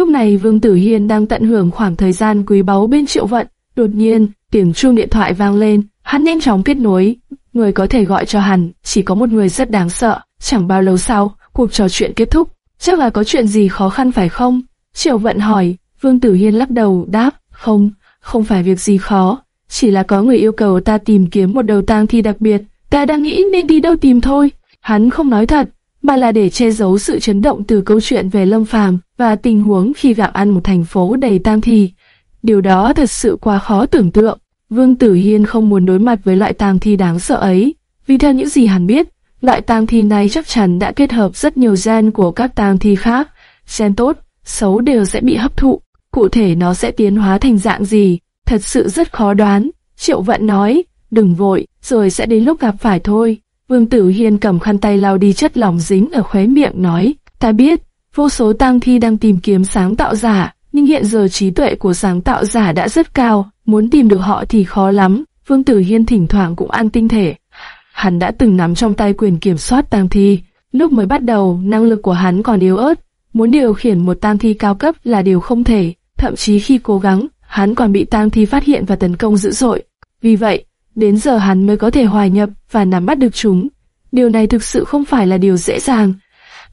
Lúc này Vương Tử Hiên đang tận hưởng khoảng thời gian quý báu bên triệu vận. Đột nhiên, tiếng chuông điện thoại vang lên, hắn nhanh chóng kết nối. Người có thể gọi cho hắn, chỉ có một người rất đáng sợ. Chẳng bao lâu sau, cuộc trò chuyện kết thúc. Chắc là có chuyện gì khó khăn phải không? Triệu vận hỏi, Vương Tử Hiên lắc đầu, đáp, không, không phải việc gì khó. Chỉ là có người yêu cầu ta tìm kiếm một đầu tang thi đặc biệt, ta đang nghĩ nên đi đâu tìm thôi. Hắn không nói thật, mà là để che giấu sự chấn động từ câu chuyện về Lâm Phàm và tình huống khi gặp ăn một thành phố đầy tang thi. Điều đó thật sự quá khó tưởng tượng. Vương Tử Hiên không muốn đối mặt với loại tang thi đáng sợ ấy, vì theo những gì hắn biết, loại tang thi này chắc chắn đã kết hợp rất nhiều gen của các tang thi khác. Gen tốt, xấu đều sẽ bị hấp thụ. Cụ thể nó sẽ tiến hóa thành dạng gì, thật sự rất khó đoán. Triệu Vận nói, đừng vội, rồi sẽ đến lúc gặp phải thôi. Vương Tử Hiên cầm khăn tay lau đi chất lỏng dính ở khóe miệng nói, ta biết, vô số tang thi đang tìm kiếm sáng tạo giả, nhưng hiện giờ trí tuệ của sáng tạo giả đã rất cao, muốn tìm được họ thì khó lắm. Vương Tử Hiên thỉnh thoảng cũng ăn tinh thể. Hắn đã từng nắm trong tay quyền kiểm soát tang thi. Lúc mới bắt đầu, năng lực của hắn còn yếu ớt. Muốn điều khiển một tang thi cao cấp là điều không thể. Thậm chí khi cố gắng, hắn còn bị tang thi phát hiện và tấn công dữ dội. Vì vậy, đến giờ hắn mới có thể hòa nhập và nắm bắt được chúng. Điều này thực sự không phải là điều dễ dàng.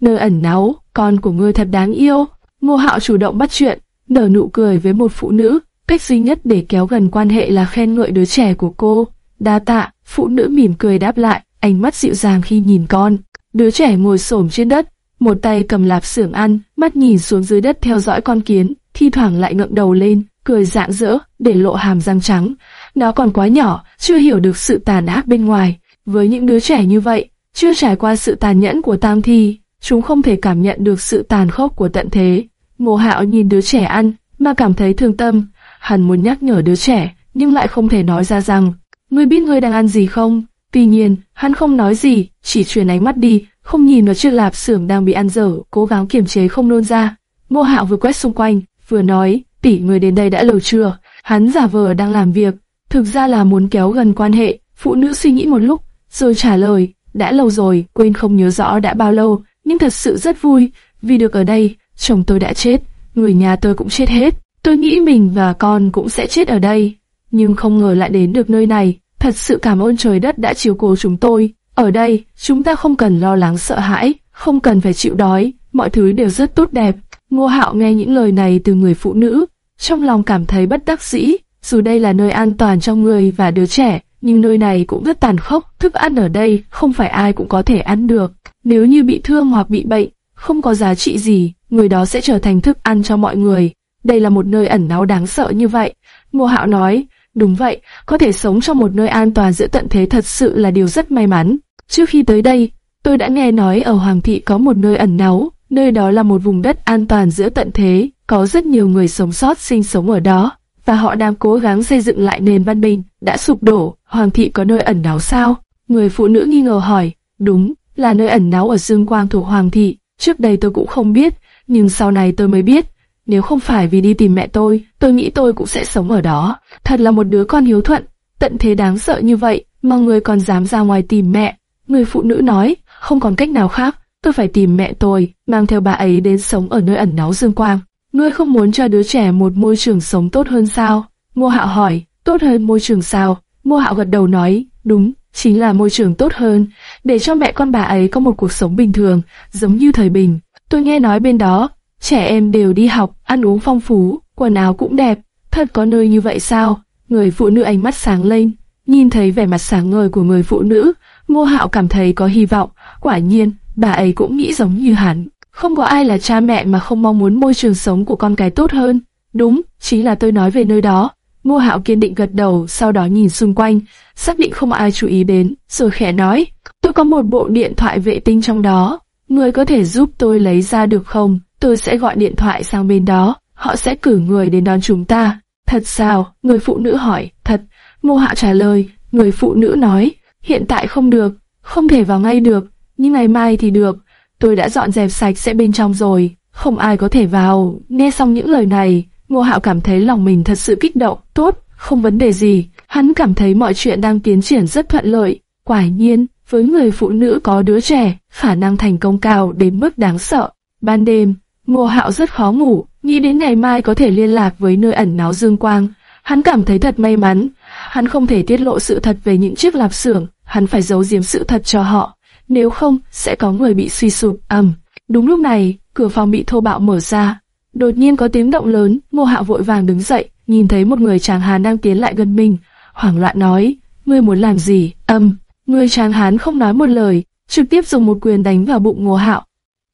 Nơi ẩn náu, con của ngươi thật đáng yêu. Ngô Hạo chủ động bắt chuyện, nở nụ cười với một phụ nữ. Cách duy nhất để kéo gần quan hệ là khen ngợi đứa trẻ của cô. Đa tạ, phụ nữ mỉm cười đáp lại, ánh mắt dịu dàng khi nhìn con. Đứa trẻ ngồi xổm trên đất, một tay cầm lạp xưởng ăn, mắt nhìn xuống dưới đất theo dõi con kiến, thi thoảng lại ngẩng đầu lên, cười rạng rỡ, để lộ hàm răng trắng. Nó còn quá nhỏ, chưa hiểu được sự tàn ác bên ngoài. Với những đứa trẻ như vậy, chưa trải qua sự tàn nhẫn của tam thi, chúng không thể cảm nhận được sự tàn khốc của tận thế. Ngô Hạo nhìn đứa trẻ ăn, mà cảm thấy thương tâm. Hắn muốn nhắc nhở đứa trẻ, nhưng lại không thể nói ra rằng, ngươi biết ngươi đang ăn gì không? Tuy nhiên, hắn không nói gì, chỉ chuyển ánh mắt đi, không nhìn vào chiếc lạp xưởng đang bị ăn dở, cố gắng kiềm chế không nôn ra. Ngô Hạo vừa quét xung quanh, vừa nói, tỷ người đến đây đã lâu chưa? Hắn giả vờ đang làm việc, thực ra là muốn kéo gần quan hệ. Phụ nữ suy nghĩ một lúc, rồi trả lời, đã lâu rồi, quên không nhớ rõ đã bao lâu, nhưng thật sự rất vui, vì được ở đây, chồng tôi đã chết, người nhà tôi cũng chết hết. Tôi nghĩ mình và con cũng sẽ chết ở đây, nhưng không ngờ lại đến được nơi này. Thật sự cảm ơn trời đất đã chiếu cố chúng tôi. Ở đây, chúng ta không cần lo lắng sợ hãi, không cần phải chịu đói, mọi thứ đều rất tốt đẹp. Ngô Hạo nghe những lời này từ người phụ nữ, trong lòng cảm thấy bất đắc dĩ. Dù đây là nơi an toàn cho người và đứa trẻ, nhưng nơi này cũng rất tàn khốc. Thức ăn ở đây không phải ai cũng có thể ăn được. Nếu như bị thương hoặc bị bệnh, không có giá trị gì, người đó sẽ trở thành thức ăn cho mọi người. Đây là một nơi ẩn náu đáng sợ như vậy. Ngô Hạo nói, đúng vậy, có thể sống trong một nơi an toàn giữa tận thế thật sự là điều rất may mắn. Trước khi tới đây, tôi đã nghe nói ở Hoàng thị có một nơi ẩn náu, nơi đó là một vùng đất an toàn giữa tận thế, có rất nhiều người sống sót sinh sống ở đó, và họ đang cố gắng xây dựng lại nền văn minh, đã sụp đổ, Hoàng thị có nơi ẩn náu sao? Người phụ nữ nghi ngờ hỏi, đúng, là nơi ẩn náu ở Dương Quang thuộc Hoàng thị, trước đây tôi cũng không biết, nhưng sau này tôi mới biết, nếu không phải vì đi tìm mẹ tôi, tôi nghĩ tôi cũng sẽ sống ở đó. Thật là một đứa con hiếu thuận, tận thế đáng sợ như vậy, mà người còn dám ra ngoài tìm mẹ. Người phụ nữ nói, không còn cách nào khác, tôi phải tìm mẹ tôi, mang theo bà ấy đến sống ở nơi ẩn náu dương quang. Ngươi không muốn cho đứa trẻ một môi trường sống tốt hơn sao? Ngô Hạo hỏi, tốt hơn môi trường sao? Ngô Hạo gật đầu nói, đúng, chính là môi trường tốt hơn, để cho mẹ con bà ấy có một cuộc sống bình thường, giống như thời bình. Tôi nghe nói bên đó, trẻ em đều đi học, ăn uống phong phú, quần áo cũng đẹp, thật có nơi như vậy sao? Người phụ nữ ánh mắt sáng lên, nhìn thấy vẻ mặt sáng ngời của người phụ nữ, Ngô Hạo cảm thấy có hy vọng, quả nhiên, bà ấy cũng nghĩ giống như hắn. Không có ai là cha mẹ mà không mong muốn môi trường sống của con cái tốt hơn. Đúng, chính là tôi nói về nơi đó. Ngô Hạo kiên định gật đầu, sau đó nhìn xung quanh, xác định không ai chú ý đến, rồi khẽ nói, tôi có một bộ điện thoại vệ tinh trong đó, người có thể giúp tôi lấy ra được không? Tôi sẽ gọi điện thoại sang bên đó, họ sẽ cử người đến đón chúng ta. Thật sao? Người phụ nữ hỏi. Thật. Ngô Hạo trả lời. Người phụ nữ nói, hiện tại không được, không thể vào ngay được, nhưng ngày mai thì được. Tôi đã dọn dẹp sạch sẽ bên trong rồi, không ai có thể vào. Nghe xong những lời này, Ngô Hạo cảm thấy lòng mình thật sự kích động, tốt, không vấn đề gì. Hắn cảm thấy mọi chuyện đang tiến triển rất thuận lợi. Quả nhiên, với người phụ nữ có đứa trẻ, khả năng thành công cao đến mức đáng sợ. Ban đêm, Ngô Hạo rất khó ngủ, nghĩ đến ngày mai có thể liên lạc với nơi ẩn náu dương quang. Hắn cảm thấy thật may mắn, hắn không thể tiết lộ sự thật về những chiếc lạp xưởng, hắn phải giấu giếm sự thật cho họ, nếu không sẽ có người bị suy sụp. ầm. đúng lúc này, cửa phòng bị thô bạo mở ra, đột nhiên có tiếng động lớn, Ngô Hạo vội vàng đứng dậy, nhìn thấy một người tráng hán đang tiến lại gần mình, hoảng loạn nói: "Ngươi muốn làm gì?" Âm, người tráng hán không nói một lời, trực tiếp dùng một quyền đánh vào bụng Ngô Hạo.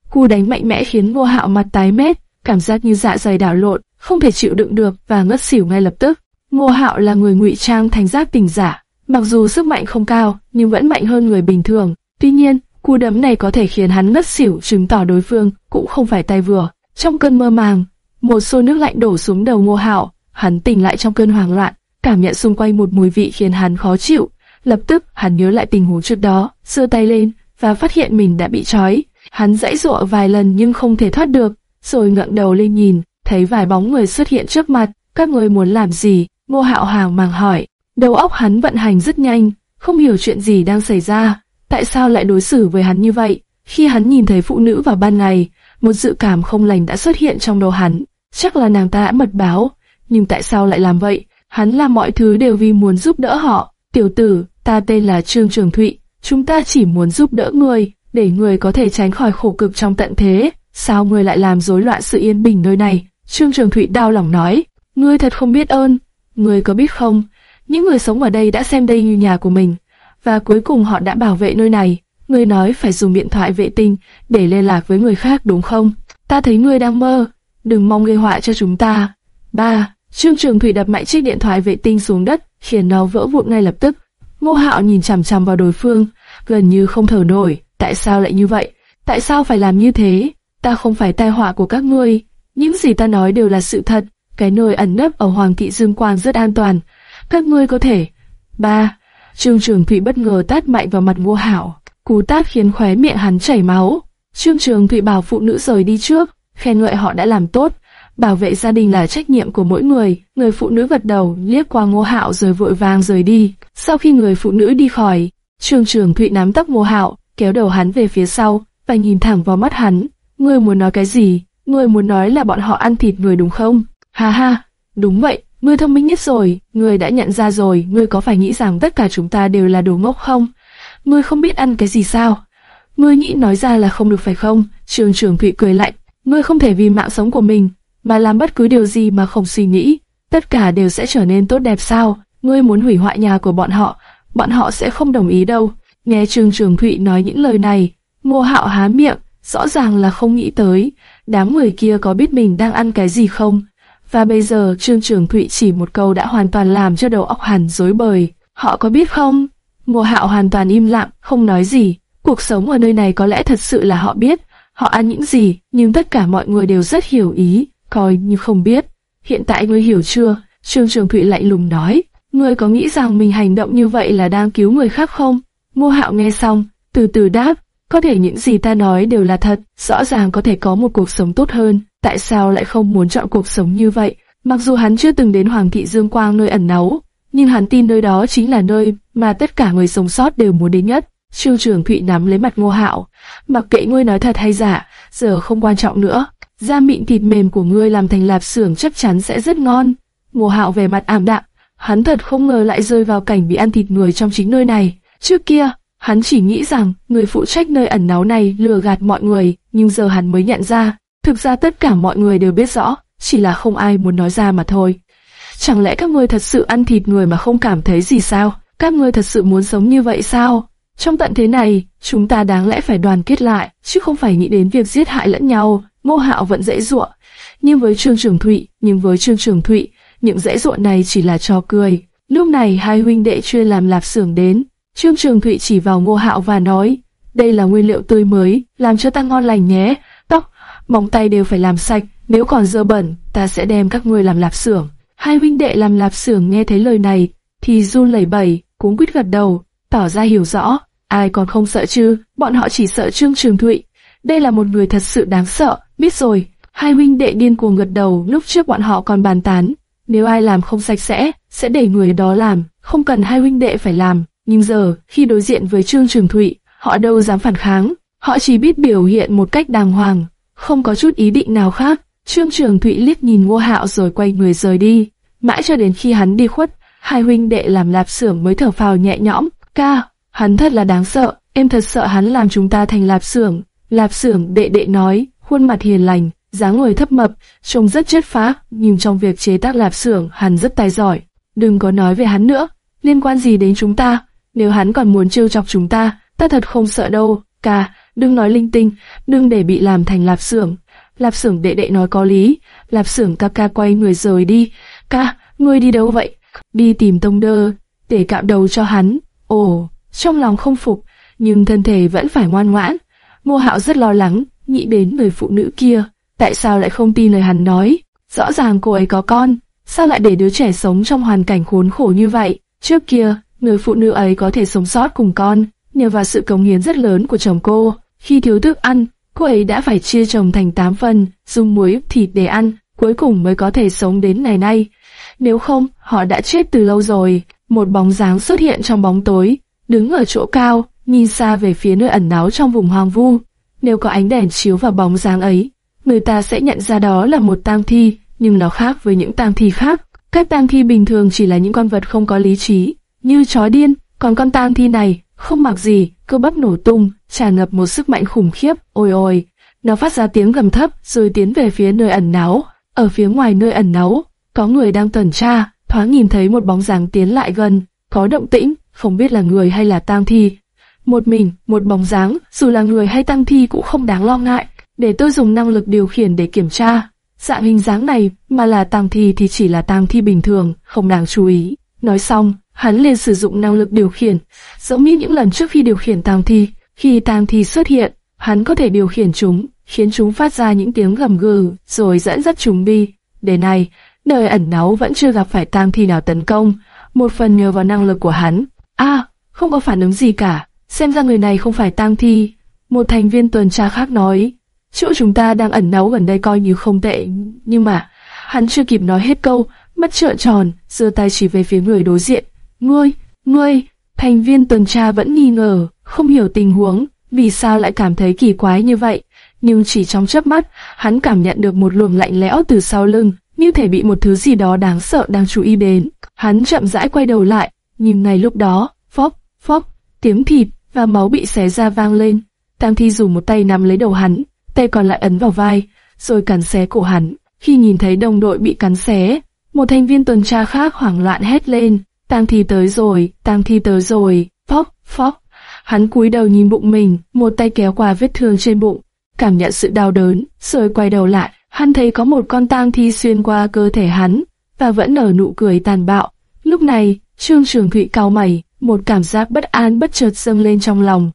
Cú đánh mạnh mẽ khiến Ngô Hạo mặt tái mét, cảm giác như dạ dày đảo lộn, không thể chịu đựng được và ngất xỉu ngay lập tức. Ngô Hạo là người ngụy trang thành giác tình giả, mặc dù sức mạnh không cao, nhưng vẫn mạnh hơn người bình thường. Tuy nhiên, cú đấm này có thể khiến hắn ngất xỉu, chứng tỏ đối phương cũng không phải tay vừa. Trong cơn mơ màng, một xô nước lạnh đổ xuống đầu Ngô Hạo, hắn tỉnh lại trong cơn hoảng loạn, cảm nhận xung quanh một mùi vị khiến hắn khó chịu. Lập tức, hắn nhớ lại tình huống trước đó, giơ tay lên và phát hiện mình đã bị trói. Hắn dãy dụa vài lần nhưng không thể thoát được, rồi ngẩng đầu lên nhìn, thấy vài bóng người xuất hiện trước mặt. Các người muốn làm gì? Ngô Hạo hàng màng hỏi. Đầu óc hắn vận hành rất nhanh, không hiểu chuyện gì đang xảy ra. Tại sao lại đối xử với hắn như vậy? Khi hắn nhìn thấy phụ nữ vào ban ngày, một dự cảm không lành đã xuất hiện trong đầu hắn. Chắc là nàng ta đã mật báo, nhưng tại sao lại làm vậy? Hắn làm mọi thứ đều vì muốn giúp đỡ họ. Tiểu tử, ta tên là Trương Trường Thụy, chúng ta chỉ muốn giúp đỡ người, để người có thể tránh khỏi khổ cực trong tận thế. Sao người lại làm rối loạn sự yên bình nơi này? Trương Trường Thụy đau lòng nói, ngươi thật không biết ơn. Ngươi có biết không, những người sống ở đây đã xem đây như nhà của mình, và cuối cùng họ đã bảo vệ nơi này. Ngươi nói phải dùng điện thoại vệ tinh để liên lạc với người khác đúng không? Ta thấy ngươi đang mơ, đừng mong gây họa cho chúng ta. Ba, Trương Trường Thủy đập mạnh chiếc điện thoại vệ tinh xuống đất, khiến nó vỡ vụn ngay lập tức. Ngô Hạo nhìn chằm chằm vào đối phương, gần như không thở nổi. Tại sao lại như vậy? Tại sao phải làm như thế? Ta không phải tai họa của các ngươi. Những gì ta nói đều là sự thật. Cái nơi ẩn nấp ở Hoàng thị Dương Quang rất an toàn. Các ngươi có thể. Ba. Trương Trường Thụy bất ngờ tát mạnh vào mặt Ngô Hạo. Cú tát khiến khóe miệng hắn chảy máu. Trương Trường Thụy bảo phụ nữ rời đi trước, khen ngợi họ đã làm tốt. Bảo vệ gia đình là trách nhiệm của mỗi người. Người phụ nữ gật đầu, liếc qua Ngô Hạo rồi vội vàng rời đi. Sau khi người phụ nữ đi khỏi, Trương Trường Thụy nắm tóc Ngô Hạo, kéo đầu hắn về phía sau và nhìn thẳng vào mắt hắn. Ngươi muốn nói cái gì? Ngươi muốn nói là bọn họ ăn thịt người đúng không? Ha ha, đúng vậy, ngươi thông minh nhất rồi, ngươi đã nhận ra rồi, ngươi có phải nghĩ rằng tất cả chúng ta đều là đồ ngốc không? Ngươi không biết ăn cái gì sao? Ngươi nghĩ nói ra là không được phải không? Trường trưởng Thụy cười lạnh, ngươi không thể vì mạng sống của mình mà làm bất cứ điều gì mà không suy nghĩ, tất cả đều sẽ trở nên tốt đẹp sao? Ngươi muốn hủy hoại nhà của bọn họ, bọn họ sẽ không đồng ý đâu. Nghe trường Trường Thụy nói những lời này, Ngô Hạo há miệng, rõ ràng là không nghĩ tới, đám người kia có biết mình đang ăn cái gì không? Và bây giờ Trương Trường Thụy chỉ một câu đã hoàn toàn làm cho đầu óc hàn rối bời. Họ có biết không? Ngô Hạo hoàn toàn im lặng, không nói gì. Cuộc sống ở nơi này có lẽ thật sự là họ biết, họ ăn những gì, nhưng tất cả mọi người đều rất hiểu ý, coi như không biết. Hiện tại ngươi hiểu chưa? Trương Trường Thụy lạnh lùng nói. Ngươi có nghĩ rằng mình hành động như vậy là đang cứu người khác không? Ngô Hạo nghe xong, từ từ đáp, có thể những gì ta nói đều là thật, rõ ràng có thể có một cuộc sống tốt hơn, tại sao lại không muốn chọn cuộc sống như vậy? Mặc dù hắn chưa từng đến Hoàng thị Dương Quang nơi ẩn náu, nhưng hắn tin nơi đó chính là nơi mà tất cả người sống sót đều muốn đến nhất. Trương Trường Thụy nắm lấy mặt Ngô Hạo, mặc kệ ngươi nói thật hay giả, giờ không quan trọng nữa. Da mịn thịt mềm của ngươi làm thành lạp xưởng chắc chắn sẽ rất ngon. Ngô Hạo về mặt ảm đạm, hắn thật không ngờ lại rơi vào cảnh bị ăn thịt người trong chính nơi này. Trước kia, hắn chỉ nghĩ rằng người phụ trách nơi ẩn náu này lừa gạt mọi người, nhưng giờ hắn mới nhận ra, thực ra tất cả mọi người đều biết rõ, chỉ là không ai muốn nói ra mà thôi. Chẳng lẽ các ngươi thật sự ăn thịt người mà không cảm thấy gì sao? Các ngươi thật sự muốn sống như vậy sao? Trong tận thế này, chúng ta đáng lẽ phải đoàn kết lại, chứ không phải nghĩ đến việc giết hại lẫn nhau. Ngô Hạo vẫn dễ dụa, nhưng với Trương Trường Thụy, nhưng với Trương Trường Thụy, những dễ dụa này chỉ là trò cười. Lúc này hai huynh đệ chuyên làm lạp xưởng đến, Trương Trường Thụy chỉ vào Ngô Hạo và nói, đây là nguyên liệu tươi mới, làm cho ta ngon lành nhé. Móng tay đều phải làm sạch, nếu còn dơ bẩn, ta sẽ đem các ngươi làm lạp xưởng. Hai huynh đệ làm lạp xưởng nghe thấy lời này, thì run lẩy bẩy, cuống quýt gật đầu, tỏ ra hiểu rõ. Ai còn không sợ chứ, bọn họ chỉ sợ Trương Trường Thụy. Đây là một người thật sự đáng sợ, biết rồi. Hai huynh đệ điên cuồng gật đầu lúc trước bọn họ còn bàn tán. Nếu ai làm không sạch sẽ, sẽ để người đó làm, không cần hai huynh đệ phải làm. Nhưng giờ, khi đối diện với Trương Trường Thụy, họ đâu dám phản kháng. Họ chỉ biết biểu hiện một cách đàng hoàng không có chút ý định nào khác. Trương Trường Thụy liếc nhìn Ngô Hạo rồi quay người rời đi. Mãi cho đến khi hắn đi khuất, hai huynh đệ làm lạp xưởng mới thở phào nhẹ nhõm. Ca, hắn thật là đáng sợ, em thật sợ hắn làm chúng ta thành lạp xưởng. Lạp xưởng đệ đệ nói, khuôn mặt hiền lành, dáng người thấp mập, trông rất chất phác, nhưng trong việc chế tác lạp xưởng hắn rất tài giỏi. Đừng có nói về hắn nữa, liên quan gì đến chúng ta? Nếu hắn còn muốn trêu chọc chúng ta, ta thật không sợ đâu. Ca, đừng nói linh tinh, đừng để bị làm thành lạp xưởng. Lạp xưởng đệ đệ nói có lý, lạp xưởng ca ca quay người rời đi. Ca, ngươi đi đâu vậy? Đi tìm tông đơ, để cạo đầu cho hắn. Ồ, trong lòng không phục, nhưng thân thể vẫn phải ngoan ngoãn. Ngô Hạo rất lo lắng, nghĩ đến người phụ nữ kia, tại sao lại không tin lời hắn nói? Rõ ràng cô ấy có con, sao lại để đứa trẻ sống trong hoàn cảnh khốn khổ như vậy? Trước kia, người phụ nữ ấy có thể sống sót cùng con, nhờ vào sự cống hiến rất lớn của chồng cô. Khi thiếu thức ăn, cô ấy đã phải chia chồng thành 8 phần, dùng muối thịt để ăn, cuối cùng mới có thể sống đến ngày nay. Nếu không, họ đã chết từ lâu rồi. Một bóng dáng xuất hiện trong bóng tối, đứng ở chỗ cao, nhìn xa về phía nơi ẩn náu trong vùng hoang vu. Nếu có ánh đèn chiếu vào bóng dáng ấy, người ta sẽ nhận ra đó là một tang thi, nhưng nó khác với những tang thi khác. Các tang thi bình thường chỉ là những con vật không có lý trí, như chó điên, còn con tang thi này không mặc gì, cơ bắp nổ tung, tràn ngập một sức mạnh khủng khiếp. Ôi ôi, nó phát ra tiếng gầm thấp rồi tiến về phía nơi ẩn náu. Ở phía ngoài nơi ẩn náu, có người đang tuần tra, thoáng nhìn thấy một bóng dáng tiến lại gần, có động tĩnh, không biết là người hay là tang thi. Một mình, một bóng dáng, dù là người hay tang thi cũng không đáng lo ngại, để tôi dùng năng lực điều khiển để kiểm tra. Dạng hình dáng này mà là tang thi thì chỉ là tang thi bình thường, không đáng chú ý. Nói xong, hắn liền sử dụng năng lực điều khiển, giống như những lần trước khi điều khiển tang thi. Khi tang thi xuất hiện, hắn có thể điều khiển chúng, khiến chúng phát ra những tiếng gầm gừ, rồi dẫn dắt chúng đi. Đến nay, nơi ẩn náu vẫn chưa gặp phải tang thi nào tấn công, một phần nhờ vào năng lực của hắn. A, không có phản ứng gì cả, xem ra người này không phải tang thi. Một thành viên tuần tra khác nói, chỗ chúng ta đang ẩn náu gần đây coi như không tệ, nhưng mà hắn chưa kịp nói hết câu, mắt trợn tròn, giơ tay chỉ về phía người đối diện. Ngươi, ngươi, thành viên tuần tra vẫn nghi ngờ, không hiểu tình huống, vì sao lại cảm thấy kỳ quái như vậy. Nhưng chỉ trong chớp mắt, hắn cảm nhận được một luồng lạnh lẽo từ sau lưng, như thể bị một thứ gì đó đáng sợ đang chú ý đến. Hắn chậm rãi quay đầu lại, nhìn ngay lúc đó, phốc, phốc, tiếng thịt và máu bị xé ra vang lên. Tang Thi dùng một tay nắm lấy đầu hắn, tay còn lại ấn vào vai, rồi cắn xé cổ hắn. Khi nhìn thấy đồng đội bị cắn xé, một thành viên tuần tra khác hoảng loạn hét lên, Tang Thi tới rồi, Tang Thi tới rồi, phốc, phốc. Hắn cúi đầu nhìn bụng mình, một tay kéo qua vết thương trên bụng, cảm nhận sự đau đớn, rồi quay đầu lại, hắn thấy có một con tang thi xuyên qua cơ thể hắn, và vẫn nở nụ cười tàn bạo. Lúc này, Trương Trường Thụy cao mày, một cảm giác bất an bất chợt dâng lên trong lòng.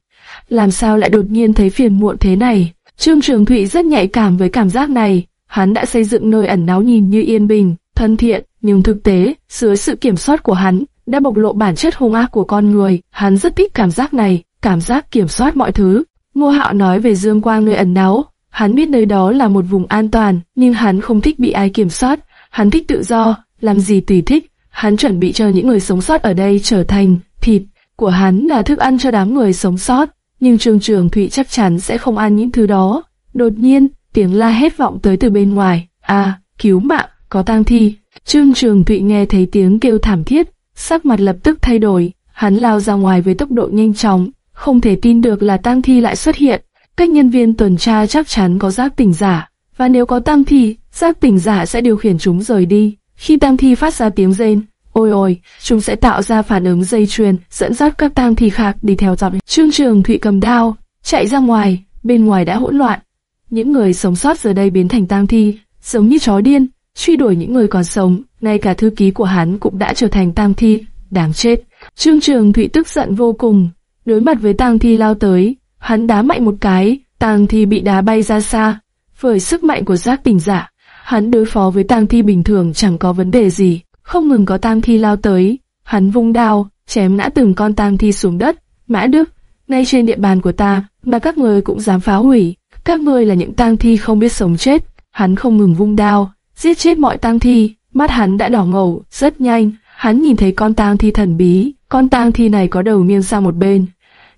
Làm sao lại đột nhiên thấy phiền muộn thế này? Trương Trường Thụy rất nhạy cảm với cảm giác này. Hắn đã xây dựng nơi ẩn náu nhìn như yên bình, thân thiện, nhưng thực tế, dưới sự kiểm soát của hắn, đã bộc lộ bản chất hung ác của con người. Hắn rất thích cảm giác này, cảm giác kiểm soát mọi thứ. Ngô Hạo nói về Dương Quang nơi ẩn náu, hắn biết nơi đó là một vùng an toàn, nhưng hắn không thích bị ai kiểm soát. Hắn thích tự do, làm gì tùy thích. Hắn chuẩn bị cho những người sống sót ở đây trở thành thịt của hắn là thức ăn cho đám người sống sót. Nhưng Trương Trường Thụy chắc chắn sẽ không ăn những thứ đó. Đột nhiên, tiếng la hét vọng tới từ bên ngoài. À, cứu mạng, có tang thi. Trương Trường Thụy nghe thấy tiếng kêu thảm thiết, sắc mặt lập tức thay đổi. Hắn lao ra ngoài với tốc độ nhanh chóng, không thể tin được là tang thi lại xuất hiện. Các nhân viên tuần tra chắc chắn có giác tỉnh giả, và nếu có tang thi, giác tỉnh giả sẽ điều khiển chúng rời đi. Khi tang thi phát ra tiếng rên, ôi ôi, chúng sẽ tạo ra phản ứng dây chuyền, dẫn dắt các tang thi khác đi theo dọc. Trương Trường Thụy cầm đao, chạy ra ngoài, bên ngoài đã hỗn loạn. Những người sống sót giờ đây biến thành tang thi, giống như chó điên, truy đuổi những người còn sống. Ngay cả thư ký của hắn cũng đã trở thành tang thi, đáng chết. Trương Trường Thụy tức giận vô cùng, đối mặt với tang thi lao tới, hắn đá mạnh một cái, tang thi bị đá bay ra xa. Với sức mạnh của giác tỉnh giả, hắn đối phó với tang thi bình thường chẳng có vấn đề gì. Không ngừng có tang thi lao tới, hắn vung đao, chém ngã từng con tang thi xuống đất. Mã Đức, ngay trên địa bàn của ta, mà các người cũng dám phá hủy. Các ngươi là những tang thi không biết sống chết. Hắn không ngừng vung đao, giết chết mọi tang thi. Mắt hắn đã đỏ ngầu, rất nhanh. Hắn nhìn thấy con tang thi thần bí, con tang thi này có đầu nghiêng sang một bên,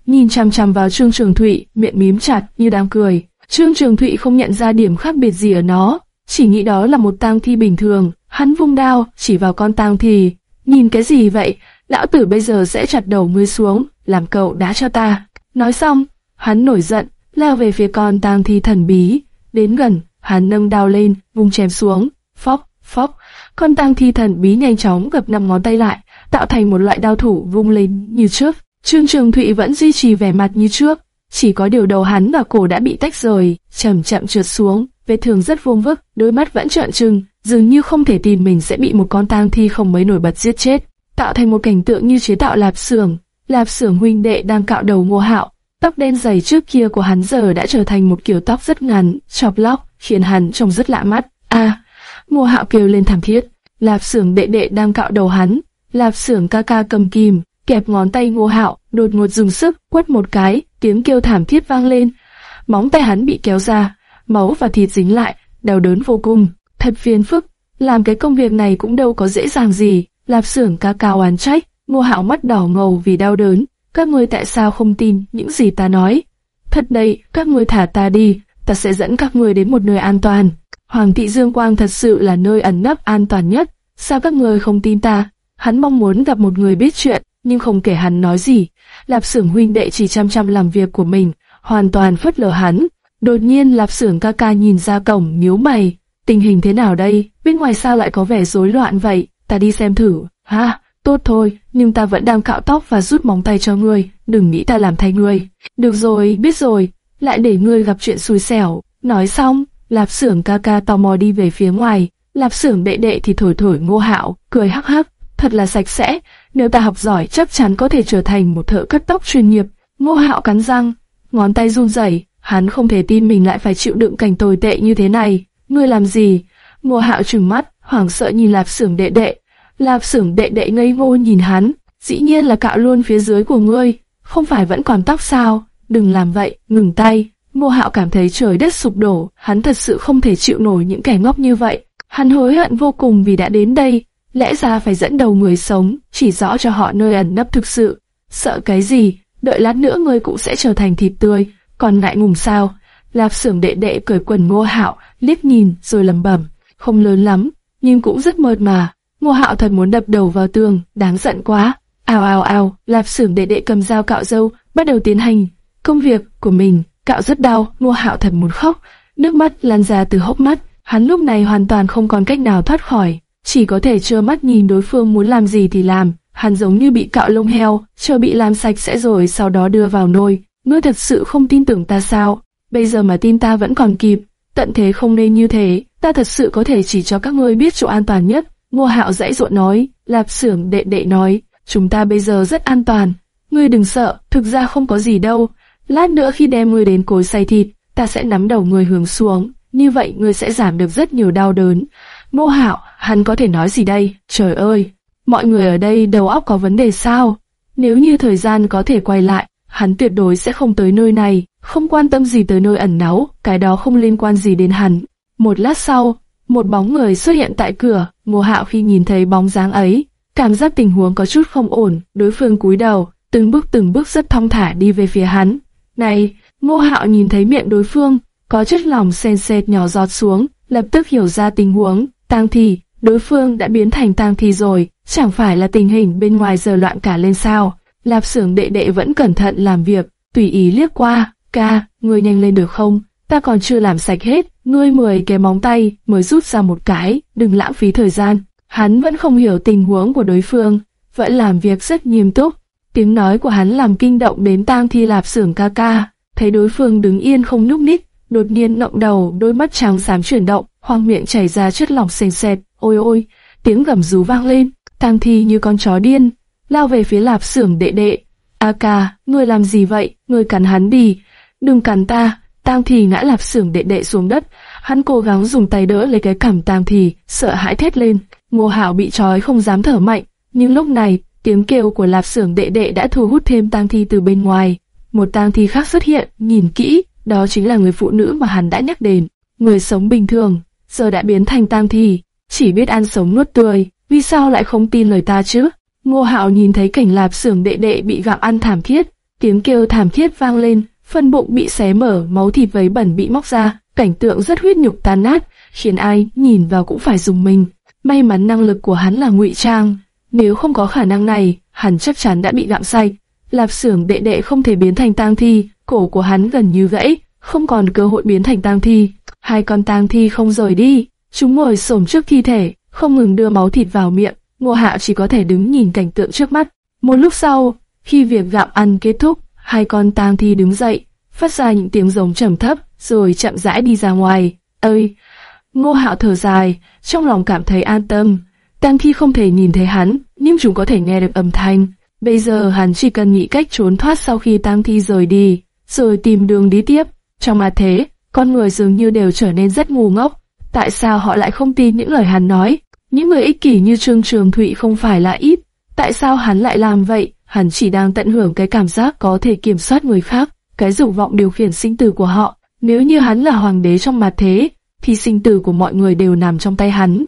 nhìn chăm chăm vào Trương Trường Thụy, miệng mím chặt như đang cười. Trương Trường Thụy không nhận ra điểm khác biệt gì ở nó, chỉ nghĩ đó là một tang thi bình thường. Hắn vung đao, chỉ vào con tang thi. Nhìn cái gì vậy? Lão tử bây giờ sẽ chặt đầu ngươi xuống, làm cậu đá cho ta. Nói xong, hắn nổi giận, leo về phía con tang thi thần bí. Đến gần, hắn nâng đao lên, vung chém xuống. Phóc, phóc, con tang thi thần bí nhanh chóng gập năm ngón tay lại, tạo thành một loại đao thủ vung lên như trước. Trương Trường Thụy vẫn duy trì vẻ mặt như trước, chỉ có điều đầu hắn và cổ đã bị tách rời, chậm chậm trượt xuống, vết thương rất vuông vức, đôi mắt vẫn trợn trừng, dường như không thể tin mình sẽ bị một con tang thi không mấy nổi bật giết chết, tạo thành một cảnh tượng như chế tạo lạp xưởng. Lạp xưởng huynh đệ đang cạo đầu Ngô Hạo, tóc đen dày trước kia của hắn giờ đã trở thành một kiểu tóc rất ngắn, chọc lóc, khiến hắn trông rất lạ mắt. À, A, mùa Hạo kêu lên thảm thiết. Lạp xưởng đệ đệ đang cạo đầu hắn, Lạp xưởng ca ca cầm kìm, kẹp ngón tay Ngô Hạo, đột ngột dùng sức quất một cái, tiếng kêu thảm thiết vang lên. Móng tay hắn bị kéo ra, máu và thịt dính lại, đau đớn vô cùng. Thật phiền phức, làm cái công việc này cũng đâu có dễ dàng gì. Lạp xưởng ca ca oán trách, Ngô Hạo mắt đỏ ngầu vì đau đớn. Các ngươi tại sao không tin những gì ta nói? Thật đây, các ngươi thả ta đi, ta sẽ dẫn các người đến một nơi an toàn. Hoàng thị Dương Quang thật sự là nơi ẩn nấp an toàn nhất. Sao các người không tin ta? Hắn mong muốn gặp một người biết chuyện, nhưng không kể hắn nói gì. Lạp Sưởng huynh đệ chỉ chăm chăm làm việc của mình, hoàn toàn phớt lờ hắn. Đột nhiên Lạp Sưởng ca ca nhìn ra cổng, nhíu mày. Tình hình thế nào đây? Bên ngoài sao lại có vẻ rối loạn vậy? Ta đi xem thử. Ha, tốt thôi, nhưng ta vẫn đang cạo tóc và rút móng tay cho ngươi. Đừng nghĩ ta làm thay ngươi. Được rồi, biết rồi. Lại để ngươi gặp chuyện xui xẻo. Nói xong, Lạp Sưởng ca ca tò mò đi về phía ngoài. Lạp Sưởng đệ đệ thì thổi thổi Ngô Hạo, cười hắc hắc thật là sạch sẽ. Nếu ta học giỏi chắc chắn có thể trở thành một thợ cắt tóc chuyên nghiệp. Ngô Hạo cắn răng, ngón tay run rẩy, hắn không thể tin mình lại phải chịu đựng cảnh tồi tệ như thế này. Ngươi làm gì? Ngô Hạo trừng mắt, hoảng sợ nhìn Lạp Sưởng đệ đệ. Lạp Sưởng đệ đệ ngây ngô nhìn hắn, dĩ nhiên là cạo luôn phía dưới của ngươi, không phải vẫn còn tóc sao? Đừng làm vậy, ngừng tay. Ngô Hạo cảm thấy trời đất sụp đổ, hắn thật sự không thể chịu nổi những kẻ ngốc như vậy. Hắn hối hận vô cùng vì đã đến đây, lẽ ra phải dẫn đầu người sống, chỉ rõ cho họ nơi ẩn nấp thực sự. Sợ cái gì, đợi lát nữa ngươi cũng sẽ trở thành thịt tươi, còn ngại ngùng sao? Lạp xưởng đệ đệ cởi quần ngô hạo, liếc nhìn rồi lầm bẩm, không lớn lắm, nhưng cũng rất mượt mà. Ngô hạo thật muốn đập đầu vào tường, đáng giận quá. Ào ào ào, lạp xưởng đệ đệ cầm dao cạo dâu, bắt đầu tiến hành công việc của mình. Cạo rất đau, ngô hạo thật muốn khóc, nước mắt lan ra từ hốc mắt. Hắn lúc này hoàn toàn không còn cách nào thoát khỏi chỉ có thể trơ mắt nhìn đối phương muốn làm gì thì làm. Hắn giống như bị cạo lông heo, chờ bị làm sạch sẽ rồi sau đó đưa vào nồi. Ngươi thật sự không tin tưởng ta sao? Bây giờ mà tin ta vẫn còn kịp. Tận thế không nên như thế, ta thật sự có thể chỉ cho các ngươi biết chỗ an toàn nhất. Ngô Hạo dãy dụa nói, Lạp xưởng đệ đệ nói, chúng ta bây giờ rất an toàn. Ngươi đừng sợ, thực ra không có gì đâu. Lát nữa khi đem ngươi đến cối xay thịt, ta sẽ nắm đầu ngươi hướng xuống, như vậy ngươi sẽ giảm được rất nhiều đau đớn. Ngô Hạo, hắn có thể nói gì đây? Trời ơi, mọi người ở đây đầu óc có vấn đề sao? Nếu như thời gian có thể quay lại, hắn tuyệt đối sẽ không tới nơi này, không quan tâm gì tới nơi ẩn náu, cái đó không liên quan gì đến hắn. Một lát sau, một bóng người xuất hiện tại cửa, Ngô Hạo khi nhìn thấy bóng dáng ấy, cảm giác tình huống có chút không ổn, đối phương cúi đầu, từng bước từng bước rất thong thả đi về phía hắn. Này, Ngô Hạo nhìn thấy miệng đối phương, có chất lỏng sền sệt nhỏ giọt xuống, lập tức hiểu ra tình huống, tang thi, đối phương đã biến thành tang thi rồi, chẳng phải là tình hình bên ngoài giờ loạn cả lên sao? Lạp Sưởng đệ đệ vẫn cẩn thận làm việc, tùy ý liếc qua, ca, ngươi nhanh lên được không? Ta còn chưa làm sạch hết, ngươi mười cái móng tay mới rút ra một cái, đừng lãng phí thời gian. Hắn vẫn không hiểu tình huống của đối phương, vẫn làm việc rất nghiêm túc. Tiếng nói của hắn làm kinh động đến tang thi lạp Sưởng ca ca, thấy đối phương đứng yên không nhúc nhích, đột nhiên ngậm đầu, đôi mắt trắng xám chuyển động, hoang miệng chảy ra chất lỏng sền sệt. Ôi ôi, tiếng gầm rú vang lên, Tang Thi như con chó điên, lao về phía lạp xưởng đệ đệ. A ca, ngươi làm gì vậy? Ngươi cắn hắn đi, đừng cắn ta. Tang Thi ngã lạp xưởng đệ đệ xuống đất, hắn cố gắng dùng tay đỡ lấy cái cằm Tang Thi, sợ hãi thét lên. Ngô Hạo bị trói không dám thở mạnh, nhưng lúc này tiếng kêu của lạp xưởng đệ đệ đã thu hút thêm Tang Thi từ bên ngoài. Một Tang Thi khác xuất hiện, nhìn kỹ, đó chính là người phụ nữ mà hắn đã nhắc đến, người sống bình thường, giờ đã biến thành tang thi, chỉ biết ăn sống nuốt tươi, vì sao lại không tin lời ta chứ? Ngô Hạo nhìn thấy cảnh lạp xưởng đệ đệ bị gặm ăn thảm thiết, tiếng kêu thảm thiết vang lên, phần bụng bị xé mở, máu thịt vấy bẩn bị móc ra, cảnh tượng rất huyết nhục tan nát, khiến ai nhìn vào cũng phải dùng mình. May mắn năng lực của hắn là ngụy trang, nếu không có khả năng này, hắn chắc chắn đã bị lạm sạch. Lạp xưởng đệ đệ không thể biến thành tang thi, cổ của hắn gần như gãy, không còn cơ hội biến thành tang thi. Hai con tang thi không rời đi, chúng ngồi xổm trước thi thể, không ngừng đưa máu thịt vào miệng. Ngô Hạo chỉ có thể đứng nhìn cảnh tượng trước mắt. Một lúc sau, khi việc gặm ăn kết thúc, hai con tang thi đứng dậy, phát ra những tiếng giống trầm thấp, rồi chậm rãi đi ra ngoài. Ơi! Ngô Hạo thở dài, trong lòng cảm thấy an tâm. Tang thi không thể nhìn thấy hắn, nhưng chúng có thể nghe được âm thanh. Bây giờ hắn chỉ cần nghĩ cách trốn thoát sau khi tang thi rời đi, rồi tìm đường đi tiếp. Trong mà thế, con người dường như đều trở nên rất ngu ngốc. Tại sao họ lại không tin những lời hắn nói? Những người ích kỷ như Trương Trường Thụy không phải là ít. Tại sao hắn lại làm vậy? Hắn chỉ đang tận hưởng cái cảm giác có thể kiểm soát người khác, cái dục vọng điều khiển sinh tử của họ. Nếu như hắn là hoàng đế trong mặt thế, thì sinh tử của mọi người đều nằm trong tay hắn.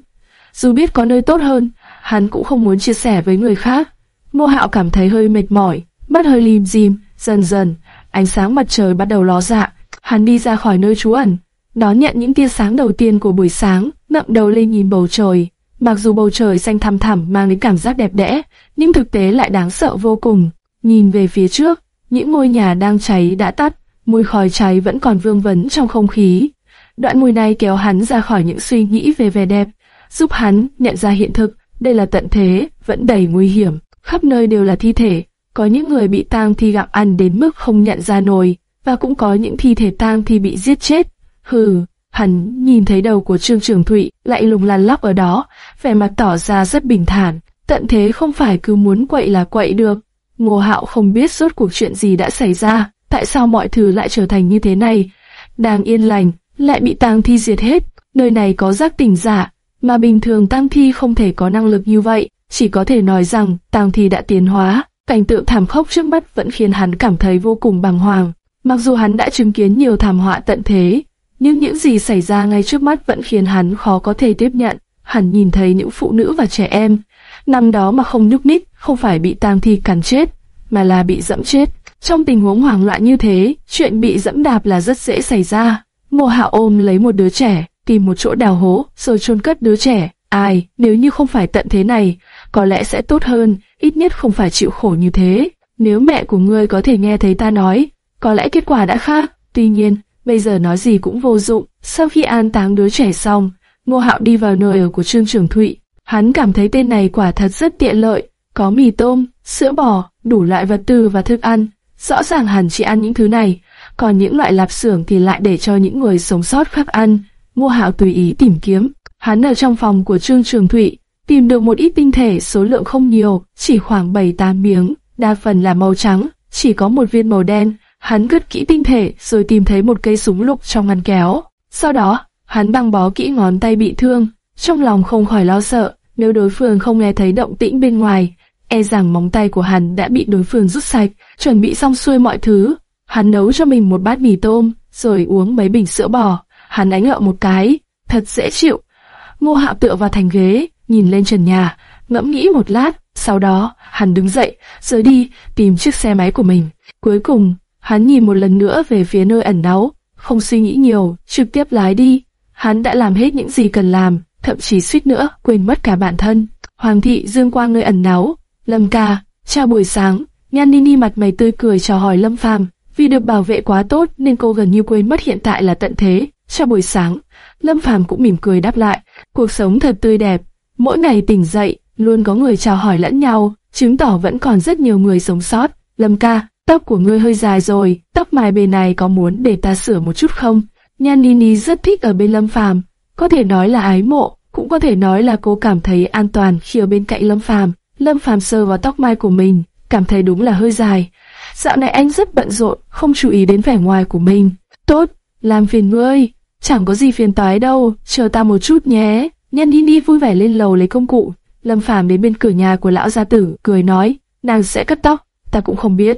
Dù biết có nơi tốt hơn, hắn cũng không muốn chia sẻ với người khác. Ngô Hạo cảm thấy hơi mệt mỏi, mắt hơi lim dim, dần dần, ánh sáng mặt trời bắt đầu ló dạ. Hắn đi ra khỏi nơi trú ẩn, đón nhận những tia sáng đầu tiên của buổi sáng, ngậm đầu lên nhìn bầu trời. Mặc dù bầu trời xanh thăm thẳm mang đến cảm giác đẹp đẽ, nhưng thực tế lại đáng sợ vô cùng. Nhìn về phía trước, những ngôi nhà đang cháy đã tắt, mùi khói cháy vẫn còn vương vấn trong không khí. Đoạn mùi này kéo hắn ra khỏi những suy nghĩ về vẻ đẹp, giúp hắn nhận ra hiện thực, đây là tận thế, vẫn đầy nguy hiểm, khắp nơi đều là thi thể, có những người bị tang thi gặm ăn đến mức không nhận ra nổi, và cũng có những thi thể tang thi bị giết chết. Hừ, hắn nhìn thấy đầu của Trương Trường Thụy lại lùng lăn lóc ở đó, vẻ mặt tỏ ra rất bình thản, tận thế không phải cứ muốn quậy là quậy được. Ngô Hạo không biết suốt cuộc chuyện gì đã xảy ra, tại sao mọi thứ lại trở thành như thế này. Đang yên lành, lại bị tang thi diệt hết, nơi này có giác tỉnh giả, mà bình thường tang thi không thể có năng lực như vậy, chỉ có thể nói rằng tang thi đã tiến hóa. Cảnh tượng thảm khốc trước mắt vẫn khiến hắn cảm thấy vô cùng bàng hoàng. Mặc dù hắn đã chứng kiến nhiều thảm họa tận thế, nhưng những gì xảy ra ngay trước mắt vẫn khiến hắn khó có thể tiếp nhận. Hắn nhìn thấy những phụ nữ và trẻ em, nằm đó mà không nhúc nhích, không phải bị tang thi cắn chết, mà là bị dẫm chết. Trong tình huống hoảng loạn như thế, chuyện bị dẫm đạp là rất dễ xảy ra. Ngô Hạo ôm lấy một đứa trẻ, tìm một chỗ đào hố, rồi chôn cất đứa trẻ. Ai, nếu như không phải tận thế này, có lẽ sẽ tốt hơn, ít nhất không phải chịu khổ như thế. Nếu mẹ của ngươi có thể nghe thấy ta nói, có lẽ kết quả đã khác. Tuy nhiên, bây giờ nói gì cũng vô dụng. Sau khi an táng đứa trẻ xong, Ngô Hạo đi vào nơi ở của Trương Trường Thụy. Hắn cảm thấy tên này quả thật rất tiện lợi, có mì tôm, sữa bò, đủ loại vật tư và thức ăn. Rõ ràng hẳn chỉ ăn những thứ này, còn những loại lạp xưởng thì lại để cho những người sống sót khác ăn. Ngô Hạo tùy ý tìm kiếm. Hắn ở trong phòng của Trương Trường Thụy, tìm được một ít tinh thể số lượng không nhiều, chỉ khoảng 7-8 miếng, đa phần là màu trắng, chỉ có một viên màu đen. Hắn cất kỹ tinh thể rồi tìm thấy một cây súng lục trong ngăn kéo. Sau đó, hắn băng bó kỹ ngón tay bị thương, trong lòng không khỏi lo sợ, nếu đối phương không nghe thấy động tĩnh bên ngoài, e rằng móng tay của hắn đã bị đối phương rút sạch, chuẩn bị xong xuôi mọi thứ. Hắn nấu cho mình một bát mì tôm, rồi uống mấy bình sữa bò. Hắn đánh ngợ một cái, thật dễ chịu. Ngô Hạo tựa vào thành ghế, nhìn lên trần nhà, ngẫm nghĩ một lát, sau đó, hắn đứng dậy, rời đi, tìm chiếc xe máy của mình. Cuối cùng, hắn nhìn một lần nữa về phía nơi ẩn náu, không suy nghĩ nhiều, trực tiếp lái đi. Hắn đã làm hết những gì cần làm, thậm chí suýt nữa quên mất cả bản thân. Hoàng thị dương quang nơi ẩn náu, Lâm ca, chào buổi sáng. Nhan Nini mặt mày tươi cười chào hỏi Lâm Phàm, vì được bảo vệ quá tốt nên cô gần như quên mất hiện tại là tận thế. Chào buổi sáng, Lâm Phàm cũng mỉm cười đáp lại, cuộc sống thật tươi đẹp. Mỗi ngày tỉnh dậy, luôn có người chào hỏi lẫn nhau, chứng tỏ vẫn còn rất nhiều người sống sót. Lâm ca, tóc của ngươi hơi dài rồi, tóc mài bề này có muốn để ta sửa một chút không? Nhan Nini rất thích ở bên Lâm Phàm, có thể nói là ái mộ, cũng có thể nói là cô cảm thấy an toàn khi ở bên cạnh Lâm Phàm. Lâm Phàm sờ vào tóc mai của mình, cảm thấy đúng là hơi dài. Dạo này anh rất bận rộn, không chú ý đến vẻ ngoài của mình. Tốt, làm phiền ngươi, chẳng có gì phiền toái đâu, chờ ta một chút nhé. Nhân đi đi vui vẻ lên lầu lấy công cụ. Lâm Phàm đến bên cửa nhà của lão gia tử, cười nói, nàng sẽ cắt tóc, ta cũng không biết.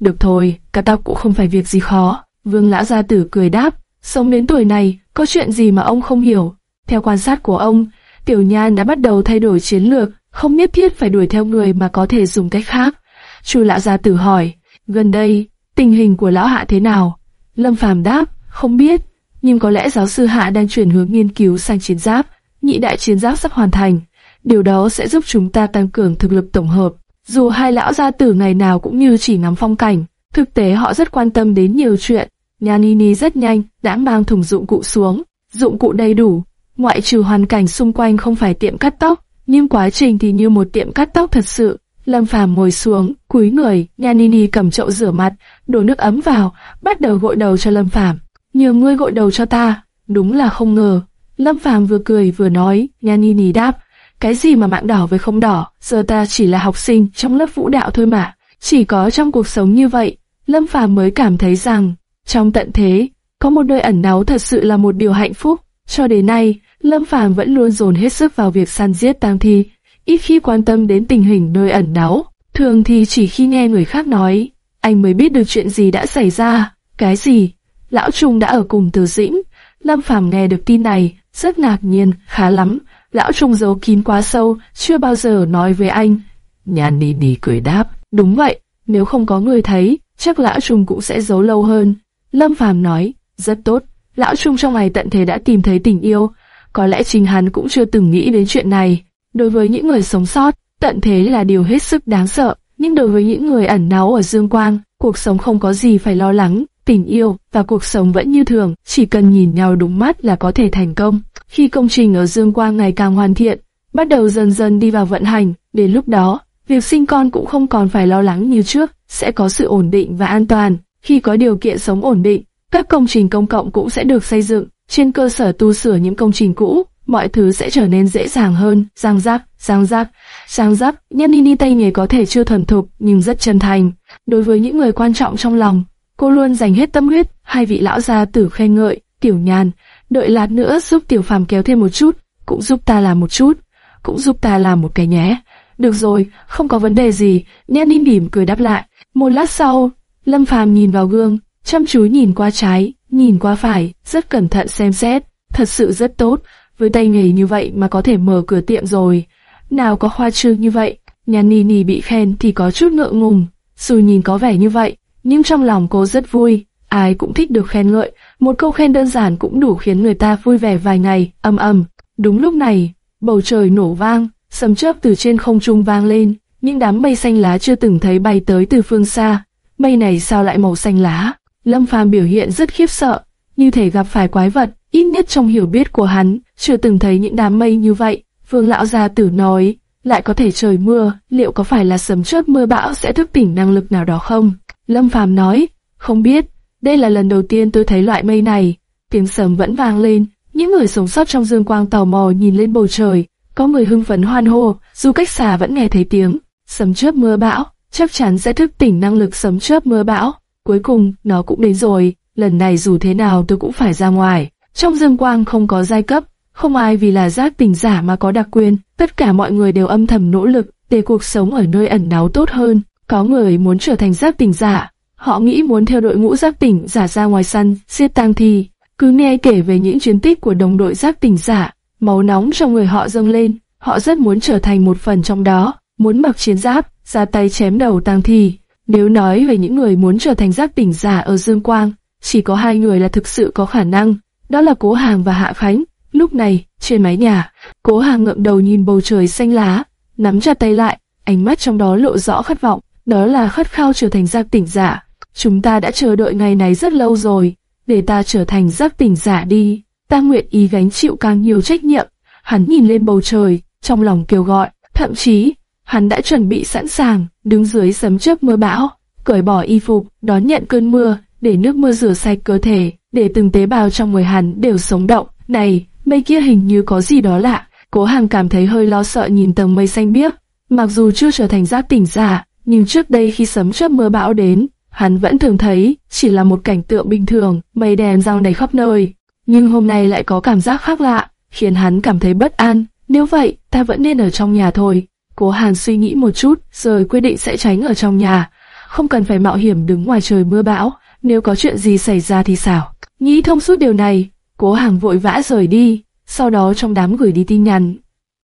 Được thôi, cắt tóc cũng không phải việc gì khó. Vương lão gia tử cười đáp, sống đến tuổi này, có chuyện gì mà ông không hiểu. Theo quan sát của ông, Tiểu Nhan đã bắt đầu thay đổi chiến lược, không nhất thiết phải đuổi theo người mà có thể dùng cách khác. Chu lão gia tử hỏi, gần đây, tình hình của lão hạ thế nào? Lâm Phàm đáp, không biết, nhưng có lẽ giáo sư hạ đang chuyển hướng nghiên cứu sang chiến giáp, nhị đại chiến giáp sắp hoàn thành. Điều đó sẽ giúp chúng ta tăng cường thực lực tổng hợp. Dù hai lão gia tử ngày nào cũng như chỉ ngắm phong cảnh, thực tế họ rất quan tâm đến nhiều chuyện. Nhà Nini rất nhanh đã mang thùng dụng cụ xuống, dụng cụ đầy đủ, ngoại trừ hoàn cảnh xung quanh không phải tiệm cắt tóc, nhưng quá trình thì như một tiệm cắt tóc thật sự. Lâm Phàm ngồi xuống, cúi người, Nhanini cầm chậu rửa mặt, đổ nước ấm vào, bắt đầu gội đầu cho Lâm Phàm. Nhờ ngươi gội đầu cho ta, đúng là không ngờ. Lâm Phàm vừa cười vừa nói, Nha Nini đáp, cái gì mà mạng đỏ với không đỏ, giờ ta chỉ là học sinh trong lớp vũ đạo thôi mà. Chỉ có trong cuộc sống như vậy, Lâm Phàm mới cảm thấy rằng, trong tận thế, có một nơi ẩn náu thật sự là một điều hạnh phúc. Cho đến nay, Lâm Phàm vẫn luôn dồn hết sức vào việc săn giết tang thi, ít khi quan tâm đến tình hình nơi ẩn náu. Thường thì chỉ khi nghe người khác nói, anh mới biết được chuyện gì đã xảy ra. Cái gì? Lão Trung đã ở cùng Từ Dĩnh. Lâm Phàm nghe được tin này, rất ngạc nhiên, khá lắm. Lão Trung giấu kín quá sâu, chưa bao giờ nói với anh. Nhàn Ni Ni cười đáp, đúng vậy, nếu không có người thấy, chắc Lão Trung cũng sẽ giấu lâu hơn. Lâm Phàm nói, rất tốt, Lão Trung trong ngày tận thế đã tìm thấy tình yêu, có lẽ chính hắn cũng chưa từng nghĩ đến chuyện này. Đối với những người sống sót, tận thế là điều hết sức đáng sợ, nhưng đối với những người ẩn náu ở dương quang, cuộc sống không có gì phải lo lắng, tình yêu và cuộc sống vẫn như thường, chỉ cần nhìn nhau đúng mắt là có thể thành công. Khi công trình ở dương quang ngày càng hoàn thiện, bắt đầu dần dần đi vào vận hành, đến lúc đó, việc sinh con cũng không còn phải lo lắng như trước, sẽ có sự ổn định và an toàn. Khi có điều kiện sống ổn định, các công trình công cộng cũng sẽ được xây dựng, trên cơ sở tu sửa những công trình cũ, mọi thứ sẽ trở nên dễ dàng hơn. Giang giác, giang giác, giang giác. Nhân ni tay nghề có thể chưa thuần thục nhưng rất chân thành. Đối với những người quan trọng trong lòng, cô luôn dành hết tâm huyết. Hai vị lão gia tử khen ngợi, tiểu nhàn, đợi lát nữa giúp tiểu phàm kéo thêm một chút, cũng giúp ta làm một chút, cũng giúp ta làm một cái nhé. Được rồi, không có vấn đề gì. nhan ninh mỉm cười đáp lại. Một lát sau, Lâm Phàm nhìn vào gương, chăm chú nhìn qua trái, nhìn qua phải, rất cẩn thận xem xét, thật sự rất tốt, với tay nghề như vậy mà có thể mở cửa tiệm rồi. Nào có khoa trương như vậy, nhà Nini bị khen thì có chút ngượng ngùng, dù nhìn có vẻ như vậy, nhưng trong lòng cô rất vui, ai cũng thích được khen ngợi, một câu khen đơn giản cũng đủ khiến người ta vui vẻ vài ngày, âm ầm. Đúng lúc này, bầu trời nổ vang, sấm chớp từ trên không trung vang lên, những đám mây xanh lá chưa từng thấy bay tới từ phương xa. Mây này sao lại màu xanh lá? Lâm Phàm biểu hiện rất khiếp sợ, như thể gặp phải quái vật, ít nhất trong hiểu biết của hắn, chưa từng thấy những đám mây như vậy. Vương lão gia tử nói, lại có thể trời mưa, liệu có phải là sấm chớp mưa bão sẽ thức tỉnh năng lực nào đó không? Lâm Phàm nói, không biết, đây là lần đầu tiên tôi thấy loại mây này. Tiếng sấm vẫn vang lên, những người sống sót trong dương quang tò mò nhìn lên bầu trời, có người hưng phấn hoan hô, dù cách xa vẫn nghe thấy tiếng sấm chớp mưa bão, chắc chắn sẽ thức tỉnh năng lực sấm chớp mưa bão. Cuối cùng, nó cũng đến rồi, lần này dù thế nào tôi cũng phải ra ngoài. Trong dương quang không có giai cấp, không ai vì là giác tỉnh giả mà có đặc quyền, tất cả mọi người đều âm thầm nỗ lực để cuộc sống ở nơi ẩn náu tốt hơn. Có người muốn trở thành giáp tỉnh giả, họ nghĩ muốn theo đội ngũ giáp tỉnh giả ra ngoài săn, giết tang thi. Cứ nghe kể về những chiến tích của đồng đội giáp tỉnh giả, máu nóng trong người họ dâng lên, họ rất muốn trở thành một phần trong đó, muốn mặc chiến giáp, ra tay chém đầu tang thi. Nếu nói về những người muốn trở thành giáp tỉnh giả ở Dương Quang, chỉ có hai người là thực sự có khả năng, đó là Cố Hàng và Hạ Khánh. Lúc này, trên mái nhà, Cố Hàng ngậm đầu nhìn bầu trời xanh lá, nắm chặt tay lại, ánh mắt trong đó lộ rõ khát vọng, đó là khát khao trở thành giác tỉnh giả. Chúng ta đã chờ đợi ngày này rất lâu rồi, để ta trở thành giác tỉnh giả đi. Ta nguyện ý gánh chịu càng nhiều trách nhiệm. Hắn nhìn lên bầu trời, trong lòng kêu gọi, thậm chí Hắn đã chuẩn bị sẵn sàng, đứng dưới sấm chớp mưa bão, cởi bỏ y phục, đón nhận cơn mưa, để nước mưa rửa sạch cơ thể, để từng tế bào trong người hắn đều sống động. Này, mây kia hình như có gì đó lạ. Cố Hàng cảm thấy hơi lo sợ nhìn tầng mây xanh biếc. Mặc dù chưa trở thành giác tỉnh giả, nhưng trước đây khi sấm chớp mưa bão đến, hắn vẫn thường thấy chỉ là một cảnh tượng bình thường, mây đèn răng đầy khắp nơi. Nhưng hôm nay lại có cảm giác khác lạ, khiến hắn cảm thấy bất an. Nếu vậy, ta vẫn nên ở trong nhà thôi. Cố Hàn suy nghĩ một chút, rồi quyết định sẽ tránh ở trong nhà, không cần phải mạo hiểm đứng ngoài trời mưa bão, nếu có chuyện gì xảy ra thì sao? Nghĩ thông suốt điều này, Cố Hàn vội vã rời đi, sau đó trong đám gửi đi tin nhắn.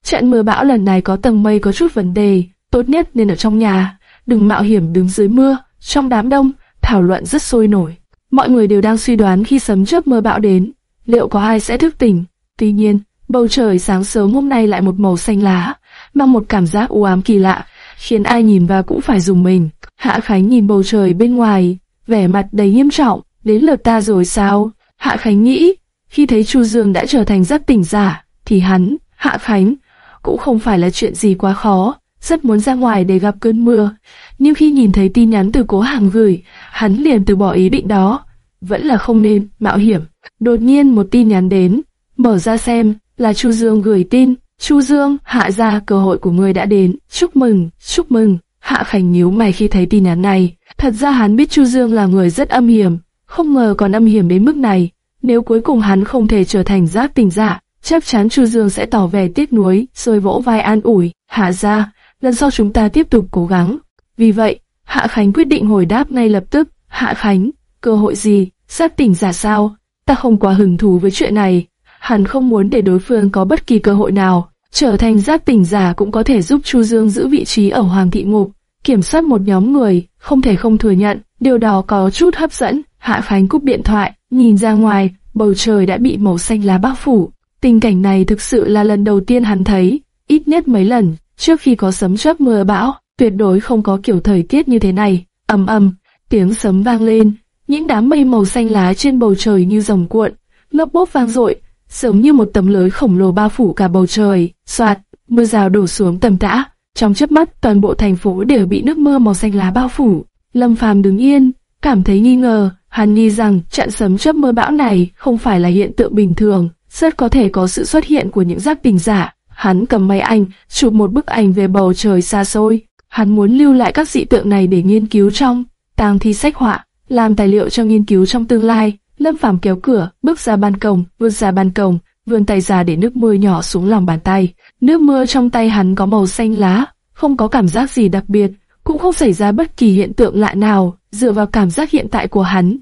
Trận mưa bão lần này có tầng mây có chút vấn đề, tốt nhất nên ở trong nhà, đừng mạo hiểm đứng dưới mưa, trong đám đông, thảo luận rất sôi nổi. Mọi người đều đang suy đoán khi sấm chớp mưa bão đến, liệu có ai sẽ thức tỉnh. Tuy nhiên, bầu trời sáng sớm hôm nay lại một màu xanh lá, mang một cảm giác u ám kỳ lạ, khiến ai nhìn vào cũng phải dùng mình. Hạ Khánh nhìn bầu trời bên ngoài, vẻ mặt đầy nghiêm trọng, đến lượt ta rồi sao? Hạ Khánh nghĩ, khi thấy Chu Dương đã trở thành giấc tỉnh giả, thì hắn, Hạ Khánh, cũng không phải là chuyện gì quá khó, rất muốn ra ngoài để gặp cơn mưa. Nhưng khi nhìn thấy tin nhắn từ cố hàng gửi, hắn liền từ bỏ ý định đó. Vẫn là không nên, mạo hiểm. Đột nhiên một tin nhắn đến, mở ra xem, là Chu Dương gửi tin. Chu Dương, hạ ra cơ hội của ngươi đã đến, chúc mừng, chúc mừng. Hạ Khánh nhíu mày khi thấy tin nhắn này. Thật ra hắn biết Chu Dương là người rất âm hiểm, không ngờ còn âm hiểm đến mức này. Nếu cuối cùng hắn không thể trở thành giác tình giả, chắc chắn Chu Dương sẽ tỏ vẻ tiếc nuối, rồi vỗ vai an ủi. Hạ ra, lần sau chúng ta tiếp tục cố gắng. Vì vậy, Hạ Khánh quyết định hồi đáp ngay lập tức. Hạ Khánh, cơ hội gì? Giác tỉnh giả sao? Ta không quá hứng thú với chuyện này. Hắn không muốn để đối phương có bất kỳ cơ hội nào. Trở thành giáp tỉnh giả cũng có thể giúp Chu Dương giữ vị trí ở Hoàng thị ngục, kiểm soát một nhóm người, không thể không thừa nhận, điều đó có chút hấp dẫn. Hạ Khánh cúp điện thoại, nhìn ra ngoài, bầu trời đã bị màu xanh lá bao phủ. Tình cảnh này thực sự là lần đầu tiên hắn thấy, ít nhất mấy lần, trước khi có sấm chớp mưa bão, tuyệt đối không có kiểu thời tiết như thế này. ầm ầm, tiếng sấm vang lên, những đám mây màu xanh lá trên bầu trời như rồng cuộn, lớp bốp vang dội, giống như một tấm lưới khổng lồ bao phủ cả bầu trời. Soạt, mưa rào đổ xuống tầm tã, trong chớp mắt toàn bộ thành phố đều bị nước mưa màu xanh lá bao phủ. Lâm Phàm đứng yên, cảm thấy nghi ngờ, hắn nghi rằng trận sấm chớp mưa bão này không phải là hiện tượng bình thường, rất có thể có sự xuất hiện của những giác tình giả. Hắn cầm máy ảnh, chụp một bức ảnh về bầu trời xa xôi. Hắn muốn lưu lại các dị tượng này để nghiên cứu trong tàng thi sách họa, làm tài liệu cho nghiên cứu trong tương lai. Lâm Phàm kéo cửa, bước ra ban công, vươn ra ban công, vươn tay ra để nước mưa nhỏ xuống lòng bàn tay. Nước mưa trong tay hắn có màu xanh lá, không có cảm giác gì đặc biệt, cũng không xảy ra bất kỳ hiện tượng lạ nào, dựa vào cảm giác hiện tại của hắn.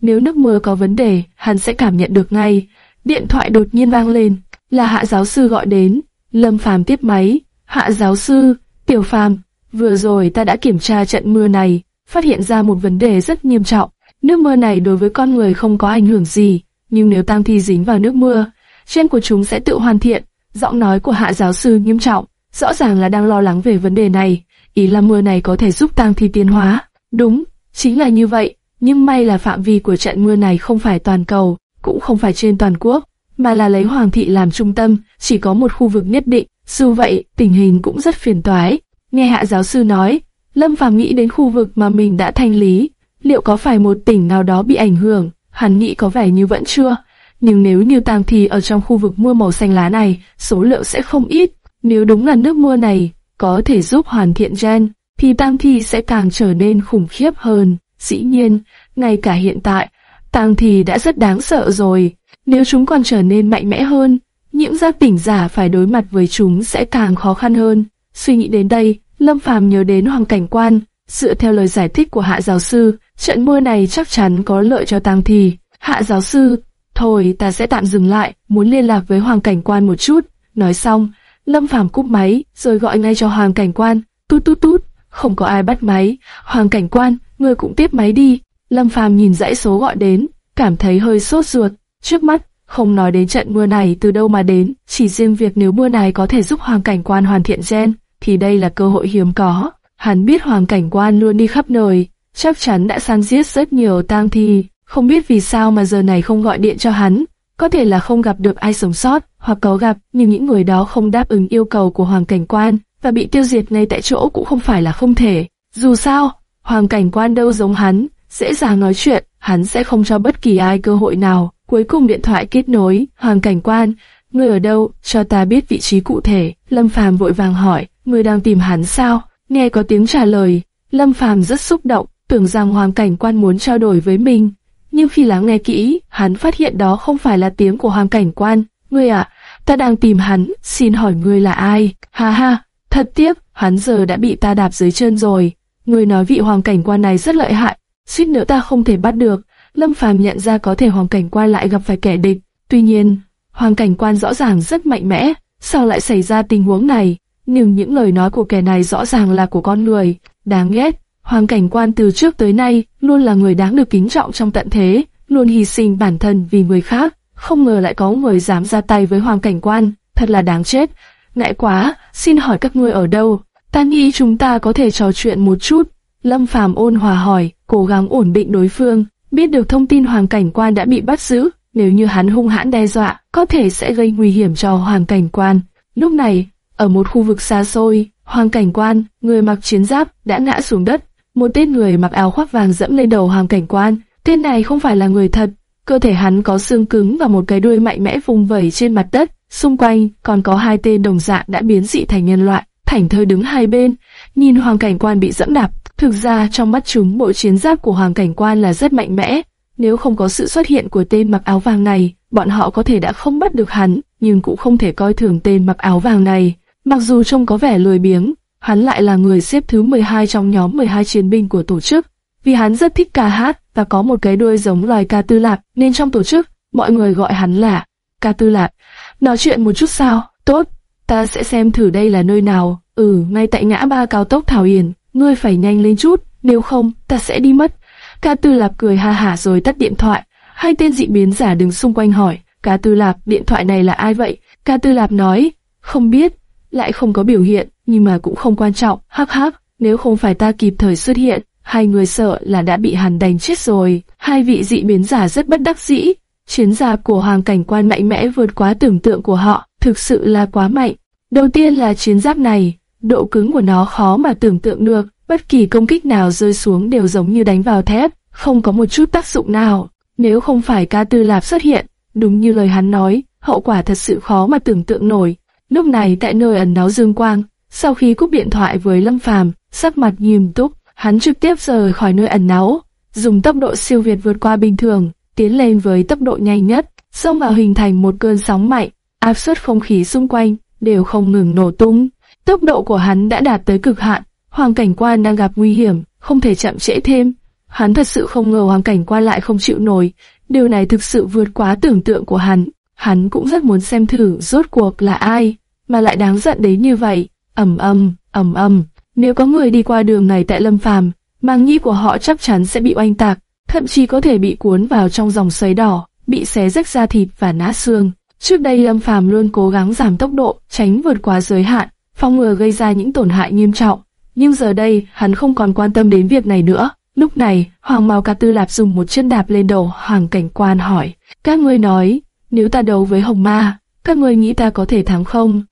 Nếu nước mưa có vấn đề, hắn sẽ cảm nhận được ngay. Điện thoại đột nhiên vang lên, là hạ giáo sư gọi đến. Lâm Phàm tiếp máy, hạ giáo sư, tiểu Phàm, vừa rồi ta đã kiểm tra trận mưa này, phát hiện ra một vấn đề rất nghiêm trọng. Nước mưa này đối với con người không có ảnh hưởng gì, nhưng nếu tang thi dính vào nước mưa, gen của chúng sẽ tự hoàn thiện. Giọng nói của hạ giáo sư nghiêm trọng, rõ ràng là đang lo lắng về vấn đề này. Ý là mưa này có thể giúp tang thi tiến hóa. Đúng, chính là như vậy. Nhưng may là phạm vi của trận mưa này không phải toàn cầu, cũng không phải trên toàn quốc, mà là lấy Hoàng thị làm trung tâm, chỉ có một khu vực nhất định. Dù vậy, tình hình cũng rất phiền toái. Nghe hạ giáo sư nói, Lâm Phàm nghĩ đến khu vực mà mình đã thanh lý, liệu có phải một tỉnh nào đó bị ảnh hưởng? Hắn nghĩ có vẻ như vẫn chưa. Nhưng nếu như tam thì ở trong khu vực mưa màu xanh lá này, số lượng sẽ không ít. Nếu đúng là nước mưa này có thể giúp hoàn thiện gen, thì tam thi sẽ càng trở nên khủng khiếp hơn. Dĩ nhiên, ngay cả hiện tại, tam thi đã rất đáng sợ rồi. Nếu chúng còn trở nên mạnh mẽ hơn, những giác tỉnh giả phải đối mặt với chúng sẽ càng khó khăn hơn. Suy nghĩ đến đây, Lâm Phàm nhớ đến Hoàng Cảnh Quan. Dựa theo lời giải thích của Hạ giáo sư, trận mưa này chắc chắn có lợi cho tang Thì. Hạ giáo sư, thôi ta sẽ tạm dừng lại, muốn liên lạc với Hoàng Cảnh Quan một chút. Nói xong, Lâm Phàm cúp máy, rồi gọi ngay cho Hoàng Cảnh Quan. Tút tút tút, không có ai bắt máy. Hoàng Cảnh Quan, ngươi cũng tiếp máy đi. Lâm Phàm nhìn dãy số gọi đến, cảm thấy hơi sốt ruột. Trước mắt, không nói đến trận mưa này từ đâu mà đến, chỉ riêng việc nếu mưa này có thể giúp Hoàng Cảnh Quan hoàn thiện gen, thì đây là cơ hội hiếm có. Hắn biết Hoàng Cảnh Quan luôn đi khắp nơi, chắc chắn đã săn giết rất nhiều tang thi, không biết vì sao mà giờ này không gọi điện cho hắn. Có thể là không gặp được ai sống sót, hoặc có gặp, nhưng những người đó không đáp ứng yêu cầu của Hoàng Cảnh Quan, và bị tiêu diệt ngay tại chỗ cũng không phải là không thể. Dù sao, Hoàng Cảnh Quan đâu giống hắn, dễ dàng nói chuyện, hắn sẽ không cho bất kỳ ai cơ hội nào. Cuối cùng điện thoại kết nối, Hoàng Cảnh Quan, ngươi ở đâu, cho ta biết vị trí cụ thể. Lâm Phàm vội vàng hỏi, ngươi đang tìm hắn sao? Nghe có tiếng trả lời, Lâm Phàm rất xúc động, tưởng rằng Hoàng Cảnh Quan muốn trao đổi với mình. Nhưng khi lắng nghe kỹ, hắn phát hiện đó không phải là tiếng của Hoàng Cảnh Quan. Ngươi à, ta đang tìm hắn, xin hỏi ngươi là ai? Ha ha, thật tiếc, hắn giờ đã bị ta đạp dưới chân rồi. Ngươi nói vị Hoàng Cảnh Quan này rất lợi hại, suýt nữa ta không thể bắt được. Lâm Phàm nhận ra có thể Hoàng Cảnh Quan lại gặp phải kẻ địch. Tuy nhiên, Hoàng Cảnh Quan rõ ràng rất mạnh mẽ, sao lại xảy ra tình huống này? Nhưng những lời nói của kẻ này rõ ràng là của con người. Đáng ghét, Hoàng cảnh quan từ trước tới nay luôn là người đáng được kính trọng trong tận thế, luôn hy sinh bản thân vì người khác. Không ngờ lại có người dám ra tay với hoàng cảnh quan, thật là đáng chết. Ngại quá, xin hỏi các ngươi ở đâu? Ta nghĩ chúng ta có thể trò chuyện một chút. Lâm Phàm ôn hòa hỏi, cố gắng ổn định đối phương. Biết được thông tin hoàng cảnh quan đã bị bắt giữ, nếu như hắn hung hãn đe dọa, có thể sẽ gây nguy hiểm cho hoàng cảnh quan. Lúc này, ở một khu vực xa xôi, hoàng cảnh quan, người mặc chiến giáp, đã ngã xuống đất. Một tên người mặc áo khoác vàng dẫm lên đầu hoàng cảnh quan. Tên này không phải là người thật, cơ thể hắn có xương cứng và một cái đuôi mạnh mẽ vùng vẩy trên mặt đất. Xung quanh còn có hai tên đồng dạng đã biến dị thành nhân loại, thảnh thơi đứng hai bên, nhìn hoàng cảnh quan bị dẫm đạp. Thực ra trong mắt chúng bộ chiến giáp của hoàng cảnh quan là rất mạnh mẽ. Nếu không có sự xuất hiện của tên mặc áo vàng này, bọn họ có thể đã không bắt được hắn, nhưng cũng không thể coi thường tên mặc áo vàng này. Mặc dù trông có vẻ lười biếng, hắn lại là người xếp thứ 12 trong nhóm 12 chiến binh của tổ chức. Vì hắn rất thích ca hát và có một cái đuôi giống loài ca tư lạp, nên trong tổ chức, mọi người gọi hắn là ca tư lạp. Nói chuyện một chút sao? Tốt, ta sẽ xem thử đây là nơi nào. Ừ, ngay tại ngã ba cao tốc Thảo Hiền, ngươi phải nhanh lên chút, nếu không, ta sẽ đi mất. Ca Tư Lạp cười ha hả rồi tắt điện thoại. Hai tên dị biến giả đứng xung quanh hỏi, Ca Tư Lạp, điện thoại này là ai vậy? Ca Tư Lạp nói, không biết, lại không có biểu hiện, nhưng mà cũng không quan trọng, hắc hắc, nếu không phải ta kịp thời xuất hiện, hai người sợ là đã bị hàn đánh chết rồi. Hai vị dị biến giả rất bất đắc dĩ, chiến giả của hoàng cảnh quan mạnh mẽ vượt quá tưởng tượng của họ, thực sự là quá mạnh. Đầu tiên là chiến giáp này, độ cứng của nó khó mà tưởng tượng được, bất kỳ công kích nào rơi xuống đều giống như đánh vào thép, không có một chút tác dụng nào. Nếu không phải ca tư lạp xuất hiện, đúng như lời hắn nói, hậu quả thật sự khó mà tưởng tượng nổi. Lúc này tại nơi ẩn náu dương quang, sau khi cúp điện thoại với Lâm Phàm, sắc mặt nghiêm túc, hắn trực tiếp rời khỏi nơi ẩn náu, dùng tốc độ siêu việt vượt qua bình thường, tiến lên với tốc độ nhanh nhất, xông vào hình thành một cơn sóng mạnh, áp suất không khí xung quanh đều không ngừng nổ tung. Tốc độ của hắn đã đạt tới cực hạn, Hoàng cảnh quan đang gặp nguy hiểm, không thể chậm trễ thêm. Hắn thật sự không ngờ Hoàng cảnh quan lại không chịu nổi, điều này thực sự vượt quá tưởng tượng của hắn. Hắn cũng rất muốn xem thử rốt cuộc là ai, mà lại đáng giận đến như vậy. ầm ầm, ầm ầm. Nếu có người đi qua đường này tại Lâm Phàm, màng nhĩ của họ chắc chắn sẽ bị oanh tạc, thậm chí có thể bị cuốn vào trong dòng xoáy đỏ, bị xé rách da thịt và nát xương. Trước đây Lâm Phàm luôn cố gắng giảm tốc độ, tránh vượt quá giới hạn, phòng ngừa gây ra những tổn hại nghiêm trọng. Nhưng giờ đây, hắn không còn quan tâm đến việc này nữa. Lúc này, Hoàng Mao Ca Tư Lạp dùng một chân đạp lên đầu Hoàng Cảnh Quan hỏi, các ngươi nói, nếu ta đấu với Hồng Ma, các ngươi nghĩ ta có thể thắng không?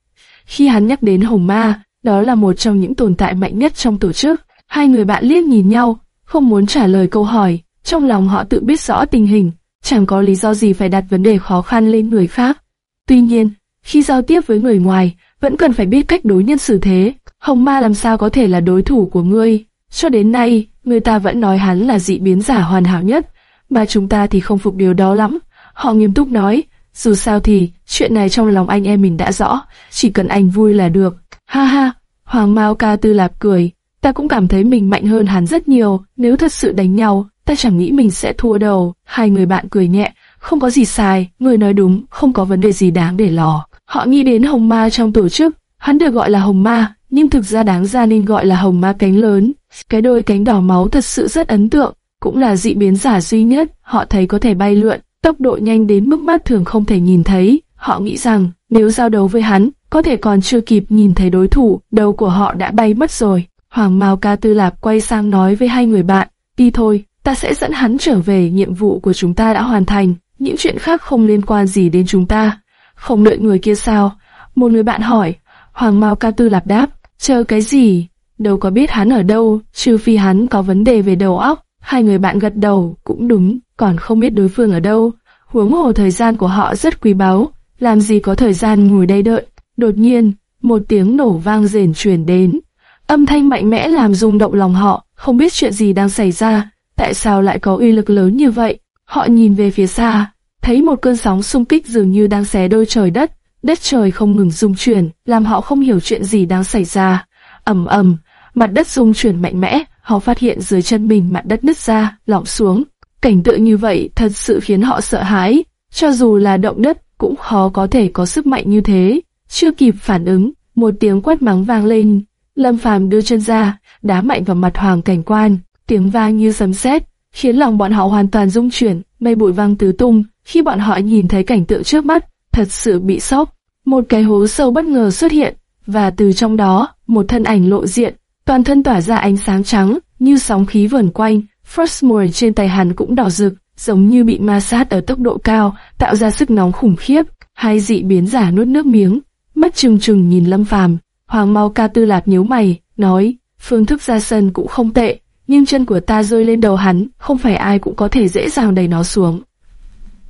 Khi hắn nhắc đến Hồng Ma, đó là một trong những tồn tại mạnh nhất trong tổ chức. Hai người bạn liếc nhìn nhau, không muốn trả lời câu hỏi, trong lòng họ tự biết rõ tình hình, chẳng có lý do gì phải đặt vấn đề khó khăn lên người khác. Tuy nhiên, khi giao tiếp với người ngoài, vẫn cần phải biết cách đối nhân xử thế. Hồng Ma làm sao có thể là đối thủ của ngươi? Cho đến nay, người ta vẫn nói hắn là dị biến giả hoàn hảo nhất, mà chúng ta thì không phục điều đó lắm. Họ nghiêm túc nói, dù sao thì, chuyện này trong lòng anh em mình đã rõ, chỉ cần anh vui là được. Ha ha, Hoàng Mao ca tư lạp cười, ta cũng cảm thấy mình mạnh hơn hắn rất nhiều, nếu thật sự đánh nhau, ta chẳng nghĩ mình sẽ thua đâu. Hai người bạn cười nhẹ, không có gì sai, người nói đúng, không có vấn đề gì đáng để lo. Họ nghĩ đến hồng ma trong tổ chức, hắn được gọi là hồng ma, nhưng thực ra đáng ra nên gọi là hồng ma cánh lớn. Cái đôi cánh đỏ máu thật sự rất ấn tượng, cũng là dị biến giả duy nhất họ thấy có thể bay lượn, tốc độ nhanh đến mức mắt thường không thể nhìn thấy. Họ nghĩ rằng nếu giao đấu với hắn, có thể còn chưa kịp nhìn thấy đối thủ, đầu của họ đã bay mất rồi. Hoàng Mao Ca Tư Lạp quay sang nói với hai người bạn, đi thôi, ta sẽ dẫn hắn trở về nhiệm vụ của chúng ta đã hoàn thành, những chuyện khác không liên quan gì đến chúng ta. Không đợi người kia sao? Một người bạn hỏi, Hoàng Mao Ca Tư Lạp đáp, chờ cái gì? Đâu có biết hắn ở đâu, trừ phi hắn có vấn đề về đầu óc. Hai người bạn gật đầu, cũng đúng, còn không biết đối phương ở đâu. Huống hồ thời gian của họ rất quý báu, làm gì có thời gian ngồi đây đợi. Đột nhiên, một tiếng nổ vang rền truyền đến. Âm thanh mạnh mẽ làm rung động lòng họ, không biết chuyện gì đang xảy ra, tại sao lại có uy lực lớn như vậy. Họ nhìn về phía xa, thấy một cơn sóng xung kích dường như đang xé đôi trời đất, đất trời không ngừng rung chuyển, làm họ không hiểu chuyện gì đang xảy ra. ầm ầm, mặt đất rung chuyển mạnh mẽ, họ phát hiện dưới chân mình mặt đất nứt ra, lỏng xuống. Cảnh tượng như vậy thật sự khiến họ sợ hãi, cho dù là động đất cũng khó có thể có sức mạnh như thế. Chưa kịp phản ứng, một tiếng quát mắng vang lên, Lâm Phàm đưa chân ra, đá mạnh vào mặt Hoàng Cảnh Quan, tiếng vang như sấm sét, khiến lòng bọn họ hoàn toàn rung chuyển, mây bụi văng tứ tung. Khi bọn họ nhìn thấy cảnh tượng trước mắt, thật sự bị sốc. Một cái hố sâu bất ngờ xuất hiện, và từ trong đó, một thân ảnh lộ diện, toàn thân tỏa ra ánh sáng trắng, như sóng khí vờn quanh. Frostmourne trên tay hắn cũng đỏ rực, giống như bị ma sát ở tốc độ cao, tạo ra sức nóng khủng khiếp. Hai dị biến giả nuốt nước miếng, mắt trừng trừng nhìn Lâm Phàm. Hoàng Mau Ca Tư Lạp nhíu mày, nói, phương thức ra sân cũng không tệ, nhưng chân của ta rơi lên đầu hắn, không phải ai cũng có thể dễ dàng đẩy nó xuống.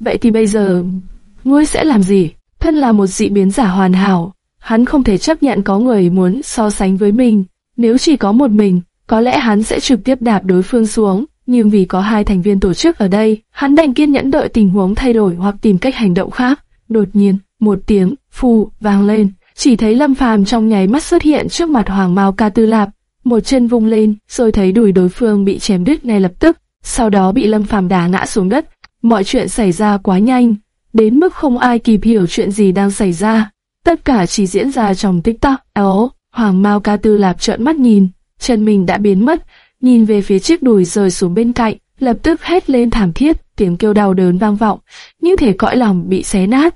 Vậy thì bây giờ, ngươi sẽ làm gì? Thân là một dị biến giả hoàn hảo, hắn không thể chấp nhận có người muốn so sánh với mình. Nếu chỉ có một mình, có lẽ hắn sẽ trực tiếp đạp đối phương xuống. Nhưng vì có hai thành viên tổ chức ở đây, hắn đành kiên nhẫn đợi tình huống thay đổi hoặc tìm cách hành động khác. Đột nhiên, một tiếng phù vang lên, chỉ thấy Lâm Phàm trong nháy mắt xuất hiện trước mặt Hoàng Mao Ca Tư Lạp, một chân vung lên, rồi thấy đùi đối phương bị chém đứt ngay lập tức, sau đó bị Lâm Phàm đá ngã xuống đất. Mọi chuyện xảy ra quá nhanh, đến mức không ai kịp hiểu chuyện gì đang xảy ra. Tất cả chỉ diễn ra trong tích tắc. Áo, Hoàng Mao Ca Tư Lạp trợn mắt nhìn, chân mình đã biến mất, nhìn về phía chiếc đùi rơi xuống bên cạnh, lập tức hét lên thảm thiết, tiếng kêu đau đớn vang vọng, như thể cõi lòng bị xé nát.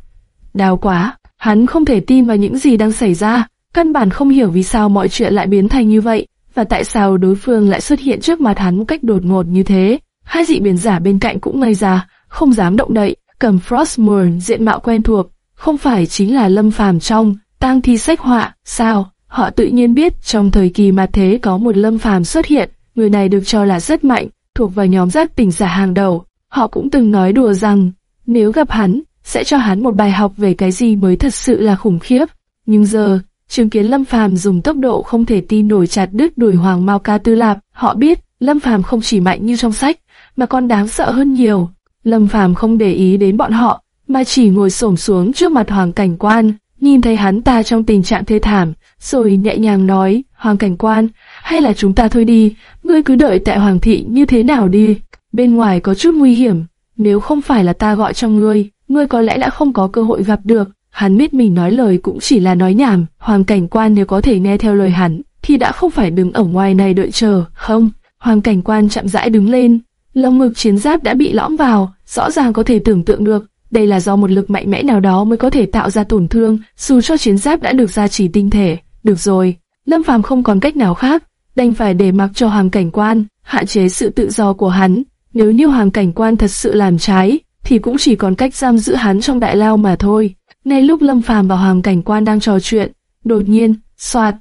Đau quá, hắn không thể tin vào những gì đang xảy ra, căn bản không hiểu vì sao mọi chuyện lại biến thành như vậy, và tại sao đối phương lại xuất hiện trước mặt hắn một cách đột ngột như thế. Hai dị biến giả bên cạnh cũng ngây ra, không dám động đậy, cầm Frostmourne diện mạo quen thuộc, không phải chính là Lâm Phàm trong tang thi sách họa, sao? Họ tự nhiên biết trong thời kỳ mà thế có một Lâm Phàm xuất hiện, người này được cho là rất mạnh, thuộc vào nhóm giác tỉnh giả hàng đầu. Họ cũng từng nói đùa rằng, nếu gặp hắn, sẽ cho hắn một bài học về cái gì mới thật sự là khủng khiếp. Nhưng giờ, chứng kiến Lâm Phàm dùng tốc độ không thể tin nổi chặt đứt đuổi Hoàng Mao Ca Tư Lạp, họ biết Lâm Phàm không chỉ mạnh như trong sách, mà còn đáng sợ hơn nhiều. Lâm Phàm không để ý đến bọn họ, mà chỉ ngồi xổm xuống trước mặt Hoàng Cảnh Quan, nhìn thấy hắn ta trong tình trạng thê thảm, rồi nhẹ nhàng nói, Hoàng Cảnh Quan, hay là chúng ta thôi đi, ngươi cứ đợi tại Hoàng thị như thế nào đi, bên ngoài có chút nguy hiểm, nếu không phải là ta gọi cho ngươi, ngươi có lẽ đã không có cơ hội gặp được. Hắn biết mình nói lời cũng chỉ là nói nhảm, Hoàng Cảnh Quan nếu có thể nghe theo lời hắn, thì đã không phải đứng ở ngoài này đợi chờ, không. Hoàng Cảnh Quan chậm rãi đứng lên, lồng ngực chiến giáp đã bị lõm vào, rõ ràng có thể tưởng tượng được, đây là do một lực mạnh mẽ nào đó mới có thể tạo ra tổn thương, dù cho chiến giáp đã được gia trì tinh thể. Được rồi, Lâm Phàm không còn cách nào khác, đành phải để mặc cho Hoàng Cảnh Quan hạn chế sự tự do của hắn. Nếu như Hoàng Cảnh Quan thật sự làm trái, thì cũng chỉ còn cách giam giữ hắn trong đại lao mà thôi. Ngay lúc Lâm Phàm và Hoàng Cảnh Quan đang trò chuyện, đột nhiên, soạt,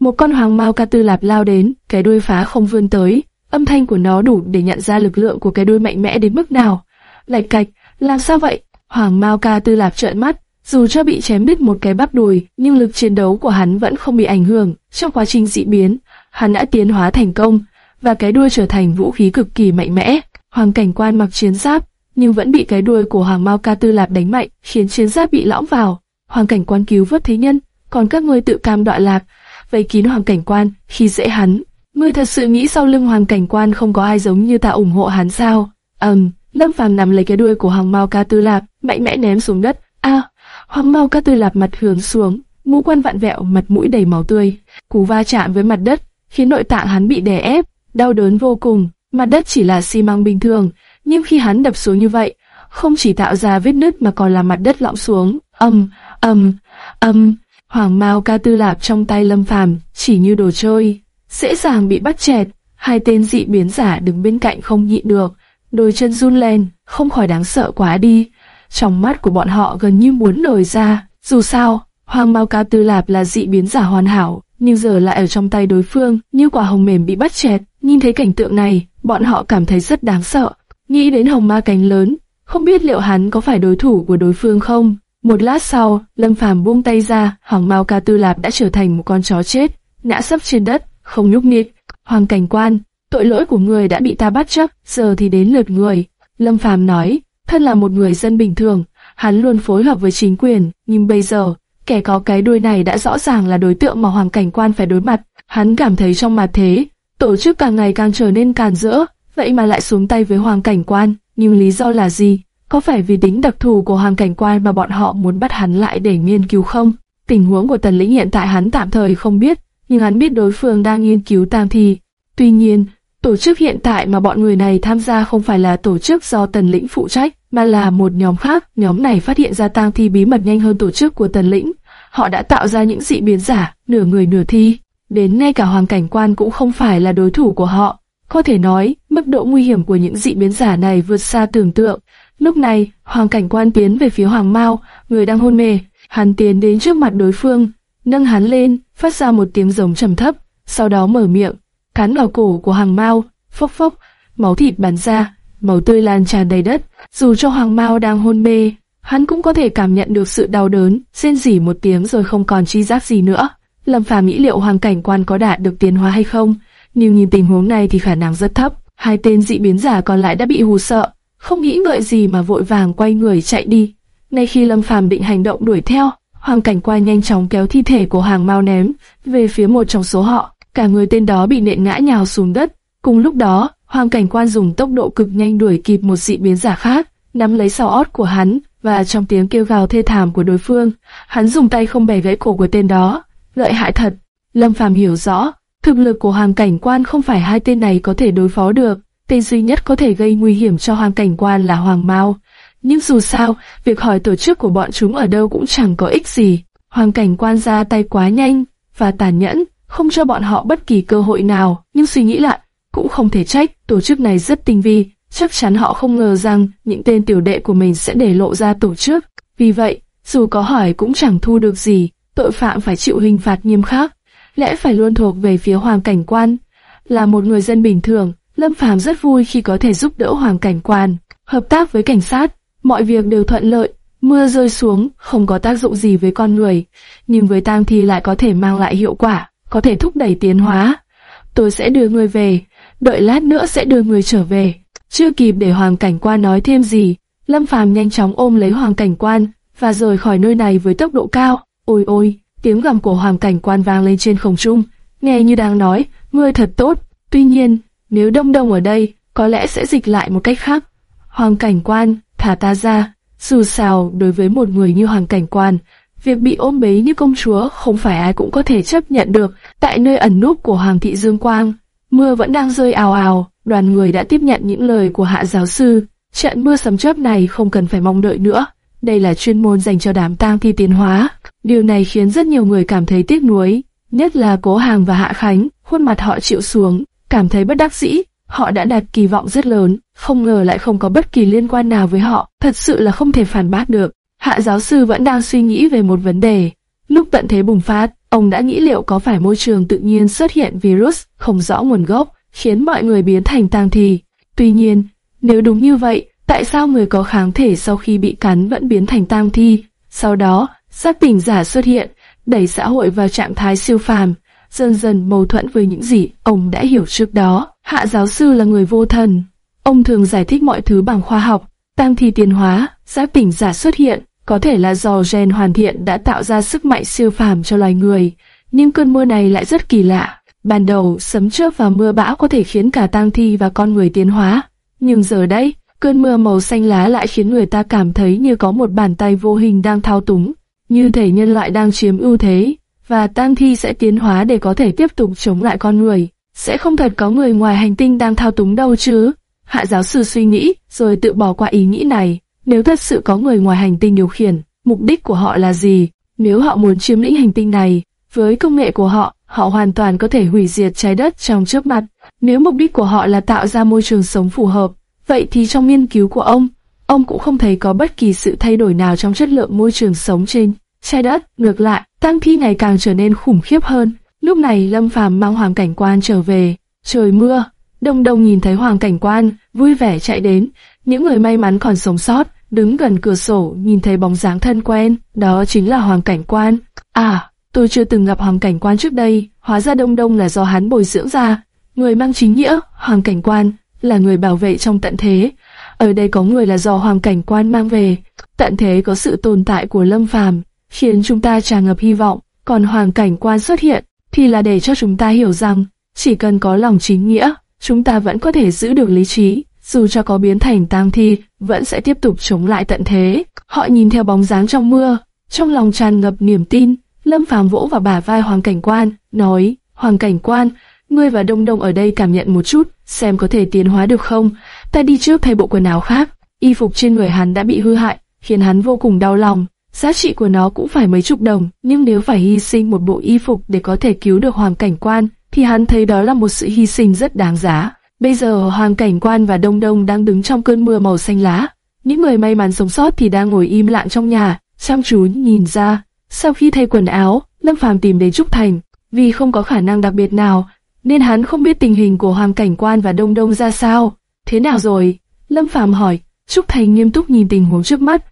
một con hoàng mao ca tư lạp lao đến, cái đuôi phá không vươn tới, âm thanh của nó đủ để nhận ra lực lượng của cái đuôi mạnh mẽ đến mức nào. Lạch cạch, làm sao vậy? Hoàng Mao ca tư lạp trợn mắt, dù cho bị chém đứt một cái bắp đùi, nhưng lực chiến đấu của hắn vẫn không bị ảnh hưởng. Trong quá trình dị biến, hắn đã tiến hóa thành công, và cái đuôi trở thành vũ khí cực kỳ mạnh mẽ. Hoàng cảnh quan mặc chiến giáp, nhưng vẫn bị cái đuôi của Hoàng Mao ca tư lạp đánh mạnh, khiến chiến giáp bị lõm vào. Hoàng cảnh quan cứu vớt thế nhân, còn các ngươi tự cam đoạ lạc, vây kín Hoàng cảnh quan, khi dễ hắn. Ngươi thật sự nghĩ sau lưng Hoàng cảnh quan không có ai giống như ta ủng hộ hắn sao? Ầm, um, Lâm Phàm nằm lấy cái đuôi của Hoàng Mao ca tư lạp, mạnh mẽ ném xuống đất. A, Hoàng Mao ca tư lạp mặt hướng xuống, mũ quan vặn vẹo, mặt mũi đầy máu tươi. Cú va chạm với mặt đất khiến nội tạng hắn bị đè ép, đau đớn vô cùng. Mặt đất chỉ là xi măng bình thường, nhưng khi hắn đập xuống như vậy, không chỉ tạo ra vết nứt mà còn làm mặt đất lõm xuống. ầm ầm ầm Hoàng Mao ca tư lạp trong tay Lâm Phàm chỉ như đồ chơi, dễ dàng bị bắt chẹt. Hai tên dị biến giả đứng bên cạnh không nhịn được, đôi chân run lên, không khỏi đáng sợ quá đi. Trong mắt của bọn họ gần như muốn nổi ra. Dù sao, Hoàng Mao Ca Tư Lạp là dị biến giả hoàn hảo, nhưng giờ lại ở trong tay đối phương, như quả hồng mềm bị bắt chẹt. Nhìn thấy cảnh tượng này, bọn họ cảm thấy rất đáng sợ. Nghĩ đến hồng ma cánh lớn, không biết liệu hắn có phải đối thủ của đối phương không. Một lát sau, Lâm Phàm buông tay ra, Hoàng Mao Ca Tư Lạp đã trở thành một con chó chết, ngã sấp trên đất, không nhúc nhích. Hoàng Cảnh Quan, tội lỗi của người đã bị ta bắt chấp, giờ thì đến lượt người. Lâm Phàm nói, thân là một người dân bình thường, hắn luôn phối hợp với chính quyền, nhưng bây giờ, kẻ có cái đuôi này đã rõ ràng là đối tượng mà Hoàng Cảnh Quan phải đối mặt. Hắn cảm thấy trong mặt thế, tổ chức càng ngày càng trở nên càn rỡ, vậy mà lại xuống tay với Hoàng Cảnh Quan, nhưng lý do là gì? Có phải vì tính đặc thù của Hoàng Cảnh Quan mà bọn họ muốn bắt hắn lại để nghiên cứu không? Tình huống của Tần Lĩnh hiện tại hắn tạm thời không biết, nhưng hắn biết đối phương đang nghiên cứu tam thi. Tuy nhiên, tổ chức hiện tại mà bọn người này tham gia không phải là tổ chức do Tần Lĩnh phụ trách, mà là một nhóm khác. Nhóm này phát hiện ra tang thi bí mật nhanh hơn tổ chức của Tần Lĩnh. Họ đã tạo ra những dị biến giả, nửa người nửa thi. Đến ngay cả hoàng cảnh quan cũng không phải là đối thủ của họ. Có thể nói, mức độ nguy hiểm của những dị biến giả này vượt xa tưởng tượng. Lúc này, hoàng cảnh quan tiến về phía hoàng mao, người đang hôn mê. Hắn tiến đến trước mặt đối phương, nâng hắn lên, phát ra một tiếng giống trầm thấp, sau đó mở miệng, cắn vào cổ của hoàng mao, phốc phốc, máu thịt bắn ra, máu tươi lan tràn đầy đất. Dù cho hoàng mao đang hôn mê, hắn cũng có thể cảm nhận được sự đau đớn, rên rỉ một tiếng rồi không còn chi giác gì nữa. Lâm Phàm nghĩ liệu hoàng cảnh quan có đạt được tiến hóa hay không, nhưng nhìn tình huống này thì khả năng rất thấp. Hai tên dị biến giả còn lại đã bị hù sợ, không nghĩ ngợi gì mà vội vàng quay người chạy đi. Ngay khi Lâm Phàm định hành động đuổi theo, Hoàng Cảnh Quan nhanh chóng kéo thi thể của Hàng Mao ném về phía một trong số họ. Cả người tên đó bị nện ngã nhào xuống đất. Cùng lúc đó, Hoàng Cảnh Quan dùng tốc độ cực nhanh đuổi kịp một dị biến giả khác, nắm lấy sau ót của hắn và trong tiếng kêu gào thê thảm của đối phương, hắn dùng tay không bẻ gãy cổ của tên đó. Lợi hại thật. Lâm Phàm hiểu rõ, thực lực của Hoàng Cảnh Quan không phải hai tên này có thể đối phó được. Tên duy nhất có thể gây nguy hiểm cho Hoàng Cảnh Quan là Hoàng Mao. Nhưng dù sao, việc hỏi tổ chức của bọn chúng ở đâu cũng chẳng có ích gì. Hoàng cảnh quan ra tay quá nhanh và tàn nhẫn, không cho bọn họ bất kỳ cơ hội nào. Nhưng suy nghĩ lại, cũng không thể trách, tổ chức này rất tinh vi. Chắc chắn họ không ngờ rằng những tên tiểu đệ của mình sẽ để lộ ra tổ chức. Vì vậy, dù có hỏi cũng chẳng thu được gì, tội phạm phải chịu hình phạt nghiêm khắc. Lẽ phải luôn thuộc về phía hoàng cảnh quan. Là một người dân bình thường, Lâm Phàm rất vui khi có thể giúp đỡ hoàng cảnh quan, hợp tác với cảnh sát mọi việc đều thuận lợi, mưa rơi xuống không có tác dụng gì với con người, nhưng với tang thi lại có thể mang lại hiệu quả, có thể thúc đẩy tiến hóa. Tôi sẽ đưa người về, đợi lát nữa sẽ đưa người trở về. Chưa kịp để Hoàng Cảnh Quan nói thêm gì, Lâm Phàm nhanh chóng ôm lấy Hoàng Cảnh Quan và rời khỏi nơi này với tốc độ cao. Ôi ôi, tiếng gầm của Hoàng Cảnh Quan vang lên trên không trung, nghe như đang nói, ngươi thật tốt. Tuy nhiên, nếu đông đông ở đây, có lẽ sẽ dịch lại một cách khác. Hoàng Cảnh Quan, thả ta ra. Dù sao, đối với một người như hoàng cảnh quan, việc bị ôm bế như công chúa không phải ai cũng có thể chấp nhận được. Tại nơi ẩn núp của Hoàng thị Dương Quang, mưa vẫn đang rơi ào ào, đoàn người đã tiếp nhận những lời của hạ giáo sư. Trận mưa sấm chớp này không cần phải mong đợi nữa. Đây là chuyên môn dành cho đám tang thi tiến hóa. Điều này khiến rất nhiều người cảm thấy tiếc nuối, nhất là Cố Hàng và Hạ Khánh, khuôn mặt họ chịu xuống, cảm thấy bất đắc dĩ. Họ đã đặt kỳ vọng rất lớn, không ngờ lại không có bất kỳ liên quan nào với họ, thật sự là không thể phản bác được. Hạ giáo sư vẫn đang suy nghĩ về một vấn đề. Lúc tận thế bùng phát, ông đã nghĩ liệu có phải môi trường tự nhiên xuất hiện virus không rõ nguồn gốc, khiến mọi người biến thành tang thi. Tuy nhiên, nếu đúng như vậy, tại sao người có kháng thể sau khi bị cắn vẫn biến thành tang thi? Sau đó, giác tỉnh giả xuất hiện, đẩy xã hội vào trạng thái siêu phàm, dần dần mâu thuẫn với những gì ông đã hiểu trước đó. Hạ giáo sư là người vô thần. Ông thường giải thích mọi thứ bằng khoa học, tăng thi tiến hóa, giáp tỉnh giả xuất hiện, có thể là do gen hoàn thiện đã tạo ra sức mạnh siêu phàm cho loài người. Nhưng cơn mưa này lại rất kỳ lạ. Ban đầu, sấm chớp và mưa bão có thể khiến cả tang thi và con người tiến hóa. Nhưng giờ đây, cơn mưa màu xanh lá lại khiến người ta cảm thấy như có một bàn tay vô hình đang thao túng, như thể nhân loại đang chiếm ưu thế, và tan thi sẽ tiến hóa để có thể tiếp tục chống lại con người. Sẽ không thật có người ngoài hành tinh đang thao túng đâu chứ. Hạ giáo sư suy nghĩ, rồi tự bỏ qua ý nghĩ này. Nếu thật sự có người ngoài hành tinh điều khiển, mục đích của họ là gì? Nếu họ muốn chiếm lĩnh hành tinh này, với công nghệ của họ, họ hoàn toàn có thể hủy diệt trái đất trong trước mắt. Nếu mục đích của họ là tạo ra môi trường sống phù hợp, vậy thì trong nghiên cứu của ông, ông cũng không thấy có bất kỳ sự thay đổi nào trong chất lượng môi trường sống trên trái đất. Ngược lại, tăng thi ngày càng trở nên khủng khiếp hơn. Lúc này Lâm Phàm mang Hoàng Cảnh Quan trở về. Trời mưa, Đông Đông nhìn thấy Hoàng Cảnh Quan, vui vẻ chạy đến. Những người may mắn còn sống sót, đứng gần cửa sổ nhìn thấy bóng dáng thân quen, đó chính là Hoàng Cảnh Quan. À, tôi chưa từng gặp Hoàng Cảnh Quan trước đây, hóa ra Đông Đông là do hắn bồi dưỡng ra. Người mang chính nghĩa, Hoàng Cảnh Quan, là người bảo vệ trong tận thế. Ở đây có người là do Hoàng Cảnh Quan mang về. Tận thế có sự tồn tại của Lâm Phàm, khiến chúng ta tràn ngập hy vọng. Còn Hoàng Cảnh Quan xuất hiện, thì là để cho chúng ta hiểu rằng, chỉ cần có lòng chính nghĩa, chúng ta vẫn có thể giữ được lý trí, dù cho có biến thành tang thi, vẫn sẽ tiếp tục chống lại tận thế. Họ nhìn theo bóng dáng trong mưa, trong lòng tràn ngập niềm tin. Lâm Phàm vỗ vào bả vai Hoàng Cảnh Quan, nói: Hoàng cảnh quan, ngươi và Đông Đông ở đây cảm nhận một chút, xem có thể tiến hóa được không. Ta đi trước thay bộ quần áo khác. Y phục trên người hắn đã bị hư hại, khiến hắn vô cùng đau lòng. Giá trị của nó cũng phải mấy chục đồng, nhưng nếu phải hy sinh một bộ y phục để có thể cứu được hoàng cảnh quan, thì hắn thấy đó là một sự hy sinh rất đáng giá. Bây giờ hoàng cảnh quan và đông đông đang đứng trong cơn mưa màu xanh lá. Những người may mắn sống sót thì đang ngồi im lặng trong nhà, chăm chú nhìn ra. Sau khi thay quần áo, Lâm Phàm tìm đến Trúc Thành, vì không có khả năng đặc biệt nào, nên hắn không biết tình hình của hoàng cảnh quan và đông đông ra sao. Thế nào rồi? Lâm Phàm hỏi. Trúc Thành nghiêm túc nhìn tình huống trước mắt,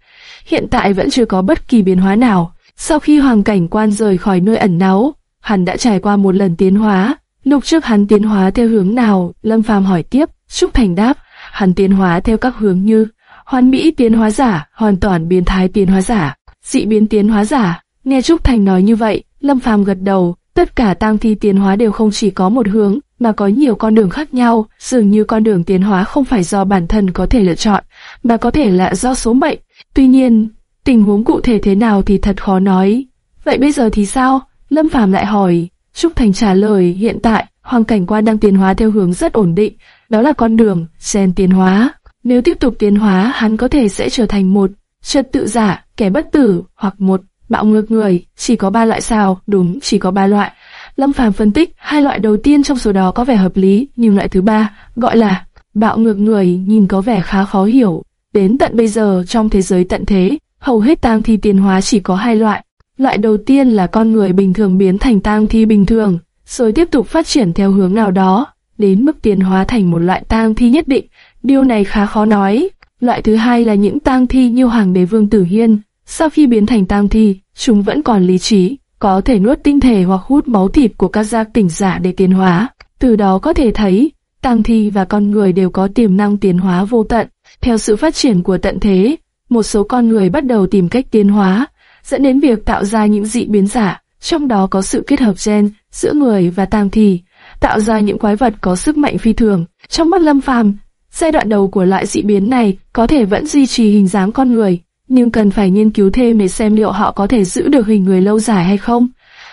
hiện tại vẫn chưa có bất kỳ biến hóa nào. Sau khi hoàng cảnh quan rời khỏi nơi ẩn náu, hắn đã trải qua một lần tiến hóa. Lúc trước hắn tiến hóa theo hướng nào? Lâm Phàm hỏi tiếp. Trúc Thành đáp, hắn tiến hóa theo các hướng như hoàn mỹ tiến hóa giả, hoàn toàn biến thái tiến hóa giả, dị biến tiến hóa giả. Nghe Trúc Thành nói như vậy, Lâm Phàm gật đầu. Tất cả tang thi tiến hóa đều không chỉ có một hướng, mà có nhiều con đường khác nhau. Dường như con đường tiến hóa không phải do bản thân có thể lựa chọn, mà có thể là do số mệnh. Tuy nhiên, tình huống cụ thể thế nào thì thật khó nói. Vậy bây giờ thì sao? Lâm Phàm lại hỏi. Trúc Thành trả lời hiện tại, hoàng cảnh quan đang tiến hóa theo hướng rất ổn định, đó là con đường, sen tiến hóa. Nếu tiếp tục tiến hóa, hắn có thể sẽ trở thành một trật tự giả, kẻ bất tử, hoặc một bạo ngược người. Chỉ có ba loại sao? Đúng, chỉ có ba loại. Lâm Phàm phân tích, hai loại đầu tiên trong số đó có vẻ hợp lý, nhưng loại thứ ba, gọi là bạo ngược người, nhìn có vẻ khá khó hiểu. Đến tận bây giờ trong thế giới tận thế, hầu hết tang thi tiến hóa chỉ có hai loại. Loại đầu tiên là con người bình thường biến thành tang thi bình thường, rồi tiếp tục phát triển theo hướng nào đó, đến mức tiến hóa thành một loại tang thi nhất định. Điều này khá khó nói. Loại thứ hai là những tang thi như Hoàng đế Vương Tử Hiên. Sau khi biến thành tang thi, chúng vẫn còn lý trí, có thể nuốt tinh thể hoặc hút máu thịt của các gia tỉnh giả để tiến hóa. Từ đó có thể thấy, tang thi và con người đều có tiềm năng tiến hóa vô tận. Theo sự phát triển của tận thế, một số con người bắt đầu tìm cách tiến hóa, dẫn đến việc tạo ra những dị biến giả, trong đó có sự kết hợp gen giữa người và tang thi, tạo ra những quái vật có sức mạnh phi thường. Trong mắt Lâm Phàm, giai đoạn đầu của loại dị biến này có thể vẫn duy trì hình dáng con người, nhưng cần phải nghiên cứu thêm để xem liệu họ có thể giữ được hình người lâu dài hay không.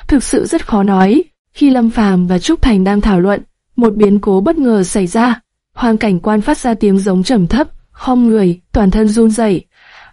Thực sự rất khó nói. Khi Lâm Phàm và Trúc Thành đang thảo luận, một biến cố bất ngờ xảy ra. Hoàng cảnh quan phát ra tiếng giống trầm thấp, khom người, toàn thân run rẩy,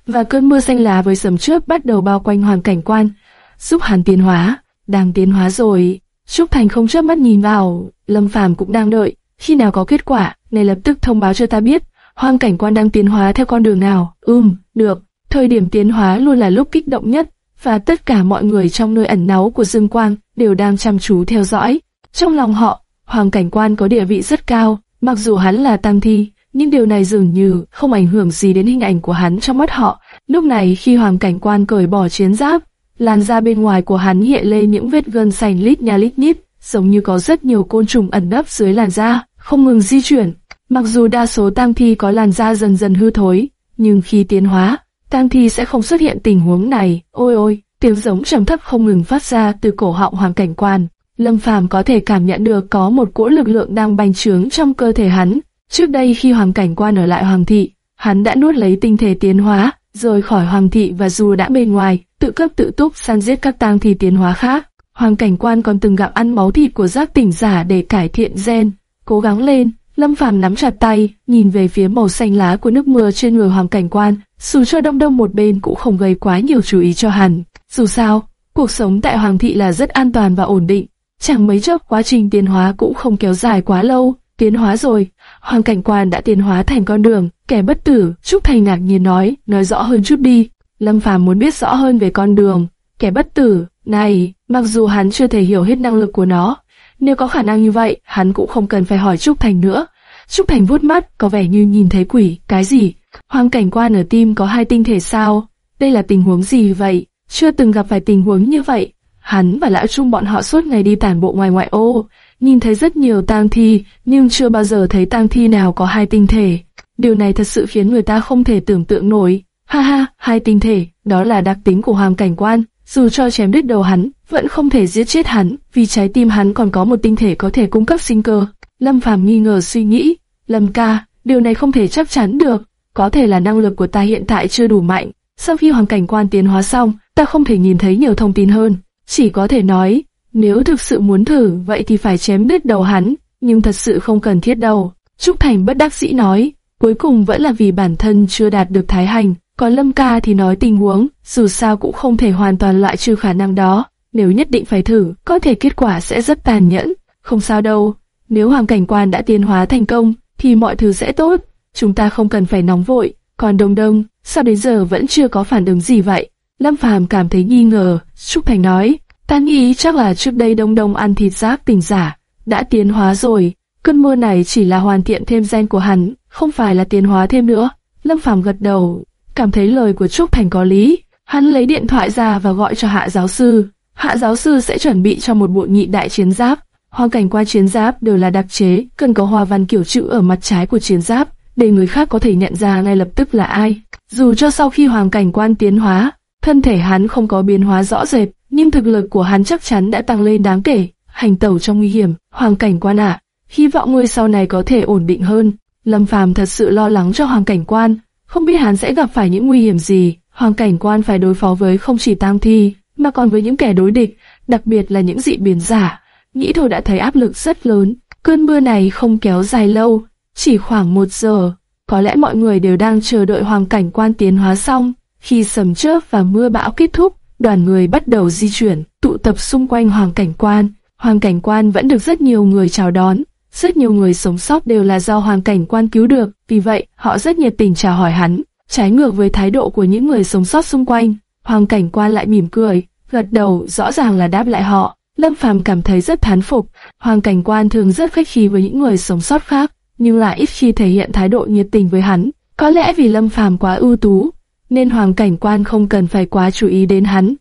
và cơn mưa xanh lá với sấm chớp bắt đầu bao quanh hoàng cảnh quan, giúp hắn tiến hóa. Đang tiến hóa rồi. Trúc Thành không chớp mắt nhìn vào, Lâm Phàm cũng đang đợi. Khi nào có kết quả, này lập tức thông báo cho ta biết. Hoàng cảnh quan đang tiến hóa theo con đường nào? Ừm, được. Thời điểm tiến hóa luôn là lúc kích động nhất, và tất cả mọi người trong nơi ẩn náu của Dương Quang đều đang chăm chú theo dõi. Trong lòng họ, Hoàng cảnh quan có địa vị rất cao, mặc dù hắn là tam thi, nhưng điều này dường như không ảnh hưởng gì đến hình ảnh của hắn trong mắt họ. Lúc này khi Hoàng cảnh quan cởi bỏ chiến giáp, làn da bên ngoài của hắn hiện lên những vết gân sành lít nha lít nhít, giống như có rất nhiều côn trùng ẩn nấp dưới làn da, không ngừng di chuyển. Mặc dù đa số tang thi có làn da dần dần hư thối, nhưng khi tiến hóa, tang thi sẽ không xuất hiện tình huống này. Ôi ôi, tiếng giống trầm thấp không ngừng phát ra từ cổ họng Hoàng cảnh quan. Lâm Phàm có thể cảm nhận được có một cỗ lực lượng đang bành trướng trong cơ thể hắn. Trước đây khi Hoàng cảnh quan ở lại Hoàng thị, hắn đã nuốt lấy tinh thể tiến hóa, rời khỏi Hoàng thị và dù đã bên ngoài, tự cấp tự túc săn giết các tang thi tiến hóa khác. Hoàng cảnh quan còn từng gặp ăn máu thịt của giác tỉnh giả để cải thiện gen. Cố gắng lên, Lâm Phàm nắm chặt tay, nhìn về phía màu xanh lá của nước mưa trên người Hoàng cảnh quan, dù cho đông đông một bên cũng không gây quá nhiều chú ý cho hắn. Dù sao, cuộc sống tại Hoàng thị là rất an toàn và ổn định. Chẳng mấy chốc quá trình tiến hóa cũng không kéo dài quá lâu, tiến hóa rồi, hoàng cảnh quan đã tiến hóa thành con đường, kẻ bất tử, Trúc Thành ngạc nhiên nói, nói rõ hơn chút đi. Lâm Phàm muốn biết rõ hơn về con đường, kẻ bất tử, này, mặc dù hắn chưa thể hiểu hết năng lực của nó, nếu có khả năng như vậy, hắn cũng không cần phải hỏi Trúc Thành nữa. Trúc Thành vuốt mắt, có vẻ như nhìn thấy quỷ, cái gì? Hoàng cảnh quan ở tim có hai tinh thể sao? Đây là tình huống gì vậy? Chưa từng gặp phải tình huống như vậy. Hắn và lão trung bọn họ suốt ngày đi tản bộ ngoài ngoại ô, nhìn thấy rất nhiều tang thi, nhưng chưa bao giờ thấy tang thi nào có hai tinh thể. Điều này thật sự khiến người ta không thể tưởng tượng nổi. Ha ha, hai tinh thể, đó là đặc tính của hoàng cảnh quan. Dù cho chém đứt đầu hắn, vẫn không thể giết chết hắn, vì trái tim hắn còn có một tinh thể có thể cung cấp sinh cơ. Lâm Phàm nghi ngờ suy nghĩ, Lâm ca, điều này không thể chắc chắn được, có thể là năng lực của ta hiện tại chưa đủ mạnh. Sau khi hoàng cảnh quan tiến hóa xong, ta không thể nhìn thấy nhiều thông tin hơn, chỉ có thể nói, nếu thực sự muốn thử, vậy thì phải chém đứt đầu hắn, nhưng thật sự không cần thiết đâu. Trúc Thành bất đắc dĩ nói, cuối cùng vẫn là vì bản thân chưa đạt được thái hành, còn Lâm Ca thì nói tình huống, dù sao cũng không thể hoàn toàn loại trừ khả năng đó. Nếu nhất định phải thử, có thể kết quả sẽ rất tàn nhẫn. Không sao đâu, nếu hoàng cảnh quan đã tiến hóa thành công, thì mọi thứ sẽ tốt. Chúng ta không cần phải nóng vội. Còn Đông Đông, sao đến giờ vẫn chưa có phản ứng gì vậy? Lâm Phàm cảm thấy nghi ngờ. Trúc Thành nói, ta nghĩ chắc là trước đây Đông Đông ăn thịt giáp tình giả, đã tiến hóa rồi. Cơn mưa này chỉ là hoàn thiện thêm gen của hắn, không phải là tiến hóa thêm nữa. Lâm Phàm gật đầu, cảm thấy lời của Trúc Thành có lý. Hắn lấy điện thoại ra và gọi cho hạ giáo sư. Hạ giáo sư sẽ chuẩn bị cho một bộ nhị đại chiến giáp. hoàn cảnh qua chiến giáp đều là đặc chế, cần có hoa văn kiểu chữ ở mặt trái của chiến giáp, để người khác có thể nhận ra ngay lập tức là ai. Dù cho sau khi hoàng cảnh quan tiến hóa, thân thể hắn không có biến hóa rõ rệt, nhưng thực lực của hắn chắc chắn đã tăng lên đáng kể. Hành tẩu trong nguy hiểm, hoàng cảnh quan ạ, hy vọng ngươi sau này có thể ổn định hơn. Lâm Phàm thật sự lo lắng cho hoàng cảnh quan, không biết hắn sẽ gặp phải những nguy hiểm gì. Hoàng cảnh quan phải đối phó với không chỉ tam thi, mà còn với những kẻ đối địch, đặc biệt là những dị biến giả. Nghĩ thôi đã thấy áp lực rất lớn. Cơn mưa này không kéo dài lâu, chỉ khoảng một giờ. Có lẽ mọi người đều đang chờ đợi hoàng cảnh quan tiến hóa xong. Khi sầm chớp và mưa bão kết thúc, đoàn người bắt đầu di chuyển, tụ tập xung quanh hoàng cảnh quan. Hoàng cảnh quan vẫn được rất nhiều người chào đón. Rất nhiều người sống sót đều là do hoàng cảnh quan cứu được, vì vậy họ rất nhiệt tình chào hỏi hắn. Trái ngược với thái độ của những người sống sót xung quanh, hoàng cảnh quan lại mỉm cười, gật đầu rõ ràng là đáp lại họ. Lâm Phàm cảm thấy rất thán phục, hoàng cảnh quan thường rất khách khí với những người sống sót khác, nhưng lại ít khi thể hiện thái độ nhiệt tình với hắn. Có lẽ vì Lâm Phàm quá ưu tú, nên hoàng cảnh quan không cần phải quá chú ý đến hắn,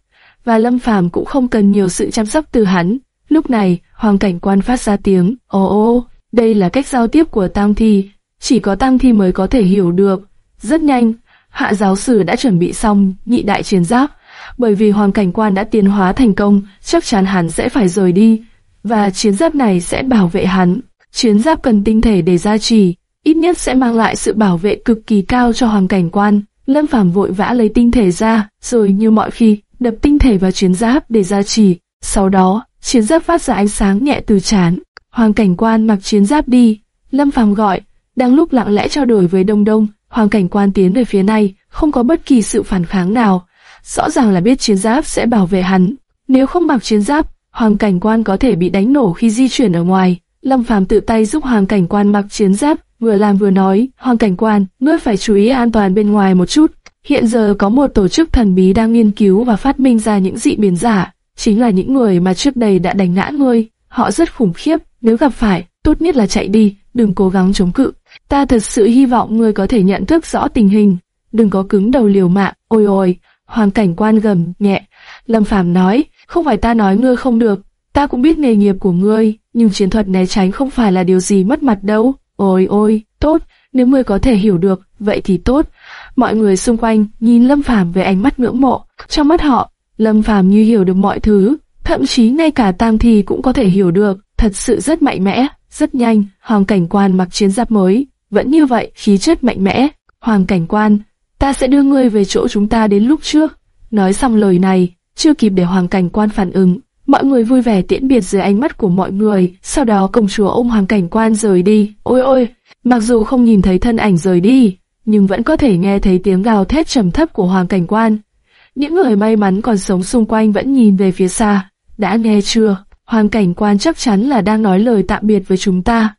và Lâm Phàm cũng không cần nhiều sự chăm sóc từ hắn. Lúc này, hoàng cảnh quan phát ra tiếng, ồ ô, đây là cách giao tiếp của Tam Thi, chỉ có Tam Thi mới có thể hiểu được. Rất nhanh, hạ giáo sử đã chuẩn bị xong nhị đại chiến giáp, bởi vì hoàng cảnh quan đã tiến hóa thành công, chắc chắn hắn sẽ phải rời đi, và chiến giáp này sẽ bảo vệ hắn. Chiến giáp cần tinh thể để gia trì, ít nhất sẽ mang lại sự bảo vệ cực kỳ cao cho hoàng cảnh quan. Lâm Phàm vội vã lấy tinh thể ra, rồi như mọi khi, đập tinh thể vào chiến giáp để gia trì. Sau đó, chiến giáp phát ra ánh sáng nhẹ từ chán. Hoàng cảnh quan mặc chiến giáp đi. Lâm Phàm gọi, đang lúc lặng lẽ trao đổi với Đông Đông, Hoàng cảnh quan tiến về phía này, không có bất kỳ sự phản kháng nào. Rõ ràng là biết chiến giáp sẽ bảo vệ hắn. Nếu không mặc chiến giáp, Hoàng cảnh quan có thể bị đánh nổ khi di chuyển ở ngoài. Lâm Phàm tự tay giúp Hoàng cảnh quan mặc chiến giáp, vừa làm vừa nói, Hoàng cảnh quan, ngươi phải chú ý an toàn bên ngoài một chút. Hiện giờ có một tổ chức thần bí đang nghiên cứu và phát minh ra những dị biến giả, chính là những người mà trước đây đã đánh ngã ngươi. Họ rất khủng khiếp, nếu gặp phải, tốt nhất là chạy đi, đừng cố gắng chống cự. Ta thật sự hy vọng ngươi có thể nhận thức rõ tình hình, đừng có cứng đầu liều mạng. Ôi ôi, Hoàng cảnh quan gầm nhẹ. Lâm Phàm nói, không phải ta nói ngươi không được, ta cũng biết nghề nghiệp của ngươi, nhưng chiến thuật né tránh không phải là điều gì mất mặt đâu. Ôi ôi, tốt, nếu ngươi có thể hiểu được, vậy thì tốt. Mọi người xung quanh nhìn Lâm Phàm với ánh mắt ngưỡng mộ. Trong mắt họ, Lâm Phàm như hiểu được mọi thứ, thậm chí ngay cả Tam Thi cũng có thể hiểu được. Thật sự rất mạnh mẽ, rất nhanh. Hoàng cảnh quan mặc chiến giáp mới, vẫn như vậy, khí chất mạnh mẽ. Hoàng cảnh quan, ta sẽ đưa ngươi về chỗ chúng ta đến lúc trước. Nói xong lời này, chưa kịp để hoàng cảnh quan phản ứng, mọi người vui vẻ tiễn biệt dưới ánh mắt của mọi người. Sau đó công chúa ôm hoàng cảnh quan rời đi. Ôi ôi, mặc dù không nhìn thấy thân ảnh rời đi, nhưng vẫn có thể nghe thấy tiếng gào thét trầm thấp của hoàng cảnh quan. Những người may mắn còn sống xung quanh vẫn nhìn về phía xa. Đã nghe chưa? Hoàng cảnh quan chắc chắn là đang nói lời tạm biệt với chúng ta.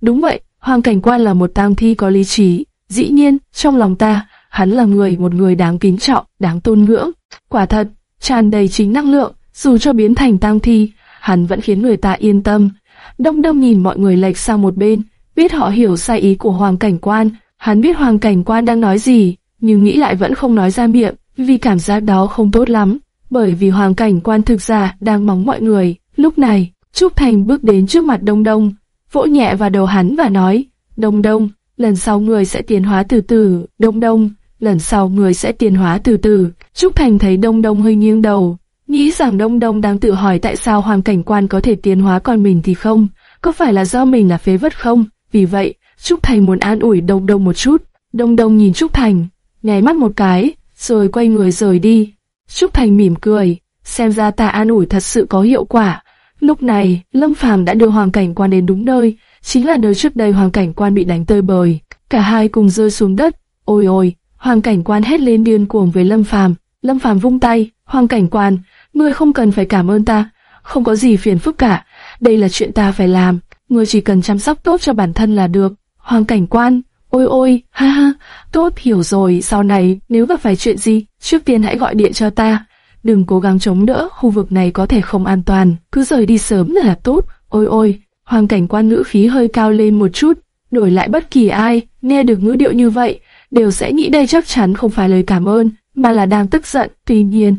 Đúng vậy, hoàng cảnh quan là một tang thi có lý trí. Dĩ nhiên, trong lòng ta, hắn là người một người đáng kính trọng, đáng tôn ngưỡng. Quả thật, tràn đầy chính năng lượng, dù cho biến thành tang thi, hắn vẫn khiến người ta yên tâm. Đông đông nhìn mọi người lệch sang một bên, biết họ hiểu sai ý của hoàng cảnh quan, hắn biết hoàng cảnh quan đang nói gì, nhưng nghĩ lại vẫn không nói ra miệng, vì cảm giác đó không tốt lắm, bởi vì hoàng cảnh quan thực ra đang móng mọi người. Lúc này, Trúc Thành bước đến trước mặt Đông Đông, vỗ nhẹ vào đầu hắn và nói, Đông Đông, lần sau người sẽ tiến hóa từ từ, Đông Đông, lần sau người sẽ tiến hóa từ từ. Trúc Thành thấy Đông Đông hơi nghiêng đầu, nghĩ rằng Đông Đông đang tự hỏi tại sao hoàng cảnh quan có thể tiến hóa còn mình thì không, có phải là do mình là phế vật không? Vì vậy, Trúc Thành muốn an ủi Đông Đông một chút. Đông Đông nhìn Trúc Thành, nháy mắt một cái, rồi quay người rời đi. Trúc Thành mỉm cười, xem ra ta an ủi thật sự có hiệu quả. Lúc này, Lâm Phàm đã đưa Hoàng Cảnh Quan đến đúng nơi, chính là nơi trước đây Hoàng Cảnh Quan bị đánh tơi bời. Cả hai cùng rơi xuống đất. Ôi ôi, Hoàng Cảnh Quan hét lên điên cuồng với Lâm Phàm. Lâm Phàm vung tay, Hoàng Cảnh Quan, ngươi không cần phải cảm ơn ta, không có gì phiền phức cả, đây là chuyện ta phải làm, ngươi chỉ cần chăm sóc tốt cho bản thân là được. Hoàng Cảnh Quan, ôi ôi, ha ha, tốt hiểu rồi, sau này nếu gặp phải chuyện gì, trước tiên hãy gọi điện cho ta. Đừng cố gắng chống đỡ, khu vực này có thể không an toàn, cứ rời đi sớm là tốt. Ôi ôi, Hoàng Cảnh Quan ngữ khí hơi cao lên một chút, đổi lại bất kỳ ai nghe được ngữ điệu như vậy đều sẽ nghĩ đây chắc chắn không phải lời cảm ơn, mà là đang tức giận. Tuy nhiên,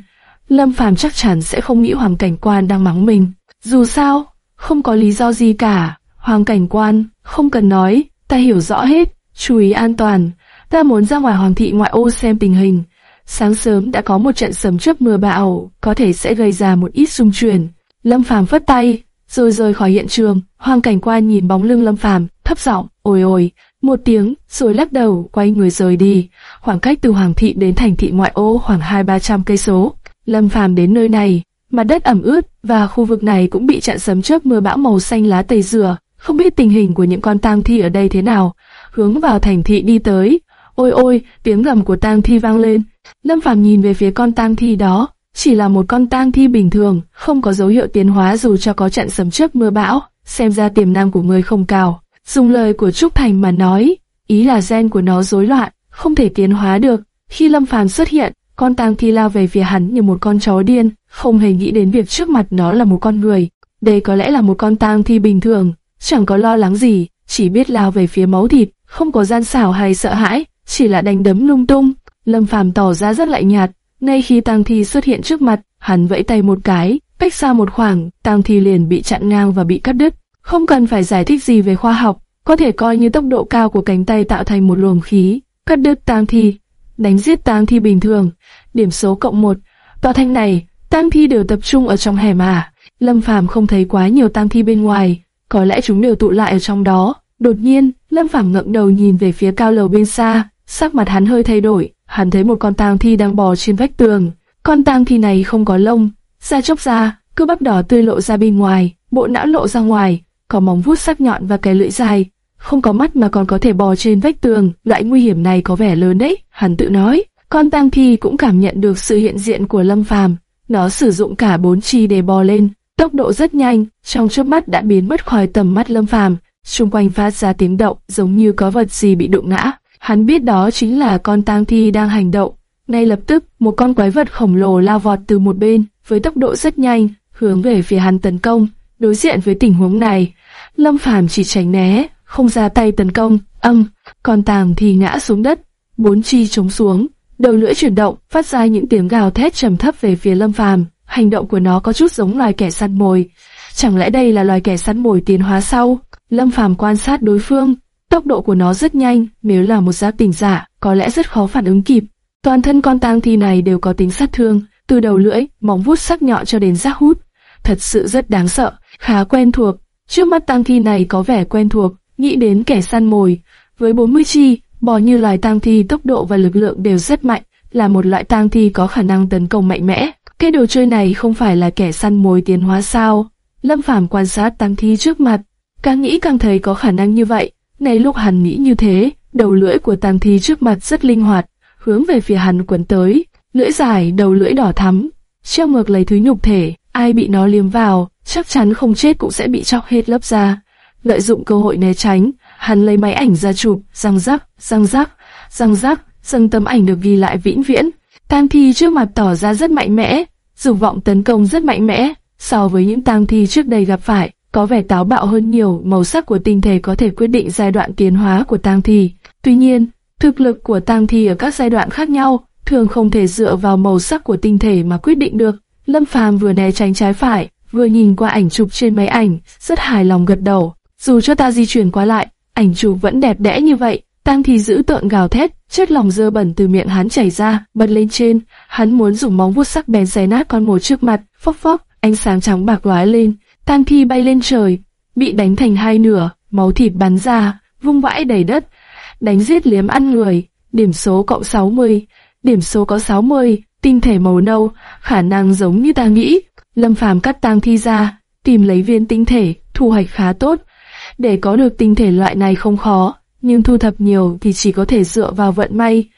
Lâm Phàm chắc chắn sẽ không nghĩ Hoàng Cảnh Quan đang mắng mình. Dù sao, không có lý do gì cả. Hoàng Cảnh Quan, không cần nói, ta hiểu rõ hết. Chú ý an toàn, ta muốn ra ngoài Hoàng thị ngoại ô xem tình hình. Sáng sớm đã có một trận sấm chớp mưa bão, có thể sẽ gây ra một ít xung chuyển. Lâm Phàm phất tay, rồi rời khỏi hiện trường. Hoàng Cảnh Quan nhìn bóng lưng Lâm Phàm, thấp giọng, ôi ôi, một tiếng, rồi lắc đầu, quay người rời đi. Khoảng cách từ Hoàng thị đến thành thị ngoại ô khoảng hai ba trăm cây số. Lâm Phàm đến nơi này, mặt đất ẩm ướt và khu vực này cũng bị chặn sấm chớp mưa bão màu xanh lá tây dừa. Không biết tình hình của những con tang thi ở đây thế nào. Hướng vào thành thị đi tới. Ôi ôi, tiếng gầm của tang thi vang lên. Lâm Phàm nhìn về phía con tang thi đó, chỉ là một con tang thi bình thường, không có dấu hiệu tiến hóa dù cho có trận sấm chớp mưa bão. Xem ra tiềm năng của người không cao. Dùng lời của Trúc Thành mà nói, ý là gen của nó rối loạn, không thể tiến hóa được. Khi Lâm Phàm xuất hiện, con tang thi lao về phía hắn như một con chó điên, không hề nghĩ đến việc trước mặt nó là một con người. Đây có lẽ là một con tang thi bình thường, chẳng có lo lắng gì, chỉ biết lao về phía máu thịt, không có gian xảo hay sợ hãi, chỉ là đánh đấm lung tung. Lâm Phàm tỏ ra rất lạnh nhạt, ngay khi tang thi xuất hiện trước mặt, hắn vẫy tay một cái, cách xa một khoảng, tang thi liền bị chặn ngang và bị cắt đứt. Không cần phải giải thích gì về khoa học, có thể coi như tốc độ cao của cánh tay tạo thành một luồng khí, cắt đứt tang thi, đánh giết tang thi bình thường, điểm số cộng một. Tòa thanh này, tang thi đều tập trung ở trong hẻm à. Lâm Phàm không thấy quá nhiều tang thi bên ngoài, có lẽ chúng đều tụ lại ở trong đó. Đột nhiên, Lâm Phàm ngẩng đầu nhìn về phía cao lầu bên xa, sắc mặt hắn hơi thay đổi, hắn thấy một con tang thi đang bò trên vách tường. Con tang thi này không có lông, da chốc da, cơ bắp đỏ tươi lộ ra bên ngoài, bộ não lộ ra ngoài, có móng vuốt sắc nhọn và cái lưỡi dài, không có mắt mà còn có thể bò trên vách tường, loại nguy hiểm này có vẻ lớn đấy, hắn tự nói. Con tang thi cũng cảm nhận được sự hiện diện của Lâm Phàm, nó sử dụng cả bốn chi để bò lên, tốc độ rất nhanh, trong chớp mắt đã biến mất khỏi tầm mắt Lâm Phàm, xung quanh phát ra tiếng động giống như có vật gì bị đụng ngã. Hắn biết đó chính là con tang thi đang hành động. Ngay lập tức, một con quái vật khổng lồ lao vọt từ một bên, với tốc độ rất nhanh, hướng về phía hắn tấn công. Đối diện với tình huống này, Lâm Phàm chỉ tránh né, không ra tay tấn công. Âm, con tang thi ngã xuống đất, bốn chi chống xuống, đầu lưỡi chuyển động, phát ra những tiếng gào thét trầm thấp về phía Lâm Phàm. Hành động của nó có chút giống loài kẻ săn mồi. Chẳng lẽ đây là loài kẻ săn mồi tiến hóa sau? Lâm Phàm quan sát đối phương, tốc độ của nó rất nhanh, nếu là một giáp tỉnh giả, có lẽ rất khó phản ứng kịp. Toàn thân con tang thi này đều có tính sát thương, từ đầu lưỡi, móng vuốt sắc nhọn cho đến giác hút. Thật sự rất đáng sợ, khá quen thuộc. Trước mắt tang thi này có vẻ quen thuộc, nghĩ đến kẻ săn mồi. Với 40 chi, bò như loài tang thi tốc độ và lực lượng đều rất mạnh, là một loại tang thi có khả năng tấn công mạnh mẽ. Cái đồ chơi này không phải là kẻ săn mồi tiến hóa sao? Lâm Phàm quan sát tang thi trước mặt, càng nghĩ càng thấy có khả năng như vậy. Này lúc hắn nghĩ như thế, đầu lưỡi của tang thi trước mặt rất linh hoạt, hướng về phía hắn quấn tới, lưỡi dài, đầu lưỡi đỏ thắm, treo ngược lấy thứ nhục thể, ai bị nó liếm vào, chắc chắn không chết cũng sẽ bị chóc hết lớp da. Lợi dụng cơ hội né tránh, hắn lấy máy ảnh ra chụp, răng rắc, răng rắc, răng rắc, dâng tấm ảnh được ghi lại vĩnh viễn. Tang thi trước mặt tỏ ra rất mạnh mẽ, dục vọng tấn công rất mạnh mẽ, so với những tang thi trước đây gặp phải, có vẻ táo bạo hơn nhiều. Màu sắc của tinh thể có thể quyết định giai đoạn tiến hóa của tang thi. Tuy nhiên, thực lực của tang thi ở các giai đoạn khác nhau, thường không thể dựa vào màu sắc của tinh thể mà quyết định được. Lâm Phàm vừa né tránh trái phải, vừa nhìn qua ảnh chụp trên máy ảnh, rất hài lòng gật đầu. Dù cho ta di chuyển qua lại, ảnh chụp vẫn đẹp đẽ như vậy. Tang thì giữ tợn gào thét, chất lòng dơ bẩn từ miệng hắn chảy ra, bật lên trên. Hắn muốn dùng móng vuốt sắc bén xé nát con mồi trước mặt, phốc phốc, ánh sáng trắng bạc lóe lên. Tang thi bay lên trời, bị đánh thành hai nửa, máu thịt bắn ra, vung vãi đầy đất, đánh giết liếm ăn người. Điểm số cộng 60, điểm số có 60, tinh thể màu nâu, khả năng giống như ta nghĩ. Lâm Phàm cắt tang thi ra, tìm lấy viên tinh thể, thu hoạch khá tốt. Để có được tinh thể loại này không khó, nhưng thu thập nhiều thì chỉ có thể dựa vào vận may.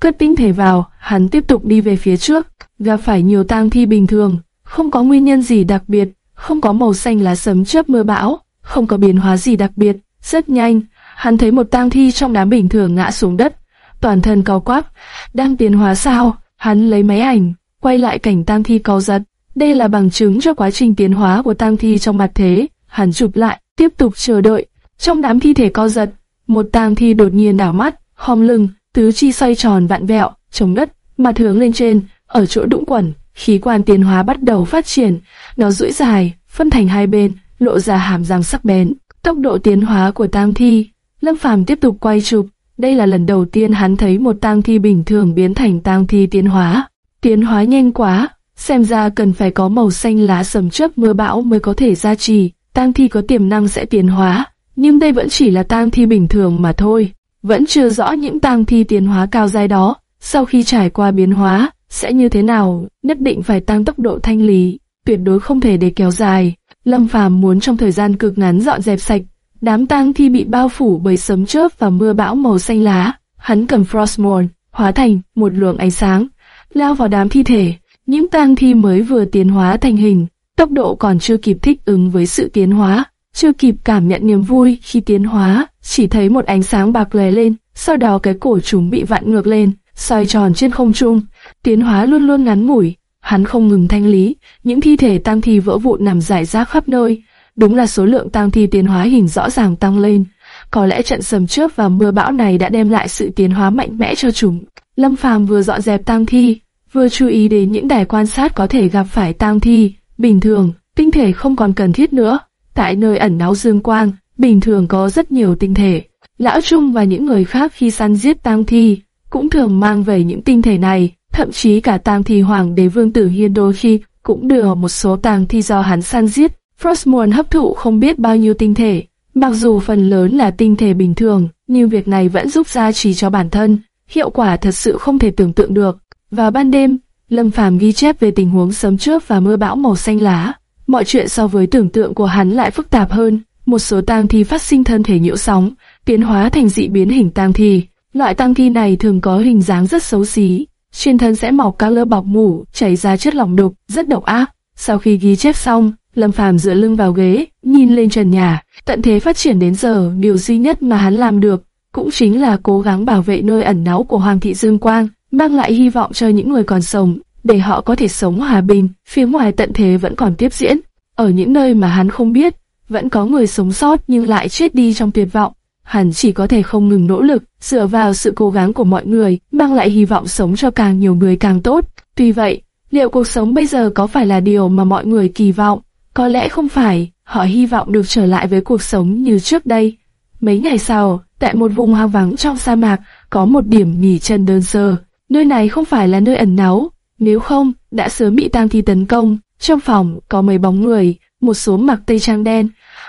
Cất tinh thể vào, hắn tiếp tục đi về phía trước, gặp phải nhiều tang thi bình thường, không có nguyên nhân gì đặc biệt, không có màu xanh lá sấm chớp mưa bão, không có biến hóa gì đặc biệt. Rất nhanh, hắn thấy một tang thi trong đám bình thường ngã xuống đất, toàn thân cao quắp, đang tiến hóa sao? Hắn lấy máy ảnh, quay lại cảnh tang thi co giật. Đây là bằng chứng cho quá trình tiến hóa của tang thi trong mặt thế. Hắn chụp lại, tiếp tục chờ đợi. Trong đám thi thể co giật, một tang thi đột nhiên đảo mắt, khom lưng, tứ chi xoay tròn vặn vẹo, chống đất, mặt hướng lên trên, ở chỗ đũng quẩn, khí quan tiến hóa bắt đầu phát triển, nó duỗi dài, phân thành hai bên, lộ ra hàm răng sắc bén. Tốc độ tiến hóa của tang thi, Lâm Phàm tiếp tục quay chụp, đây là lần đầu tiên hắn thấy một tang thi bình thường biến thành tang thi tiến hóa. Tiến hóa nhanh quá, xem ra cần phải có màu xanh lá sầm chớp mưa bão mới có thể gia trì, tang thi có tiềm năng sẽ tiến hóa, nhưng đây vẫn chỉ là tang thi bình thường mà thôi. Vẫn chưa rõ những tang thi tiến hóa cao dài đó, sau khi trải qua biến hóa, sẽ như thế nào, nhất định phải tăng tốc độ thanh lý, tuyệt đối không thể để kéo dài. Lâm Phàm muốn trong thời gian cực ngắn dọn dẹp sạch, đám tang thi bị bao phủ bởi sấm chớp và mưa bão màu xanh lá. Hắn cầm Frostmourne, hóa thành một luồng ánh sáng, lao vào đám thi thể. Những tang thi mới vừa tiến hóa thành hình, tốc độ còn chưa kịp thích ứng với sự tiến hóa, chưa kịp cảm nhận niềm vui khi tiến hóa, chỉ thấy một ánh sáng bạc lóe lên, sau đó cái cổ chúng bị vặn ngược lên, xoay tròn trên không trung. Tiến hóa luôn luôn ngắn ngủi, hắn không ngừng thanh lý, những thi thể tang thi vỡ vụn nằm rải rác khắp nơi. Đúng là số lượng tang thi tiến hóa hình rõ ràng tăng lên. Có lẽ trận sầm trước và mưa bão này đã đem lại sự tiến hóa mạnh mẽ cho chúng. Lâm Phàm vừa dọn dẹp tang thi, vừa chú ý đến những đài quan sát có thể gặp phải tang thi. Bình thường, tinh thể không còn cần thiết nữa. Tại nơi ẩn náu dương quang, bình thường có rất nhiều tinh thể. Lão Trung và những người khác khi săn giết tang thi, cũng thường mang về những tinh thể này. Thậm chí cả tang thi hoàng đế vương tử Hiên đôi khi cũng đưa một số tang thi do hắn săn giết. Frostmourne hấp thụ không biết bao nhiêu tinh thể, mặc dù phần lớn là tinh thể bình thường, nhưng việc này vẫn giúp gia trì cho bản thân, hiệu quả thật sự không thể tưởng tượng được. Vào ban đêm, Lâm Phàm ghi chép về tình huống sớm trước và mưa bão màu xanh lá. Mọi chuyện so với tưởng tượng của hắn lại phức tạp hơn. Một số tang thi phát sinh thân thể nhiễu sóng, tiến hóa thành dị biến hình tang thi. Loại tang thi này thường có hình dáng rất xấu xí, trên thân sẽ mọc các lớp bọc mủ, chảy ra chất lỏng đục, rất độc ác. Sau khi ghi chép xong, Lâm Phàm dựa lưng vào ghế, nhìn lên trần nhà. Tận thế phát triển đến giờ, điều duy nhất mà hắn làm được cũng chính là cố gắng bảo vệ nơi ẩn náu của Hoàng thị Dương Quang, mang lại hy vọng cho những người còn sống, để họ có thể sống hòa bình. Phía ngoài tận thế vẫn còn tiếp diễn, ở những nơi mà hắn không biết, vẫn có người sống sót nhưng lại chết đi trong tuyệt vọng. Hắn chỉ có thể không ngừng nỗ lực, dựa vào sự cố gắng của mọi người, mang lại hy vọng sống cho càng nhiều người càng tốt. Tuy vậy, liệu cuộc sống bây giờ có phải là điều mà mọi người kỳ vọng? Có lẽ không phải, họ hy vọng được trở lại với cuộc sống như trước đây. Mấy ngày sau, tại một vùng hoang vắng trong sa mạc, có một điểm nghỉ chân đơn sơ. Nơi này không phải là nơi ẩn náu, nếu không, đã sớm bị tang thi tấn công. Trong phòng có mấy bóng người, một số mặc tây trang đen,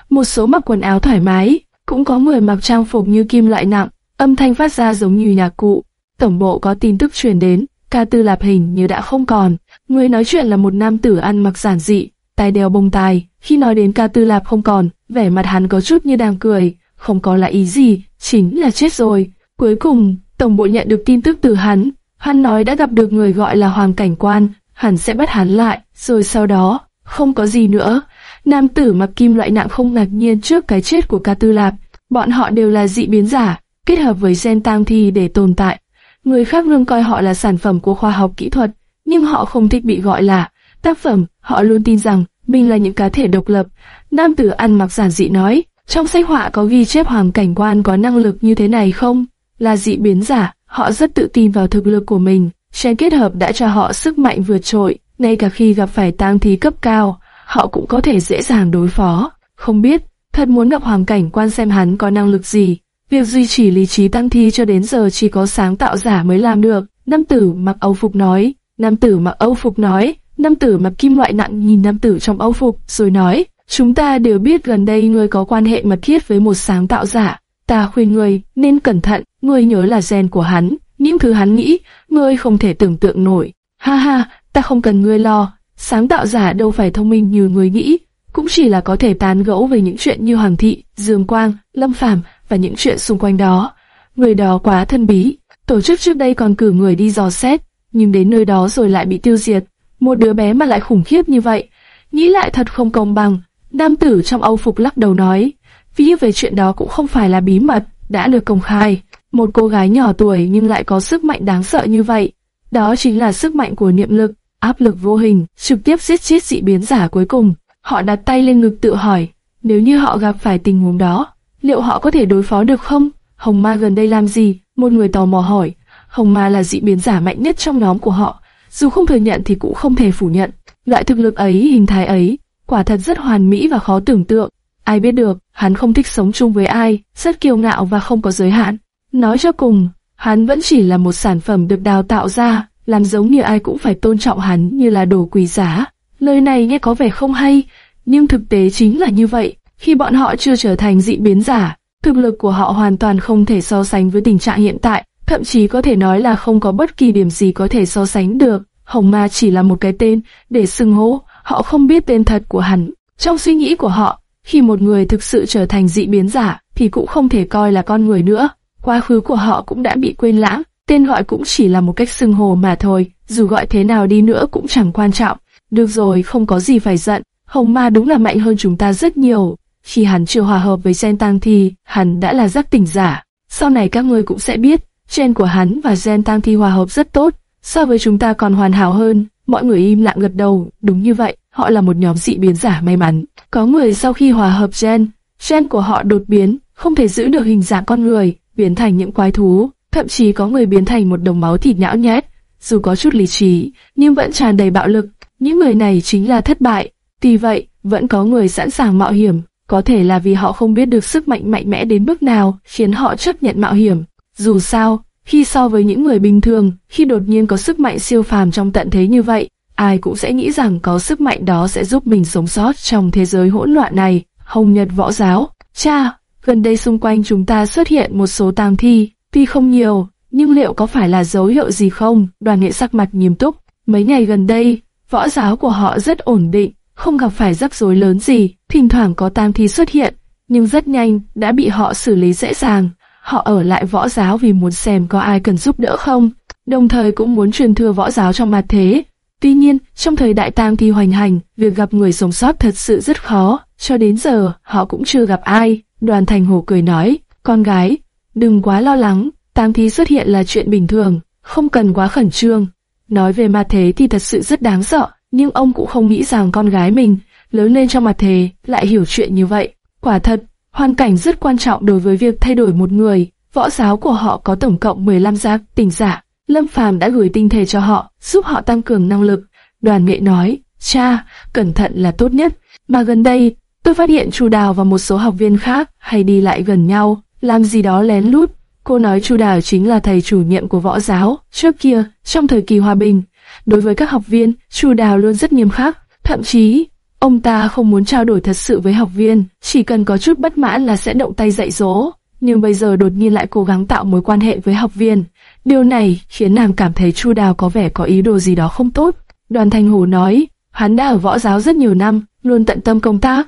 một số mặc quần áo thoải mái, cũng có người mặc trang phục như kim loại nặng, âm thanh phát ra giống như nhạc cụ. Tổng bộ có tin tức truyền đến, ca tư lạp hình như đã không còn. Người nói chuyện là một nam tử ăn mặc giản dị, tai đeo bông tai. Khi nói đến ca tư lạp không còn, vẻ mặt hắn có chút như đang cười, không có là ý gì, chính là chết rồi. Cuối cùng, tổng bộ nhận được tin tức từ hắn. Hắn nói đã gặp được người gọi là Hoàng Cảnh Quan, hắn sẽ bắt hắn lại, rồi sau đó, không có gì nữa. Nam tử mặc kim loại nặng không ngạc nhiên trước cái chết của ca tư lạp. Bọn họ đều là dị biến giả, kết hợp với gen tang thi để tồn tại. Người khác luôn coi họ là sản phẩm của khoa học kỹ thuật, nhưng họ không thích bị gọi là tác phẩm. Họ luôn tin rằng mình là những cá thể độc lập. Nam tử ăn mặc giản dị nói, trong sách họa có ghi chép hoàng cảnh quan có năng lực như thế này không? Là dị biến giả, họ rất tự tin vào thực lực của mình. Gen kết hợp đã cho họ sức mạnh vượt trội, ngay cả khi gặp phải tang thí cấp cao, họ cũng có thể dễ dàng đối phó. Không biết, thật muốn gặp hoàng cảnh quan xem hắn có năng lực gì. Việc duy trì lý trí tăng thi cho đến giờ chỉ có sáng tạo giả mới làm được. Nam tử mặc âu phục nói, nam tử mặc âu phục nói, nam tử mặc kim loại nặng nhìn nam tử trong âu phục, rồi nói, chúng ta đều biết gần đây ngươi có quan hệ mật thiết với một sáng tạo giả. Ta khuyên ngươi nên cẩn thận, ngươi nhớ là gen của hắn, những thứ hắn nghĩ, ngươi không thể tưởng tượng nổi. Ha ha, ta không cần ngươi lo, sáng tạo giả đâu phải thông minh như ngươi nghĩ, cũng chỉ là có thể tán gẫu về những chuyện như Hoàng thị, Dương Quang, Lâm Phàm và những chuyện xung quanh đó. Người đó quá thân bí, tổ chức trước đây còn cử người đi dò xét, nhưng đến nơi đó rồi lại bị tiêu diệt. Một đứa bé mà lại khủng khiếp như vậy, nghĩ lại thật không công bằng. Nam tử trong Âu phục lắc đầu nói, vì về chuyện đó cũng không phải là bí mật, đã được công khai. Một cô gái nhỏ tuổi nhưng lại có sức mạnh đáng sợ như vậy. Đó chính là sức mạnh của niệm lực, áp lực vô hình, trực tiếp giết chết dị biến giả cuối cùng. Họ đặt tay lên ngực tự hỏi, nếu như họ gặp phải tình huống đó, liệu họ có thể đối phó được không? Hồng Ma gần đây làm gì? Một người tò mò hỏi. Hồng Ma là dị biến giả mạnh nhất trong nhóm của họ, dù không thừa nhận thì cũng không thể phủ nhận. Loại thực lực ấy, hình thái ấy, quả thật rất hoàn mỹ và khó tưởng tượng. Ai biết được, hắn không thích sống chung với ai, rất kiêu ngạo và không có giới hạn. Nói cho cùng, hắn vẫn chỉ là một sản phẩm được đào tạo ra, làm giống như ai cũng phải tôn trọng hắn như là đồ quý giá. Lời này nghe có vẻ không hay, nhưng thực tế chính là như vậy. Khi bọn họ chưa trở thành dị biến giả, thực lực của họ hoàn toàn không thể so sánh với tình trạng hiện tại, thậm chí có thể nói là không có bất kỳ điểm gì có thể so sánh được. Hồng Ma chỉ là một cái tên để xưng hô, họ không biết tên thật của hắn. Trong suy nghĩ của họ, khi một người thực sự trở thành dị biến giả, thì cũng không thể coi là con người nữa. Quá khứ của họ cũng đã bị quên lãng, tên gọi cũng chỉ là một cách xưng hồ mà thôi, dù gọi thế nào đi nữa cũng chẳng quan trọng. Được rồi, không có gì phải giận, Hồng Ma đúng là mạnh hơn chúng ta rất nhiều. Khi hắn chưa hòa hợp với gen tăng thi, hắn đã là giác tỉnh giả. Sau này các ngươi cũng sẽ biết, gen của hắn và gen tăng thi hòa hợp rất tốt, so với chúng ta còn hoàn hảo hơn. Mọi người im lặng gật đầu, đúng như vậy, họ là một nhóm dị biến giả may mắn. Có người sau khi hòa hợp gen, gen của họ đột biến, không thể giữ được hình dạng con người, biến thành những quái thú, thậm chí có người biến thành một đồng máu thịt nhão nhét, dù có chút lý trí, nhưng vẫn tràn đầy bạo lực. Những người này chính là thất bại. Tuy vậy, vẫn có người sẵn sàng mạo hiểm, có thể là vì họ không biết được sức mạnh mạnh mẽ đến mức nào khiến họ chấp nhận mạo hiểm. Dù sao, khi so với những người bình thường, khi đột nhiên có sức mạnh siêu phàm trong tận thế như vậy, ai cũng sẽ nghĩ rằng có sức mạnh đó sẽ giúp mình sống sót trong thế giới hỗn loạn này. Hồng Nhật Võ Giáo, cha, gần đây xung quanh chúng ta xuất hiện một số tang thi, tuy không nhiều, nhưng liệu có phải là dấu hiệu gì không? Đoàn nghệ sắc mặt nghiêm túc. Mấy ngày gần đây, võ giáo của họ rất ổn định, không gặp phải rắc rối lớn gì, thỉnh thoảng có tang thi xuất hiện, nhưng rất nhanh đã bị họ xử lý dễ dàng. Họ ở lại võ giáo vì muốn xem có ai cần giúp đỡ không, đồng thời cũng muốn truyền thừa võ giáo trong mặt thế. Tuy nhiên, trong thời đại tang thi hoành hành, việc gặp người sống sót thật sự rất khó, cho đến giờ họ cũng chưa gặp ai. Đoàn Thành Hổ cười nói, con gái, đừng quá lo lắng, tang thi xuất hiện là chuyện bình thường, không cần quá khẩn trương. Nói về ma thế thì thật sự rất đáng sợ, nhưng ông cũng không nghĩ rằng con gái mình, lớn lên trong mặt thế, lại hiểu chuyện như vậy. Quả thật, hoàn cảnh rất quan trọng đối với việc thay đổi một người. Võ giáo của họ có tổng cộng 15 giác tỉnh giả. Lâm Phàm đã gửi tinh thể cho họ, giúp họ tăng cường năng lực. Đoàn nghệ nói, cha, cẩn thận là tốt nhất. Mà gần đây, tôi phát hiện Chu Đào và một số học viên khác hay đi lại gần nhau, làm gì đó lén lút. Cô nói Chu Đào chính là thầy chủ nhiệm của võ giáo. Trước kia, trong thời kỳ hòa bình, đối với các học viên, Chu Đào luôn rất nghiêm khắc. Thậm chí, ông ta không muốn trao đổi thật sự với học viên, chỉ cần có chút bất mãn là sẽ động tay dạy dỗ. Nhưng bây giờ đột nhiên lại cố gắng tạo mối quan hệ với học viên. Điều này khiến nàng cảm thấy Chu Đào có vẻ có ý đồ gì đó không tốt. Đoàn Thanh Hồ nói, hắn đã ở võ giáo rất nhiều năm, luôn tận tâm công tác.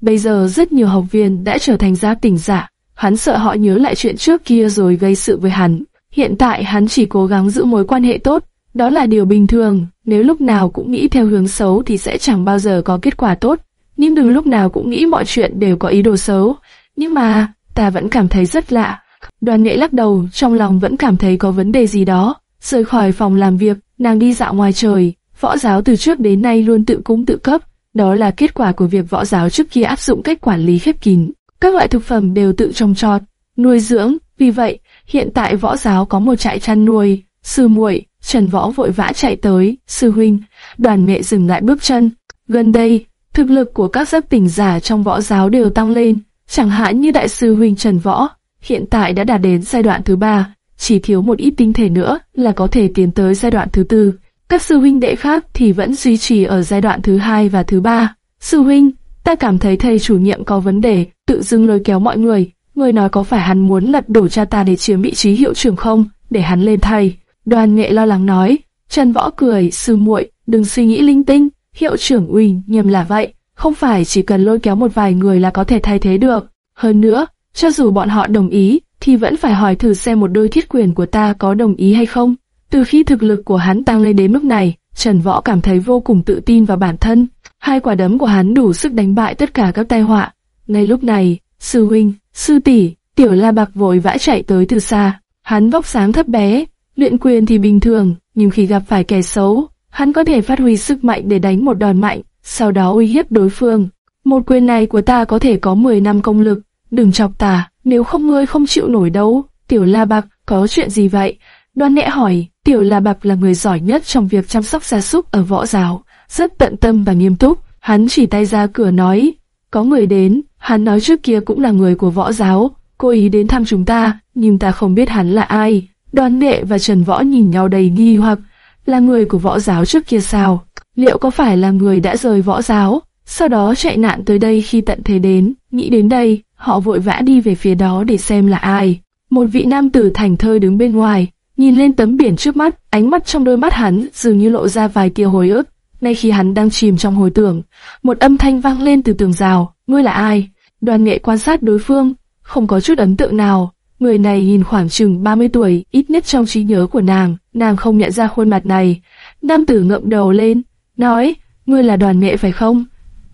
Bây giờ rất nhiều học viên đã trở thành gia tình giả, hắn sợ họ nhớ lại chuyện trước kia rồi gây sự với hắn. Hiện tại hắn chỉ cố gắng giữ mối quan hệ tốt, đó là điều bình thường, nếu lúc nào cũng nghĩ theo hướng xấu thì sẽ chẳng bao giờ có kết quả tốt. Nhưng đừng lúc nào cũng nghĩ mọi chuyện đều có ý đồ xấu. Nhưng mà, ta vẫn cảm thấy rất lạ. Đoàn nghệ lắc đầu, trong lòng vẫn cảm thấy có vấn đề gì đó. Rời khỏi phòng làm việc, nàng đi dạo ngoài trời. Võ giáo từ trước đến nay luôn tự cung tự cấp. Đó là kết quả của việc võ giáo trước kia áp dụng cách quản lý khép kín. Các loại thực phẩm đều tự trồng trọt, nuôi dưỡng. Vì vậy, hiện tại võ giáo có một trại chăn nuôi. Sư muội, Trần Võ vội vã chạy tới, sư huynh, đoàn mẹ dừng lại bước chân. Gần đây, thực lực của các giáp tỉnh giả trong võ giáo đều tăng lên, chẳng hạn như đại sư huynh Trần Võ, hiện tại đã đạt đến giai đoạn thứ ba, chỉ thiếu một ít tinh thể nữa là có thể tiến tới giai đoạn thứ tư. Các sư huynh đệ khác thì vẫn duy trì ở giai đoạn thứ hai và thứ ba. Sư huynh, ta cảm thấy thầy chủ nhiệm có vấn đề, tự dưng lôi kéo mọi người. Người nói có phải hắn muốn lật đổ cha ta để chiếm vị trí hiệu trưởng không, để hắn lên thầy. Đoàn nghệ lo lắng nói, Trần Võ cười, sư muội, đừng suy nghĩ linh tinh, hiệu trưởng uy nghiêm là vậy, không phải chỉ cần lôi kéo một vài người là có thể thay thế được. Hơn nữa, cho dù bọn họ đồng ý, thì vẫn phải hỏi thử xem một đôi thiết quyền của ta có đồng ý hay không. Từ khi thực lực của hắn tăng lên đến mức này, Trần Võ cảm thấy vô cùng tự tin vào bản thân. Hai quả đấm của hắn đủ sức đánh bại tất cả các tai họa. Ngay lúc này, sư huynh, sư tỷ, tiểu la bạc vội vã chạy tới từ xa. Hắn vóc sáng thấp bé, luyện quyền thì bình thường, nhưng khi gặp phải kẻ xấu, hắn có thể phát huy sức mạnh để đánh một đòn mạnh, sau đó uy hiếp đối phương. Một quyền này của ta có thể có 10 năm công lực, đừng chọc ta, nếu không ngươi không chịu nổi đâu. Tiểu La Bạc, có chuyện gì vậy? Đoan nẹ hỏi, Tiểu La Bạc là người giỏi nhất trong việc chăm sóc gia súc ở võ giáo, rất tận tâm và nghiêm túc. Hắn chỉ tay ra cửa nói, có người đến, hắn nói trước kia cũng là người của võ giáo, cô ý đến thăm chúng ta, nhưng ta không biết hắn là ai. Đoàn Nệ và Trần Võ nhìn nhau đầy nghi hoặc, là người của võ giáo trước kia sao? Liệu có phải là người đã rời võ giáo, sau đó chạy nạn tới đây khi tận thế đến? Nghĩ đến đây, họ vội vã đi về phía đó để xem là ai. Một vị nam tử thành thơi đứng bên ngoài, nhìn lên tấm biển trước mắt, ánh mắt trong đôi mắt hắn dường như lộ ra vài tia hồi ức. Nay khi hắn đang chìm trong hồi tưởng, một âm thanh vang lên từ tường rào, ngươi là ai? Đoàn nghệ quan sát đối phương, không có chút ấn tượng nào. Người này nhìn khoảng chừng 30 tuổi, ít nhất trong trí nhớ của nàng, nàng không nhận ra khuôn mặt này. Nam tử ngậm đầu lên, nói, ngươi là đoàn nghệ phải không?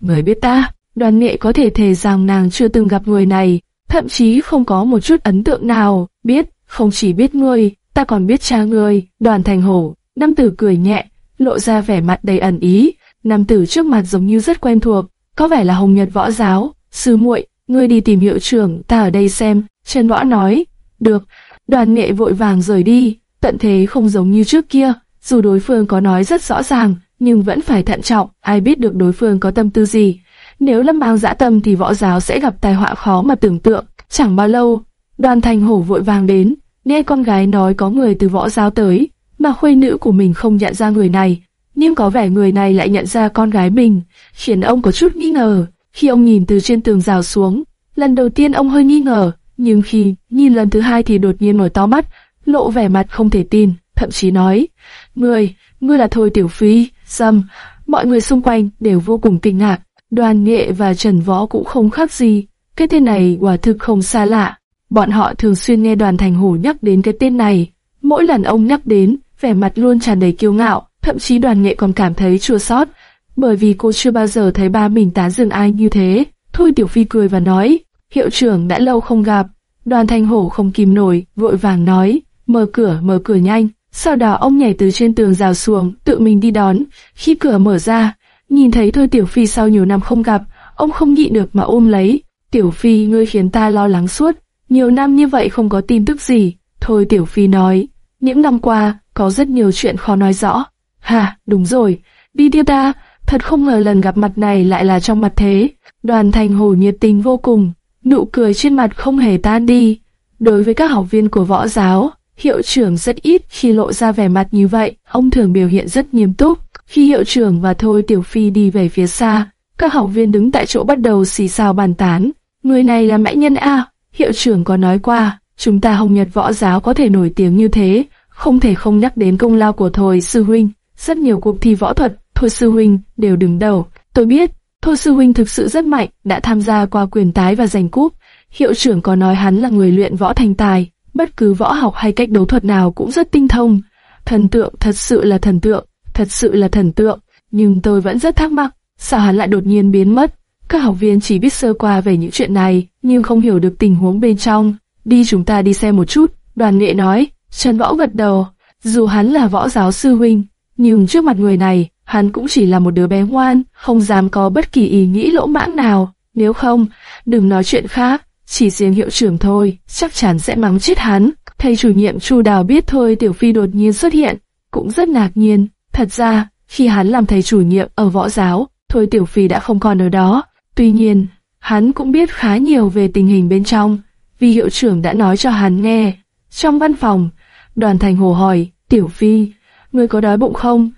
Người biết ta, đoàn nghệ có thể thề rằng nàng chưa từng gặp người này, thậm chí không có một chút ấn tượng nào, biết, không chỉ biết ngươi, ta còn biết cha ngươi, đoàn thành hổ. Nam tử cười nhẹ, lộ ra vẻ mặt đầy ẩn ý, nam tử trước mặt giống như rất quen thuộc, có vẻ là hồng nhật võ giáo, sư muội, ngươi đi tìm hiệu trưởng, ta ở đây xem. Trần võ nói, được, đoàn nghệ vội vàng rời đi, tận thế không giống như trước kia, dù đối phương có nói rất rõ ràng, nhưng vẫn phải thận trọng, ai biết được đối phương có tâm tư gì. Nếu lâm mang dã tâm thì võ giáo sẽ gặp tai họa khó mà tưởng tượng. Chẳng bao lâu, đoàn thành hổ vội vàng đến, nghe con gái nói có người từ võ giáo tới, mà khuê nữ của mình không nhận ra người này, nhưng có vẻ người này lại nhận ra con gái mình, khiến ông có chút nghi ngờ. Khi ông nhìn từ trên tường rào xuống, lần đầu tiên ông hơi nghi ngờ, nhưng khi nhìn lần thứ hai thì đột nhiên mở to mắt, lộ vẻ mặt không thể tin, thậm chí nói, Ngươi, ngươi là Thôi Tiểu Phi, Sâm, mọi người xung quanh đều vô cùng kinh ngạc, đoàn nghệ và Trần Võ cũng không khác gì, cái tên này quả thực không xa lạ. Bọn họ thường xuyên nghe đoàn thành hổ nhắc đến cái tên này, mỗi lần ông nhắc đến, vẻ mặt luôn tràn đầy kiêu ngạo, thậm chí đoàn nghệ còn cảm thấy chua xót, bởi vì cô chưa bao giờ thấy ba mình tán dương ai như thế. Thôi Tiểu Phi cười và nói, hiệu trưởng đã lâu không gặp, đoàn Thanh hổ không kìm nổi, vội vàng nói, mở cửa, mở cửa nhanh. Sau đó ông nhảy từ trên tường rào xuống, tự mình đi đón. Khi cửa mở ra, nhìn thấy Thôi Tiểu Phi sau nhiều năm không gặp, ông không nhịn được mà ôm lấy. Tiểu Phi, ngươi khiến ta lo lắng suốt. Nhiều năm như vậy không có tin tức gì. Thôi Tiểu Phi nói, những năm qua, có rất nhiều chuyện khó nói rõ. Hà, đúng rồi, đi tiêu ta, thật không ngờ lần gặp mặt này lại là trong mặt thế. Đoàn thành hồ nhiệt tình vô cùng, nụ cười trên mặt không hề tan đi. Đối với các học viên của võ giáo, Hiệu trưởng rất ít khi lộ ra vẻ mặt như vậy, ông thường biểu hiện rất nghiêm túc. Khi hiệu trưởng và Thôi Tiểu Phi đi về phía xa, các học viên đứng tại chỗ bắt đầu xì xào bàn tán. Người này là mãnh nhân A, hiệu trưởng có nói qua, chúng ta Hồng Nhật võ giáo có thể nổi tiếng như thế, không thể không nhắc đến công lao của Thôi Sư Huynh. Rất nhiều cuộc thi võ thuật, Thôi Sư Huynh đều đứng đầu. Tôi biết, Thôi Sư Huynh thực sự rất mạnh, đã tham gia qua quyền tái và giành cúp. Hiệu trưởng có nói hắn là người luyện võ thành tài, bất cứ võ học hay cách đấu thuật nào cũng rất tinh thông. Thần tượng thật sự là thần tượng, thật sự là thần tượng, nhưng tôi vẫn rất thắc mắc, sao hắn lại đột nhiên biến mất? Các học viên chỉ biết sơ qua về những chuyện này, nhưng không hiểu được tình huống bên trong. Đi chúng ta đi xem một chút, đoàn nghệ nói, Trần Võ gật đầu, dù hắn là võ giáo sư huynh, nhưng trước mặt người này, hắn cũng chỉ là một đứa bé ngoan, không dám có bất kỳ ý nghĩ lỗ mãng nào, nếu không, đừng nói chuyện khác. Chỉ riêng hiệu trưởng thôi, chắc chắn sẽ mắng chết hắn. Thầy chủ nhiệm Chu Đào biết thôi Tiểu Phi đột nhiên xuất hiện, cũng rất ngạc nhiên. Thật ra, khi hắn làm thầy chủ nhiệm ở võ giáo, thôi Tiểu Phi đã không còn ở đó. Tuy nhiên, hắn cũng biết khá nhiều về tình hình bên trong, vì hiệu trưởng đã nói cho hắn nghe. Trong văn phòng, đoàn thành hồ hỏi, Tiểu Phi, ngươi có đói bụng không?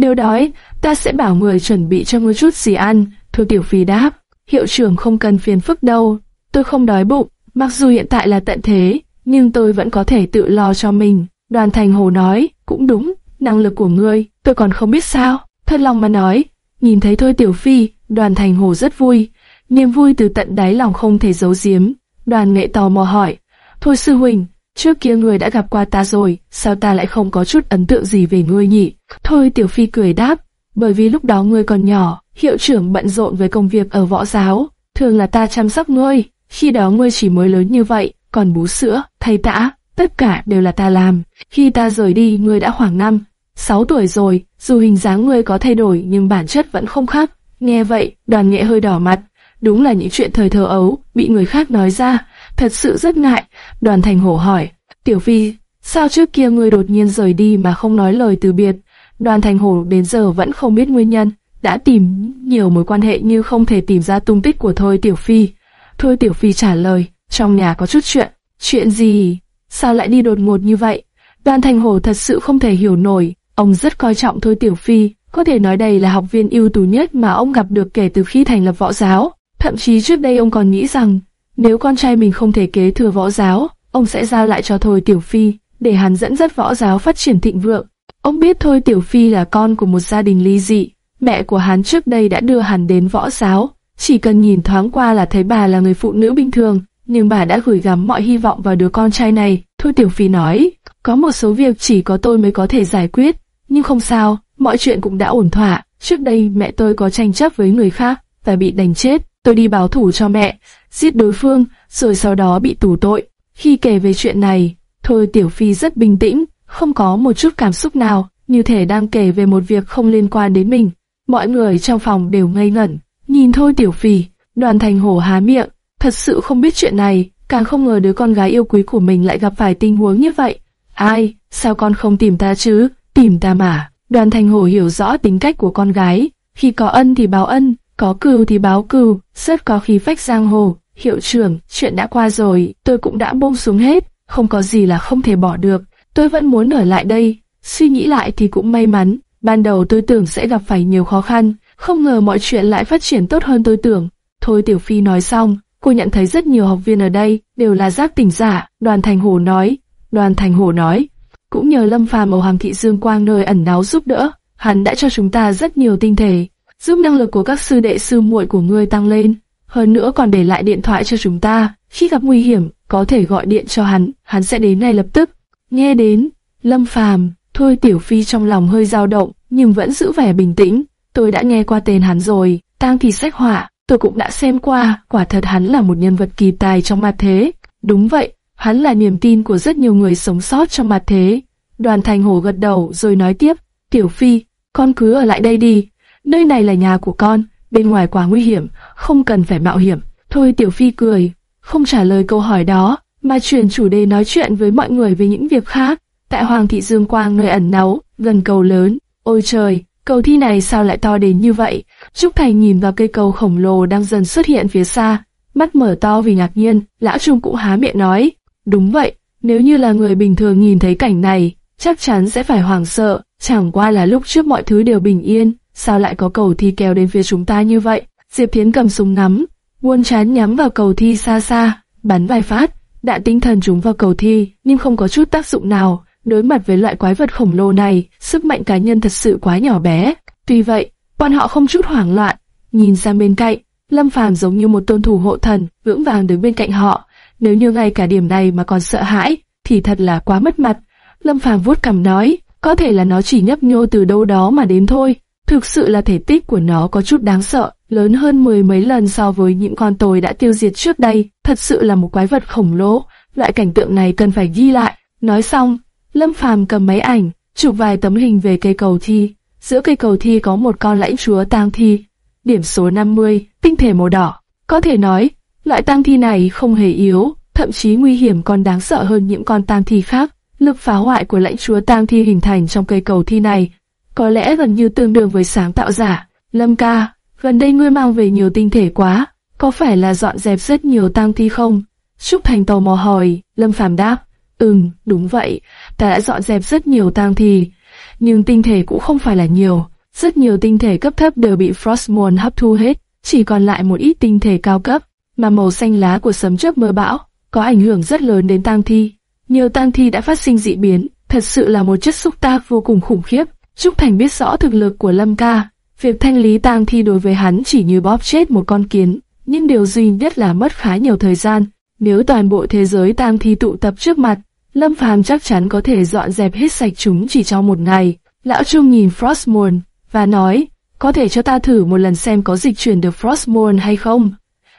Nếu đói, ta sẽ bảo người chuẩn bị cho ngươi chút gì ăn. Thôi Tiểu Phi đáp, hiệu trưởng không cần phiền phức đâu, Tôi không đói bụng, mặc dù hiện tại là tận thế, nhưng tôi vẫn có thể tự lo cho mình. Đoàn Thành Hồ nói, cũng đúng, năng lực của ngươi, tôi còn không biết sao. Thật lòng mà nói, Nhìn thấy Thôi Tiểu Phi, đoàn thành hồ rất vui. Niềm vui từ tận đáy lòng không thể giấu giếm. Đoàn nghệ tò mò hỏi, Thôi sư huynh, trước kia người đã gặp qua ta rồi, sao ta lại không có chút ấn tượng gì về ngươi nhỉ? Thôi Tiểu Phi cười đáp, bởi vì lúc đó ngươi còn nhỏ, hiệu trưởng bận rộn với công việc ở võ giáo, thường là ta chăm sóc ngươi, khi đó ngươi chỉ mới lớn như vậy, còn bú sữa, thay tã, tất cả đều là ta làm. Khi ta rời đi, ngươi đã khoảng năm, sáu tuổi rồi, dù hình dáng ngươi có thay đổi nhưng bản chất vẫn không khác. Nghe vậy, đoàn nghệ hơi đỏ mặt, đúng là những chuyện thời thơ ấu, bị người khác nói ra, thật sự rất ngại. Đoàn thành hổ hỏi, tiểu phi, sao trước kia ngươi đột nhiên rời đi mà không nói lời từ biệt? Đoàn thành hổ đến giờ vẫn không biết nguyên nhân, đã tìm nhiều mối quan hệ như không thể tìm ra tung tích của Thôi Tiểu Phi. Thôi Tiểu Phi trả lời, trong nhà có chút chuyện. Chuyện gì? Sao lại đi đột ngột như vậy? Đoàn Thành Hổ thật sự không thể hiểu nổi. Ông rất coi trọng Thôi Tiểu Phi, có thể nói đây là học viên ưu tú nhất mà ông gặp được kể từ khi thành lập võ giáo. Thậm chí trước đây ông còn nghĩ rằng, nếu con trai mình không thể kế thừa võ giáo, ông sẽ giao lại cho Thôi Tiểu Phi, để hắn dẫn dắt võ giáo phát triển thịnh vượng. Ông biết Thôi Tiểu Phi là con của một gia đình ly dị, mẹ của hắn trước đây đã đưa hắn đến võ giáo, chỉ cần nhìn thoáng qua là thấy bà là người phụ nữ bình thường, nhưng bà đã gửi gắm mọi hy vọng vào đứa con trai này. Thôi Tiểu Phi nói, có một số việc chỉ có tôi mới có thể giải quyết, nhưng không sao, mọi chuyện cũng đã ổn thỏa. Trước đây mẹ tôi có tranh chấp với người khác và bị đánh chết, tôi đi báo thủ cho mẹ, giết đối phương, rồi sau đó bị tù tội. Khi kể về chuyện này, Thôi Tiểu Phi rất bình tĩnh, không có một chút cảm xúc nào, như thể đang kể về một việc không liên quan đến mình. Mọi người trong phòng đều ngây ngẩn, nhìn Thôi Tiểu Phi, đoàn thành hổ há miệng, thật sự không biết chuyện này, càng không ngờ đứa con gái yêu quý của mình lại gặp phải tình huống như vậy. Ai, sao con không tìm ta chứ, tìm ta mà. Đoàn thành hổ hiểu rõ tính cách của con gái, khi có ân thì báo ân, có cừu thì báo cừu, rất có khí phách giang hồ. Hiệu trưởng, chuyện đã qua rồi, tôi cũng đã buông xuống hết, không có gì là không thể bỏ được. Tôi vẫn muốn ở lại đây. Suy nghĩ lại thì cũng may mắn, ban đầu tôi tưởng sẽ gặp phải nhiều khó khăn, không ngờ mọi chuyện lại phát triển tốt hơn tôi tưởng. Thôi Tiểu Phi nói xong, cô nhận thấy rất nhiều học viên ở đây đều là giác tỉnh giả. Đoàn Thành Hồ nói, Đoàn Thành Hồ nói, cũng nhờ Lâm Phàm ở Hoàng Thị Dương Quang nơi ẩn náu giúp đỡ, hắn đã cho chúng ta rất nhiều tinh thể, giúp năng lực của các sư đệ sư muội của ngươi tăng lên. Hơn nữa còn để lại điện thoại cho chúng ta, khi gặp nguy hiểm, có thể gọi điện cho hắn, hắn sẽ đến ngay lập tức. Nghe đến, Lâm Phàm, thôi Tiểu Phi trong lòng hơi dao động, nhưng vẫn giữ vẻ bình tĩnh. Tôi đã nghe qua tên hắn rồi, tang thì sách họa, tôi cũng đã xem qua, quả thật hắn là một nhân vật kỳ tài trong mặt thế. Đúng vậy, hắn là niềm tin của rất nhiều người sống sót trong mặt thế. Đoàn Thành Hổ gật đầu rồi nói tiếp, Tiểu Phi, con cứ ở lại đây đi, nơi này là nhà của con, bên ngoài quá nguy hiểm, không cần phải mạo hiểm. Thôi Tiểu Phi cười, không trả lời câu hỏi đó, mà chuyển chủ đề nói chuyện với mọi người về những việc khác. Tại Hoàng thị Dương Quang nơi ẩn náu, gần cầu lớn. Ôi trời, cầu thi này sao lại to đến như vậy? Trúc Thành nhìn vào cây cầu khổng lồ đang dần xuất hiện phía xa, mắt mở to vì ngạc nhiên, lão Trung cũng há miệng nói, đúng vậy, nếu như là người bình thường nhìn thấy cảnh này, chắc chắn sẽ phải hoảng sợ, chẳng qua là lúc trước mọi thứ đều bình yên, sao lại có cầu thi kéo đến phía chúng ta như vậy? Diệp Thiến cầm súng ngắm, buôn chán nhắm vào cầu thi xa xa, bắn vài phát, đạn tinh thần trúng vào cầu thi, nhưng không có chút tác dụng nào. Đối mặt với loại quái vật khổng lồ này, sức mạnh cá nhân thật sự quá nhỏ bé. Tuy vậy, bọn họ không chút hoảng loạn, nhìn sang bên cạnh, Lâm Phàm giống như một tôn thủ hộ thần, vững vàng đứng bên cạnh họ. Nếu như ngay cả điểm này mà còn sợ hãi, thì thật là quá mất mặt. Lâm Phàm vuốt cằm nói, có thể là nó chỉ nhấp nhô từ đâu đó mà đến thôi. Thực sự là thể tích của nó có chút đáng sợ, lớn hơn mười mấy lần so với những con tồi đã tiêu diệt trước đây. Thật sự là một quái vật khổng lồ. Loại cảnh tượng này cần phải ghi lại. Nói xong, Lâm Phàm cầm máy ảnh, chụp vài tấm hình về cây cầu thi. Giữa cây cầu thi có một con lãnh chúa tang thi, điểm số 50, tinh thể màu đỏ. Có thể nói, loại tang thi này không hề yếu, thậm chí nguy hiểm còn đáng sợ hơn những con tang thi khác. Lực phá hoại của lãnh chúa tang thi hình thành trong cây cầu thi này có lẽ gần như tương đương với sáng tạo giả. Lâm ca, gần đây ngươi mang về nhiều tinh thể quá, có phải là dọn dẹp rất nhiều tang thi không? Trúc Thành tò mò hỏi, Lâm Phàm đáp, ừm, đúng vậy, ta đã dọn dẹp rất nhiều tang thi, nhưng tinh thể cũng không phải là nhiều, rất nhiều tinh thể cấp thấp đều bị Frostmourne hấp thu hết, chỉ còn lại một ít tinh thể cao cấp, mà màu xanh lá của sấm chớp mưa bão có ảnh hưởng rất lớn đến tang thi. Nhiều tang thi đã phát sinh dị biến, thật sự là một chất xúc tác vô cùng khủng khiếp. Trúc Thành biết rõ thực lực của Lâm Ca, Việc thanh lý tang thi đối với hắn chỉ như bóp chết một con kiến, nhưng điều duy nhất là mất khá nhiều thời gian. Nếu toàn bộ thế giới tang thi tụ tập trước mặt, Lâm Phàm chắc chắn có thể dọn dẹp hết sạch chúng chỉ trong một ngày. Lão Trung nhìn Frostmourne và nói, có thể cho ta thử một lần xem có dịch chuyển được Frostmourne hay không.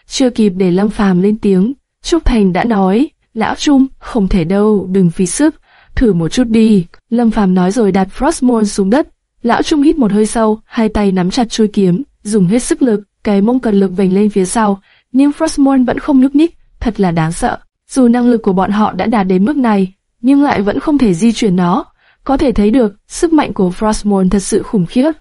Chưa kịp để Lâm Phàm lên tiếng, Trúc Thành đã nói, Lão Trung, không thể đâu, đừng phí sức, thử một chút đi. Lâm Phàm nói rồi đặt Frostmourne xuống đất. Lão Trung hít một hơi sâu, hai tay nắm chặt chuôi kiếm, dùng hết sức lực, cái mông cần lực vành lên phía sau, nhưng Frostmourne vẫn không nhúc nhích, thật là đáng sợ. Dù năng lực của bọn họ đã đạt đến mức này, nhưng lại vẫn không thể di chuyển nó. Có thể thấy được, sức mạnh của Frostmourne thật sự khủng khiếp.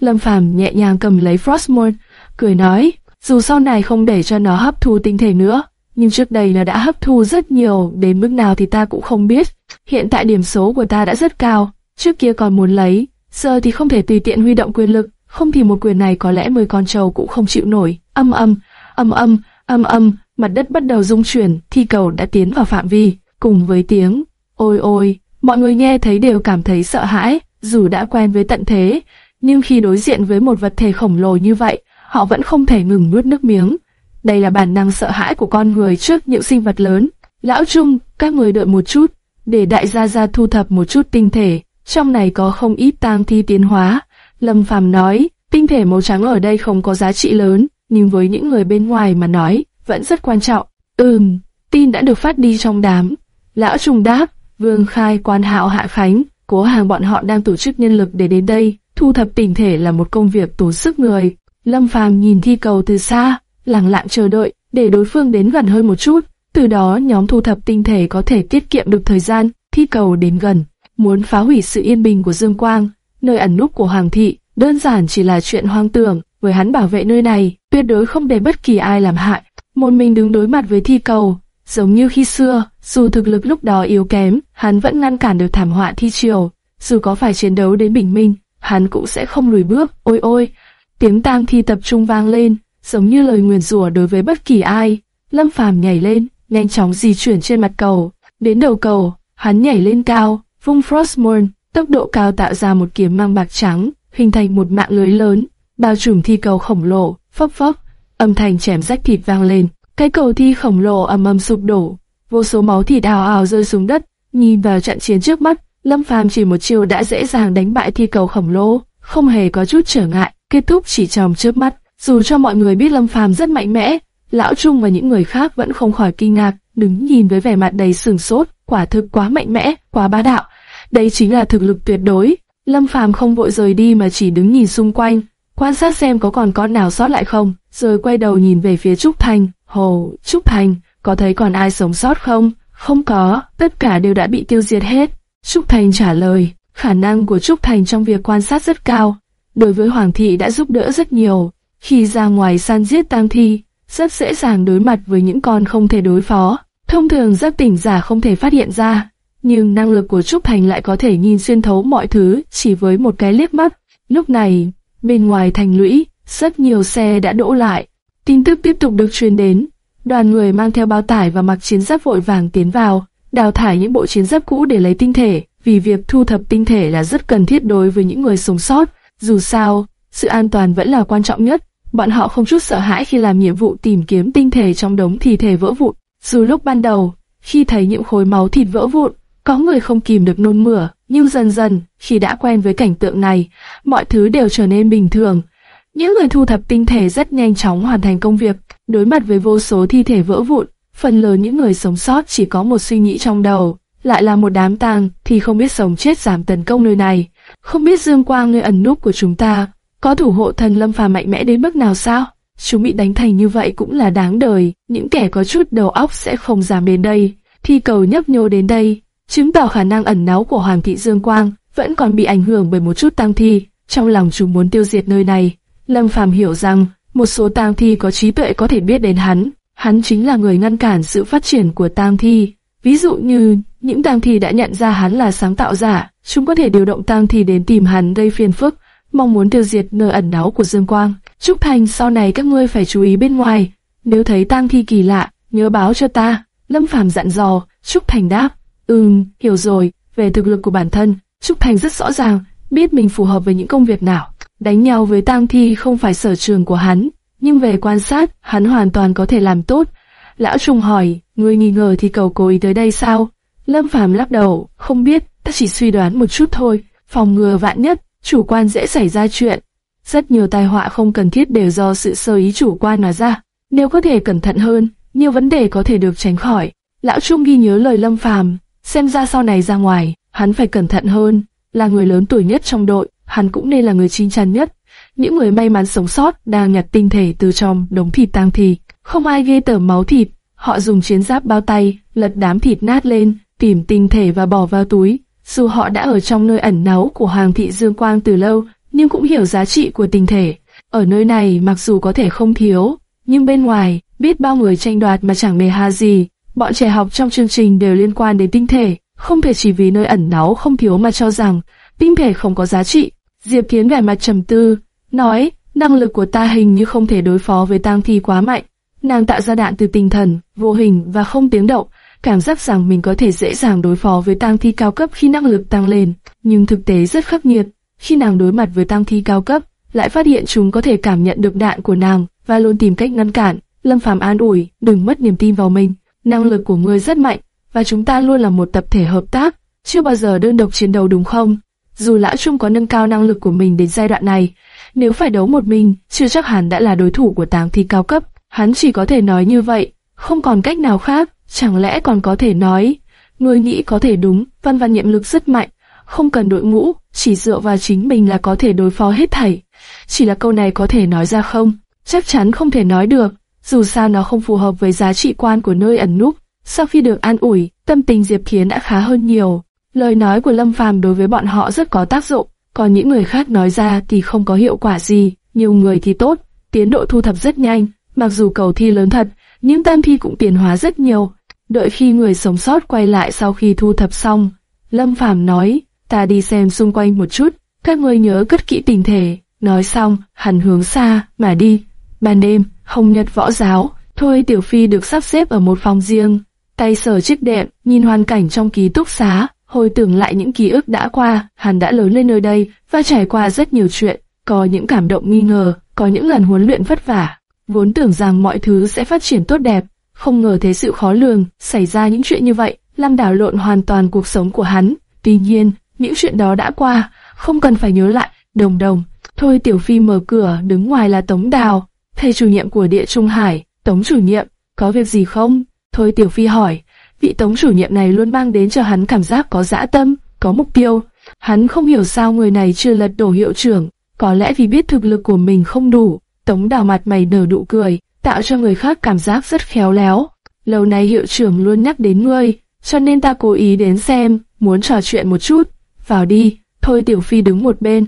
Lâm Phàm nhẹ nhàng cầm lấy Frostmourne, cười nói, dù sau này không để cho nó hấp thu tinh thể nữa, nhưng trước đây nó đã hấp thu rất nhiều, đến mức nào thì ta cũng không biết. Hiện tại điểm số của ta đã rất cao, trước kia còn muốn lấy, giờ thì không thể tùy tiện huy động quyền lực, không thì một quyền này có lẽ mười con trâu cũng không chịu nổi. Âm âm, âm âm, âm âm, mặt đất bắt đầu rung chuyển, thi cầu đã tiến vào phạm vi, cùng với tiếng ôi ôi, mọi người nghe thấy đều cảm thấy sợ hãi, dù đã quen với tận thế, nhưng khi đối diện với một vật thể khổng lồ như vậy, họ vẫn không thể ngừng nuốt nước miếng. Đây là bản năng sợ hãi của con người trước những sinh vật lớn. Lão Trung, các người đợi một chút, để đại gia gia thu thập một chút tinh thể, trong này có không ít tang thi tiến hóa. Lâm Phàm nói, tinh thể màu trắng ở đây không có giá trị lớn, nhưng với những người bên ngoài mà nói, vẫn rất quan trọng. Ừm, tin đã được phát đi trong đám. Lão Trung đáp, Vương Khai, Quan Hạo, Hạ Khánh, cố hàng bọn họ đang tổ chức nhân lực để đến đây. Thu thập tinh thể là một công việc tốn sức người. Lâm Phàm nhìn thi cầu từ xa, lặng lặng chờ đợi để đối phương đến gần hơn một chút. Từ đó nhóm thu thập tinh thể có thể tiết kiệm được thời gian. Thi cầu đến gần, muốn phá hủy sự yên bình của Dương Quang, nơi ẩn núp của Hoàng thị, đơn giản chỉ là chuyện hoang tưởng. Với hắn bảo vệ nơi này, tuyệt đối không để bất kỳ ai làm hại. Một mình đứng đối mặt với thi cầu, giống như khi xưa, dù thực lực lúc đó yếu kém, hắn vẫn ngăn cản được thảm họa thi triều. Dù có phải chiến đấu đến bình minh, hắn cũng sẽ không lùi bước. Ôi ôi, tiếng tang thi tập trung vang lên, giống như lời nguyền rủa đối với bất kỳ ai. Lâm Phàm nhảy lên, nhanh chóng di chuyển trên mặt cầu. Đến đầu cầu, hắn nhảy lên cao, vung Frostmourne, tốc độ cao tạo ra một kiếm mang bạc trắng, hình thành một mạng lưới lớn, bao trùm thi cầu khổng lồ, phấp phấp, âm thanh chém rách thịt vang lên. Cái cầu thi khổng lồ ầm ầm sụp đổ, vô số máu thịt ào ào rơi xuống đất. Nhìn vào trận chiến trước mắt, Lâm Phàm chỉ một chiêu đã dễ dàng đánh bại thi cầu khổng lồ, không hề có chút trở ngại, kết thúc chỉ trong trước mắt. Dù cho mọi người biết Lâm Phàm rất mạnh mẽ, Lão Trung và những người khác vẫn không khỏi kinh ngạc, đứng nhìn với vẻ mặt đầy sừng sốt, quả thực quá mạnh mẽ, quá bá đạo. Đây chính là thực lực tuyệt đối. Lâm Phàm không vội rời đi mà chỉ đứng nhìn xung quanh, quan sát xem có còn con nào sót lại không, rồi quay đầu nhìn về phía Trúc Thành. Hồ, Trúc Thành, có thấy còn ai sống sót không? Không có, tất cả đều đã bị tiêu diệt hết. Trúc Thành trả lời, khả năng của Trúc Thành trong việc quan sát rất cao. Đối với Hoàng thị đã giúp đỡ rất nhiều. Khi ra ngoài săn giết tang thi, rất dễ dàng đối mặt với những con không thể đối phó. Thông thường giáp tỉnh giả không thể phát hiện ra, nhưng năng lực của Trúc Thành lại có thể nhìn xuyên thấu mọi thứ chỉ với một cái liếc mắt. Lúc này, bên ngoài thành lũy, rất nhiều xe đã đỗ lại. Tin tức tiếp tục được truyền đến. Đoàn người mang theo bao tải và mặc chiến giáp vội vàng tiến vào, đào thải những bộ chiến giáp cũ để lấy tinh thể, vì việc thu thập tinh thể là rất cần thiết đối với những người sống sót. Dù sao, sự an toàn vẫn là quan trọng nhất. Bọn họ không chút sợ hãi khi làm nhiệm vụ tìm kiếm tinh thể trong đống thi thể vỡ vụn. Dù lúc ban đầu, khi thấy những khối máu thịt vỡ vụn, có người không kìm được nôn mửa, nhưng dần dần, khi đã quen với cảnh tượng này, mọi thứ đều trở nên bình thường. Những người thu thập tinh thể rất nhanh chóng hoàn thành công việc, đối mặt với vô số thi thể vỡ vụn, phần lớn những người sống sót chỉ có một suy nghĩ trong đầu, lại là một đám tang thì không biết sống chết giảm tấn công nơi này, không biết dương quang nơi ẩn núp của chúng ta có thủ hộ thần lâm phàm mạnh mẽ đến mức nào sao? Chúng bị đánh thành như vậy cũng là đáng đời, những kẻ có chút đầu óc sẽ không dám đến đây. Thi cầu nhấp nhô đến đây, chứng tỏ khả năng ẩn náu của Hoàng thị Dương Quang vẫn còn bị ảnh hưởng bởi một chút tang thi. Trong lòng chúng muốn tiêu diệt nơi này, Lâm Phàm hiểu rằng một số tang thi có trí tuệ có thể biết đến hắn, hắn chính là người ngăn cản sự phát triển của tang thi. Ví dụ như những tang thi đã nhận ra hắn là sáng tạo giả, chúng có thể điều động tang thi đến tìm hắn gây phiền phức, mong muốn tiêu diệt nơi ẩn náu của Dương Quang. Trúc Thành sau này các ngươi phải chú ý bên ngoài, nếu thấy tang thi kỳ lạ, nhớ báo cho ta. Lâm Phàm dặn dò, Trúc Thành đáp, ừm, hiểu rồi, về thực lực của bản thân, Trúc Thành rất rõ ràng, biết mình phù hợp với những công việc nào. đánh nhau với tang thi không phải sở trường của hắn, nhưng về quan sát, hắn hoàn toàn có thể làm tốt. Lão Trung hỏi, ngươi nghi ngờ thì cầu cố ý tới đây sao? Lâm Phàm lắc đầu, không biết, ta chỉ suy đoán một chút thôi, phòng ngừa vạn nhất, chủ quan dễ xảy ra chuyện. Rất nhiều tai họa không cần thiết đều do sự sơ ý chủ quan mà ra. Nếu có thể cẩn thận hơn, nhiều vấn đề có thể được tránh khỏi. Lão Trung ghi nhớ lời Lâm Phàm, xem ra sau này ra ngoài, hắn phải cẩn thận hơn. Là người lớn tuổi nhất trong đội, hắn cũng nên là người chín chắn nhất. Những người may mắn sống sót đang nhặt tinh thể từ trong đống thịt tang thì, không ai ghê tởm máu thịt. Họ dùng chiến giáp bao tay, lật đám thịt nát lên, tìm tinh thể và bỏ vào túi. Dù họ đã ở trong nơi ẩn náu của Hoàng thị Dương Quang từ lâu, nhưng cũng hiểu giá trị của tinh thể. Ở nơi này mặc dù có thể không thiếu, nhưng bên ngoài, biết bao người tranh đoạt mà chẳng mề ha gì. Bọn trẻ học trong chương trình đều liên quan đến tinh thể, không thể chỉ vì nơi ẩn náu không thiếu mà cho rằng tinh thể không có giá trị. Diệp Kiến vẻ mặt trầm tư, nói, năng lực của ta hình như không thể đối phó với tang thi quá mạnh. Nàng tạo ra đạn từ tinh thần, vô hình và không tiếng động, cảm giác rằng mình có thể dễ dàng đối phó với tang thi cao cấp khi năng lực tăng lên, nhưng thực tế rất khắc nghiệt. Khi nàng đối mặt với tang thi cao cấp, lại phát hiện chúng có thể cảm nhận được đạn của nàng và luôn tìm cách ngăn cản. Lâm Phàm an ủi, đừng mất niềm tin vào mình, năng lực của ngươi rất mạnh và chúng ta luôn là một tập thể hợp tác, chưa bao giờ đơn độc chiến đấu đúng không? Dù Lã Trung có nâng cao năng lực của mình đến giai đoạn này, nếu phải đấu một mình, chưa chắc hắn đã là đối thủ của tang thi cao cấp. Hắn chỉ có thể nói như vậy, không còn cách nào khác. Chẳng lẽ còn có thể nói, nuôi nghĩ có thể đúng, văn văn nhiệm lực rất mạnh, không cần đội ngũ, chỉ dựa vào chính mình là có thể đối phó hết thảy. Chỉ là câu này có thể nói ra không? Chắc chắn không thể nói được, dù sao nó không phù hợp với giá trị quan của nơi ẩn núp. Sau khi được an ủi, tâm tình Diệp Kiến đã khá hơn nhiều. Lời nói của Lâm Phàm đối với bọn họ rất có tác dụng, còn những người khác nói ra thì không có hiệu quả gì. Nhiều người thì tốt, tiến độ thu thập rất nhanh, mặc dù cầu thi lớn thật, nhưng tam thi cũng tiền hóa rất nhiều. Đợi khi người sống sót quay lại sau khi thu thập xong, Lâm Phàm nói, ta đi xem xung quanh một chút, các người nhớ cất kỹ tình thể. Nói xong, hắn hướng xa, mà đi. Ban đêm, Hồng Nhật võ giáo, Thôi Tiểu Phi được sắp xếp ở một phòng riêng, tay sờ chiếc đệm, nhìn hoàn cảnh trong ký túc xá, hồi tưởng lại những ký ức đã qua, hắn đã lớn lên nơi đây và trải qua rất nhiều chuyện, có những cảm động nghi ngờ, có những lần huấn luyện vất vả. Vốn tưởng rằng mọi thứ sẽ phát triển tốt đẹp, không ngờ thế sự khó lường, xảy ra những chuyện như vậy, làm đảo lộn hoàn toàn cuộc sống của hắn. Tuy nhiên, những chuyện đó đã qua, không cần phải nhớ lại, đồng đồng. Thôi Tiểu Phi mở cửa, đứng ngoài là Tống Đào, thầy chủ nhiệm của Địa Trung Hải. Tống chủ nhiệm, có việc gì không? Thôi Tiểu Phi hỏi, vị Tống chủ nhiệm này luôn mang đến cho hắn cảm giác có dã tâm, có mục tiêu. Hắn không hiểu sao người này chưa lật đổ hiệu trưởng, có lẽ vì biết thực lực của mình không đủ. Tống Đào mặt mày nở nụ cười, tạo cho người khác cảm giác rất khéo léo. Lâu nay hiệu trưởng luôn nhắc đến ngươi, cho nên ta cố ý đến xem, muốn trò chuyện một chút. Vào đi, thôi Tiểu Phi đứng một bên,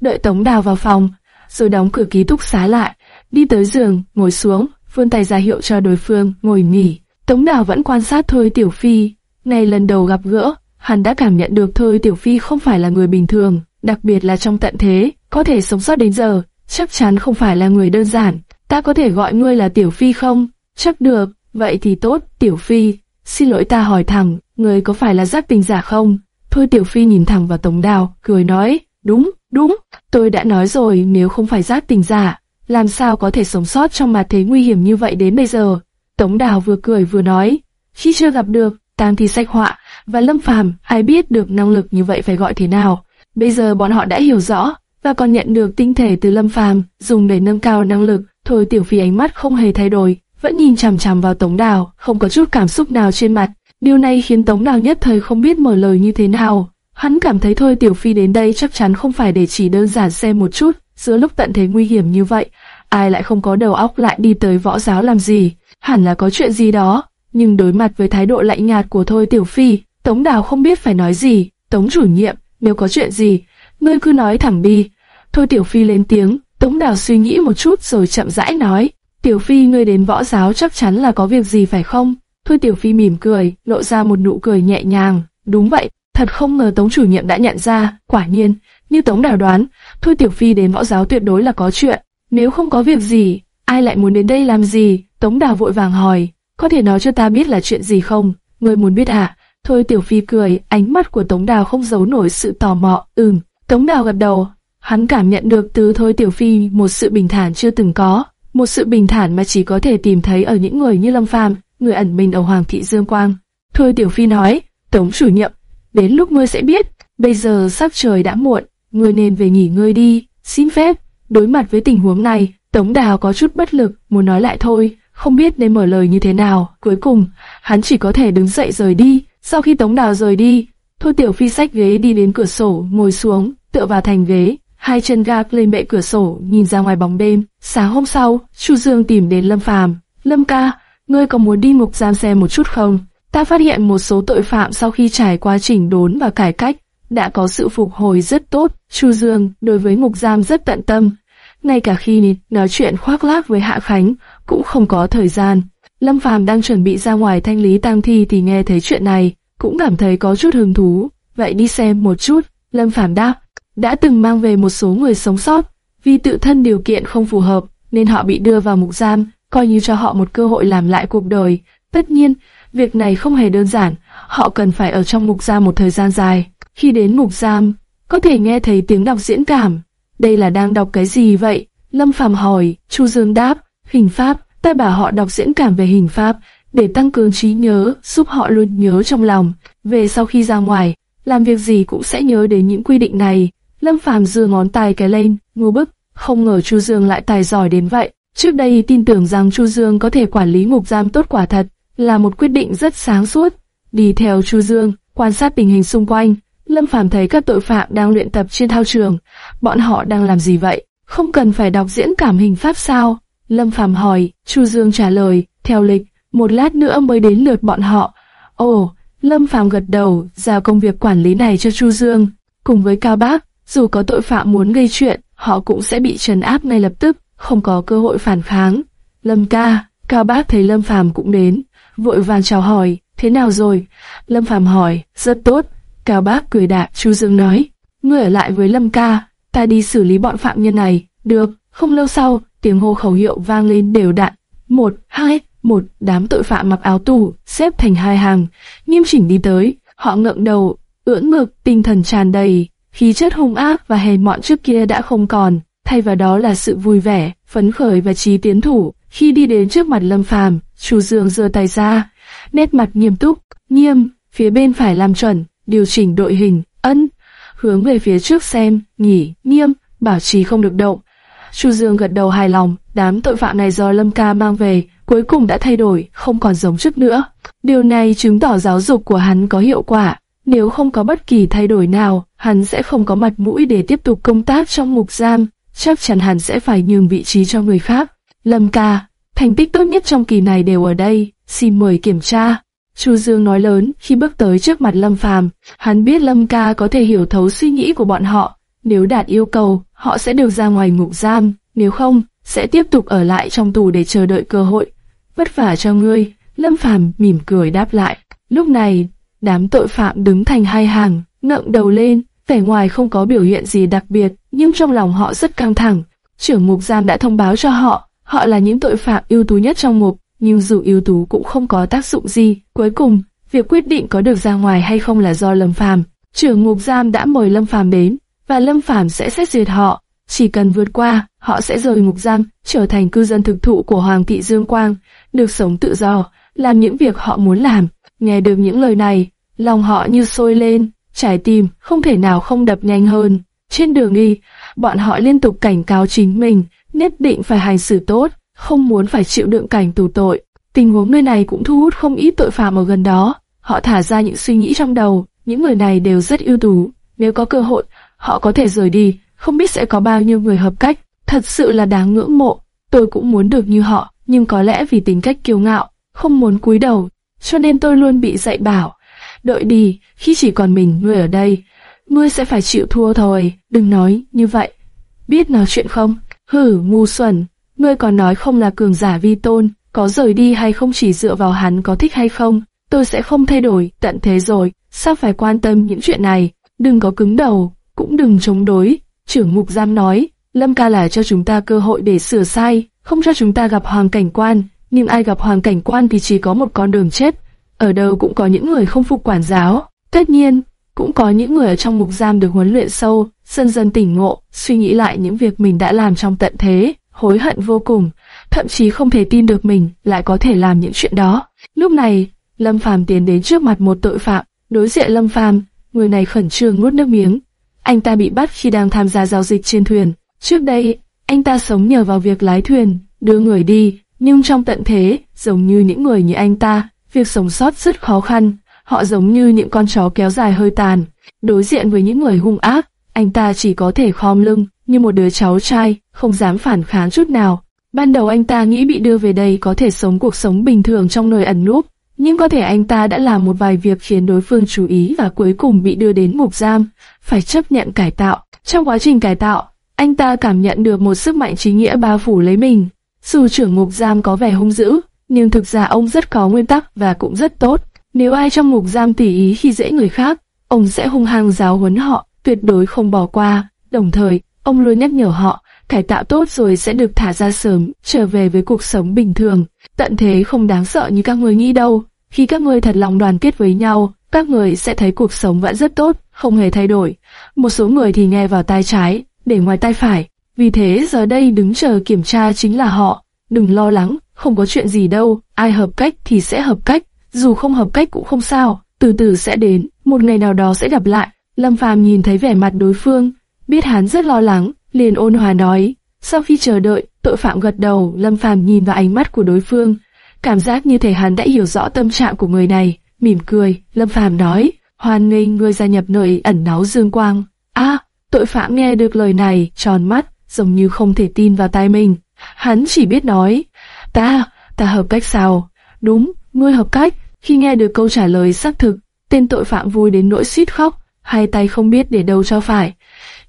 đợi Tống Đào vào phòng, rồi đóng cửa ký túc xá lại, đi tới giường, ngồi xuống, vươn tay ra hiệu cho đối phương ngồi nghỉ. Tống Đào vẫn quan sát Thôi Tiểu Phi, này lần đầu gặp gỡ, hắn đã cảm nhận được Thôi Tiểu Phi không phải là người bình thường, đặc biệt là trong tận thế, có thể sống sót đến giờ, chắc chắn không phải là người đơn giản. Ta có thể gọi ngươi là Tiểu Phi không? Chắc được, vậy thì tốt, Tiểu Phi. Xin lỗi ta hỏi thẳng, ngươi có phải là giác tình giả không? Thôi Tiểu Phi nhìn thẳng vào Tống Đào, cười nói, đúng, đúng, tôi đã nói rồi nếu không phải giác tình giả, làm sao có thể sống sót trong mặt thế nguy hiểm như vậy đến bây giờ? Tống Đào vừa cười vừa nói, khi chưa gặp được, Tam Thi Sách Họa và Lâm Phàm, ai biết được năng lực như vậy phải gọi thế nào? Bây giờ bọn họ đã hiểu rõ, và còn nhận được tinh thể từ Lâm Phàm, dùng để nâng cao năng lực. Thôi Tiểu Phi ánh mắt không hề thay đổi, vẫn nhìn chằm chằm vào Tống Đào, không có chút cảm xúc nào trên mặt. Điều này khiến Tống Đào nhất thời không biết mở lời như thế nào. Hắn cảm thấy thôi Tiểu Phi đến đây chắc chắn không phải để chỉ đơn giản xem một chút, giữa lúc tận thế nguy hiểm như vậy, ai lại không có đầu óc lại đi tới võ giáo làm gì, hẳn là có chuyện gì đó. Nhưng đối mặt với thái độ lạnh nhạt của thôi Tiểu Phi, Tống Đào không biết phải nói gì. Tống chủ nhiệm, nếu có chuyện gì, ngươi cứ nói thẳng đi. Thôi Tiểu Phi lên tiếng, Tống Đào suy nghĩ một chút rồi chậm rãi nói. Tiểu Phi ngươi đến võ giáo chắc chắn là có việc gì phải không? Thôi Tiểu Phi mỉm cười, lộ ra một nụ cười nhẹ nhàng. Đúng vậy, thật không ngờ Tống chủ nhiệm đã nhận ra, quả nhiên, như Tống Đào đoán, Thôi Tiểu Phi đến võ giáo tuyệt đối là có chuyện. Nếu không có việc gì, ai lại muốn đến đây làm gì? Tống Đào vội vàng hỏi, có thể nói cho ta biết là chuyện gì không? Ngươi muốn biết à? Thôi Tiểu Phi cười, ánh mắt của Tống Đào không giấu nổi sự tò mò. Ừm, Tống Đào gật đầu, hắn cảm nhận được từ Thôi Tiểu Phi một sự bình thản chưa từng có, một sự bình thản mà chỉ có thể tìm thấy ở những người như Lâm Phàm, người ẩn mình ở Hoàng thị Dương Quang. Thôi Tiểu Phi nói, Tống chủ nhiệm, đến lúc ngươi sẽ biết, bây giờ sắp trời đã muộn, ngươi nên về nghỉ ngơi đi, xin phép. Đối mặt với tình huống này, Tống Đào có chút bất lực, muốn nói lại thôi, không biết nên mở lời như thế nào. Cuối cùng, hắn chỉ có thể đứng dậy rời đi. Sau khi Tống Đào rời đi, Thôi Tiểu Phi xách ghế đi đến cửa sổ, ngồi xuống, tựa vào thành ghế, hai chân gác lên bệ cửa sổ, nhìn ra ngoài bóng đêm. Sáng hôm sau, Chu Dương tìm đến Lâm Phàm. Lâm ca, ngươi có muốn đi ngục giam xem một chút không? Ta phát hiện một số tội phạm sau khi trải qua chỉnh đốn và cải cách, đã có sự phục hồi rất tốt. Chu Dương đối với ngục giam rất tận tâm. Ngay cả khi nói chuyện khoác lác với Hạ Khánh, cũng không có thời gian. Lâm Phàm đang chuẩn bị ra ngoài thanh lý tang thi thì nghe thấy chuyện này, cũng cảm thấy có chút hứng thú. Vậy đi xem một chút, Lâm Phàm đáp, đã từng mang về một số người sống sót, vì tự thân điều kiện không phù hợp, nên họ bị đưa vào mục giam, coi như cho họ một cơ hội làm lại cuộc đời. Tất nhiên, việc này không hề đơn giản, họ cần phải ở trong mục giam một thời gian dài. Khi đến mục giam, có thể nghe thấy tiếng đọc diễn cảm. Đây là đang đọc cái gì vậy? Lâm Phàm hỏi, Chu Dương đáp, hình pháp, ta bảo họ đọc diễn cảm về hình pháp, để tăng cường trí nhớ, giúp họ luôn nhớ trong lòng. Về sau khi ra ngoài, làm việc gì cũng sẽ nhớ đến những quy định này. Lâm Phàm giơ ngón tay cái lên, ngu bức, không ngờ Chu Dương lại tài giỏi đến vậy. Trước đây tin tưởng rằng Chu Dương có thể quản lý ngục giam tốt quả thật, là một quyết định rất sáng suốt. Đi theo Chu Dương, quan sát tình hình xung quanh, Lâm Phàm thấy các tội phạm đang luyện tập trên thao trường. Bọn họ đang làm gì vậy? Không cần phải đọc diễn cảm hình pháp sao? Lâm Phàm hỏi, Chu Dương trả lời, theo lịch, một lát nữa mới đến lượt bọn họ. Ồ, Lâm Phàm gật đầu, giao công việc quản lý này cho Chu Dương. Cùng với Cao Bác, dù có tội phạm muốn gây chuyện, họ cũng sẽ bị trấn áp ngay lập tức, không có cơ hội phản kháng. Lâm ca, Cao Bác thấy Lâm Phàm cũng đến, vội vàng chào hỏi, thế nào rồi? Lâm Phàm hỏi, rất tốt. Cao Bác cười đạp, Chu Dương nói, ngươi ở lại với Lâm ca, ta đi xử lý bọn phạm nhân này. Được, không lâu sau, tiếng hô khẩu hiệu vang lên đều đặn. Một, hai, một đám tội phạm mặc áo tù, xếp thành hai hàng, nghiêm chỉnh đi tới. Họ ngượng đầu, ưỡn ngực, tinh thần tràn đầy, khí chất hung ác và hèn mọn trước kia đã không còn, thay vào đó là sự vui vẻ, phấn khởi và trí tiến thủ. Khi đi đến trước mặt Lâm Phàm, Chu Dương giơ tay ra, nét mặt nghiêm túc, nghiêm, phía bên phải làm chuẩn, điều chỉnh đội hình, ân, hướng về phía trước xem, nghỉ, nghiêm, bảo trì không được động. Chu Dương gật đầu hài lòng, đám tội phạm này do Lâm Ca mang về, cuối cùng đã thay đổi, không còn giống trước nữa. Điều này chứng tỏ giáo dục của hắn có hiệu quả. Nếu không có bất kỳ thay đổi nào, hắn sẽ không có mặt mũi để tiếp tục công tác trong mục giam, chắc chắn hắn sẽ phải nhường vị trí cho người khác. Lâm ca, thành tích tốt nhất trong kỳ này đều ở đây, xin mời kiểm tra. Chu Dương nói lớn khi bước tới trước mặt Lâm Phàm, hắn biết Lâm ca có thể hiểu thấu suy nghĩ của bọn họ, nếu đạt yêu cầu, họ sẽ được ra ngoài ngục giam, nếu không, sẽ tiếp tục ở lại trong tù để chờ đợi cơ hội. Vất vả cho ngươi, Lâm Phàm mỉm cười đáp lại. Lúc này, đám tội phạm đứng thành hai hàng, ngẩng đầu lên, vẻ ngoài không có biểu hiện gì đặc biệt, nhưng trong lòng họ rất căng thẳng. Trưởng mục giam đã thông báo cho họ, họ là những tội phạm ưu tú nhất trong mục, nhưng dù ưu tú cũng không có tác dụng gì. Cuối cùng, việc quyết định có được ra ngoài hay không là do Lâm Phàm. Trưởng ngục giam đã mời Lâm Phàm đến, và Lâm Phàm sẽ xét duyệt họ. Chỉ cần vượt qua, họ sẽ rời ngục giam, trở thành cư dân thực thụ của Hoàng thị Dương Quang, được sống tự do, làm những việc họ muốn làm. Nghe được những lời này, lòng họ như sôi lên, trái tim không thể nào không đập nhanh hơn. Trên đường đi, bọn họ liên tục cảnh cáo chính mình, nhất định phải hành xử tốt, không muốn phải chịu đựng cảnh tù tội. Tình huống nơi này cũng thu hút không ít tội phạm ở gần đó. Họ thả ra những suy nghĩ trong đầu, những người này đều rất ưu tú. Nếu có cơ hội, họ có thể rời đi, không biết sẽ có bao nhiêu người hợp cách. Thật sự là đáng ngưỡng mộ. Tôi cũng muốn được như họ, nhưng có lẽ vì tính cách kiêu ngạo, không muốn cúi đầu, cho nên tôi luôn bị dạy bảo. Đợi đi, khi chỉ còn mình ngươi ở đây, ngươi sẽ phải chịu thua thôi, đừng nói như vậy. Biết nói chuyện không? Hử, ngu xuẩn, ngươi còn nói không là cường giả vi tôn, có rời đi hay không chỉ dựa vào hắn có thích hay không, tôi sẽ không thay đổi, tận thế rồi, sao phải quan tâm những chuyện này, đừng có cứng đầu, cũng đừng chống đối. Trưởng mục giam nói, Lâm ca là cho chúng ta cơ hội để sửa sai, không cho chúng ta gặp hoàng cảnh quan, nhưng ai gặp hoàng cảnh quan thì chỉ có một con đường chết. Ở đâu cũng có những người không phục quản giáo, tất nhiên, cũng có những người ở trong mục giam được huấn luyện sâu, dần dần tỉnh ngộ, suy nghĩ lại những việc mình đã làm trong tận thế, hối hận vô cùng, thậm chí không thể tin được mình lại có thể làm những chuyện đó. Lúc này, Lâm Phàm tiến đến trước mặt một tội phạm, đối diện Lâm Phàm, người này khẩn trương nuốt nước miếng. Anh ta bị bắt khi đang tham gia giao dịch trên thuyền. Trước đây, anh ta sống nhờ vào việc lái thuyền, đưa người đi, nhưng trong tận thế, giống như những người như anh ta, việc sống sót rất khó khăn. Họ giống như những con chó kéo dài hơi tàn. Đối diện với những người hung ác, anh ta chỉ có thể khom lưng, như một đứa cháu trai, không dám phản kháng chút nào. Ban đầu anh ta nghĩ bị đưa về đây có thể sống cuộc sống bình thường trong nơi ẩn núp, nhưng có thể anh ta đã làm một vài việc khiến đối phương chú ý và cuối cùng bị đưa đến mục giam, phải chấp nhận cải tạo. Trong quá trình cải tạo, anh ta cảm nhận được một sức mạnh trí nghĩa bao phủ lấy mình. Dù trưởng ngục giam có vẻ hung dữ, nhưng thực ra ông rất có nguyên tắc và cũng rất tốt. Nếu ai trong ngục giam tỉ ý khi dễ người khác, ông sẽ hung hăng giáo huấn họ, tuyệt đối không bỏ qua. Đồng thời, ông luôn nhắc nhở họ, cải tạo tốt rồi sẽ được thả ra sớm, trở về với cuộc sống bình thường. Tận thế không đáng sợ như các người nghĩ đâu. Khi các người thật lòng đoàn kết với nhau, các người sẽ thấy cuộc sống vẫn rất tốt, không hề thay đổi. Một số người thì nghe vào tai trái, để ngoài tai phải. Vì thế giờ đây đứng chờ kiểm tra chính là họ. Đừng lo lắng, không có chuyện gì đâu, ai hợp cách thì sẽ hợp cách, dù không hợp cách cũng không sao, từ từ sẽ đến, một ngày nào đó sẽ gặp lại. Lâm Phàm nhìn thấy vẻ mặt đối phương, biết hắn rất lo lắng, liền ôn hòa nói. Sau khi chờ đợi, tội phạm gật đầu, Lâm Phàm nhìn vào ánh mắt của đối phương, cảm giác như thể hắn đã hiểu rõ tâm trạng của người này, mỉm cười, Lâm Phàm nói, hoan nghênh người gia nhập nơi ẩn náu dương quang. A, tội phạm nghe được lời này, tròn mắt, giống như không thể tin vào tai mình. Hắn chỉ biết nói, ta, ta hợp cách sao? Đúng, ngươi hợp cách. Khi nghe được câu trả lời xác thực, tên tội phạm vui đến nỗi suýt khóc, hai tay không biết để đâu cho phải.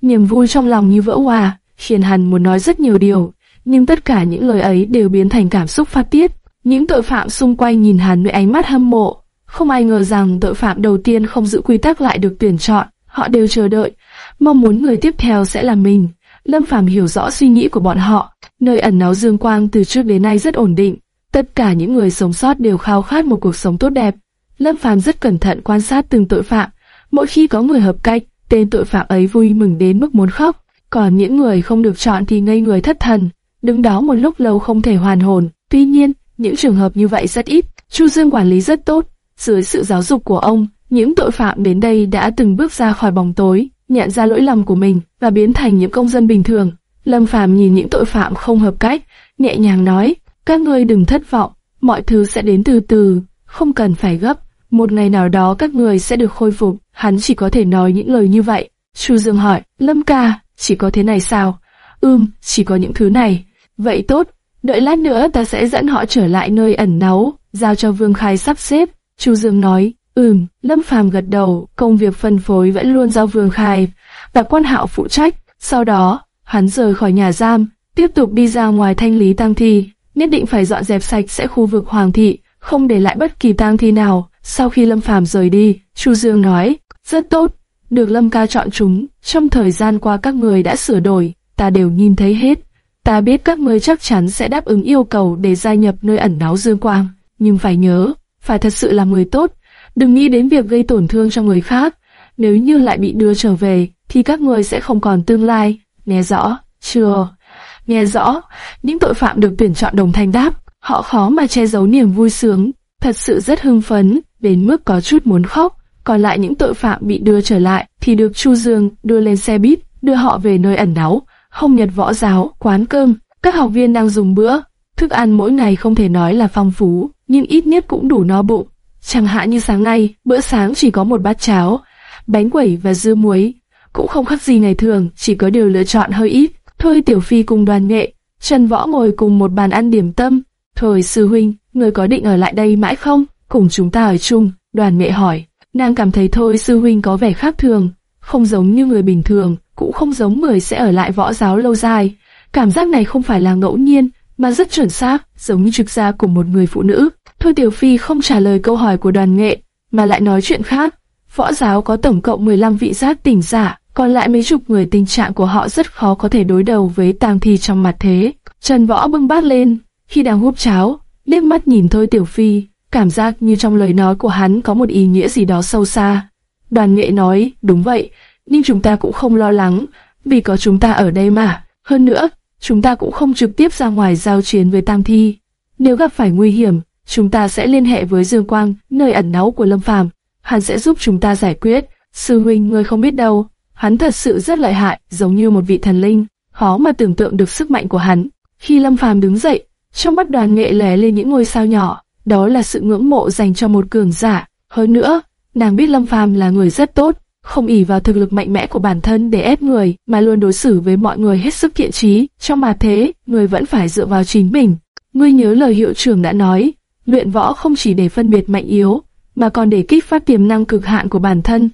Niềm vui trong lòng như vỡ hòa, khiến hắn muốn nói rất nhiều điều, nhưng tất cả những lời ấy đều biến thành cảm xúc phát tiết. Những tội phạm xung quanh nhìn hắn với ánh mắt hâm mộ. Không ai ngờ rằng tội phạm đầu tiên không giữ quy tắc lại được tuyển chọn. Họ đều chờ đợi, mong muốn người tiếp theo sẽ là mình. Lâm Phàm hiểu rõ suy nghĩ của bọn họ. Nơi ẩn náu dương quang từ trước đến nay rất ổn định. Tất cả những người sống sót đều khao khát một cuộc sống tốt đẹp. Lâm Phàm rất cẩn thận quan sát từng tội phạm. Mỗi khi có người hợp cách, tên tội phạm ấy vui mừng đến mức muốn khóc. Còn những người không được chọn thì ngây người thất thần, đứng đó một lúc lâu không thể hoàn hồn. Tuy nhiên, những trường hợp như vậy rất ít. Chu Dương quản lý rất tốt. Dưới sự giáo dục của ông, những tội phạm đến đây đã từng bước ra khỏi bóng tối, nhận ra lỗi lầm của mình và biến thành những công dân bình thường. Lâm Phàm nhìn những tội phạm không hợp cách, nhẹ nhàng nói, các ngươi đừng thất vọng, mọi thứ sẽ đến từ từ, không cần phải gấp, một ngày nào đó các người sẽ được khôi phục. Hắn chỉ có thể nói những lời như vậy. Chu Dương hỏi, Lâm ca, chỉ có thế này sao? Ừm, chỉ có những thứ này. Vậy tốt, đợi lát nữa ta sẽ dẫn họ trở lại nơi ẩn náu, giao cho Vương Khai sắp xếp. Chu Dương nói, ừm, Lâm Phàm gật đầu, công việc phân phối vẫn luôn giao Vương Khai và quan hạo phụ trách. Sau đó, hắn rời khỏi nhà giam, tiếp tục đi ra ngoài thanh lý tang thi, nhất định phải dọn dẹp sạch sẽ khu vực hoàng thị, không để lại bất kỳ tang thi nào. Sau khi Lâm Phàm rời đi, Chu Dương nói, rất tốt, được Lâm ca chọn chúng, trong thời gian qua các người đã sửa đổi, ta đều nhìn thấy hết. Ta biết các người chắc chắn sẽ đáp ứng yêu cầu để gia nhập nơi ẩn náu Dương Quang, nhưng phải nhớ, phải thật sự là người tốt, đừng nghĩ đến việc gây tổn thương cho người khác. Nếu như lại bị đưa trở về, thì các người sẽ không còn tương lai. Nghe rõ, chưa? Nghe rõ, những tội phạm được tuyển chọn đồng thanh đáp, họ khó mà che giấu niềm vui sướng, thật sự rất hưng phấn, đến mức có chút muốn khóc. Còn lại những tội phạm bị đưa trở lại thì được Chu Dương đưa lên xe buýt, đưa họ về nơi ẩn náu, không nhật võ giáo, quán cơm. Các học viên đang dùng bữa, thức ăn mỗi ngày không thể nói là phong phú, nhưng ít nhất cũng đủ no bụng. Chẳng hạn như sáng nay, bữa sáng chỉ có một bát cháo, bánh quẩy và dưa muối, cũng không khác gì ngày thường, chỉ có điều lựa chọn hơi ít. Thôi Tiểu Phi cùng đoàn nghệ, Trần Võ ngồi cùng một bàn ăn điểm tâm. Thôi sư huynh, người có định ở lại đây mãi không? Cùng chúng ta ở chung, đoàn nghệ hỏi. Nàng cảm thấy thôi sư huynh có vẻ khác thường, không giống như người bình thường, cũng không giống người sẽ ở lại võ giáo lâu dài. Cảm giác này không phải là ngẫu nhiên, mà rất chuẩn xác, giống như trực giác của một người phụ nữ. Thôi Tiểu Phi không trả lời câu hỏi của đoàn nghệ, mà lại nói chuyện khác. Võ giáo có tổng cộng 15 vị giác tỉnh giả, còn lại mấy chục người tình trạng của họ rất khó có thể đối đầu với tang thi trong mặt thế. Trần Võ bưng bát lên, khi đang húp cháo, liếc mắt nhìn Thôi Tiểu Phi, cảm giác như trong lời nói của hắn có một ý nghĩa gì đó sâu xa. Đoàn nghệ nói, đúng vậy, nhưng chúng ta cũng không lo lắng, vì có chúng ta ở đây mà. Hơn nữa, chúng ta cũng không trực tiếp ra ngoài giao chiến với Tam Thi. Nếu gặp phải nguy hiểm, chúng ta sẽ liên hệ với Dương Quang, nơi ẩn náu của Lâm Phàm, hắn sẽ giúp chúng ta giải quyết. Sư huynh, ngươi không biết đâu, hắn thật sự rất lợi hại, giống như một vị thần linh, khó mà tưởng tượng được sức mạnh của hắn. Khi Lâm Phàm đứng dậy, trong mắt đoàn nghệ lóe lên những ngôi sao nhỏ, đó là sự ngưỡng mộ dành cho một cường giả. Hơn nữa, nàng biết Lâm Phàm là người rất tốt, không ỉ vào thực lực mạnh mẽ của bản thân để ép người, mà luôn đối xử với mọi người hết sức thiện trí. Trong mà thế, người vẫn phải dựa vào chính mình. Ngươi nhớ lời hiệu trưởng đã nói, luyện võ không chỉ để phân biệt mạnh yếu, mà còn để kích phát tiềm năng cực hạn của bản thân.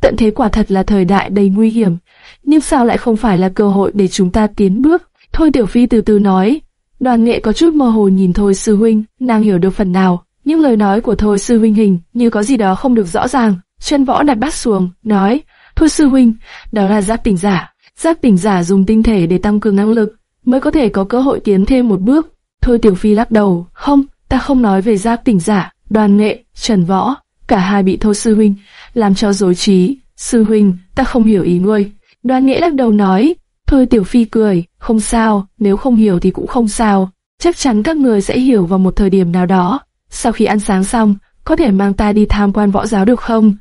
Tận thế quả thật là thời đại đầy nguy hiểm, nhưng sao lại không phải là cơ hội để chúng ta tiến bước? Thôi Tiểu Phi từ từ nói, đoàn nghệ có chút mơ hồ nhìn Thôi Sư Huynh, nàng hiểu được phần nào, nhưng lời nói của Thôi Sư Huynh hình như có gì đó không được rõ ràng. Chân võ đặt bát xuống, nói, Thôi Sư Huynh, đó là giác tỉnh giả. Giác tỉnh giả dùng tinh thể để tăng cường năng lực, mới có thể có cơ hội tiến thêm một bước. Thôi Tiểu Phi lắc đầu, không, ta không nói về giác tỉnh giả, đoàn nghệ, trần võ, cả hai bị Thôi Sư Huynh, làm cho dối trí. Sư Huynh, ta không hiểu ý ngươi. Đoàn nghệ lắc đầu nói, thôi Tiểu Phi cười, không sao, nếu không hiểu thì cũng không sao. Chắc chắn các người sẽ hiểu vào một thời điểm nào đó. Sau khi ăn sáng xong, có thể mang ta đi tham quan võ giáo được không?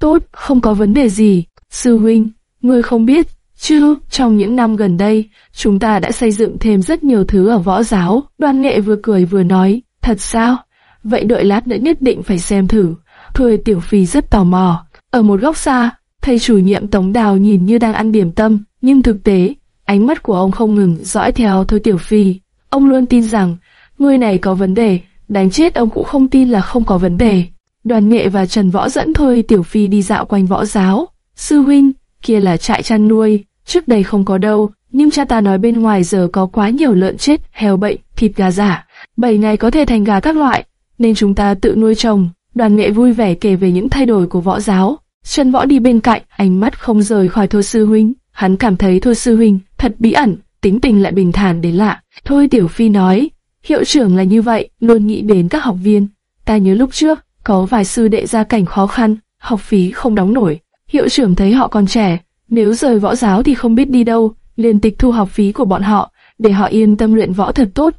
Tốt, không có vấn đề gì. Sư huynh, ngươi không biết, chứ, trong những năm gần đây, chúng ta đã xây dựng thêm rất nhiều thứ ở võ giáo. Đoan nghệ vừa cười vừa nói, thật sao? Vậy đợi lát nữa nhất định phải xem thử. Thôi tiểu phi rất tò mò. Ở một góc xa, thầy chủ nhiệm Tống Đào nhìn như đang ăn điểm tâm, nhưng thực tế, ánh mắt của ông không ngừng dõi theo Thôi Tiểu Phi. Ông luôn tin rằng, người này có vấn đề, đánh chết ông cũng không tin là không có vấn đề. Đoàn nghệ và Trần Võ dẫn Thôi Tiểu Phi đi dạo quanh võ giáo. Sư huynh, kia là trại chăn nuôi, trước đây không có đâu, nhưng cha ta nói bên ngoài giờ có quá nhiều lợn chết, heo bệnh, thịt gà giả. Bảy ngày có thể thành gà các loại, nên chúng ta tự nuôi trồng. Đoàn nghệ vui vẻ kể về những thay đổi của võ giáo. Trần Võ đi bên cạnh, ánh mắt không rời khỏi Thôi Sư Huynh. Hắn cảm thấy Thôi Sư Huynh thật bí ẩn, tính tình lại bình thản đến lạ. Thôi Tiểu Phi nói, hiệu trưởng là như vậy, luôn nghĩ đến các học viên. Ta nhớ lúc trước, có vài sư đệ gia cảnh khó khăn, học phí không đóng nổi. Hiệu trưởng thấy họ còn trẻ, nếu rời võ giáo thì không biết đi đâu, liền tịch thu học phí của bọn họ, để họ yên tâm luyện võ thật tốt.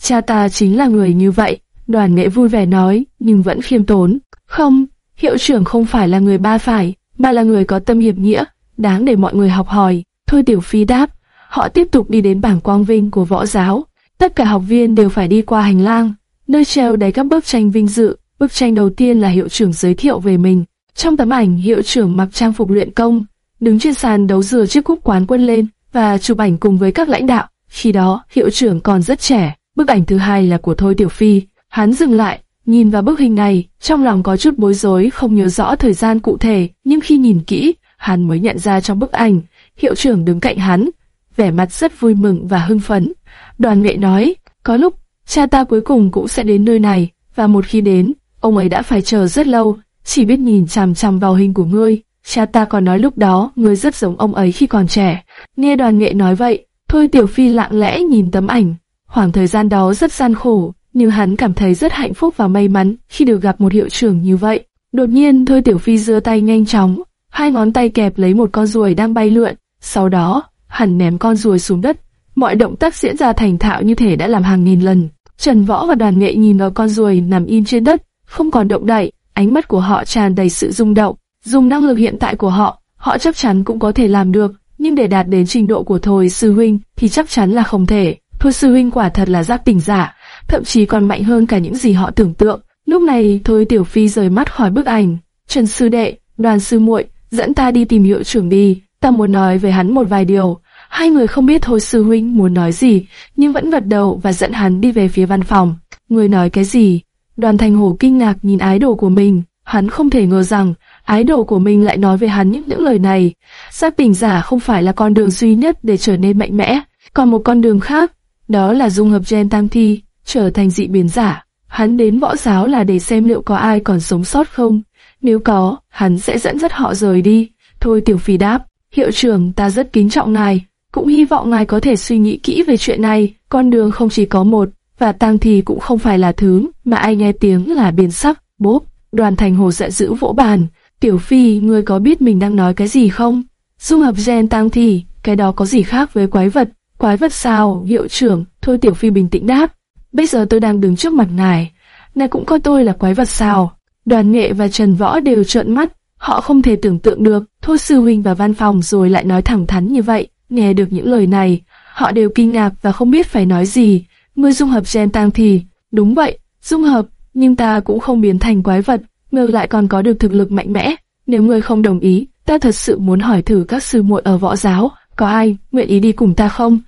Cha ta chính là người như vậy, đoàn nghệ vui vẻ nói, nhưng vẫn khiêm tốn. Không, hiệu trưởng không phải là người ba phải, mà là người có tâm hiệp nghĩa, đáng để mọi người học hỏi. Thôi Tiểu Phi đáp, họ tiếp tục đi đến bảng quang vinh của võ giáo. Tất cả học viên đều phải đi qua hành lang, nơi treo đầy các bức tranh vinh dự. Bức tranh đầu tiên là hiệu trưởng giới thiệu về mình. Trong tấm ảnh, hiệu trưởng mặc trang phục luyện công, đứng trên sàn đấu dừa chiếc cúp quán quân lên và chụp ảnh cùng với các lãnh đạo. Khi đó, hiệu trưởng còn rất trẻ. Bức ảnh thứ hai là của Thôi Tiểu Phi. Hắn dừng lại, nhìn vào bức hình này, trong lòng có chút bối rối không nhớ rõ thời gian cụ thể, nhưng khi nhìn kỹ, hắn mới nhận ra trong bức ảnh, hiệu trưởng đứng cạnh hắn, vẻ mặt rất vui mừng và hưng phấn. Đoàn nghệ nói, có lúc, cha ta cuối cùng cũng sẽ đến nơi này, và một khi đến, ông ấy đã phải chờ rất lâu, chỉ biết nhìn chằm chằm vào hình của ngươi. Cha ta còn nói lúc đó, ngươi rất giống ông ấy khi còn trẻ. Nghe đoàn nghệ nói vậy, thôi Tiểu Phi lặng lẽ nhìn tấm ảnh. Khoảng thời gian đó rất gian khổ, nhưng hắn cảm thấy rất hạnh phúc và may mắn khi được gặp một hiệu trưởng như vậy. Đột nhiên, thôi Tiểu Phi giơ tay nhanh chóng, hai ngón tay kẹp lấy một con ruồi đang bay lượn. Sau đó, hắn ném con ruồi xuống đất. Mọi động tác diễn ra thành thạo như thể đã làm hàng nghìn lần. Trần Võ và đoàn nghệ nhìn vào con ruồi nằm im trên đất, không còn động đậy, ánh mắt của họ tràn đầy sự rung động. Dùng năng lực hiện tại của họ, họ chắc chắn cũng có thể làm được, nhưng để đạt đến trình độ của Thôi Sư Huynh thì chắc chắn là không thể. Thôi Sư Huynh quả thật là giác tỉnh giả, thậm chí còn mạnh hơn cả những gì họ tưởng tượng. Lúc này Thôi Tiểu Phi rời mắt khỏi bức ảnh. Trần Sư Đệ, đoàn sư muội dẫn ta đi tìm hiệu trưởng đi, ta muốn nói với hắn một vài điều. Hai người không biết Thôi Sư Huynh muốn nói gì, nhưng vẫn gật đầu và dẫn hắn đi về phía văn phòng. Người nói cái gì? Đoàn Thành Hổ kinh ngạc nhìn ái đồ của mình, hắn không thể ngờ rằng ái đồ của mình lại nói với hắn những những lời này. Giác tỉnh giả không phải là con đường duy nhất để trở nên mạnh mẽ, còn một con đường khác, đó là dung hợp gen tam thi, trở thành dị biến giả. Hắn đến võ giáo là để xem liệu có ai còn sống sót không. Nếu có, hắn sẽ dẫn dắt họ rời đi. Thôi Tiểu Phi đáp, hiệu trưởng ta rất kính trọng ngài, cũng hy vọng ngài có thể suy nghĩ kỹ về chuyện này. Con đường không chỉ có một, và tang thì cũng không phải là thứ mà ai nghe tiếng là biến sắc. Bốp, đoàn thành hồ sẽ giữ vỗ bàn. Tiểu Phi, ngươi có biết mình đang nói cái gì không? Dung hợp gen tăng thì, cái đó có gì khác với quái vật? Quái vật sao, hiệu trưởng? Thôi Tiểu Phi bình tĩnh đáp. Bây giờ tôi đang đứng trước mặt ngài. Ngài cũng coi tôi là quái vật sao? Đoàn nghệ và Trần Võ đều trợn mắt. Họ không thể tưởng tượng được, Thôi Sư Huynh và văn phòng rồi lại nói thẳng thắn như vậy. Nghe được những lời này, họ đều kinh ngạc và không biết phải nói gì. Ngươi dung hợp gen tăng thì, đúng vậy, dung hợp, nhưng ta cũng không biến thành quái vật, ngược lại còn có được thực lực mạnh mẽ. Nếu ngươi không đồng ý, ta thật sự muốn hỏi thử các sư muội ở võ giáo, có ai nguyện ý đi cùng ta không?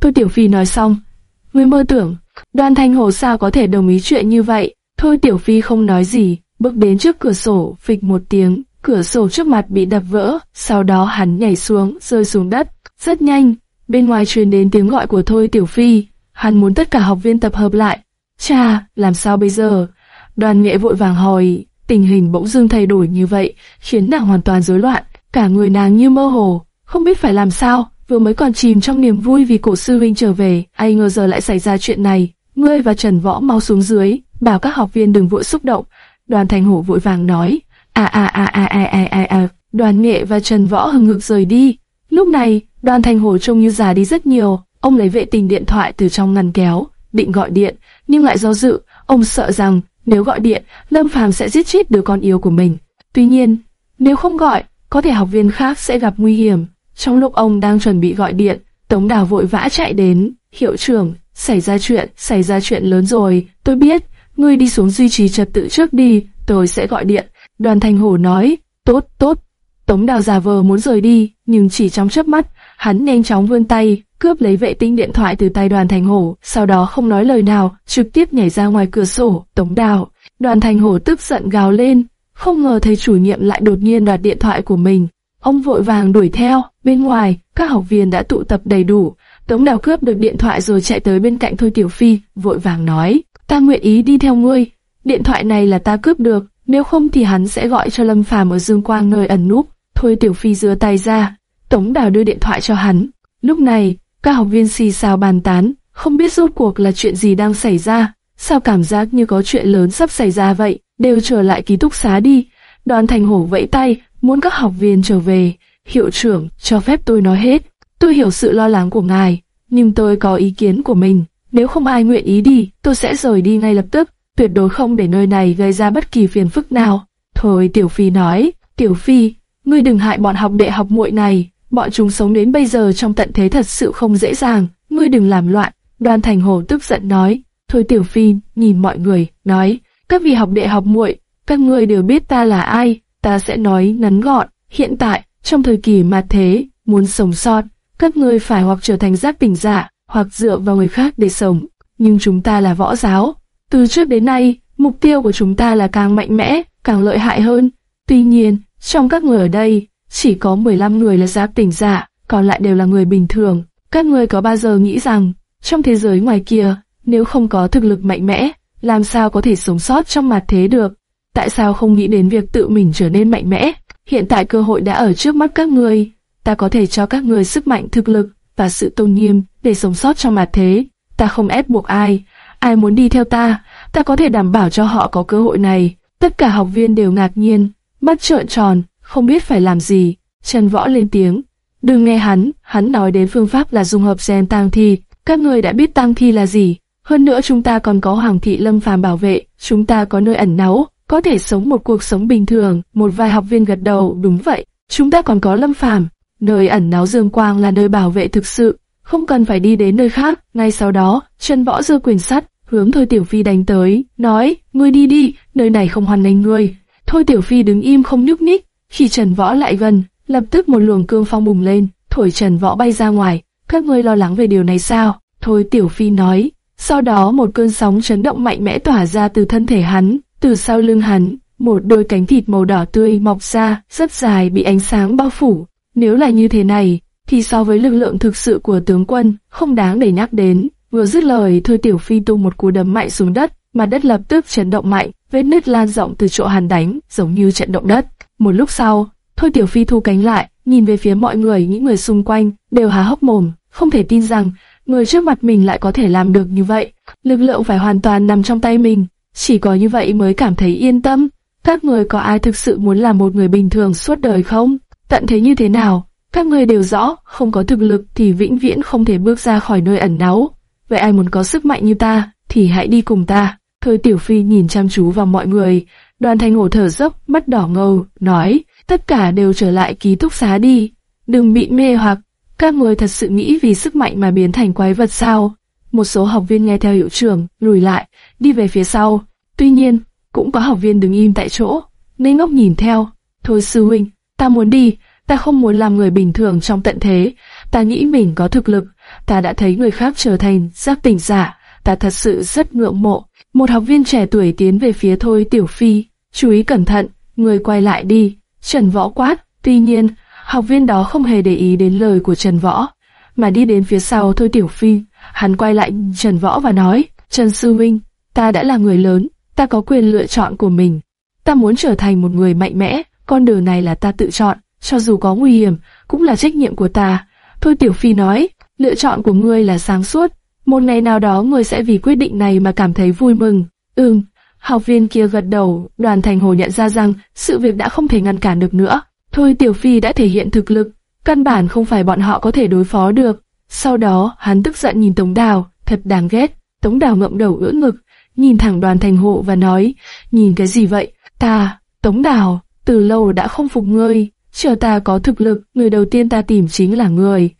Thôi Tiểu Phi nói xong, ngươi mơ tưởng, Đoan Thanh Hồ sao có thể đồng ý chuyện như vậy? Thôi Tiểu Phi không nói gì, bước đến trước cửa sổ, phịch một tiếng, cửa sổ trước mặt bị đập vỡ, sau đó hắn nhảy xuống, rơi xuống đất. Rất nhanh, bên ngoài truyền đến tiếng gọi của Thôi Tiểu Phi, hắn muốn tất cả học viên tập hợp lại. Cha, làm sao bây giờ? Đoàn nghệ vội vàng hỏi, tình hình bỗng dưng thay đổi như vậy, khiến nàng hoàn toàn rối loạn, cả người nàng như mơ hồ, không biết phải làm sao, vừa mới còn chìm trong niềm vui vì cổ sư huynh trở về, ai ngờ giờ lại xảy ra chuyện này. Ngươi và Trần Võ mau xuống dưới, bảo các học viên đừng vội xúc động. Đoàn Thành Hổ vội vàng nói, À à à à à à à à, Đoàn Nghệ và Trần Võ hừng hực rời đi. Lúc này, Đoàn Thành hồ trông như già đi rất nhiều. Ông lấy vệ tình điện thoại từ trong ngăn kéo, định gọi điện, nhưng lại do dự. Ông sợ rằng nếu gọi điện, Lâm Phàm sẽ giết chết đứa con yêu của mình. Tuy nhiên, nếu không gọi, có thể học viên khác sẽ gặp nguy hiểm. Trong lúc ông đang chuẩn bị gọi điện, Tống Đào vội vã chạy đến. Hiệu trưởng, xảy ra chuyện, xảy ra chuyện lớn rồi, tôi biết. Ngươi đi xuống duy trì trật tự trước đi, tôi sẽ gọi điện. Đoàn Thành Hổ nói, tốt, tốt. Tống Đào giả vờ muốn rời đi, nhưng chỉ trong chớp mắt, hắn nhanh chóng vươn tay, cướp lấy vệ tinh điện thoại từ tay đoàn thành hổ, sau đó không nói lời nào, trực tiếp nhảy ra ngoài cửa sổ, tống đào. Đoàn thành hổ tức giận gào lên, không ngờ thầy chủ nhiệm lại đột nhiên đoạt điện thoại của mình. Ông vội vàng đuổi theo, bên ngoài, các học viên đã tụ tập đầy đủ. Tống đào cướp được điện thoại rồi chạy tới bên cạnh Thôi Tiểu Phi, vội vàng nói, ta nguyện ý đi theo ngươi. Điện thoại này là ta cướp được, nếu không thì hắn sẽ gọi cho Lâm Phàm ở Dương Quang nơi ẩn núp. Thôi Tiểu Phi giơ tay ra, Tống Đào đưa điện thoại cho hắn. Lúc này, các học viên xì xào bàn tán, không biết rốt cuộc là chuyện gì đang xảy ra, sao cảm giác như có chuyện lớn sắp xảy ra vậy, đều trở lại ký túc xá đi. Đoàn Thành Hổ vẫy tay, muốn các học viên trở về. Hiệu trưởng, cho phép tôi nói hết. Tôi hiểu sự lo lắng của ngài, nhưng tôi có ý kiến của mình. Nếu không ai nguyện ý đi, tôi sẽ rời đi ngay lập tức, tuyệt đối không để nơi này gây ra bất kỳ phiền phức nào. Thôi Tiểu Phi nói, Tiểu Phi, ngươi đừng hại bọn học đệ học muội này, bọn chúng sống đến bây giờ trong tận thế thật sự không dễ dàng, ngươi đừng làm loạn. Đoan Thành Hồ tức giận nói, thôi Tiểu Phi nhìn mọi người, nói, các vị học đệ học muội, các ngươi đều biết ta là ai, ta sẽ nói ngắn gọn, hiện tại, trong thời kỳ mà thế, muốn sống sót, các ngươi phải hoặc trở thành giác tỉnh giả, hoặc dựa vào người khác để sống, nhưng chúng ta là võ giáo. Từ trước đến nay, mục tiêu của chúng ta là càng mạnh mẽ, càng lợi hại hơn. Tuy nhiên, trong các người ở đây, chỉ có 15 người là giáp tỉnh giả, còn lại đều là người bình thường. Các người có bao giờ nghĩ rằng, trong thế giới ngoài kia, nếu không có thực lực mạnh mẽ, làm sao có thể sống sót trong mặt thế được? Tại sao không nghĩ đến việc tự mình trở nên mạnh mẽ? Hiện tại cơ hội đã ở trước mắt các người, ta có thể cho các người sức mạnh thực lực và sự tôn nghiêm để sống sót trong mặt thế. Ta không ép buộc ai, ai muốn đi theo ta, ta có thể đảm bảo cho họ có cơ hội này. Tất cả học viên đều ngạc nhiên, mắt trợn tròn, không biết phải làm gì. Trần Võ lên tiếng, đừng nghe hắn, hắn nói đến phương pháp là dung hợp gen tang thi. Các người đã biết tang thi là gì? Hơn nữa chúng ta còn có Hoàng thị Lâm Phàm bảo vệ, chúng ta có nơi ẩn náu, có thể sống một cuộc sống bình thường. Một vài học viên gật đầu, đúng vậy. Chúng ta còn có Lâm Phàm, nơi ẩn náu Dương Quang là nơi bảo vệ thực sự, không cần phải đi đến nơi khác. Ngay sau đó, Trần Võ giơ quyền sắt, hướng Thôi Tiểu Phi đánh tới, nói, ngươi đi đi, nơi này không hoàn nành ngươi. Thôi Tiểu Phi đứng im không nhúc nhích, khi Trần Võ lại gần, lập tức một luồng cương phong bùng lên, thổi Trần Võ bay ra ngoài. Các ngươi lo lắng về điều này sao? Thôi Tiểu Phi nói. Sau đó một cơn sóng chấn động mạnh mẽ tỏa ra từ thân thể hắn, từ sau lưng hắn, một đôi cánh thịt màu đỏ tươi mọc ra, rất dài bị ánh sáng bao phủ. Nếu là như thế này, thì so với lực lượng thực sự của tướng quân, không đáng để nhắc đến. Vừa dứt lời, Thôi Tiểu Phi tung một cú đấm mạnh xuống đất, mà đất lập tức chấn động mạnh, vết nứt lan rộng từ chỗ hàn đánh, giống như trận động đất. Một lúc sau, Thôi Tiểu Phi thu cánh lại, nhìn về phía mọi người, những người xung quanh đều há hốc mồm, không thể tin rằng người trước mặt mình lại có thể làm được như vậy. Lực lượng phải hoàn toàn nằm trong tay mình. chỉ có như vậy mới cảm thấy yên tâm. Các người có ai thực sự muốn làm một người bình thường suốt đời không? Tận thế như thế nào? Các người đều rõ, không có thực lực thì vĩnh viễn không thể bước ra khỏi nơi ẩn náu. Vậy ai muốn có sức mạnh như ta, thì hãy đi cùng ta. Thôi Tiểu Phi nhìn chăm chú vào mọi người, đoàn thanh hổ thở dốc, mắt đỏ ngầu, nói, tất cả đều trở lại ký túc xá đi. Đừng bị mê hoặc, các người thật sự nghĩ vì sức mạnh mà biến thành quái vật sao? Một số học viên nghe theo hiệu trưởng, lùi lại, đi về phía sau. Tuy nhiên, cũng có học viên đứng im tại chỗ, ngây ngốc nhìn theo. Thôi sư huynh, ta muốn đi, ta không muốn làm người bình thường trong tận thế. Ta nghĩ mình có thực lực, ta đã thấy người khác trở thành giác tỉnh giả, ta thật sự rất ngưỡng mộ. Một học viên trẻ tuổi tiến về phía Thôi Tiểu Phi, chú ý cẩn thận, người quay lại đi. Trần Võ quát, tuy nhiên, học viên đó không hề để ý đến lời của Trần Võ, mà đi đến phía sau Thôi Tiểu Phi. Hắn quay lại Trần Võ và nói, Trần Sư Minh, ta đã là người lớn, ta có quyền lựa chọn của mình. Ta muốn trở thành một người mạnh mẽ, con đường này là ta tự chọn, cho dù có nguy hiểm, cũng là trách nhiệm của ta. Thôi Tiểu Phi nói, lựa chọn của ngươi là sáng suốt, một ngày nào đó ngươi sẽ vì quyết định này mà cảm thấy vui mừng. Ừm, học viên kia gật đầu, đoàn thành hồ nhận ra rằng sự việc đã không thể ngăn cản được nữa. Thôi Tiểu Phi đã thể hiện thực lực, căn bản không phải bọn họ có thể đối phó được. Sau đó, hắn tức giận nhìn Tống Đào, thật đáng ghét. Tống Đào ngậm đầu ưỡn ngực, nhìn thẳng đoàn thành hộ và nói, nhìn cái gì vậy? Ta, Tống Đào, từ lâu đã không phục ngươi, chờ ta có thực lực, người đầu tiên ta tìm chính là ngươi.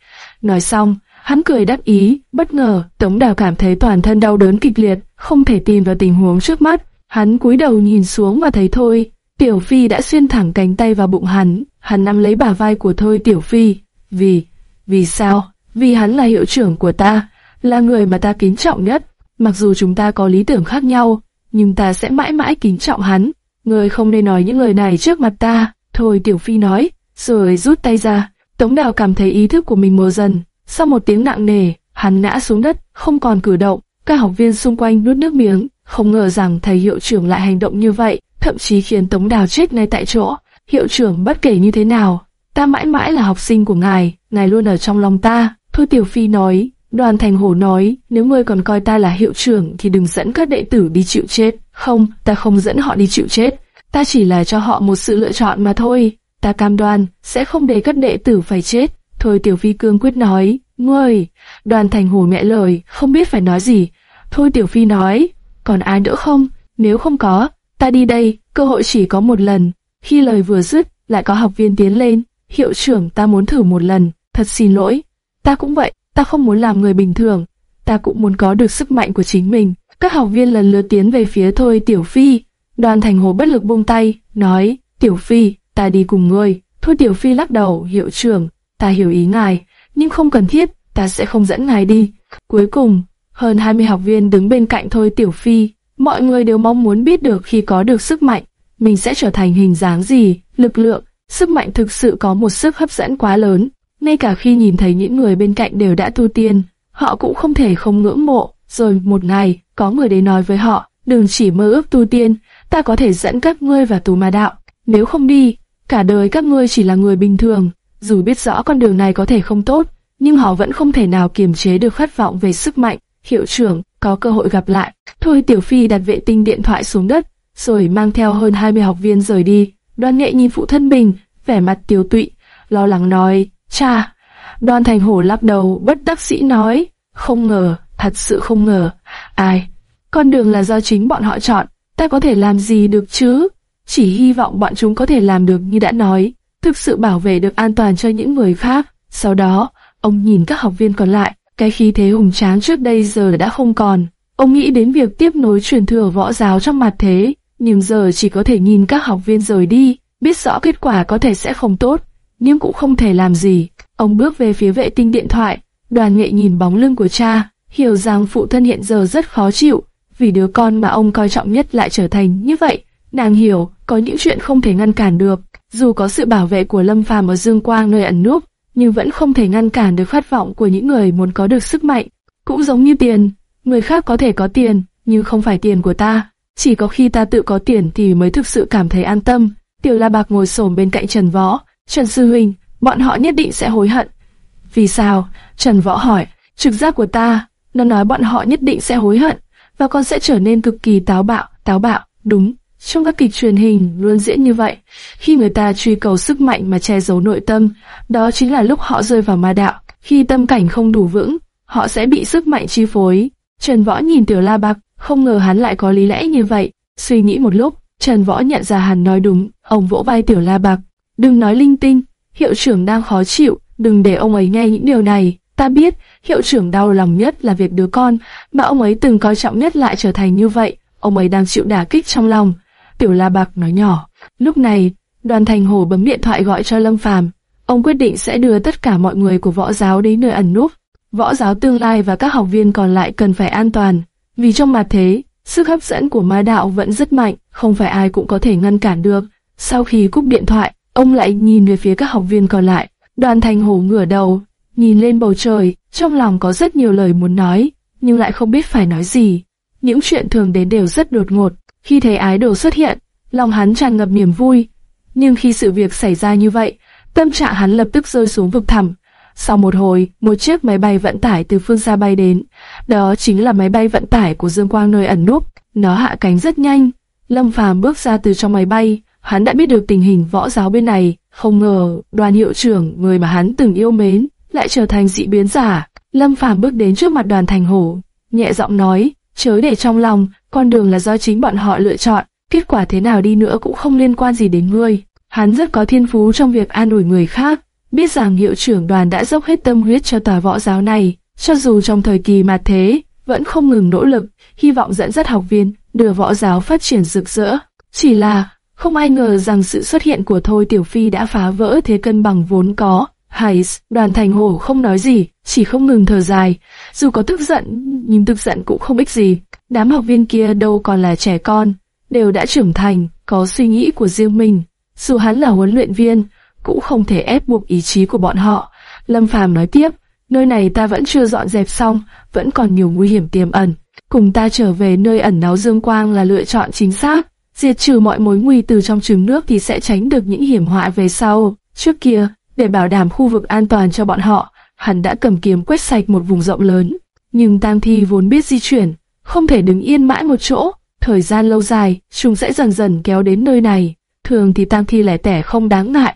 Nói xong, hắn cười đắc ý, bất ngờ, Tống Đào cảm thấy toàn thân đau đớn kịch liệt, không thể tin vào tình huống trước mắt. Hắn cúi đầu nhìn xuống và thấy thôi, Tiểu Phi đã xuyên thẳng cánh tay vào bụng hắn, hắn nắm lấy bả vai của thôi Tiểu Phi. Vì, vì sao? Vì hắn là hiệu trưởng của ta, là người mà ta kính trọng nhất. Mặc dù chúng ta có lý tưởng khác nhau, nhưng ta sẽ mãi mãi kính trọng hắn. Người không nên nói những lời này trước mặt ta. Thôi Tiểu Phi nói, rồi rút tay ra. Tống Đào cảm thấy ý thức của mình mờ dần. Sau một tiếng nặng nề, hắn ngã xuống đất, không còn cử động. Các học viên xung quanh nuốt nước miếng, không ngờ rằng thầy hiệu trưởng lại hành động như vậy, thậm chí khiến Tống Đào chết ngay tại chỗ. Hiệu trưởng bất kể như thế nào, ta mãi mãi là học sinh của ngài, ngài luôn ở trong lòng ta. Thôi Tiểu Phi nói, đoàn thành hổ nói, nếu ngươi còn coi ta là hiệu trưởng thì đừng dẫn các đệ tử đi chịu chết. Không, ta không dẫn họ đi chịu chết, ta chỉ là cho họ một sự lựa chọn mà thôi. Ta cam đoan, sẽ không để các đệ tử phải chết. Thôi Tiểu Phi cương quyết nói, ngươi, đoàn thành hổ mẹ lời, không biết phải nói gì. Thôi Tiểu Phi nói, còn ai nữa không? Nếu không có, ta đi đây, cơ hội chỉ có một lần. Khi lời vừa dứt, lại có học viên tiến lên. Hiệu trưởng ta muốn thử một lần, thật xin lỗi. Ta cũng vậy, ta không muốn làm người bình thường, ta cũng muốn có được sức mạnh của chính mình. Các học viên lần lượt tiến về phía Thôi Tiểu Phi. Đoàn Thành Hồ bất lực buông tay, nói, Tiểu Phi, ta đi cùng ngươi. Thôi Tiểu Phi lắc đầu, hiệu trưởng, ta hiểu ý ngài, nhưng không cần thiết, ta sẽ không dẫn ngài đi. Cuối cùng, hơn 20 học viên đứng bên cạnh Thôi Tiểu Phi. Mọi người đều mong muốn biết được khi có được sức mạnh, mình sẽ trở thành hình dáng gì, lực lượng, sức mạnh thực sự có một sức hấp dẫn quá lớn. Ngay cả khi nhìn thấy những người bên cạnh đều đã tu tiên, họ cũng không thể không ngưỡng mộ. Rồi một ngày, có người đến nói với họ, đừng chỉ mơ ước tu tiên, ta có thể dẫn các ngươi vào tù ma đạo. Nếu không đi, cả đời các ngươi chỉ là người bình thường. Dù biết rõ con đường này có thể không tốt, nhưng họ vẫn không thể nào kiềm chế được khát vọng về sức mạnh. Hiệu trưởng, có cơ hội gặp lại. Thôi Tiểu Phi đặt vệ tinh điện thoại xuống đất, rồi mang theo hơn 20 học viên rời đi. Đoan nghệ nhìn phụ thân mình, vẻ mặt tiêu tụy, lo lắng nói, Cha, đoan thành hổ lắc đầu bất đắc sĩ nói, không ngờ, thật sự không ngờ. Ai, con đường là do chính bọn họ chọn, ta có thể làm gì được chứ? Chỉ hy vọng bọn chúng có thể làm được như đã nói, thực sự bảo vệ được an toàn cho những người khác. Sau đó, ông nhìn các học viên còn lại, cái khí thế hùng tráng trước đây giờ đã không còn. Ông nghĩ đến việc tiếp nối truyền thừa võ giáo trong mặt thế, nhưng giờ chỉ có thể nhìn các học viên rời đi, biết rõ kết quả có thể sẽ không tốt, nhưng cũng không thể làm gì. Ông bước về phía vệ tinh điện thoại, đoàn nghệ nhìn bóng lưng của cha, hiểu rằng phụ thân hiện giờ rất khó chịu, vì đứa con mà ông coi trọng nhất lại trở thành như vậy. Nàng hiểu, có những chuyện không thể ngăn cản được, dù có sự bảo vệ của Lâm Phàm ở Dương Quang nơi ẩn núp, nhưng vẫn không thể ngăn cản được khát vọng của những người muốn có được sức mạnh. Cũng giống như tiền, người khác có thể có tiền, nhưng không phải tiền của ta. Chỉ có khi ta tự có tiền thì mới thực sự cảm thấy an tâm. Tiểu La Bạc ngồi xổm bên cạnh Trần Võ, Trần Sư Huynh, bọn họ nhất định sẽ hối hận. Vì sao? Trần Võ hỏi, trực giác của ta, nó nói bọn họ nhất định sẽ hối hận, và con sẽ trở nên cực kỳ táo bạo, táo bạo, đúng. Trong các kịch truyền hình luôn diễn như vậy, khi người ta truy cầu sức mạnh mà che giấu nội tâm, đó chính là lúc họ rơi vào ma đạo. Khi tâm cảnh không đủ vững, họ sẽ bị sức mạnh chi phối. Trần Võ nhìn Tiểu La Bạc, không ngờ hắn lại có lý lẽ như vậy. Suy nghĩ một lúc, Trần Võ nhận ra hắn nói đúng, ông vỗ vai Tiểu La Bạc. Đừng nói linh tinh, hiệu trưởng đang khó chịu, đừng để ông ấy nghe những điều này. Ta biết, hiệu trưởng đau lòng nhất là việc đứa con mà ông ấy từng coi trọng nhất lại trở thành như vậy. Ông ấy đang chịu đả kích trong lòng. Tiểu La Bạc nói nhỏ. Lúc này, đoàn thành hồ bấm điện thoại gọi cho Lâm Phàm. Ông quyết định sẽ đưa tất cả mọi người của võ giáo đến nơi ẩn núp. Võ giáo tương lai và các học viên còn lại cần phải an toàn. Vì trong mặt thế, sức hấp dẫn của ma đạo vẫn rất mạnh, không phải ai cũng có thể ngăn cản được. Sau khi cúp điện thoại, ông lại nhìn về phía các học viên còn lại. Đoàn thành hồ ngửa đầu, nhìn lên bầu trời, trong lòng có rất nhiều lời muốn nói, nhưng lại không biết phải nói gì. Những chuyện thường đến đều rất đột ngột. Khi thấy ái đồ xuất hiện, lòng hắn tràn ngập niềm vui. Nhưng khi sự việc xảy ra như vậy, tâm trạng hắn lập tức rơi xuống vực thẳm. Sau một hồi, một chiếc máy bay vận tải từ phương xa bay đến. Đó chính là máy bay vận tải của Dương Quang nơi ẩn núp. Nó hạ cánh rất nhanh. Lâm Phàm bước ra từ trong máy bay, hắn đã biết được tình hình võ giáo bên này. Không ngờ, đoàn hiệu trưởng, người mà hắn từng yêu mến, lại trở thành dị biến giả. Lâm Phàm bước đến trước mặt đoàn thành hổ, nhẹ giọng nói, chớ để trong lòng, con đường là do chính bọn họ lựa chọn, kết quả thế nào đi nữa cũng không liên quan gì đến ngươi. Hắn rất có thiên phú trong việc an ủi người khác, biết rằng hiệu trưởng đoàn đã dốc hết tâm huyết cho tòa võ giáo này, cho dù trong thời kỳ mà thế, vẫn không ngừng nỗ lực, hy vọng dẫn dắt học viên, đưa võ giáo phát triển rực rỡ. Chỉ là, không ai ngờ rằng sự xuất hiện của Thôi Tiểu Phi đã phá vỡ thế cân bằng vốn có. Hayes, đoàn thành hổ không nói gì, chỉ không ngừng thở dài. Dù có tức giận, nhưng tức giận cũng không ích gì. Đám học viên kia đâu còn là trẻ con, đều đã trưởng thành, có suy nghĩ của riêng mình. Dù hắn là huấn luyện viên, cũng không thể ép buộc ý chí của bọn họ. Lâm Phàm nói tiếp, nơi này ta vẫn chưa dọn dẹp xong, vẫn còn nhiều nguy hiểm tiềm ẩn. Cùng ta trở về nơi ẩn náu dương quang là lựa chọn chính xác. Diệt trừ mọi mối nguy từ trong trứng nước thì sẽ tránh được những hiểm họa về sau. Trước kia, để bảo đảm khu vực an toàn cho bọn họ, hắn đã cầm kiếm quét sạch một vùng rộng lớn. Nhưng tang Thi vốn biết di chuyển, không thể đứng yên mãi một chỗ. Thời gian lâu dài, chúng sẽ dần dần kéo đến nơi này. Thường thì tang Thi lẻ tẻ không đáng ngại,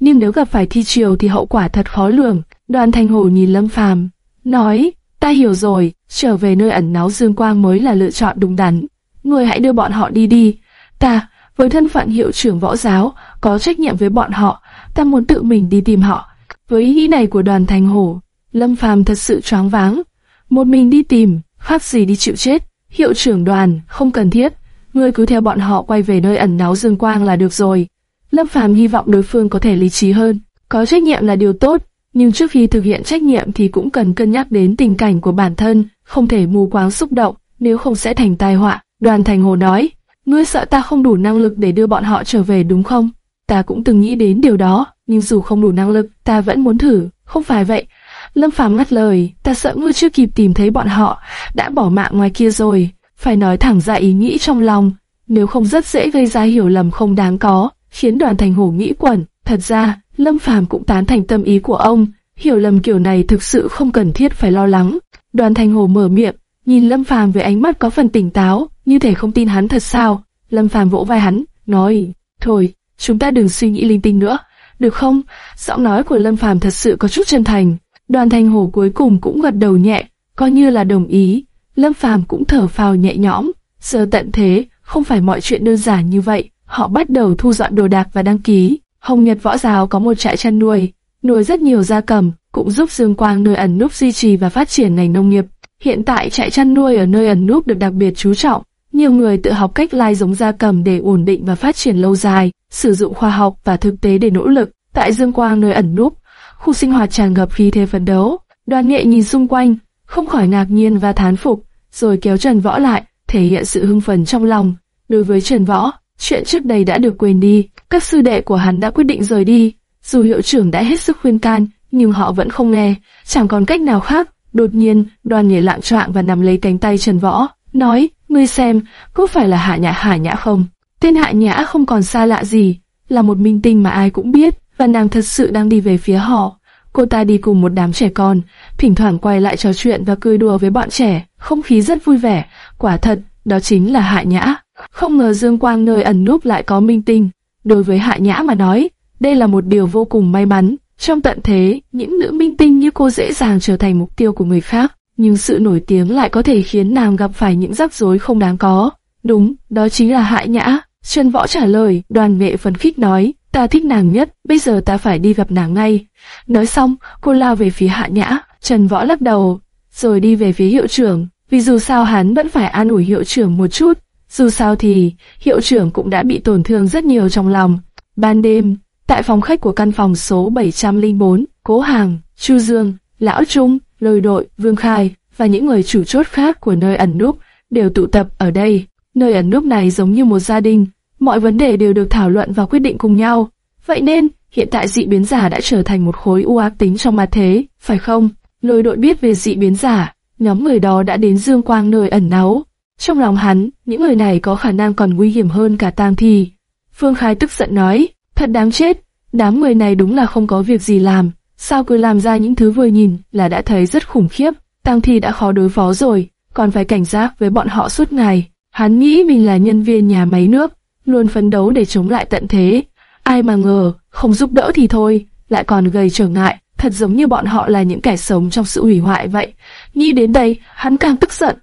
nhưng nếu gặp phải thi triều thì hậu quả thật khó lường. Đoàn Thanh Hồ nhìn Lâm Phàm, nói, ta hiểu rồi, trở về nơi ẩn náu dương quang mới là lựa chọn đúng đắn. Người hãy đưa bọn họ đi đi. Ta, với thân phận hiệu trưởng võ giáo, có trách nhiệm với bọn họ, ta muốn tự mình đi tìm họ. Với ý nghĩ này của đoàn thành hổ, Lâm Phàm thật sự choáng váng. Một mình đi tìm, khác gì đi chịu chết. Hiệu trưởng đoàn, không cần thiết. Ngươi cứ theo bọn họ quay về nơi ẩn náu dương quang là được rồi. Lâm Phàm hy vọng đối phương có thể lý trí hơn. Có trách nhiệm là điều tốt, nhưng trước khi thực hiện trách nhiệm thì cũng cần cân nhắc đến tình cảnh của bản thân, không thể mù quáng xúc động, nếu không sẽ thành tai họa. Đoàn Thành Hồ nói, ngươi sợ ta không đủ năng lực để đưa bọn họ trở về đúng không? Ta cũng từng nghĩ đến điều đó, nhưng dù không đủ năng lực, ta vẫn muốn thử, không phải vậy. Lâm Phàm ngắt lời, ta sợ ngươi chưa kịp tìm thấy bọn họ, đã bỏ mạng ngoài kia rồi. Phải nói thẳng ra ý nghĩ trong lòng, nếu không rất dễ gây ra hiểu lầm không đáng có, khiến đoàn thành hổ nghĩ quẩn. Thật ra, Lâm Phàm cũng tán thành tâm ý của ông, hiểu lầm kiểu này thực sự không cần thiết phải lo lắng. Đoàn thành hổ mở miệng, nhìn Lâm Phàm với ánh mắt có phần tỉnh táo, như thể không tin hắn thật sao. Lâm Phàm vỗ vai hắn, nói, thôi, chúng ta đừng suy nghĩ linh tinh nữa, được không? Giọng nói của Lâm Phàm thật sự có chút chân thành. Đoàn Thanh Hồ cuối cùng cũng gật đầu nhẹ, coi như là đồng ý. Lâm Phàm cũng thở phào nhẹ nhõm. Giờ tận thế, không phải mọi chuyện đơn giản như vậy. Họ bắt đầu thu dọn đồ đạc và đăng ký. Hồng Nhật Võ Giáo có một trại chăn nuôi, nuôi rất nhiều gia cầm, cũng giúp Dương Quang nơi ẩn núp duy trì và phát triển ngành nông nghiệp. Hiện tại trại chăn nuôi ở nơi ẩn núp được đặc biệt chú trọng. Nhiều người tự học cách lai giống gia cầm để ổn định và phát triển lâu dài, sử dụng khoa học và thực tế để nỗ lực. Tại Dương Quang nơi ẩn núp, khu sinh hoạt tràn ngập khí thế phấn đấu. Đoàn nghệ nhìn xung quanh, không khỏi ngạc nhiên và thán phục, rồi kéo Trần Võ lại, thể hiện sự hưng phấn trong lòng. Đối với Trần Võ, chuyện trước đây đã được quên đi, các sư đệ của hắn đã quyết định rời đi. Dù hiệu trưởng đã hết sức khuyên can, nhưng họ vẫn không nghe, chẳng còn cách nào khác. Đột nhiên, đoàn nghệ lạng choạng và nằm lấy cánh tay Trần Võ, nói, ngươi xem, có phải là hạ nhã hạ nhã không? Tên hạ nhã không còn xa lạ gì, là một minh tinh mà ai cũng biết, và nàng thật sự đang đi về phía họ. Cô ta đi cùng một đám trẻ con, thỉnh thoảng quay lại trò chuyện và cười đùa với bọn trẻ, không khí rất vui vẻ. Quả thật, đó chính là Hạ Nhã. Không ngờ dương quang nơi ẩn núp lại có minh tinh. Đối với Hạ Nhã mà nói, đây là một điều vô cùng may mắn. Trong tận thế, những nữ minh tinh như cô dễ dàng trở thành mục tiêu của người khác, nhưng sự nổi tiếng lại có thể khiến nàng gặp phải những rắc rối không đáng có. Đúng, đó chính là hại Nhã. Trần Võ trả lời, đoàn nghệ phấn khích nói, ta thích nàng nhất, bây giờ ta phải đi gặp nàng ngay. Nói xong, cô lao về phía Hạ Nhã, Trần Võ lắc đầu, rồi đi về phía hiệu trưởng, vì dù sao hắn vẫn phải an ủi hiệu trưởng một chút. Dù sao thì, hiệu trưởng cũng đã bị tổn thương rất nhiều trong lòng. Ban đêm, tại phòng khách của căn phòng số 704, Cố Hàng, Chu Dương, Lão Trung, Lôi Đội, Vương Khai và những người chủ chốt khác của nơi ẩn núp đều tụ tập ở đây. Nơi ẩn núp này giống như một gia đình, mọi vấn đề đều được thảo luận và quyết định cùng nhau. Vậy nên, hiện tại dị biến giả đã trở thành một khối u ác tính trong mặt thế, phải không? Lôi đội biết về dị biến giả, nhóm người đó đã đến dương quang nơi ẩn náu. Trong lòng hắn, những người này có khả năng còn nguy hiểm hơn cả tang thi. Phương Khai tức giận nói, thật đáng chết, đám người này đúng là không có việc gì làm, sao cứ làm ra những thứ vừa nhìn là đã thấy rất khủng khiếp, tang thi đã khó đối phó rồi, còn phải cảnh giác với bọn họ suốt ngày. Hắn nghĩ mình là nhân viên nhà máy nước, luôn phấn đấu để chống lại tận thế. Ai mà ngờ, không giúp đỡ thì thôi, lại còn gây trở ngại, thật giống như bọn họ là những kẻ sống trong sự hủy hoại vậy. Nghĩ đến đây, hắn càng tức giận.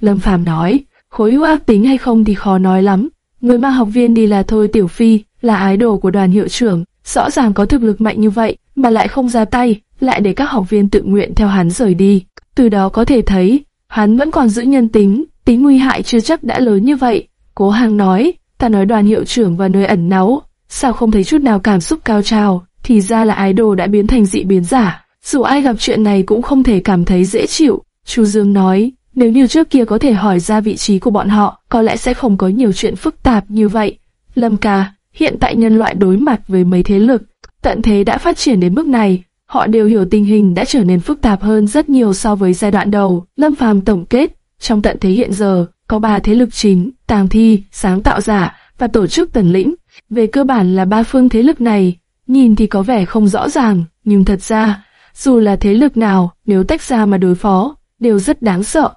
Lâm Phàm nói, khối hữu ác tính hay không thì khó nói lắm. Người mang học viên đi là Thôi Tiểu Phi, là ái đồ của đoàn hiệu trưởng, rõ ràng có thực lực mạnh như vậy, mà lại không ra tay, lại để các học viên tự nguyện theo hắn rời đi. Từ đó có thể thấy, hắn vẫn còn giữ nhân tính, tính nguy hại chưa chắc đã lớn như vậy. Cố Hàng nói, ta nói đoàn hiệu trưởng và nơi ẩn náu, sao không thấy chút nào cảm xúc cao trào, thì ra là idol đã biến thành dị biến giả. Dù ai gặp chuyện này cũng không thể cảm thấy dễ chịu. Chu Dương nói, nếu như trước kia có thể hỏi ra vị trí của bọn họ, có lẽ sẽ không có nhiều chuyện phức tạp như vậy. Lâm ca, hiện tại nhân loại đối mặt với mấy thế lực, tận thế đã phát triển đến mức này, họ đều hiểu tình hình đã trở nên phức tạp hơn rất nhiều so với giai đoạn đầu. Lâm Phàm tổng kết, trong tận thế hiện giờ, có ba thế lực chính, tàng thi, sáng tạo giả và tổ chức tần lĩnh. Về cơ bản là ba phương thế lực này, nhìn thì có vẻ không rõ ràng, nhưng thật ra, dù là thế lực nào, nếu tách ra mà đối phó, đều rất đáng sợ.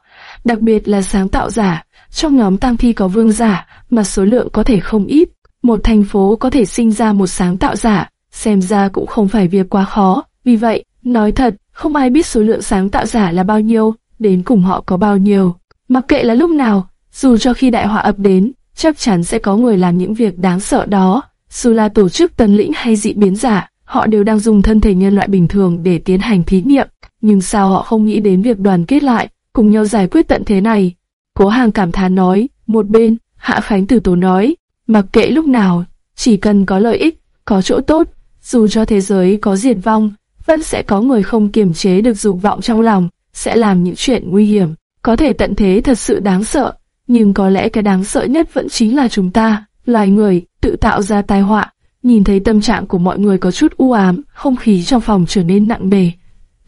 Đặc biệt là sáng tạo giả, trong nhóm tang thi có vương giả, mà số lượng có thể không ít. Một thành phố có thể sinh ra một sáng tạo giả, xem ra cũng không phải việc quá khó. Vì vậy, nói thật, không ai biết số lượng sáng tạo giả là bao nhiêu, đến cùng họ có bao nhiêu. Mặc kệ là lúc nào, dù cho khi đại họa ập đến, chắc chắn sẽ có người làm những việc đáng sợ đó. Dù là tổ chức tần lĩnh hay dị biến giả, họ đều đang dùng thân thể nhân loại bình thường để tiến hành thí nghiệm. Nhưng sao họ không nghĩ đến việc đoàn kết lại, cùng nhau giải quyết tận thế này? Cố hàng cảm thán nói, một bên, Hạ Khánh Tử Tố nói, mặc kệ lúc nào, chỉ cần có lợi ích, có chỗ tốt, dù cho thế giới có diệt vong, vẫn sẽ có người không kiềm chế được dục vọng trong lòng, sẽ làm những chuyện nguy hiểm. Có thể tận thế thật sự đáng sợ, nhưng có lẽ cái đáng sợ nhất vẫn chính là chúng ta, loài người, tự tạo ra tai họa. Nhìn thấy tâm trạng của mọi người có chút u ám, không khí trong phòng trở nên nặng nề.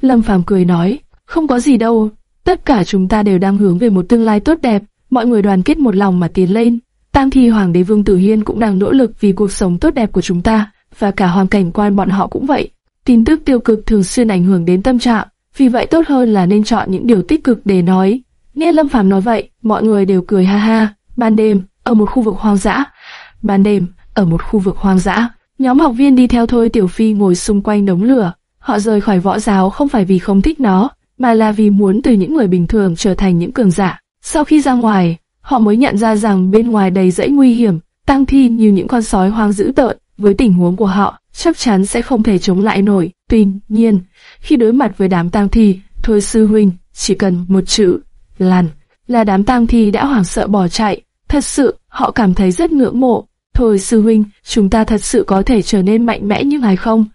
Lâm Phàm cười nói, không có gì đâu, tất cả chúng ta đều đang hướng về một tương lai tốt đẹp, mọi người đoàn kết một lòng mà tiến lên. Tam thi Hoàng đế Vương Tử Hiên cũng đang nỗ lực vì cuộc sống tốt đẹp của chúng ta, và cả hoàn cảnh quan bọn họ cũng vậy. Tin tức tiêu cực thường xuyên ảnh hưởng đến tâm trạng, vì vậy tốt hơn là nên chọn những điều tích cực để nói. Nghe Lâm Phàm nói vậy, mọi người đều cười ha ha. Ban đêm, ở một khu vực hoang dã. Ban đêm, ở một khu vực hoang dã, nhóm học viên đi theo Thôi Tiểu Phi ngồi xung quanh đống lửa. Họ rời khỏi võ giáo không phải vì không thích nó, mà là vì muốn từ những người bình thường trở thành những cường giả. Sau khi ra ngoài, họ mới nhận ra rằng bên ngoài đầy rẫy nguy hiểm, tăng thi như những con sói hoang dữ tợn. Với tình huống của họ, chắc chắn sẽ không thể chống lại nổi. Tuy nhiên, khi đối mặt với đám tang thi, Thôi sư huynh chỉ cần một chữ Lan, là đám tang thi đã hoảng sợ bỏ chạy. Thật sự, họ cảm thấy rất ngưỡng mộ. Thôi sư huynh, chúng ta thật sự có thể trở nên mạnh mẽ như ngài không?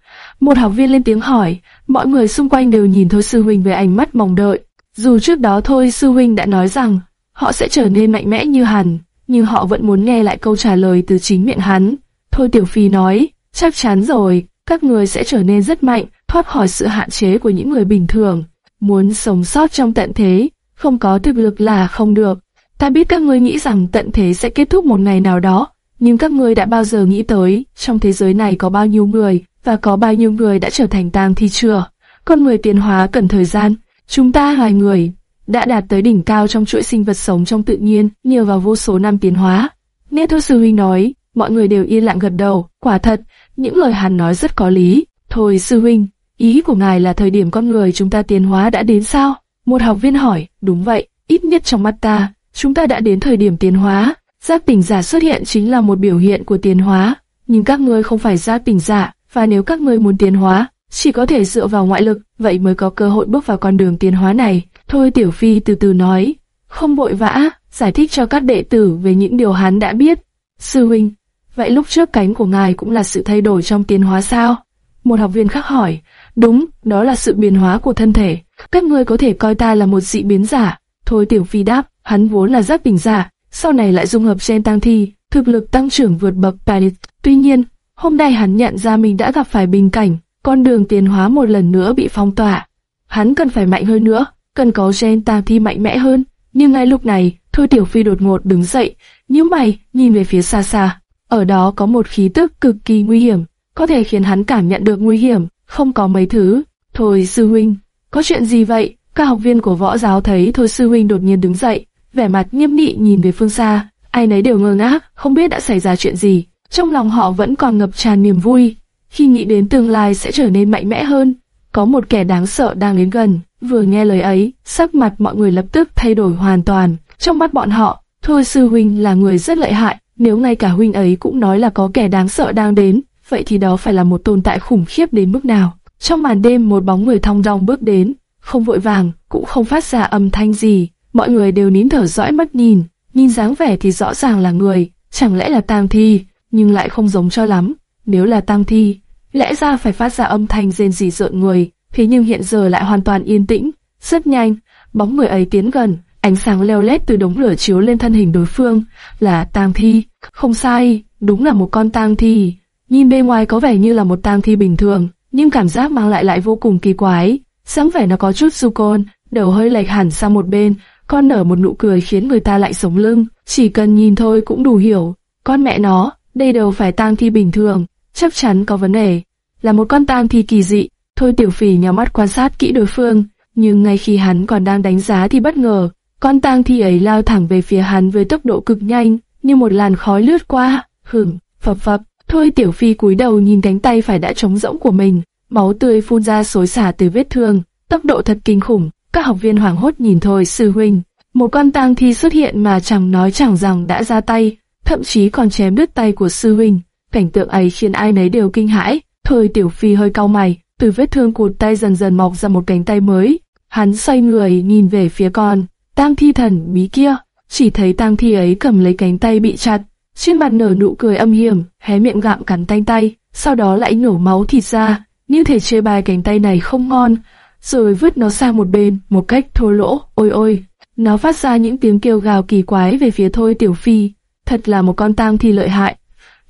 Một học viên lên tiếng hỏi, mọi người xung quanh đều nhìn Thôi sư huynh với ánh mắt mong đợi. Dù trước đó Thôi sư huynh đã nói rằng họ sẽ trở nên mạnh mẽ như hắn, nhưng họ vẫn muốn nghe lại câu trả lời từ chính miệng hắn. Thôi Tiểu Phi nói, chắc chắn rồi, các người sẽ trở nên rất mạnh, thoát khỏi sự hạn chế của những người bình thường. Muốn sống sót trong tận thế, không có thực lực là không được. Ta biết các ngươi nghĩ rằng tận thế sẽ kết thúc một ngày nào đó, nhưng các ngươi đã bao giờ nghĩ tới trong thế giới này có bao nhiêu người và có bao nhiêu người đã trở thành tang thi chưa? Con người tiến hóa cần thời gian. Chúng ta loài người đã đạt tới đỉnh cao trong chuỗi sinh vật sống trong tự nhiên nhờ vào vô số năm tiến hóa. Nghe Thôi Sư Huynh nói, mọi người đều yên lặng gật đầu. Quả thật, những lời hắn nói rất có lý. Thôi Sư Huynh, ý của ngài là thời điểm con người chúng ta tiến hóa đã đến sao? Một học viên hỏi, đúng vậy, ít nhất trong mắt ta, chúng ta đã đến thời điểm tiến hóa. Giác tỉnh giả xuất hiện chính là một biểu hiện của tiến hóa, nhưng các ngươi không phải giác tỉnh giả, và nếu các ngươi muốn tiến hóa, chỉ có thể dựa vào ngoại lực, vậy mới có cơ hội bước vào con đường tiến hóa này. Thôi Tiểu Phi từ từ nói, không vội vã, giải thích cho các đệ tử về những điều hắn đã biết. Sư huynh, vậy lúc trước cánh của ngài cũng là sự thay đổi trong tiến hóa sao? Một học viên khác hỏi, đúng, đó là sự biến hóa của thân thể. Các ngươi có thể coi ta là một dị biến giả. Thôi Tiểu Phi đáp, hắn vốn là giác tỉnh giả, sau này lại dung hợp gen tăng thi, thực lực tăng trưởng vượt bậc Palit. Tuy nhiên, hôm nay hắn nhận ra mình đã gặp phải bình cảnh, con đường tiến hóa một lần nữa bị phong tỏa. Hắn cần phải mạnh hơn nữa, cần có gen tăng thi mạnh mẽ hơn. Nhưng ngay lúc này, Thôi Tiểu Phi đột ngột đứng dậy, nhíu mày, nhìn về phía xa xa. Ở đó có một khí tức cực kỳ nguy hiểm, có thể khiến hắn cảm nhận được nguy hiểm, không có mấy thứ. Thôi sư huynh, có chuyện gì vậy? Các học viên của võ giáo thấy Thôi sư huynh đột nhiên đứng dậy, vẻ mặt nghiêm nghị nhìn về phương xa, ai nấy đều ngơ ngác, không biết đã xảy ra chuyện gì. Trong lòng họ vẫn còn ngập tràn niềm vui, khi nghĩ đến tương lai sẽ trở nên mạnh mẽ hơn. Có một kẻ đáng sợ đang đến gần, vừa nghe lời ấy, sắc mặt mọi người lập tức thay đổi hoàn toàn. Trong mắt bọn họ, Thôi sư huynh là người rất lợi hại, nếu ngay cả huynh ấy cũng nói là có kẻ đáng sợ đang đến, vậy thì đó phải là một tồn tại khủng khiếp đến mức nào. Trong màn đêm một bóng người thong dong bước đến, không vội vàng, cũng không phát ra âm thanh gì, mọi người đều nín thở dõi mắt nhìn, nhìn dáng vẻ thì rõ ràng là người, chẳng lẽ là tang thi, nhưng lại không giống cho lắm. Nếu là tang thi, lẽ ra phải phát ra âm thanh rên rỉ rợn người, thế nhưng hiện giờ lại hoàn toàn yên tĩnh. Rất nhanh, bóng người ấy tiến gần, ánh sáng leo lét từ đống lửa chiếu lên thân hình đối phương, là tang thi. Không sai, đúng là một con tang thi. Nhìn bề ngoài có vẻ như là một tang thi bình thường, nhưng cảm giác mang lại lại vô cùng kỳ quái. Sáng vẻ nó có chút du côn, đầu hơi lệch hẳn sang một bên, con nở một nụ cười khiến người ta lại sống lưng. Chỉ cần nhìn thôi cũng đủ hiểu. Con mẹ nó, đây đâu phải tang thi bình thường, chắc chắn có vấn đề. Là một con tang thi kỳ dị. Thôi tiểu phỉ nhắm mắt quan sát kỹ đối phương, nhưng ngay khi hắn còn đang đánh giá thì bất ngờ, con tang thi ấy lao thẳng về phía hắn với tốc độ cực nhanh, như một làn khói lướt qua. Hửng, phập phập. Thôi tiểu phi cúi đầu nhìn cánh tay phải đã trống rỗng của mình, máu tươi phun ra xối xả từ vết thương, tốc độ thật kinh khủng. Các học viên hoảng hốt nhìn thôi sư huynh, một con tang thi xuất hiện mà chẳng nói chẳng rằng đã ra tay, thậm chí còn chém đứt tay của sư huynh. Cảnh tượng ấy khiến ai nấy đều kinh hãi. Thôi tiểu phi hơi cau mày, từ vết thương cụt tay dần dần mọc ra một cánh tay mới. Hắn xoay người nhìn về phía con, tang thi thần bí kia, chỉ thấy tang thi ấy cầm lấy cánh tay bị chặt, trên mặt nở nụ cười âm hiểm, hé miệng gặm cắn tay tay, sau đó lại nhổ máu thịt ra, như thể chê bài cánh tay này không ngon, rồi vứt nó sang một bên, một cách thô lỗ, ôi ôi. Nó phát ra những tiếng kêu gào kỳ quái về phía thôi tiểu phi, thật là một con tang thi lợi hại.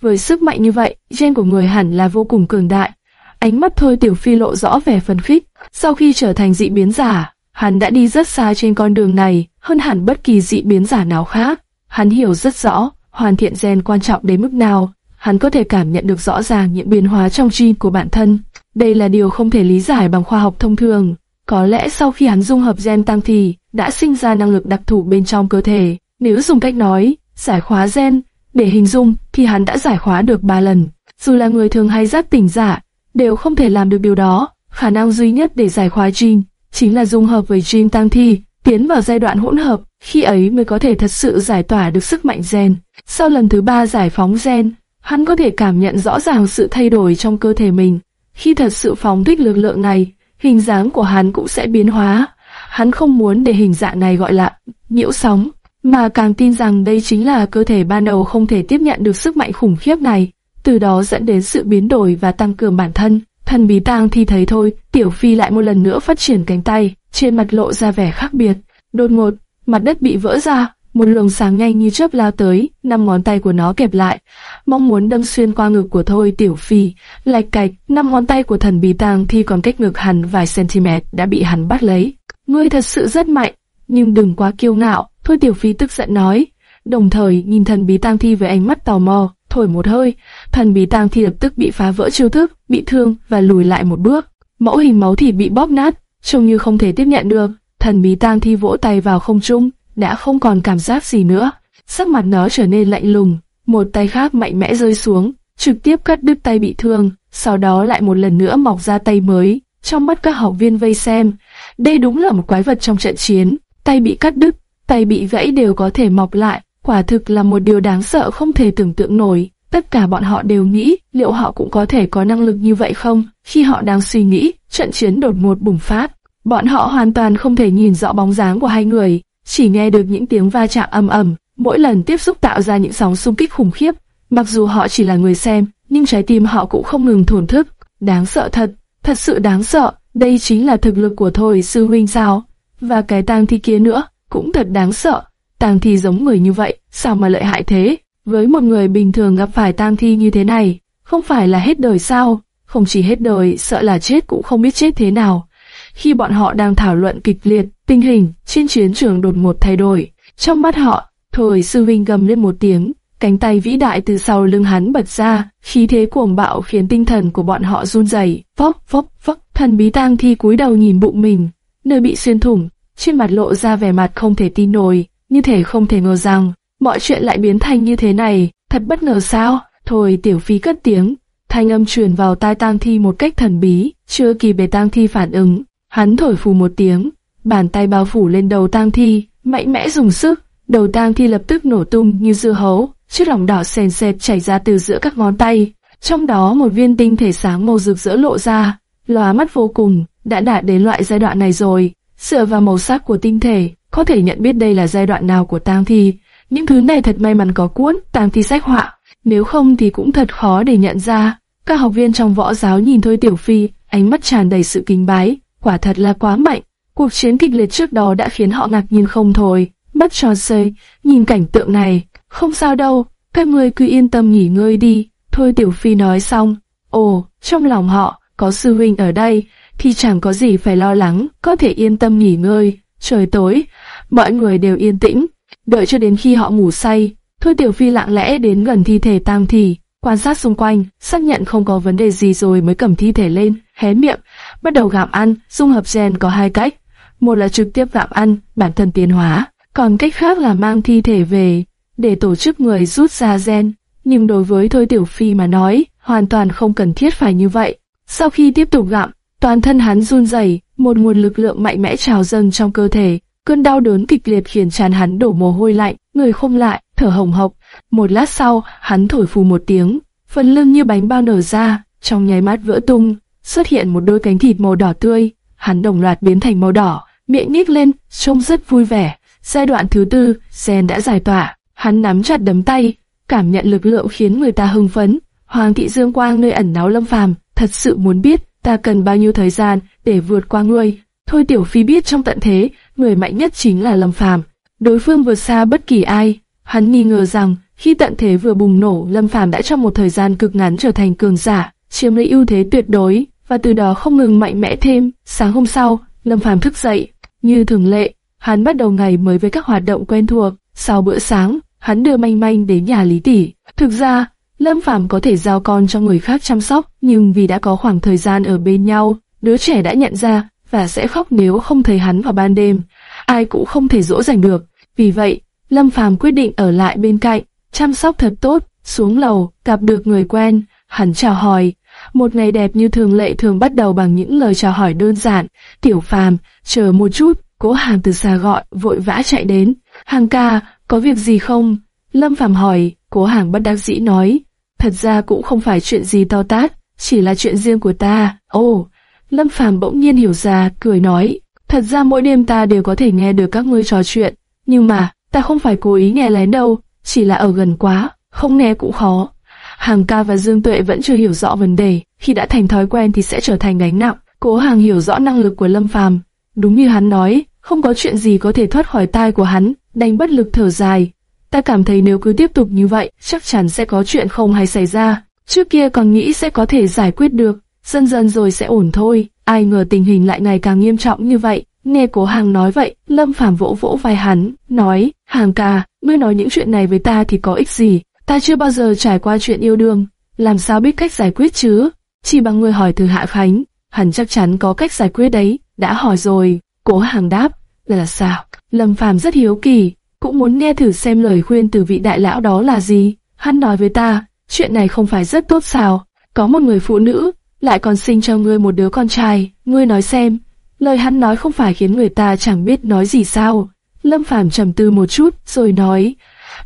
Với sức mạnh như vậy, gen của người hẳn là vô cùng cường đại. Ánh mắt thôi tiểu phi lộ rõ vẻ phấn khích, sau khi trở thành dị biến giả, hắn đã đi rất xa trên con đường này, hơn hẳn bất kỳ dị biến giả nào khác. Hắn hiểu rất rõ, hoàn thiện gen quan trọng đến mức nào, hắn có thể cảm nhận được rõ ràng những biến hóa trong gen của bản thân. Đây là điều không thể lý giải bằng khoa học thông thường. Có lẽ sau khi hắn dung hợp gen tăng thì, đã sinh ra năng lực đặc thù bên trong cơ thể. Nếu dùng cách nói, giải khóa gen, để hình dung, thì hắn đã giải khóa được 3 lần. Dù là người thường hay giác tỉnh giả, đều không thể làm được điều đó. Khả năng duy nhất để giải khóa Jin chính là dung hợp với Jin tăng thi, tiến vào giai đoạn hỗn hợp, khi ấy mới có thể thật sự giải tỏa được sức mạnh gen. Sau lần thứ ba giải phóng gen, hắn có thể cảm nhận rõ ràng sự thay đổi trong cơ thể mình. Khi thật sự phóng thích lực lượng này, hình dáng của hắn cũng sẽ biến hóa. Hắn không muốn để hình dạng này gọi là nhiễu sóng, mà càng tin rằng đây chính là cơ thể ban đầu không thể tiếp nhận được sức mạnh khủng khiếp này, từ đó dẫn đến sự biến đổi và tăng cường bản thân. Thần bí tang thi thấy thôi, tiểu phi lại một lần nữa phát triển cánh tay, trên mặt lộ ra vẻ khác biệt. Đột ngột, mặt đất bị vỡ ra, một luồng sáng nhanh như chớp lao tới, năm ngón tay của nó kẹp lại, mong muốn đâm xuyên qua ngực của thôi tiểu phi. Lạch cạch, năm ngón tay của thần bí tang thi còn cách ngực hắn vài cm đã bị hắn bắt lấy. Ngươi thật sự rất mạnh, nhưng đừng quá kiêu ngạo. Thôi tiểu phi tức giận nói, đồng thời nhìn thần bí tang thi với ánh mắt tò mò, thổi một hơi, thần bí tang thi lập tức bị phá vỡ chiêu thức, bị thương và lùi lại một bước. Mẫu hình máu thì bị bóp nát, trông như không thể tiếp nhận được. Thần bí tang thi vỗ tay vào không trung, đã không còn cảm giác gì nữa. Sắc mặt nó trở nên lạnh lùng, một tay khác mạnh mẽ rơi xuống, trực tiếp cắt đứt tay bị thương, sau đó lại một lần nữa mọc ra tay mới. Trong mắt các học viên vây xem, đây đúng là một quái vật trong trận chiến, tay bị cắt đứt, tay bị gãy đều có thể mọc lại, quả thực là một điều đáng sợ không thể tưởng tượng nổi. Tất cả bọn họ đều nghĩ liệu họ cũng có thể có năng lực như vậy không? Khi họ đang suy nghĩ, trận chiến đột ngột bùng phát. Bọn họ hoàn toàn không thể nhìn rõ bóng dáng của hai người, chỉ nghe được những tiếng va chạm ầm ầm, mỗi lần tiếp xúc tạo ra những sóng xung kích khủng khiếp. Mặc dù họ chỉ là người xem, nhưng trái tim họ cũng không ngừng thổn thức. Đáng sợ thật, thật sự đáng sợ, đây chính là thực lực của Thôi Sư Huynh sao? Và cái tang thi kia nữa, cũng thật đáng sợ. Tang thi giống người như vậy, sao mà lợi hại thế? Với một người bình thường gặp phải tang thi như thế này, không phải là hết đời sao? Không chỉ hết đời, sợ là chết cũng không biết chết thế nào. Khi bọn họ đang thảo luận kịch liệt, tình hình trên chiến trường đột ngột thay đổi. Trong mắt họ, Thôi Sư Huynh gầm lên một tiếng, cánh tay vĩ đại từ sau lưng hắn bật ra, khí thế cuồng bạo khiến tinh thần của bọn họ run rẩy. Phốc phốc phốc, thần bí tang thi cúi đầu nhìn bụng mình, nơi bị xuyên thủng, trên mặt lộ ra vẻ mặt không thể tin nổi, như thể không thể ngờ rằng mọi chuyện lại biến thành như thế này, thật bất ngờ sao? Thôi tiểu phi cất tiếng, thanh âm truyền vào tai tang thi một cách thần bí, chưa kịp để tang thi phản ứng, hắn thổi phù một tiếng, bàn tay bao phủ lên đầu tang thi, mạnh mẽ dùng sức, đầu tang thi lập tức nổ tung như dưa hấu, chiếc lòng đỏ sền sệt chảy ra từ giữa các ngón tay, trong đó một viên tinh thể sáng màu rực rỡ lộ ra, lóa mắt vô cùng, đã đạt đến loại giai đoạn này rồi. Dựa vào màu sắc của tinh thể, có thể nhận biết đây là giai đoạn nào của tang thi. Những thứ này thật may mắn có cuốn tang thi sách họa, nếu không thì cũng thật khó để nhận ra. Các học viên trong võ giáo nhìn Thôi Tiểu Phi, ánh mắt tràn đầy sự kính bái, quả thật là quá mạnh. Cuộc chiến kịch liệt trước đó đã khiến họ ngạc nhiên không thôi. Bất trò rơi, nhìn cảnh tượng này, không sao đâu, các ngươi cứ yên tâm nghỉ ngơi đi. Thôi Tiểu Phi nói xong, ồ, trong lòng họ, có sư huynh ở đây, thì chẳng có gì phải lo lắng, có thể yên tâm nghỉ ngơi. Trời tối, mọi người đều yên tĩnh, đợi cho đến khi họ ngủ say. Thôi Tiểu Phi lặng lẽ đến gần thi thể tang thì quan sát xung quanh, xác nhận không có vấn đề gì rồi mới cầm thi thể lên, hé miệng, bắt đầu gặm ăn. Dung hợp gen có hai cách, một là trực tiếp gặm ăn, bản thân tiến hóa, còn cách khác là mang thi thể về, để tổ chức người rút ra gen. Nhưng đối với Thôi Tiểu Phi mà nói, hoàn toàn không cần thiết phải như vậy. Sau khi tiếp tục gặm, toàn thân hắn run rẩy, một nguồn lực lượng mạnh mẽ trào dâng trong cơ thể. Cơn đau đớn kịch liệt khiến trán hắn đổ mồ hôi lạnh, người không lại, thở hồng hộc. Một lát sau, hắn thổi phù một tiếng, phần lưng như bánh bao nở ra, trong nháy mắt vỡ tung, xuất hiện một đôi cánh thịt màu đỏ tươi. Hắn đồng loạt biến thành màu đỏ, miệng nhếch lên, trông rất vui vẻ. Giai đoạn thứ tư, Sen đã giải tỏa, hắn nắm chặt đấm tay, cảm nhận lực lượng khiến người ta hưng phấn. Hoàng thị Dương Quang nơi ẩn náu Lâm Phàm, thật sự muốn biết ta cần bao nhiêu thời gian để vượt qua ngươi. Thôi Tiểu Phi biết trong tận thế, người mạnh nhất chính là Lâm Phàm. Đối phương vượt xa bất kỳ ai. Hắn nghi ngờ rằng khi tận thế vừa bùng nổ, Lâm Phàm đã trong một thời gian cực ngắn trở thành cường giả, chiếm lấy ưu thế tuyệt đối và từ đó không ngừng mạnh mẽ thêm. Sáng hôm sau, Lâm Phàm thức dậy, như thường lệ, hắn bắt đầu ngày mới với các hoạt động quen thuộc. Sau bữa sáng, hắn đưa manh manh đến nhà Lý Tỷ. Thực ra, Lâm Phàm có thể giao con cho người khác chăm sóc, nhưng vì đã có khoảng thời gian ở bên nhau, đứa trẻ đã nhận ra và sẽ khóc nếu không thấy hắn vào ban đêm. Ai cũng không thể dỗ dành được. Vì vậy, Lâm Phàm quyết định ở lại bên cạnh, chăm sóc thật tốt. Xuống lầu, gặp được người quen, hắn chào hỏi. Một ngày đẹp như thường lệ thường bắt đầu bằng những lời chào hỏi đơn giản. Tiểu Phàm, chờ một chút, cố hàng từ xa gọi, vội vã chạy đến. Hàng ca, có việc gì không? Lâm Phàm hỏi, cố hàng bất đắc dĩ nói, Thật ra cũng không phải chuyện gì to tát, chỉ là chuyện riêng của ta. Ồ, Lâm Phàm bỗng nhiên hiểu ra, cười nói, thật ra mỗi đêm ta đều có thể nghe được các ngươi trò chuyện, nhưng mà, ta không phải cố ý nghe lén đâu, chỉ là ở gần quá, không nghe cũng khó. Hàng ca và Dương Tuệ vẫn chưa hiểu rõ vấn đề, khi đã thành thói quen thì sẽ trở thành gánh nặng. Cố Hàng hiểu rõ năng lực của Lâm Phàm, đúng như hắn nói, không có chuyện gì có thể thoát khỏi tai của hắn, đành bất lực thở dài, Ta cảm thấy nếu cứ tiếp tục như vậy, chắc chắn sẽ có chuyện không hay xảy ra. Trước kia còn nghĩ sẽ có thể giải quyết được, dần dần rồi sẽ ổn thôi. Ai ngờ tình hình lại ngày càng nghiêm trọng như vậy. Nghe cố hàng nói vậy, Lâm Phàm vỗ vỗ vai hắn, nói, hàng ca, ngươi nói những chuyện này với ta thì có ích gì, ta chưa bao giờ trải qua chuyện yêu đương, làm sao biết cách giải quyết chứ? Chỉ bằng ngươi hỏi từ Hạ Khánh, hắn chắc chắn có cách giải quyết đấy, đã hỏi rồi, cố hàng đáp, là sao? Lâm Phàm rất hiếu kỳ, cũng muốn nghe thử xem lời khuyên từ vị đại lão đó là gì. hắn nói với ta, chuyện này không phải rất tốt sao? Có một người phụ nữ, lại còn sinh cho ngươi một đứa con trai, ngươi nói xem. Lời hắn nói không phải khiến người ta chẳng biết nói gì sao. Lâm Phàm trầm tư một chút, rồi nói,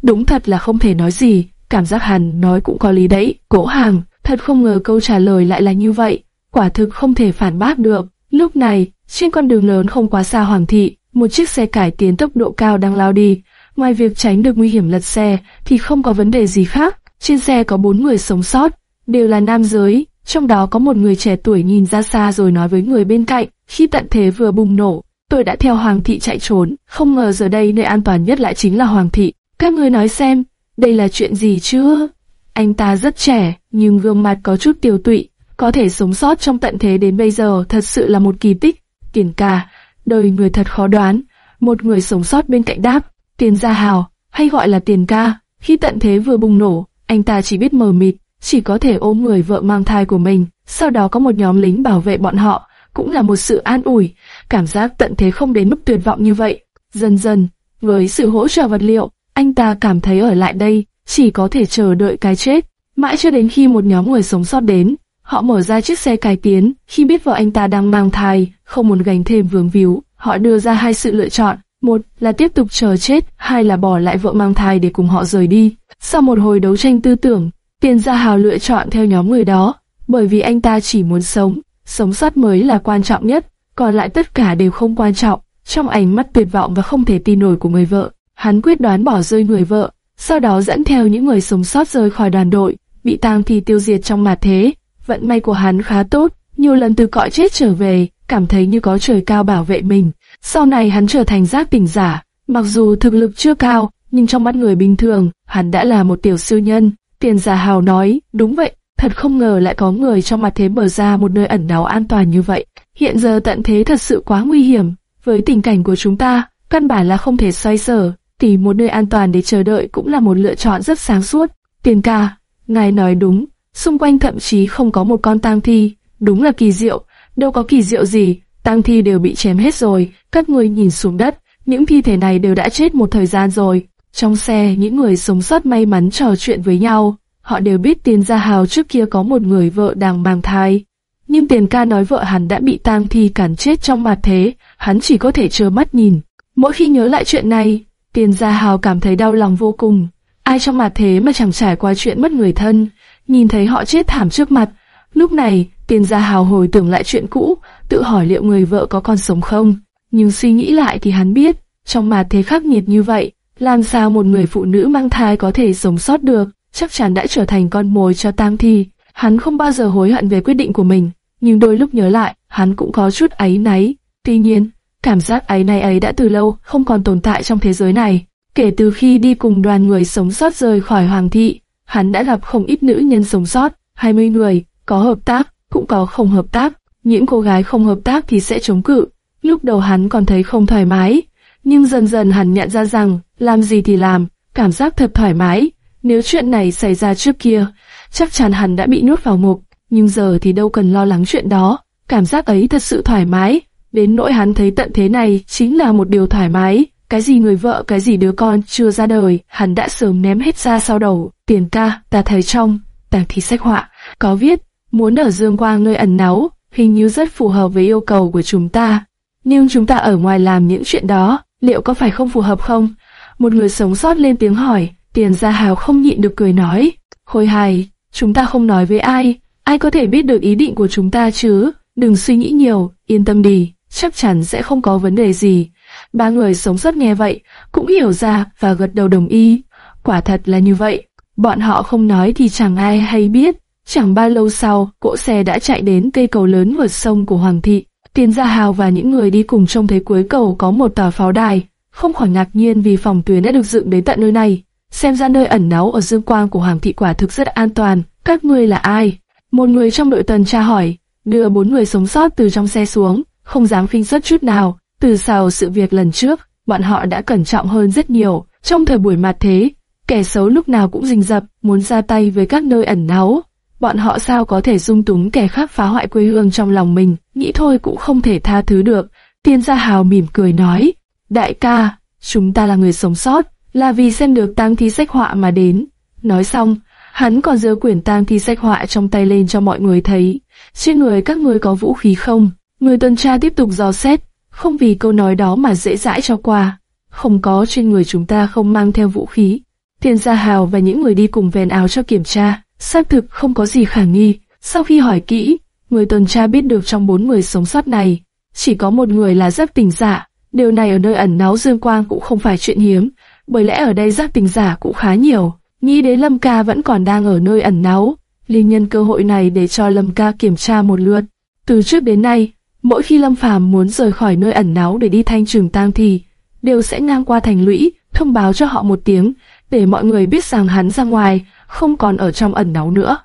đúng thật là không thể nói gì, cảm giác hắn nói cũng có lý đấy, cổ hàng, thật không ngờ câu trả lời lại là như vậy, quả thực không thể phản bác được. Lúc này, trên con đường lớn không quá xa Hoàng thị, một chiếc xe cải tiến tốc độ cao đang lao đi, ngoài việc tránh được nguy hiểm lật xe, thì không có vấn đề gì khác. Trên xe có bốn người sống sót, đều là nam giới, trong đó có một người trẻ tuổi nhìn ra xa rồi nói với người bên cạnh, khi tận thế vừa bùng nổ, tôi đã theo Hoàng thị chạy trốn, không ngờ giờ đây nơi an toàn nhất lại chính là Hoàng thị. Các người nói xem, đây là chuyện gì chứ? Anh ta rất trẻ, nhưng gương mặt có chút tiêu tụy, có thể sống sót trong tận thế đến bây giờ thật sự là một kỳ tích. Tiền ca, đời người thật khó đoán. Một người sống sót bên cạnh đáp, tiền gia hào, hay gọi là tiền ca. Khi tận thế vừa bùng nổ, anh ta chỉ biết mờ mịt, chỉ có thể ôm người vợ mang thai của mình. Sau đó có một nhóm lính bảo vệ bọn họ, cũng là một sự an ủi. Cảm giác tận thế không đến mức tuyệt vọng như vậy. Dần dần, với sự hỗ trợ vật liệu, anh ta cảm thấy ở lại đây chỉ có thể chờ đợi cái chết. Mãi cho đến khi một nhóm người sống sót đến, họ mở ra chiếc xe cải tiến. Khi biết vợ anh ta đang mang thai, không muốn gánh thêm vướng víu, họ đưa ra hai sự lựa chọn: một là tiếp tục chờ chết, hai là bỏ lại vợ mang thai để cùng họ rời đi. Sau một hồi đấu tranh tư tưởng, Tiền Gia Hào lựa chọn theo nhóm người đó, bởi vì anh ta chỉ muốn sống, sống sót mới là quan trọng nhất, còn lại tất cả đều không quan trọng. Trong ánh mắt tuyệt vọng và không thể tin nổi của người vợ, hắn quyết đoán bỏ rơi người vợ, sau đó dẫn theo những người sống sót rời khỏi đoàn đội, bị tang thi tiêu diệt trong mà thế. Vận may của hắn khá tốt, nhiều lần từ cõi chết trở về, cảm thấy như có trời cao bảo vệ mình. Sau này hắn trở thành giác tỉnh giả, mặc dù thực lực chưa cao, nhưng trong mắt người bình thường, hắn đã là một tiểu siêu nhân. Tiền giả hào nói, đúng vậy, thật không ngờ lại có người trong mặt thế mở ra một nơi ẩn náu an toàn như vậy. Hiện giờ tận thế thật sự quá nguy hiểm, với tình cảnh của chúng ta, căn bản là không thể xoay sở, tìm một nơi an toàn để chờ đợi cũng là một lựa chọn rất sáng suốt. Tiền ca, ngài nói đúng, xung quanh thậm chí không có một con tang thi, đúng là kỳ diệu, đâu có kỳ diệu gì, tang thi đều bị chém hết rồi, các người nhìn xuống đất, những thi thể này đều đã chết một thời gian rồi. Trong xe, những người sống sót may mắn trò chuyện với nhau, họ đều biết tiền gia hào trước kia có một người vợ đang mang thai. Nhưng tiền ca nói vợ hắn đã bị tang thi cản chết trong mặt thế, hắn chỉ có thể trơ mắt nhìn. Mỗi khi nhớ lại chuyện này, tiền gia hào cảm thấy đau lòng vô cùng. Ai trong mặt thế mà chẳng trải qua chuyện mất người thân, nhìn thấy họ chết thảm trước mặt. Lúc này, tiền gia hào hồi tưởng lại chuyện cũ, tự hỏi liệu người vợ có còn sống không. Nhưng suy nghĩ lại thì hắn biết, trong mà thế khắc nghiệt như vậy, làm sao một người phụ nữ mang thai có thể sống sót được, chắc chắn đã trở thành con mồi cho tang thi. Hắn không bao giờ hối hận về quyết định của mình, nhưng đôi lúc nhớ lại, hắn cũng có chút áy náy. Tuy nhiên, cảm giác áy náy ấy đã từ lâu không còn tồn tại trong thế giới này. Kể từ khi đi cùng đoàn người sống sót rời khỏi Hoàng thị, hắn đã gặp không ít nữ nhân sống sót, 20 người, có hợp tác, cũng có không hợp tác. Những cô gái không hợp tác thì sẽ chống cự. Lúc đầu hắn còn thấy không thoải mái, nhưng dần dần hắn nhận ra rằng, làm gì thì làm, cảm giác thật thoải mái. Nếu chuyện này xảy ra trước kia, chắc chắn hắn đã bị nuốt vào mục, nhưng giờ thì đâu cần lo lắng chuyện đó. Cảm giác ấy thật sự thoải mái, đến nỗi hắn thấy tận thế này chính là một điều thoải mái. Cái gì người vợ, cái gì đứa con chưa ra đời, hắn đã sớm ném hết ra sau đầu. Tiền ca, ta thấy trong, tàng thi sách họa, có viết, muốn ở dương quang nơi ẩn náu, hình như rất phù hợp với yêu cầu của chúng ta. Nhưng chúng ta ở ngoài làm những chuyện đó, liệu có phải không phù hợp không? Một người sống sót lên tiếng hỏi, tiền gia hào không nhịn được cười nói, khôi hài, chúng ta không nói với ai, ai có thể biết được ý định của chúng ta chứ, đừng suy nghĩ nhiều, yên tâm đi, chắc chắn sẽ không có vấn đề gì. Ba người sống sót nghe vậy, cũng hiểu ra và gật đầu đồng ý, quả thật là như vậy, bọn họ không nói thì chẳng ai hay biết. Chẳng bao lâu sau, cỗ xe đã chạy đến cây cầu lớn vượt sông của Hoàng thị. Tiền Gia Hào và những người đi cùng trông thấy cuối cầu có một tòa pháo đài, không khỏi ngạc nhiên vì phòng tuyến đã được dựng đến tận nơi này. Xem ra nơi ẩn náu ở dương quang của Hoàng thị quả thực rất an toàn. Các ngươi là ai? Một người trong đội tuần tra hỏi, đưa bốn người sống sót từ trong xe xuống, không dám khinh suất chút nào. Từ sau sự việc lần trước, bọn họ đã cẩn trọng hơn rất nhiều. Trong thời buổi mặt thế, kẻ xấu lúc nào cũng rình rập, muốn ra tay với các nơi ẩn náu bọn họ sao có thể dung túng kẻ khác phá hoại quê hương trong lòng mình, nghĩ thôi cũng không thể tha thứ được. Tiên gia hào mỉm cười nói, đại ca, chúng ta là người sống sót, là vì xem được tang thi sách họa mà đến. Nói xong, hắn còn giơ quyển tang thi sách họa trong tay lên cho mọi người thấy. Trên người các ngươi có vũ khí không? Người tuần tra tiếp tục dò xét, không vì câu nói đó mà dễ dãi cho qua. Không có trên người chúng ta không mang theo vũ khí. Tiền gia hào và những người đi cùng vèn áo cho kiểm tra, xác thực không có gì khả nghi. Sau khi hỏi kỹ, người tuần tra biết được trong bốn người sống sót này, chỉ có một người là giác tình giả. Điều này ở nơi ẩn náu dương quang cũng không phải chuyện hiếm, bởi lẽ ở đây giác tình giả cũng khá nhiều. Nghĩ đến Lâm Ca vẫn còn đang ở nơi ẩn náu, liền nhân cơ hội này để cho Lâm Ca kiểm tra một lượt. Từ trước đến nay, mỗi khi Lâm Phàm muốn rời khỏi nơi ẩn náu để đi thanh trừng tang thì, đều sẽ ngang qua thành lũy, thông báo cho họ một tiếng, để mọi người biết rằng hắn ra ngoài, không còn ở trong ẩn náu nữa.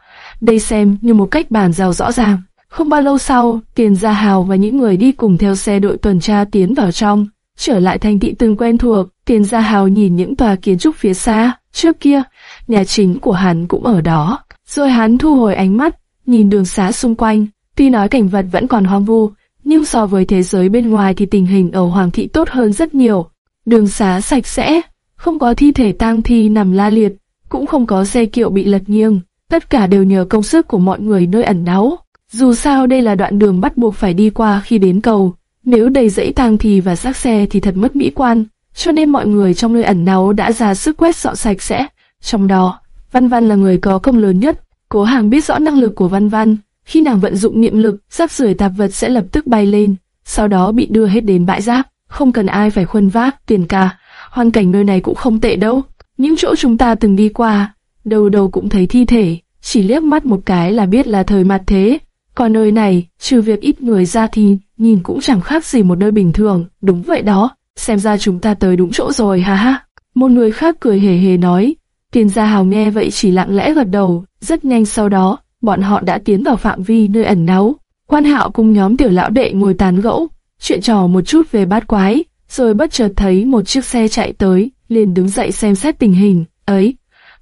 Đây xem như một cách bàn giao rõ ràng. Không bao lâu sau, Tiền Gia Hào và những người đi cùng theo xe đội tuần tra tiến vào trong, trở lại thành thị từng quen thuộc. Tiền Gia Hào nhìn những tòa kiến trúc phía xa, trước kia, nhà chính của hắn cũng ở đó. Rồi hắn thu hồi ánh mắt, nhìn đường xá xung quanh, tuy nói cảnh vật vẫn còn hoang vu, nhưng so với thế giới bên ngoài thì tình hình ở Hoàng thị tốt hơn rất nhiều. Đường xá sạch sẽ, không có thi thể tang thi nằm la liệt, cũng không có xe kiệu bị lật nghiêng, tất cả đều nhờ công sức của mọi người nơi ẩn náu. Dù sao đây là đoạn đường bắt buộc phải đi qua khi đến cầu, nếu đầy dãy tang thi và xác xe thì thật mất mỹ quan, cho nên mọi người trong nơi ẩn náu đã ra sức quét dọn sạch sẽ. Trong đó, Văn Văn là người có công lớn nhất, Cố Hàng biết rõ năng lực của Văn Văn, khi nàng vận dụng niệm lực, rác rưởi tạp vật sẽ lập tức bay lên, sau đó bị đưa hết đến bãi rác, không cần ai phải khuân vác tiền cả. Hoàn cảnh nơi này cũng không tệ đâu, những chỗ chúng ta từng đi qua, đầu đầu cũng thấy thi thể, chỉ liếc mắt một cái là biết là thời mặt thế. Còn nơi này, trừ việc ít người ra thì nhìn cũng chẳng khác gì một nơi bình thường, đúng vậy đó, xem ra chúng ta tới đúng chỗ rồi ha ha. Một người khác cười hề hề nói, tiền gia hào nghe vậy chỉ lặng lẽ gật đầu, rất nhanh sau đó, bọn họ đã tiến vào phạm vi nơi ẩn náu. Quan hạo cùng nhóm tiểu lão đệ ngồi tán gẫu, chuyện trò một chút về bát quái, rồi bất chợt thấy một chiếc xe chạy tới, liền đứng dậy xem xét tình hình, ấy.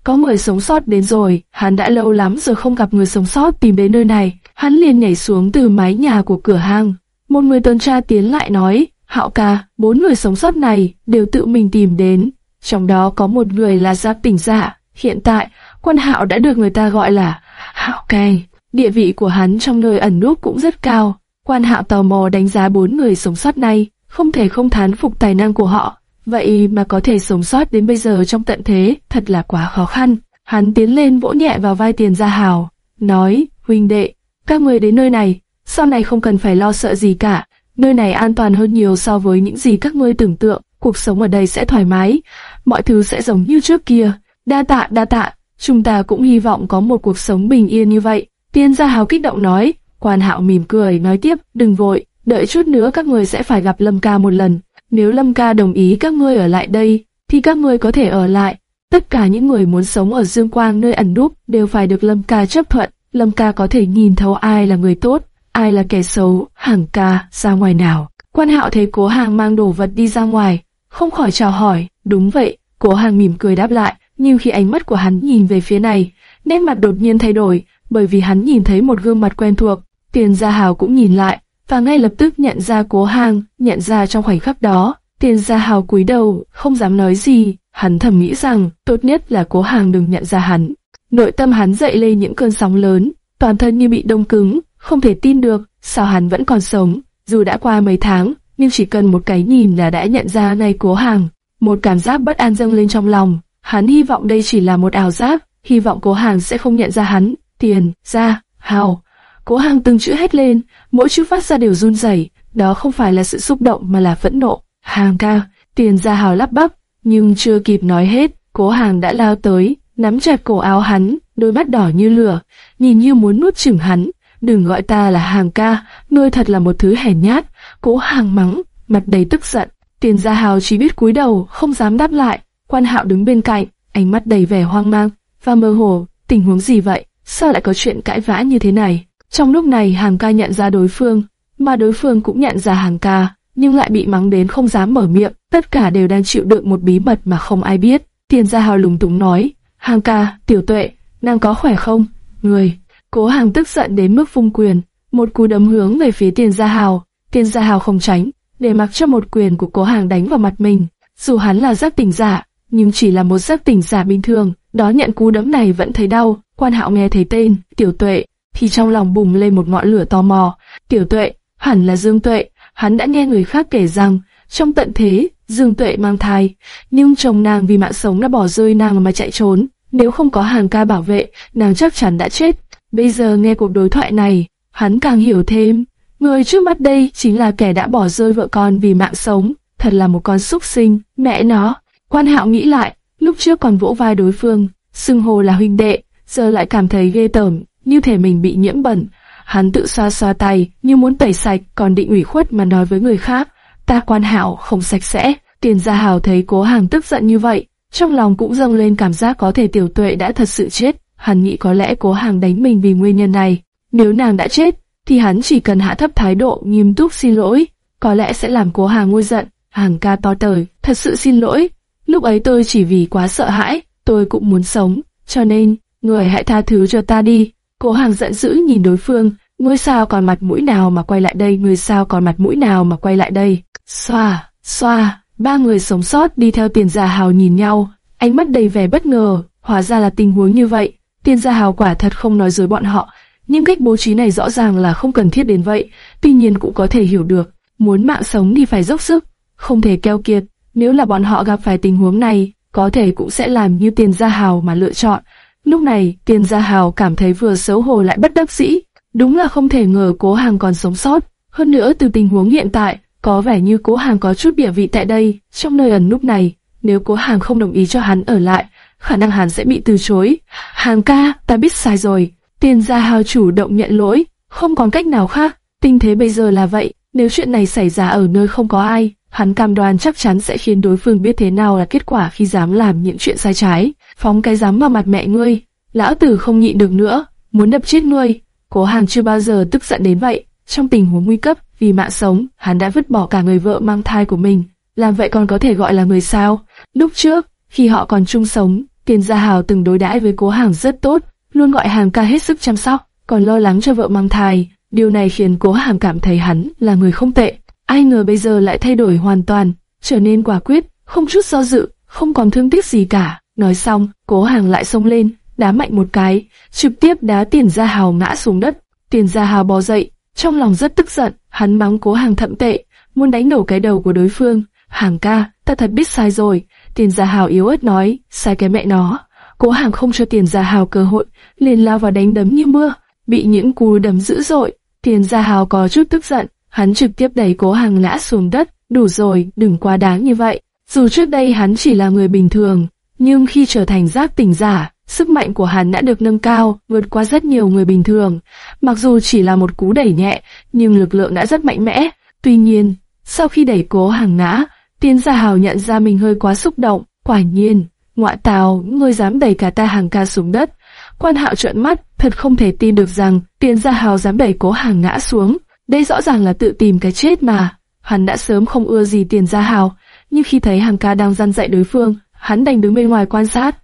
Có người sống sót đến rồi, hắn đã lâu lắm rồi không gặp người sống sót tìm đến nơi này, hắn liền nhảy xuống từ mái nhà của cửa hang. Một người tuần tra tiến lại nói, Hạo ca, bốn người sống sót này đều tự mình tìm đến, trong đó có một người là giáp tỉnh giả. Hiện tại, Quan Hạo đã được người ta gọi là Hạo kề, Địa vị của hắn trong nơi ẩn núp cũng rất cao. Quan Hạo tò mò đánh giá bốn người sống sót này, không thể không thán phục tài năng của họ. Vậy mà có thể sống sót đến bây giờ trong tận thế, thật là quá khó khăn. Hắn tiến lên vỗ nhẹ vào vai tiền gia hào, nói, huynh đệ, các người đến nơi này, sau này không cần phải lo sợ gì cả, nơi này an toàn hơn nhiều so với những gì các ngươi tưởng tượng, cuộc sống ở đây sẽ thoải mái, mọi thứ sẽ giống như trước kia. Đa tạ, đa tạ, chúng ta cũng hy vọng có một cuộc sống bình yên như vậy. Tiên gia hào kích động nói, quan hạo mỉm cười nói tiếp, đừng vội, đợi chút nữa các người sẽ phải gặp Lâm ca một lần. Nếu Lâm ca đồng ý các ngươi ở lại đây, thì các ngươi có thể ở lại. Tất cả những người muốn sống ở Dương Quang nơi ẩn núp đều phải được Lâm ca chấp thuận. Lâm ca có thể nhìn thấu ai là người tốt, ai là kẻ xấu, hàng ca ra ngoài nào. Quan hạo thấy cố hàng mang đồ vật đi ra ngoài, không khỏi chào hỏi, đúng vậy, cố hàng mỉm cười đáp lại, nhưng khi ánh mắt của hắn nhìn về phía này, nét mặt đột nhiên thay đổi, bởi vì hắn nhìn thấy một gương mặt quen thuộc, tiền gia hào cũng nhìn lại, và ngay lập tức nhận ra cố hàng, nhận ra trong khoảnh khắc đó, tiền gia hào cúi đầu, không dám nói gì, hắn thầm nghĩ rằng tốt nhất là cố hàng đừng nhận ra hắn. Nội tâm hắn dậy lên những cơn sóng lớn, toàn thân như bị đông cứng, không thể tin được, sao hắn vẫn còn sống, dù đã qua mấy tháng, nhưng chỉ cần một cái nhìn là đã nhận ra ngay cố hàng. Một cảm giác bất an dâng lên trong lòng, hắn hy vọng đây chỉ là một ảo giác, hy vọng cố hàng sẽ không nhận ra hắn, tiền, ra, hào. Cố hàng từng chữ hét lên, mỗi chữ phát ra đều run rẩy, đó không phải là sự xúc động mà là phẫn nộ. Hàng ca, tiền ra hào lắp bắp, nhưng chưa kịp nói hết, cố hàng đã lao tới, nắm chặt cổ áo hắn, đôi mắt đỏ như lửa, nhìn như muốn nuốt chửng hắn. Đừng gọi ta là hàng ca, ngươi thật là một thứ hèn nhát. Cố hàng mắng, mặt đầy tức giận. Tiền gia hào chỉ biết cúi đầu, không dám đáp lại. Quan hạo đứng bên cạnh, ánh mắt đầy vẻ hoang mang và mơ hồ. Tình huống gì vậy? Sao lại có chuyện cãi vã như thế này? Trong lúc này hàng ca nhận ra đối phương, mà đối phương cũng nhận ra hàng ca, nhưng lại bị mắng đến không dám mở miệng. Tất cả đều đang chịu đựng một bí mật mà không ai biết. Tiền gia hào lúng túng nói, hàng ca, tiểu tuệ, nàng có khỏe không? Người, cố hàng tức giận đến mức vung quyền, một cú đấm hướng về phía tiền gia hào. Tiền gia hào không tránh, để mặc cho một quyền của cố hàng đánh vào mặt mình. Dù hắn là giác tỉnh giả, nhưng chỉ là một giác tỉnh giả bình thường, đó nhận cú đấm này vẫn thấy đau. Quan Hạo nghe thấy tên Tiểu Tuệ, thì trong lòng bùng lên một ngọn lửa tò mò. Tiểu Tuệ, hẳn là Dương Tuệ. Hắn đã nghe người khác kể rằng trong tận thế Dương Tuệ mang thai, nhưng chồng nàng vì mạng sống đã bỏ rơi nàng mà chạy trốn. Nếu không có hàng ca bảo vệ, nàng chắc chắn đã chết. Bây giờ nghe cuộc đối thoại này, hắn càng hiểu thêm. Người trước mắt đây chính là kẻ đã bỏ rơi vợ con vì mạng sống. Thật là một con súc sinh, mẹ nó. Quan hạo nghĩ lại, lúc trước còn vỗ vai đối phương, xưng hồ là huynh đệ, giờ lại cảm thấy ghê tởm, như thể mình bị nhiễm bẩn. Hắn tự xoa xoa tay, như muốn tẩy sạch, còn định ủy khuất mà nói với người khác. Ta quan hạo không sạch sẽ. Tiền gia hào thấy cố hàng tức giận như vậy, trong lòng cũng dâng lên cảm giác có thể tiểu tuệ đã thật sự chết. Hắn nghĩ có lẽ cố hàng đánh mình vì nguyên nhân này. Nếu nàng đã chết, thì hắn chỉ cần hạ thấp thái độ nghiêm túc xin lỗi, có lẽ sẽ làm cố hàng nguôi giận. Hàng ca to tời, thật sự xin lỗi. Lúc ấy tôi chỉ vì quá sợ hãi, tôi cũng muốn sống, cho nên, người hãy tha thứ cho ta đi. Cố hàng giận dữ nhìn đối phương, ngươi sao còn mặt mũi nào mà quay lại đây, ngươi sao còn mặt mũi nào mà quay lại đây. Xoa, xoa, ba người sống sót đi theo tiền gia hào nhìn nhau, ánh mắt đầy vẻ bất ngờ, hóa ra là tình huống như vậy. Tiền gia hào quả thật không nói dối bọn họ, nhưng cách bố trí này rõ ràng là không cần thiết đến vậy, tuy nhiên cũng có thể hiểu được, muốn mạng sống thì phải dốc sức, không thể keo kiệt, nếu là bọn họ gặp phải tình huống này, có thể cũng sẽ làm như tiền gia hào mà lựa chọn. Lúc này, tiền gia hào cảm thấy vừa xấu hổ lại bất đắc dĩ, đúng là không thể ngờ cố hàng còn sống sót. Hơn nữa từ tình huống hiện tại, có vẻ như cố hàng có chút địa vị tại đây, trong nơi ẩn núp này, nếu cố hàng không đồng ý cho hắn ở lại, khả năng hắn sẽ bị từ chối. Hàng ca, ta biết sai rồi. Tiền gia hào chủ động nhận lỗi, không còn cách nào khác. Tình thế bây giờ là vậy, nếu chuyện này xảy ra ở nơi không có ai, hắn cam đoan chắc chắn sẽ khiến đối phương biết thế nào là kết quả khi dám làm những chuyện sai trái. Phóng cái dám vào mặt mẹ ngươi, lão tử không nhịn được nữa, muốn đập chết ngươi. Cố Hàn chưa bao giờ tức giận đến vậy. Trong tình huống nguy cấp, vì mạng sống, hắn đã vứt bỏ cả người vợ mang thai của mình. Làm vậy còn có thể gọi là người sao? Lúc trước, khi họ còn chung sống, tiền gia hào từng đối đãi với cố hàng rất tốt, luôn gọi hàng ca hết sức chăm sóc, còn lo lắng cho vợ mang thai. Điều này khiến cố hàng cảm thấy hắn là người không tệ. Ai ngờ bây giờ lại thay đổi hoàn toàn, trở nên quả quyết, không chút do dự, không còn thương tiếc gì cả. Nói xong, cố hàng lại xông lên, đá mạnh một cái, trực tiếp đá tiền gia hào ngã xuống đất. Tiền gia hào bò dậy, trong lòng rất tức giận, hắn mắng cố hàng thậm tệ, muốn đánh đổ cái đầu của đối phương. Hàng ca, ta thật biết sai rồi. Tiền gia hào yếu ớt nói, sai cái mẹ nó. Cố hàng không cho tiền gia hào cơ hội, liền lao vào đánh đấm như mưa, bị những cú đấm dữ dội. Tiền gia hào có chút tức giận, hắn trực tiếp đẩy cố hàng ngã xuống đất, đủ rồi, đừng quá đáng như vậy. Dù trước đây hắn chỉ là người bình thường, nhưng khi trở thành giác tỉnh giả, sức mạnh của hắn đã được nâng cao, vượt qua rất nhiều người bình thường. Mặc dù chỉ là một cú đẩy nhẹ, nhưng lực lượng đã rất mạnh mẽ. Tuy nhiên, sau khi đẩy cố hàng ngã, Tiên Gia Hào nhận ra mình hơi quá xúc động. Quả nhiên, ngoại tào, ngươi dám đẩy cả ta hàng ca xuống đất. Quan hạo trợn mắt, thật không thể tin được rằng Tiên Gia Hào dám đẩy cố hàng ngã xuống. Đây rõ ràng là tự tìm cái chết mà. Hắn đã sớm không ưa gì Tiền Gia Hào, nhưng khi thấy hàng ca đang gian dạy đối phương, hắn đành đứng bên ngoài quan sát.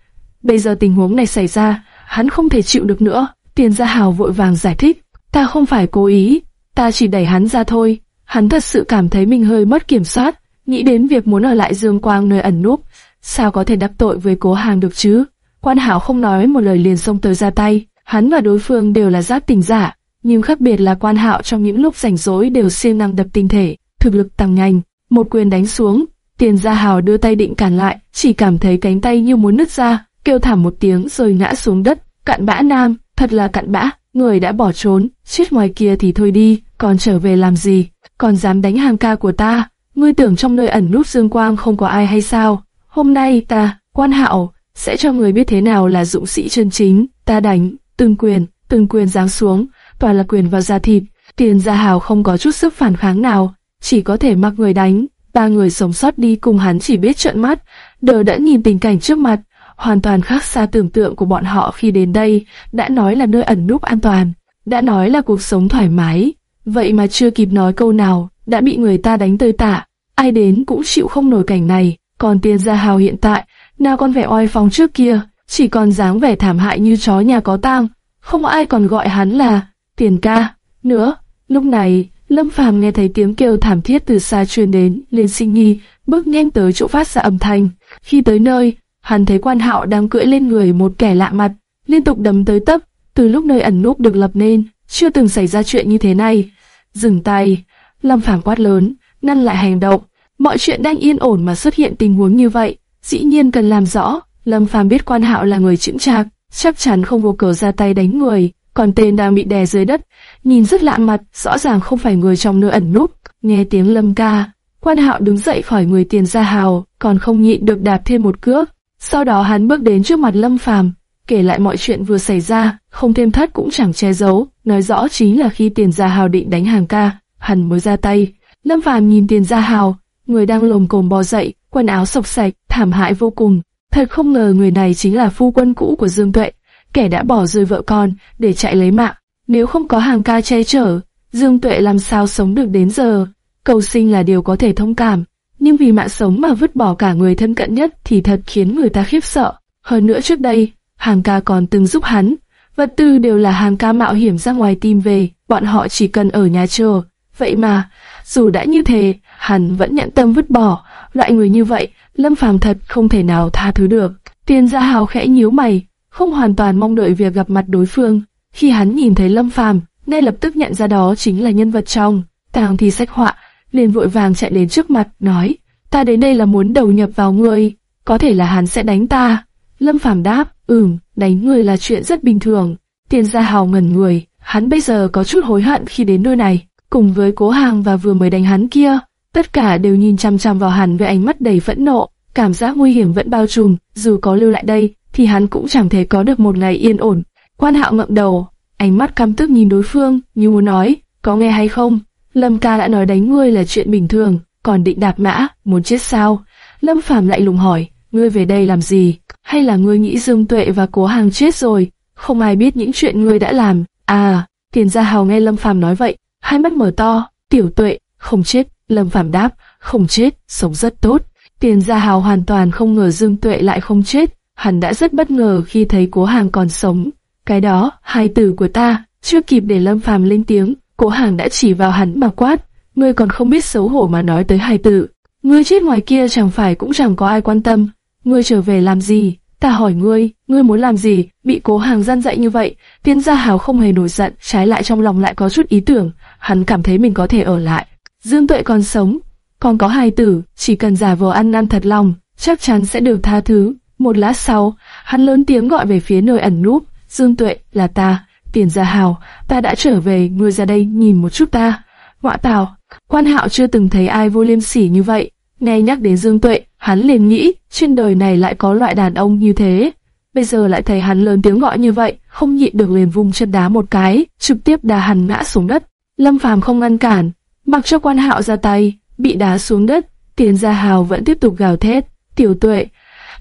Bây giờ tình huống này xảy ra, hắn không thể chịu được nữa. Tiền Gia Hào vội vàng giải thích, ta không phải cố ý, ta chỉ đẩy hắn ra thôi. Hắn thật sự cảm thấy mình hơi mất kiểm soát, nghĩ đến việc muốn ở lại Dương Quang nơi ẩn núp, sao có thể đắc tội với cố hàng được chứ? Quan Hảo không nói một lời liền xông tới ra tay, hắn và đối phương đều là giáp tình giả, nhưng khác biệt là Quan Hạo trong những lúc rảnh rỗi đều siêng năng đập tinh thể, thực lực tăng nhanh, một quyền đánh xuống, Tiền Gia Hào đưa tay định cản lại, chỉ cảm thấy cánh tay như muốn nứt ra, kêu thảm một tiếng rồi ngã xuống đất. Cặn bã nam, thật là cặn bã, người đã bỏ trốn, chết ngoài kia thì thôi đi, còn trở về làm gì? Còn dám đánh hàng ca của ta? Ngươi tưởng trong nơi ẩn núp dương quang không có ai hay sao? Hôm nay ta, quan hạo, sẽ cho người biết thế nào là dũng sĩ chân chính. Ta đánh, từng quyền, từng quyền giáng xuống, toàn là quyền vào da thịt. Tiền Gia Hào không có chút sức phản kháng nào, chỉ có thể mặc người đánh. Ba người sống sót đi cùng hắn chỉ biết trợn mắt, đờ đã nhìn tình cảnh trước mặt, hoàn toàn khác xa tưởng tượng của bọn họ khi đến đây, đã nói là nơi ẩn núp an toàn, đã nói là cuộc sống thoải mái, vậy mà chưa kịp nói câu nào, đã bị người ta đánh tơi tả, ai đến cũng chịu không nổi cảnh này, còn tiền gia hào hiện tại, nào con vẻ oai phong trước kia, chỉ còn dáng vẻ thảm hại như chó nhà có tang, không ai còn gọi hắn là tiền ca nữa. Lúc này, Lâm Phàm nghe thấy tiếng kêu thảm thiết từ xa truyền đến, liền sinh nghi, bước nhanh tới chỗ phát ra âm thanh. Khi tới nơi, hắn thấy quan hạo đang cưỡi lên người một kẻ lạ mặt, liên tục đấm tới tấp. Từ lúc nơi ẩn núp được lập nên, chưa từng xảy ra chuyện như thế này. Dừng tay, Lâm Phàm quát lớn, ngăn lại hành động. Mọi chuyện đang yên ổn mà xuất hiện tình huống như vậy, dĩ nhiên cần làm rõ. Lâm Phàm biết quan hạo là người chững chạc, chắc chắn không vô cớ ra tay đánh người, còn tên đang bị đè dưới đất, nhìn rất lạ mặt, rõ ràng không phải người trong nơi ẩn núp. Nghe tiếng Lâm ca, quan hạo đứng dậy khỏi người tiền gia hào, còn không nhịn được đạp thêm một cước. Sau đó hắn bước đến trước mặt Lâm Phàm, kể lại mọi chuyện vừa xảy ra, không thêm thất cũng chẳng che giấu, nói rõ chính là khi tiền gia hào định đánh hàng ca, hắn mới ra tay. Lâm Phàm nhìn tiền gia hào, người đang lồm cồm bò dậy, quần áo sộc sạch, thảm hại vô cùng. Thật không ngờ người này chính là phu quân cũ của Dương Tuệ, kẻ đã bỏ rơi vợ con để chạy lấy mạng. Nếu không có hàng ca che chở, Dương Tuệ làm sao sống được đến giờ? Cầu sinh là điều có thể thông cảm, nhưng vì mạng sống mà vứt bỏ cả người thân cận nhất thì thật khiến người ta khiếp sợ. Hơn nữa trước đây, hàng ca còn từng giúp hắn, vật tư đều là hàng ca mạo hiểm ra ngoài tìm về, bọn họ chỉ cần ở nhà chờ. Vậy mà, dù đã như thế, hắn vẫn nhận tâm vứt bỏ, loại người như vậy, Lâm Phàm thật không thể nào tha thứ được. Tiên Gia Hào khẽ nhíu mày, không hoàn toàn mong đợi việc gặp mặt đối phương. Khi hắn nhìn thấy Lâm Phàm, ngay lập tức nhận ra đó chính là nhân vật trong tàng thi sách họa, liền vội vàng chạy đến trước mặt, nói: "Ta đến đây là muốn đầu nhập vào ngươi, có thể là hắn sẽ đánh ta." Lâm Phàm đáp: "Ừm, đánh ngươi là chuyện rất bình thường." Tiền Gia Hào ngẩn người, hắn bây giờ có chút hối hận khi đến nơi này, cùng với Cố Hàng và vừa mới đánh hắn kia, tất cả đều nhìn chăm chăm vào hắn với ánh mắt đầy phẫn nộ, cảm giác nguy hiểm vẫn bao trùm, dù có lưu lại đây, thì hắn cũng chẳng thể có được một ngày yên ổn. Quan Hạo ngậm đầu, ánh mắt căm tức nhìn đối phương, như muốn nói, có nghe hay không? Lâm ca đã nói đánh ngươi là chuyện bình thường, còn định đạp mã, muốn chết sao? Lâm Phàm lại lùng hỏi, ngươi về đây làm gì? Hay là ngươi nghĩ Dương Tuệ và Cố Hàng chết rồi? Không ai biết những chuyện ngươi đã làm. À, Tiền Gia Hào nghe Lâm Phàm nói vậy, hai mắt mở to, Tiểu Tuệ, không chết. Lâm Phàm đáp, không chết, sống rất tốt. Tiền Gia Hào hoàn toàn không ngờ Dương Tuệ lại không chết, hắn đã rất bất ngờ khi thấy Cố Hàng còn sống. Cái đó, hai tử của ta, chưa kịp để Lâm Phàm lên tiếng, Cố Hàng đã chỉ vào hắn mà quát, ngươi còn không biết xấu hổ mà nói tới hai tử. Ngươi chết ngoài kia chẳng phải cũng chẳng có ai quan tâm, ngươi trở về làm gì? Ta hỏi ngươi, ngươi muốn làm gì? Bị Cố Hàng gian dạy như vậy, Tiến Gia Hào không hề nổi giận, trái lại trong lòng lại có chút ý tưởng, hắn cảm thấy mình có thể ở lại. Dương Tuệ còn sống, còn có hai tử, chỉ cần giả vờ ăn năn thật lòng, chắc chắn sẽ được tha thứ. Một lát sau, hắn lớn tiếng gọi về phía nơi ẩn núp, Dương Tuệ, là ta, tiền gia hào, ta đã trở về, ngươi ra đây nhìn một chút ta. Ngọa tào, quan hạo chưa từng thấy ai vô liêm sỉ như vậy, nghe nhắc đến Dương Tuệ, hắn liền nghĩ, trên đời này lại có loại đàn ông như thế. Bây giờ lại thấy hắn lớn tiếng gọi như vậy, không nhịn được liền vung chân đá một cái, trực tiếp đá hắn ngã xuống đất. Lâm Phàm không ngăn cản, mặc cho quan hạo ra tay, bị đá xuống đất, tiền gia hào vẫn tiếp tục gào thét, tiểu tuệ,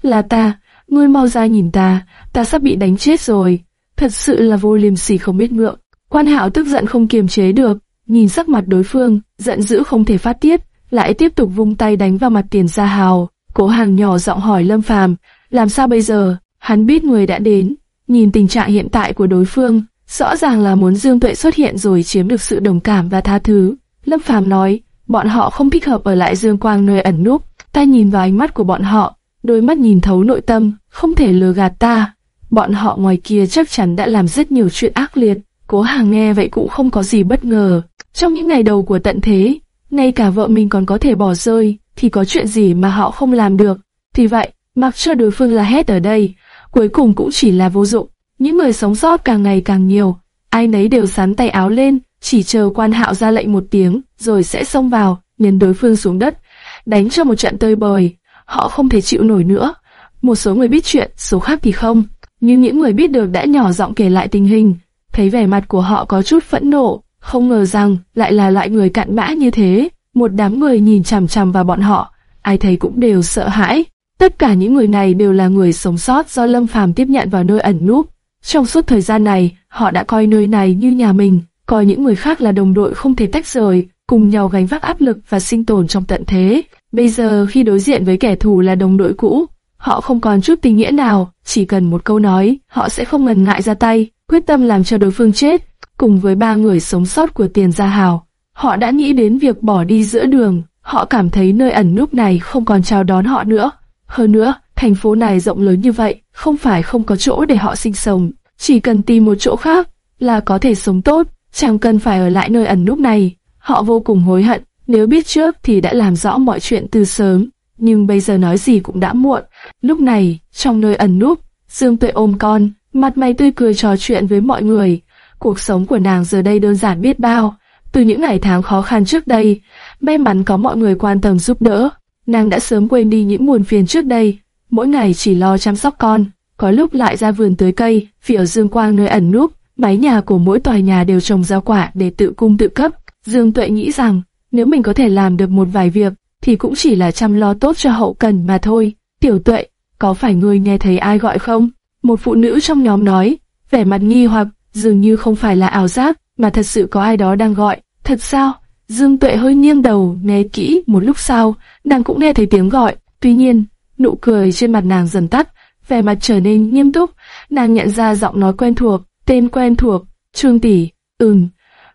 là ta, ngươi mau ra nhìn ta, ta sắp bị đánh chết rồi, thật sự là vô liêm sỉ không biết ngượng. Quan hạo tức giận không kiềm chế được, nhìn sắc mặt đối phương, giận dữ không thể phát tiết, lại tiếp tục vung tay đánh vào mặt tiền gia hào. Cố hàng nhỏ giọng hỏi Lâm Phàm, làm sao bây giờ? Hắn biết người đã đến, nhìn tình trạng hiện tại của đối phương, rõ ràng là muốn Dương Tuệ xuất hiện rồi chiếm được sự đồng cảm và tha thứ. Lâm Phàm nói, bọn họ không thích hợp ở lại Dương Quang nơi ẩn núp. Ta nhìn vào ánh mắt của bọn họ, đôi mắt nhìn thấu nội tâm, không thể lừa gạt ta. Bọn họ ngoài kia chắc chắn đã làm rất nhiều chuyện ác liệt. Cố hàng nghe vậy cũng không có gì bất ngờ. Trong những ngày đầu của tận thế, ngay cả vợ mình còn có thể bỏ rơi, thì có chuyện gì mà họ không làm được. Vì vậy, mặc cho đối phương là hết ở đây, cuối cùng cũng chỉ là vô dụng. Những người sống sót càng ngày càng nhiều, ai nấy đều sắn tay áo lên, chỉ chờ quan hạo ra lệnh một tiếng, rồi sẽ xông vào, nhấn đối phương xuống đất, đánh cho một trận tơi bời. Họ không thể chịu nổi nữa. Một số người biết chuyện, số khác thì không. Nhưng những người biết được đã nhỏ giọng kể lại tình hình, thấy vẻ mặt của họ có chút phẫn nộ, không ngờ rằng lại là loại người cặn bã như thế. Một đám người nhìn chằm chằm vào bọn họ, ai thấy cũng đều sợ hãi. Tất cả những người này đều là người sống sót do Lâm Phàm tiếp nhận vào nơi ẩn núp. Trong suốt thời gian này, họ đã coi nơi này như nhà mình, coi những người khác là đồng đội không thể tách rời, cùng nhau gánh vác áp lực và sinh tồn trong tận thế. Bây giờ khi đối diện với kẻ thù là đồng đội cũ, họ không còn chút tình nghĩa nào, chỉ cần một câu nói, họ sẽ không ngần ngại ra tay, quyết tâm làm cho đối phương chết. Cùng với ba người sống sót của tiền gia hào, họ đã nghĩ đến việc bỏ đi giữa đường, họ cảm thấy nơi ẩn núp này không còn chào đón họ nữa. Hơn nữa, Thành phố này rộng lớn như vậy, không phải không có chỗ để họ sinh sống, chỉ cần tìm một chỗ khác là có thể sống tốt, chẳng cần phải ở lại nơi ẩn núp này. Họ vô cùng hối hận, nếu biết trước thì đã làm rõ mọi chuyện từ sớm, nhưng bây giờ nói gì cũng đã muộn. Lúc này, trong nơi ẩn núp, Dương Tuệ ôm con, mặt mày tươi cười trò chuyện với mọi người. Cuộc sống của nàng giờ đây đơn giản biết bao. Từ những ngày tháng khó khăn trước đây, may mắn có mọi người quan tâm giúp đỡ. Nàng đã sớm quên đi những muôn phiền trước đây, mỗi ngày chỉ lo chăm sóc con, có lúc lại ra vườn tưới cây, Phía ở Dương Quang nơi ẩn núp, mái nhà của mỗi tòa nhà đều trồng rau quả để tự cung tự cấp. Dương Tuệ nghĩ rằng, nếu mình có thể làm được một vài việc, thì cũng chỉ là chăm lo tốt cho hậu cần mà thôi. Tiểu Tuệ, có phải ngươi nghe thấy ai gọi không? Một phụ nữ trong nhóm nói, vẻ mặt nghi hoặc, dường như không phải là ảo giác, mà thật sự có ai đó đang gọi. Thật sao? Dương Tuệ hơi nghiêng đầu, nghe kỹ, một lúc sau, nàng cũng nghe thấy tiếng gọi. Tuy nhiên, nụ cười trên mặt nàng dần tắt, vẻ mặt trở nên nghiêm túc. Nàng nhận ra giọng nói quen thuộc, tên quen thuộc, Trương Tỷ. Ừm,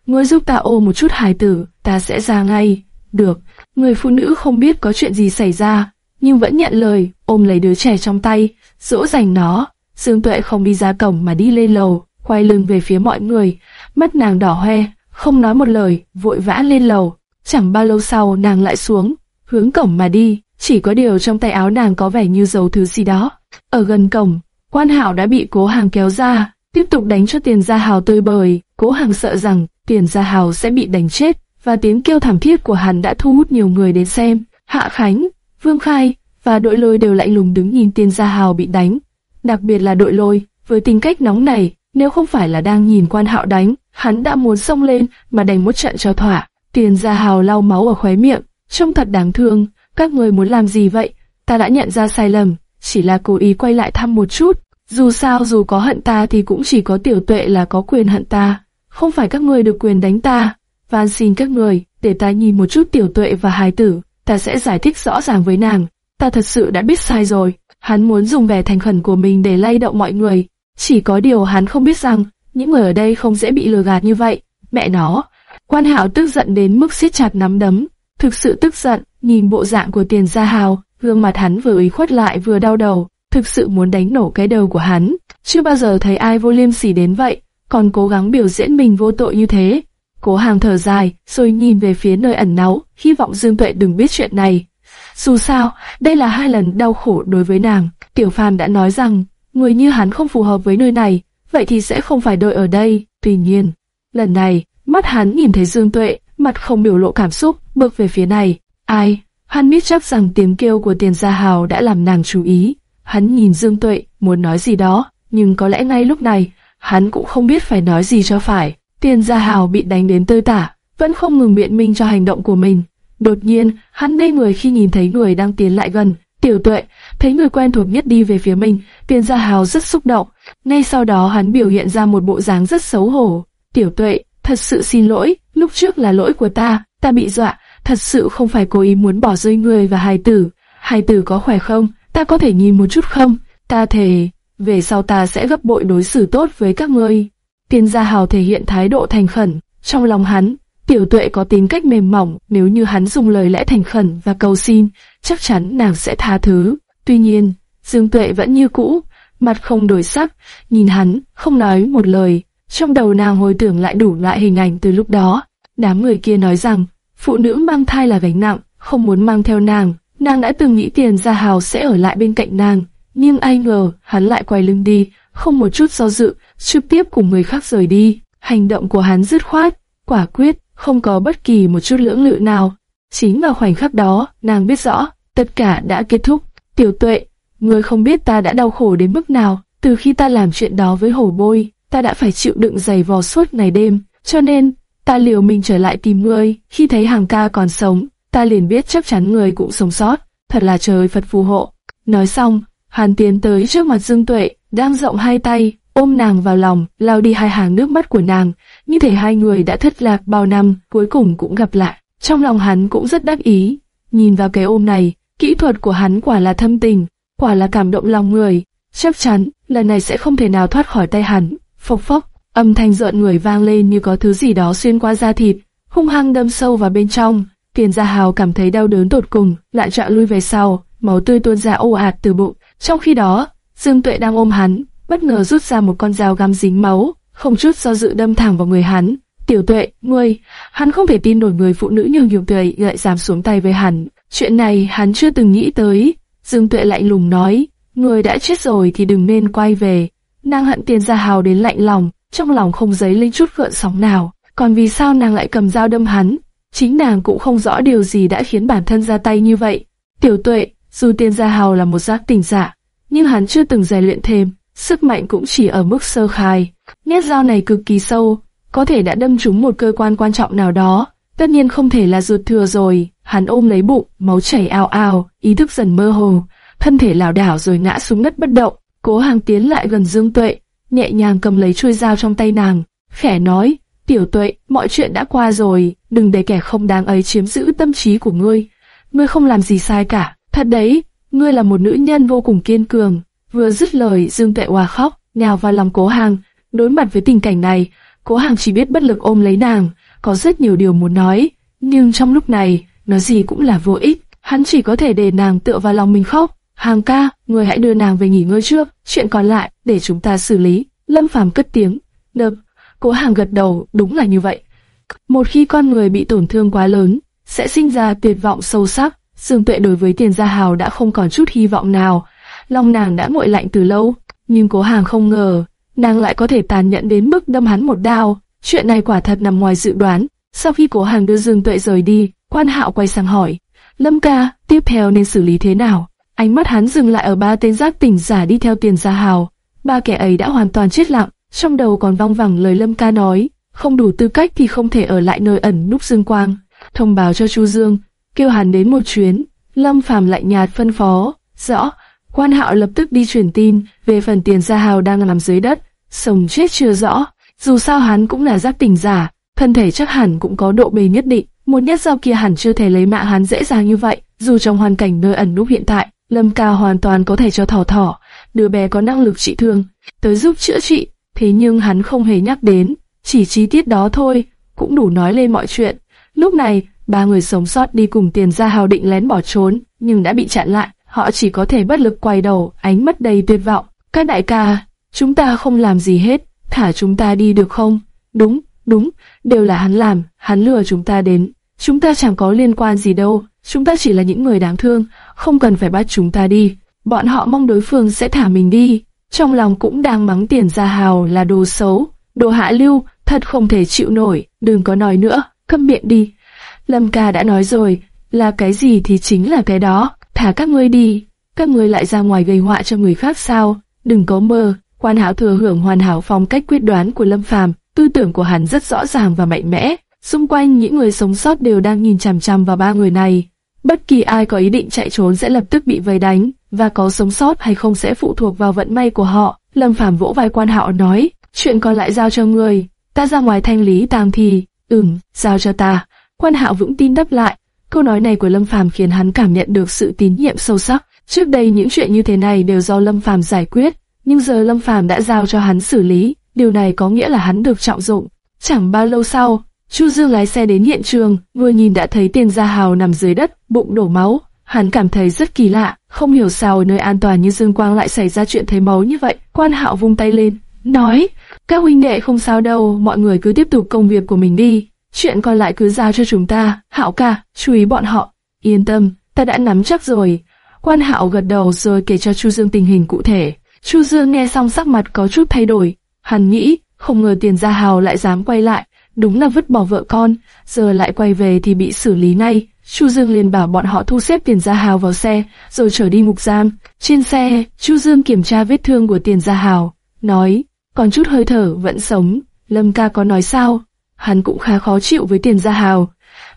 ngươi giúp ta ô một chút hài tử, ta sẽ ra ngay. Được, người phụ nữ không biết có chuyện gì xảy ra, nhưng vẫn nhận lời, ôm lấy đứa trẻ trong tay, dỗ dành nó. Dương Tuệ không đi ra cổng mà đi lên lầu, quay lưng về phía mọi người, mắt nàng đỏ hoe, không nói một lời, vội vã lên lầu. Chẳng bao lâu sau nàng lại xuống, hướng cổng mà đi, chỉ có điều trong tay áo nàng có vẻ như giấu thứ gì đó. Ở gần cổng, quan hảo đã bị cố hàng kéo ra, tiếp tục đánh cho tiền gia hào tươi bời. Cố hàng sợ rằng tiền gia hào sẽ bị đánh chết, và tiếng kêu thảm thiết của hắn đã thu hút nhiều người đến xem. Hạ Khánh, Vương Khai và đội lôi đều lạnh lùng đứng nhìn tiền gia hào bị đánh. Đặc biệt là đội lôi, với tính cách nóng này, nếu không phải là đang nhìn quan hạo đánh, hắn đã muốn xông lên mà đánh một trận cho thỏa. Tiền gia hào lau máu ở khóe miệng, trông thật đáng thương. Các người muốn làm gì vậy? Ta đã nhận ra sai lầm, chỉ là cố ý quay lại thăm một chút. Dù sao dù có hận ta thì cũng chỉ có tiểu tuệ là có quyền hận ta. Không phải các người được quyền đánh ta. Van xin các người, để ta nhìn một chút tiểu tuệ và hài tử. Ta sẽ giải thích rõ ràng với nàng. Ta thật sự đã biết sai rồi. Hắn muốn dùng vẻ thành khẩn của mình để lay động mọi người. Chỉ có điều hắn không biết rằng, những người ở đây không dễ bị lừa gạt như vậy. Mẹ nó, quan hảo tức giận đến mức siết chặt nắm đấm. Thực sự tức giận, nhìn bộ dạng của tiền gia hào, gương mặt hắn vừa ủy khuất lại vừa đau đầu, thực sự muốn đánh nổ cái đầu của hắn. Chưa bao giờ thấy ai vô liêm sỉ đến vậy, còn cố gắng biểu diễn mình vô tội như thế. Cố hàng thở dài, rồi nhìn về phía nơi ẩn náu, hy vọng Dương Tuệ đừng biết chuyện này. Dù sao, đây là hai lần đau khổ đối với nàng. Tiểu Phàm đã nói rằng, người như hắn không phù hợp với nơi này, vậy thì sẽ không phải đợi ở đây. Tuy nhiên, lần này, mắt hắn nhìn thấy Dương Tuệ, mặt không biểu lộ cảm xúc, bước về phía này. Ai? Hắn biết chắc rằng tiếng kêu của tiền gia hào đã làm nàng chú ý. Hắn nhìn Dương Tuệ, muốn nói gì đó, nhưng có lẽ ngay lúc này, hắn cũng không biết phải nói gì cho phải. Tiền gia hào bị đánh đến tơi tả, vẫn không ngừng biện minh cho hành động của mình. Đột nhiên, hắn ngây người khi nhìn thấy người đang tiến lại gần. Tiểu tuệ, thấy người quen thuộc nhất đi về phía mình, tiền gia hào rất xúc động. Ngay sau đó hắn biểu hiện ra một bộ dáng rất xấu hổ. Tiểu tuệ, thật sự xin lỗi, lúc trước là lỗi của ta, ta bị dọa, thật sự không phải cố ý muốn bỏ rơi người và hài tử. Hài tử có khỏe không? Ta có thể nhìn một chút không? Ta thề, về sau ta sẽ gấp bội đối xử tốt với các ngươi. Tiên gia hào thể hiện thái độ thành khẩn, trong lòng hắn, tiểu tuệ có tính cách mềm mỏng, nếu như hắn dùng lời lẽ thành khẩn và cầu xin, chắc chắn nàng sẽ tha thứ. Tuy nhiên, Dương Tuệ vẫn như cũ, mặt không đổi sắc, nhìn hắn, không nói một lời. Trong đầu nàng hồi tưởng lại đủ loại hình ảnh từ lúc đó. Đám người kia nói rằng, phụ nữ mang thai là gánh nặng, không muốn mang theo nàng. Nàng đã từng nghĩ tiền gia hào sẽ ở lại bên cạnh nàng, nhưng ai ngờ hắn lại quay lưng đi, không một chút do dự, trực tiếp cùng người khác rời đi. Hành động của hắn dứt khoát, quả quyết, không có bất kỳ một chút lưỡng lự nào. Chính vào khoảnh khắc đó, nàng biết rõ, tất cả đã kết thúc. Tiểu tuệ, ngươi không biết ta đã đau khổ đến mức nào, từ khi ta làm chuyện đó với hổ bôi, ta đã phải chịu đựng giày vò suốt ngày đêm, cho nên, ta liều mình trở lại tìm ngươi, khi thấy hàng ca còn sống, ta liền biết chắc chắn người cũng sống sót, thật là trời Phật phù hộ. Nói xong, Hàn tiến tới trước mặt Dương Tuệ, đang rộng hai tay, ôm nàng vào lòng, lau đi hai hàng nước mắt của nàng, như thể hai người đã thất lạc bao năm, cuối cùng cũng gặp lại. Trong lòng hắn cũng rất đắc ý, nhìn vào cái ôm này, kỹ thuật của hắn quả là thâm tình, quả là cảm động lòng người, chắc chắn lần này sẽ không thể nào thoát khỏi tay hắn. Phộc phốc, âm thanh rợn người vang lên như có thứ gì đó xuyên qua da thịt, hung hăng đâm sâu vào bên trong. Tiền Gia Hào cảm thấy đau đớn tột cùng, lại trạ lui về sau, máu tươi tuôn ra ồ ạt từ bụng, trong khi đó, Dương Tuệ đang ôm hắn, bất ngờ rút ra một con dao găm dính máu, không chút do dự đâm thẳng vào người hắn. Tiểu Tuệ, ngươi, hắn không thể tin nổi người phụ nữ như nhiều Tuệ lại dám xuống tay với hắn. Chuyện này hắn chưa từng nghĩ tới. Dương Tuệ lạnh lùng nói, người đã chết rồi thì đừng nên quay về. Nàng hận tiền gia hào đến lạnh lòng, trong lòng không dấy lên chút gợn sóng nào. Còn vì sao nàng lại cầm dao đâm hắn? Chính nàng cũng không rõ điều gì đã khiến bản thân ra tay như vậy. Tiểu tuệ, dù tiên gia hào là một giác tình giả, nhưng hắn chưa từng rèn luyện thêm, sức mạnh cũng chỉ ở mức sơ khai. Nhát dao này cực kỳ sâu, có thể đã đâm trúng một cơ quan quan trọng nào đó. Tất nhiên không thể là ruột thừa rồi. Hắn ôm lấy bụng, máu chảy ao ao, ý thức dần mơ hồ, thân thể lảo đảo rồi ngã xuống đất bất động. Cố Hàng tiến lại gần Dương Tuệ, nhẹ nhàng cầm lấy chuôi dao trong tay nàng, khẽ nói: Tiểu tuệ, mọi chuyện đã qua rồi, đừng để kẻ không đáng ấy chiếm giữ tâm trí của ngươi. Ngươi không làm gì sai cả, thật đấy, ngươi là một nữ nhân vô cùng kiên cường. Vừa dứt lời, Dương Tuệ hòa khóc, nhào vào lòng cố hàng. Đối mặt với tình cảnh này, cố hàng chỉ biết bất lực ôm lấy nàng, có rất nhiều điều muốn nói, nhưng trong lúc này, nói gì cũng là vô ích. Hắn chỉ có thể để nàng tựa vào lòng mình khóc. Hàng ca, người hãy đưa nàng về nghỉ ngơi trước, chuyện còn lại để chúng ta xử lý. Lâm Phàm cất tiếng, được, Cố Hàng gật đầu, đúng là như vậy. Một khi con người bị tổn thương quá lớn, sẽ sinh ra tuyệt vọng sâu sắc. Dương Tuệ đối với tiền gia hào đã không còn chút hy vọng nào. Lòng nàng đã nguội lạnh từ lâu, nhưng Cố Hàng không ngờ, nàng lại có thể tàn nhẫn đến mức đâm hắn một đao. Chuyện này quả thật nằm ngoài dự đoán. Sau khi Cố Hàng đưa Dương Tuệ rời đi, Quan Hạo quay sang hỏi, Lâm ca, tiếp theo nên xử lý thế nào? Ánh mắt hắn dừng lại ở ba tên giác tỉnh giả đi theo tiền gia hào. Ba kẻ ấy đã hoàn toàn chết lặng. Trong đầu còn vang vẳng lời Lâm ca nói, không đủ tư cách thì không thể ở lại nơi ẩn núp dương quang. Thông báo cho Chu Dương, kêu hắn đến một chuyến. Lâm Phàm lạnh nhạt phân phó, rõ. Quan Hạo lập tức đi truyền tin về phần tiền gia hào đang nằm dưới đất, sống chết chưa rõ. Dù sao hắn cũng là giác tỉnh giả, thân thể chắc hẳn cũng có độ bền nhất định. Một nhát dao kia hẳn chưa thể lấy mạng hắn dễ dàng như vậy. Dù trong hoàn cảnh nơi ẩn núp hiện tại, Lâm Ca hoàn toàn có thể cho thỏ thỏ, đứa bé có năng lực trị thương, tới giúp chữa trị thế nhưng hắn không hề nhắc đến, chỉ chi tiết đó thôi, cũng đủ nói lên mọi chuyện. Lúc này, ba người sống sót đi cùng tiền gia hào định lén bỏ trốn, nhưng đã bị chặn lại, họ chỉ có thể bất lực quay đầu, ánh mắt đầy tuyệt vọng. Các đại ca, chúng ta không làm gì hết, thả chúng ta đi được không? Đúng, đúng, đều là hắn làm, hắn lừa chúng ta đến. Chúng ta chẳng có liên quan gì đâu, chúng ta chỉ là những người đáng thương, không cần phải bắt chúng ta đi. Bọn họ mong đối phương sẽ thả mình đi, trong lòng cũng đang mắng tiền gia hào là đồ xấu, đồ hạ lưu, thật không thể chịu nổi, đừng có nói nữa, câm miệng đi. Lâm ca đã nói rồi, là cái gì thì chính là cái đó, thả các ngươi đi, các ngươi lại ra ngoài gây họa cho người khác sao, đừng có mơ. Quan Hảo thừa hưởng hoàn hảo phong cách quyết đoán của Lâm Phàm, tư tưởng của hắn rất rõ ràng và mạnh mẽ. Xung quanh những người sống sót đều đang nhìn chằm chằm vào ba người này. Bất kỳ ai có ý định chạy trốn sẽ lập tức bị vây đánh và có sống sót hay không sẽ phụ thuộc vào vận may của họ. Lâm Phàm vỗ vai quan hạo nói, chuyện còn lại giao cho người, ta ra ngoài thanh lý tang thì, ừm, giao cho ta. Quan hạo vững tin đáp lại, câu nói này của Lâm Phàm khiến hắn cảm nhận được sự tín nhiệm sâu sắc. Trước đây những chuyện như thế này đều do Lâm Phàm giải quyết, nhưng giờ Lâm Phàm đã giao cho hắn xử lý, điều này có nghĩa là hắn được trọng dụng. Chẳng bao lâu sau, Chu Dương lái xe đến hiện trường, vừa nhìn đã thấy tiền gia hào nằm dưới đất, bụng đổ máu. Hắn cảm thấy rất kỳ lạ, không hiểu sao ở nơi an toàn như Dương Quang lại xảy ra chuyện thấy máu như vậy. Quan Hạo vung tay lên, nói, các huynh đệ không sao đâu, mọi người cứ tiếp tục công việc của mình đi. Chuyện còn lại cứ giao cho chúng ta, Hạo ca, chú ý bọn họ. Yên tâm, ta đã nắm chắc rồi. Quan Hạo gật đầu rồi kể cho Chu Dương tình hình cụ thể. Chu Dương nghe xong sắc mặt có chút thay đổi. Hắn nghĩ, không ngờ tiền gia hào lại dám quay lại, đúng là vứt bỏ vợ con, giờ lại quay về thì bị xử lý ngay. Chu Dương liền bảo bọn họ thu xếp tiền gia hào vào xe, rồi trở đi ngục giam. Trên xe, Chu Dương kiểm tra vết thương của tiền gia hào, nói, còn chút hơi thở, vẫn sống. Lâm ca có nói sao? Hắn cũng khá khó chịu với tiền gia hào,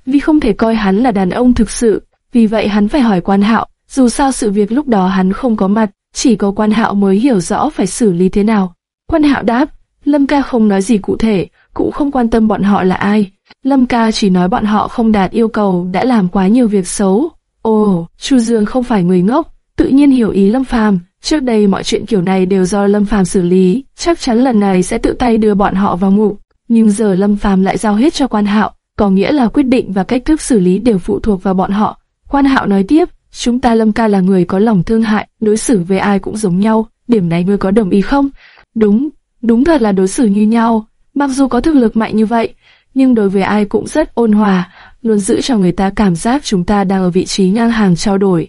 vì không thể coi hắn là đàn ông thực sự. Vì vậy hắn phải hỏi quan hạo, dù sao sự việc lúc đó hắn không có mặt, chỉ có quan hạo mới hiểu rõ phải xử lý thế nào. Quan hạo đáp, Lâm ca không nói gì cụ thể, cũng không quan tâm bọn họ là ai. Lâm ca chỉ nói bọn họ không đạt yêu cầu đã làm quá nhiều việc xấu. Ồ, Chu Dương không phải người ngốc, tự nhiên hiểu ý Lâm Phàm. Trước đây mọi chuyện kiểu này đều do Lâm Phàm xử lý, chắc chắn lần này sẽ tự tay đưa bọn họ vào ngục. Nhưng giờ Lâm Phàm lại giao hết cho Quan Hạo, có nghĩa là quyết định và cách thức xử lý đều phụ thuộc vào bọn họ. Quan Hạo nói tiếp, chúng ta Lâm ca là người có lòng thương hại, đối xử với ai cũng giống nhau, điểm này ngươi có đồng ý không? Đúng, đúng thật là đối xử như nhau, mặc dù có thực lực mạnh như vậy, nhưng đối với ai cũng rất ôn hòa, luôn giữ cho người ta cảm giác chúng ta đang ở vị trí ngang hàng trao đổi.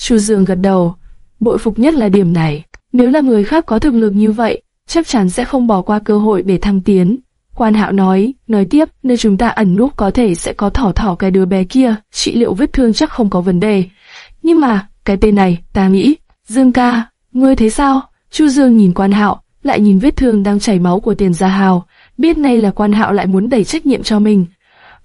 Chu Dương gật đầu, bội phục nhất là điểm này. Nếu là người khác có thực lực như vậy, chắc chắn sẽ không bỏ qua cơ hội để thăng tiến. Quan Hạo nói, nói tiếp, nơi chúng ta ẩn núp có thể sẽ có thỏ thỏ cái đứa bé kia, trị liệu vết thương chắc không có vấn đề. Nhưng mà, cái tên này, ta nghĩ, Dương ca, ngươi thấy sao? Chu Dương nhìn Quan Hạo, lại nhìn vết thương đang chảy máu của Tiền Gia Hào, biết nay là Quan Hạo lại muốn đẩy trách nhiệm cho mình.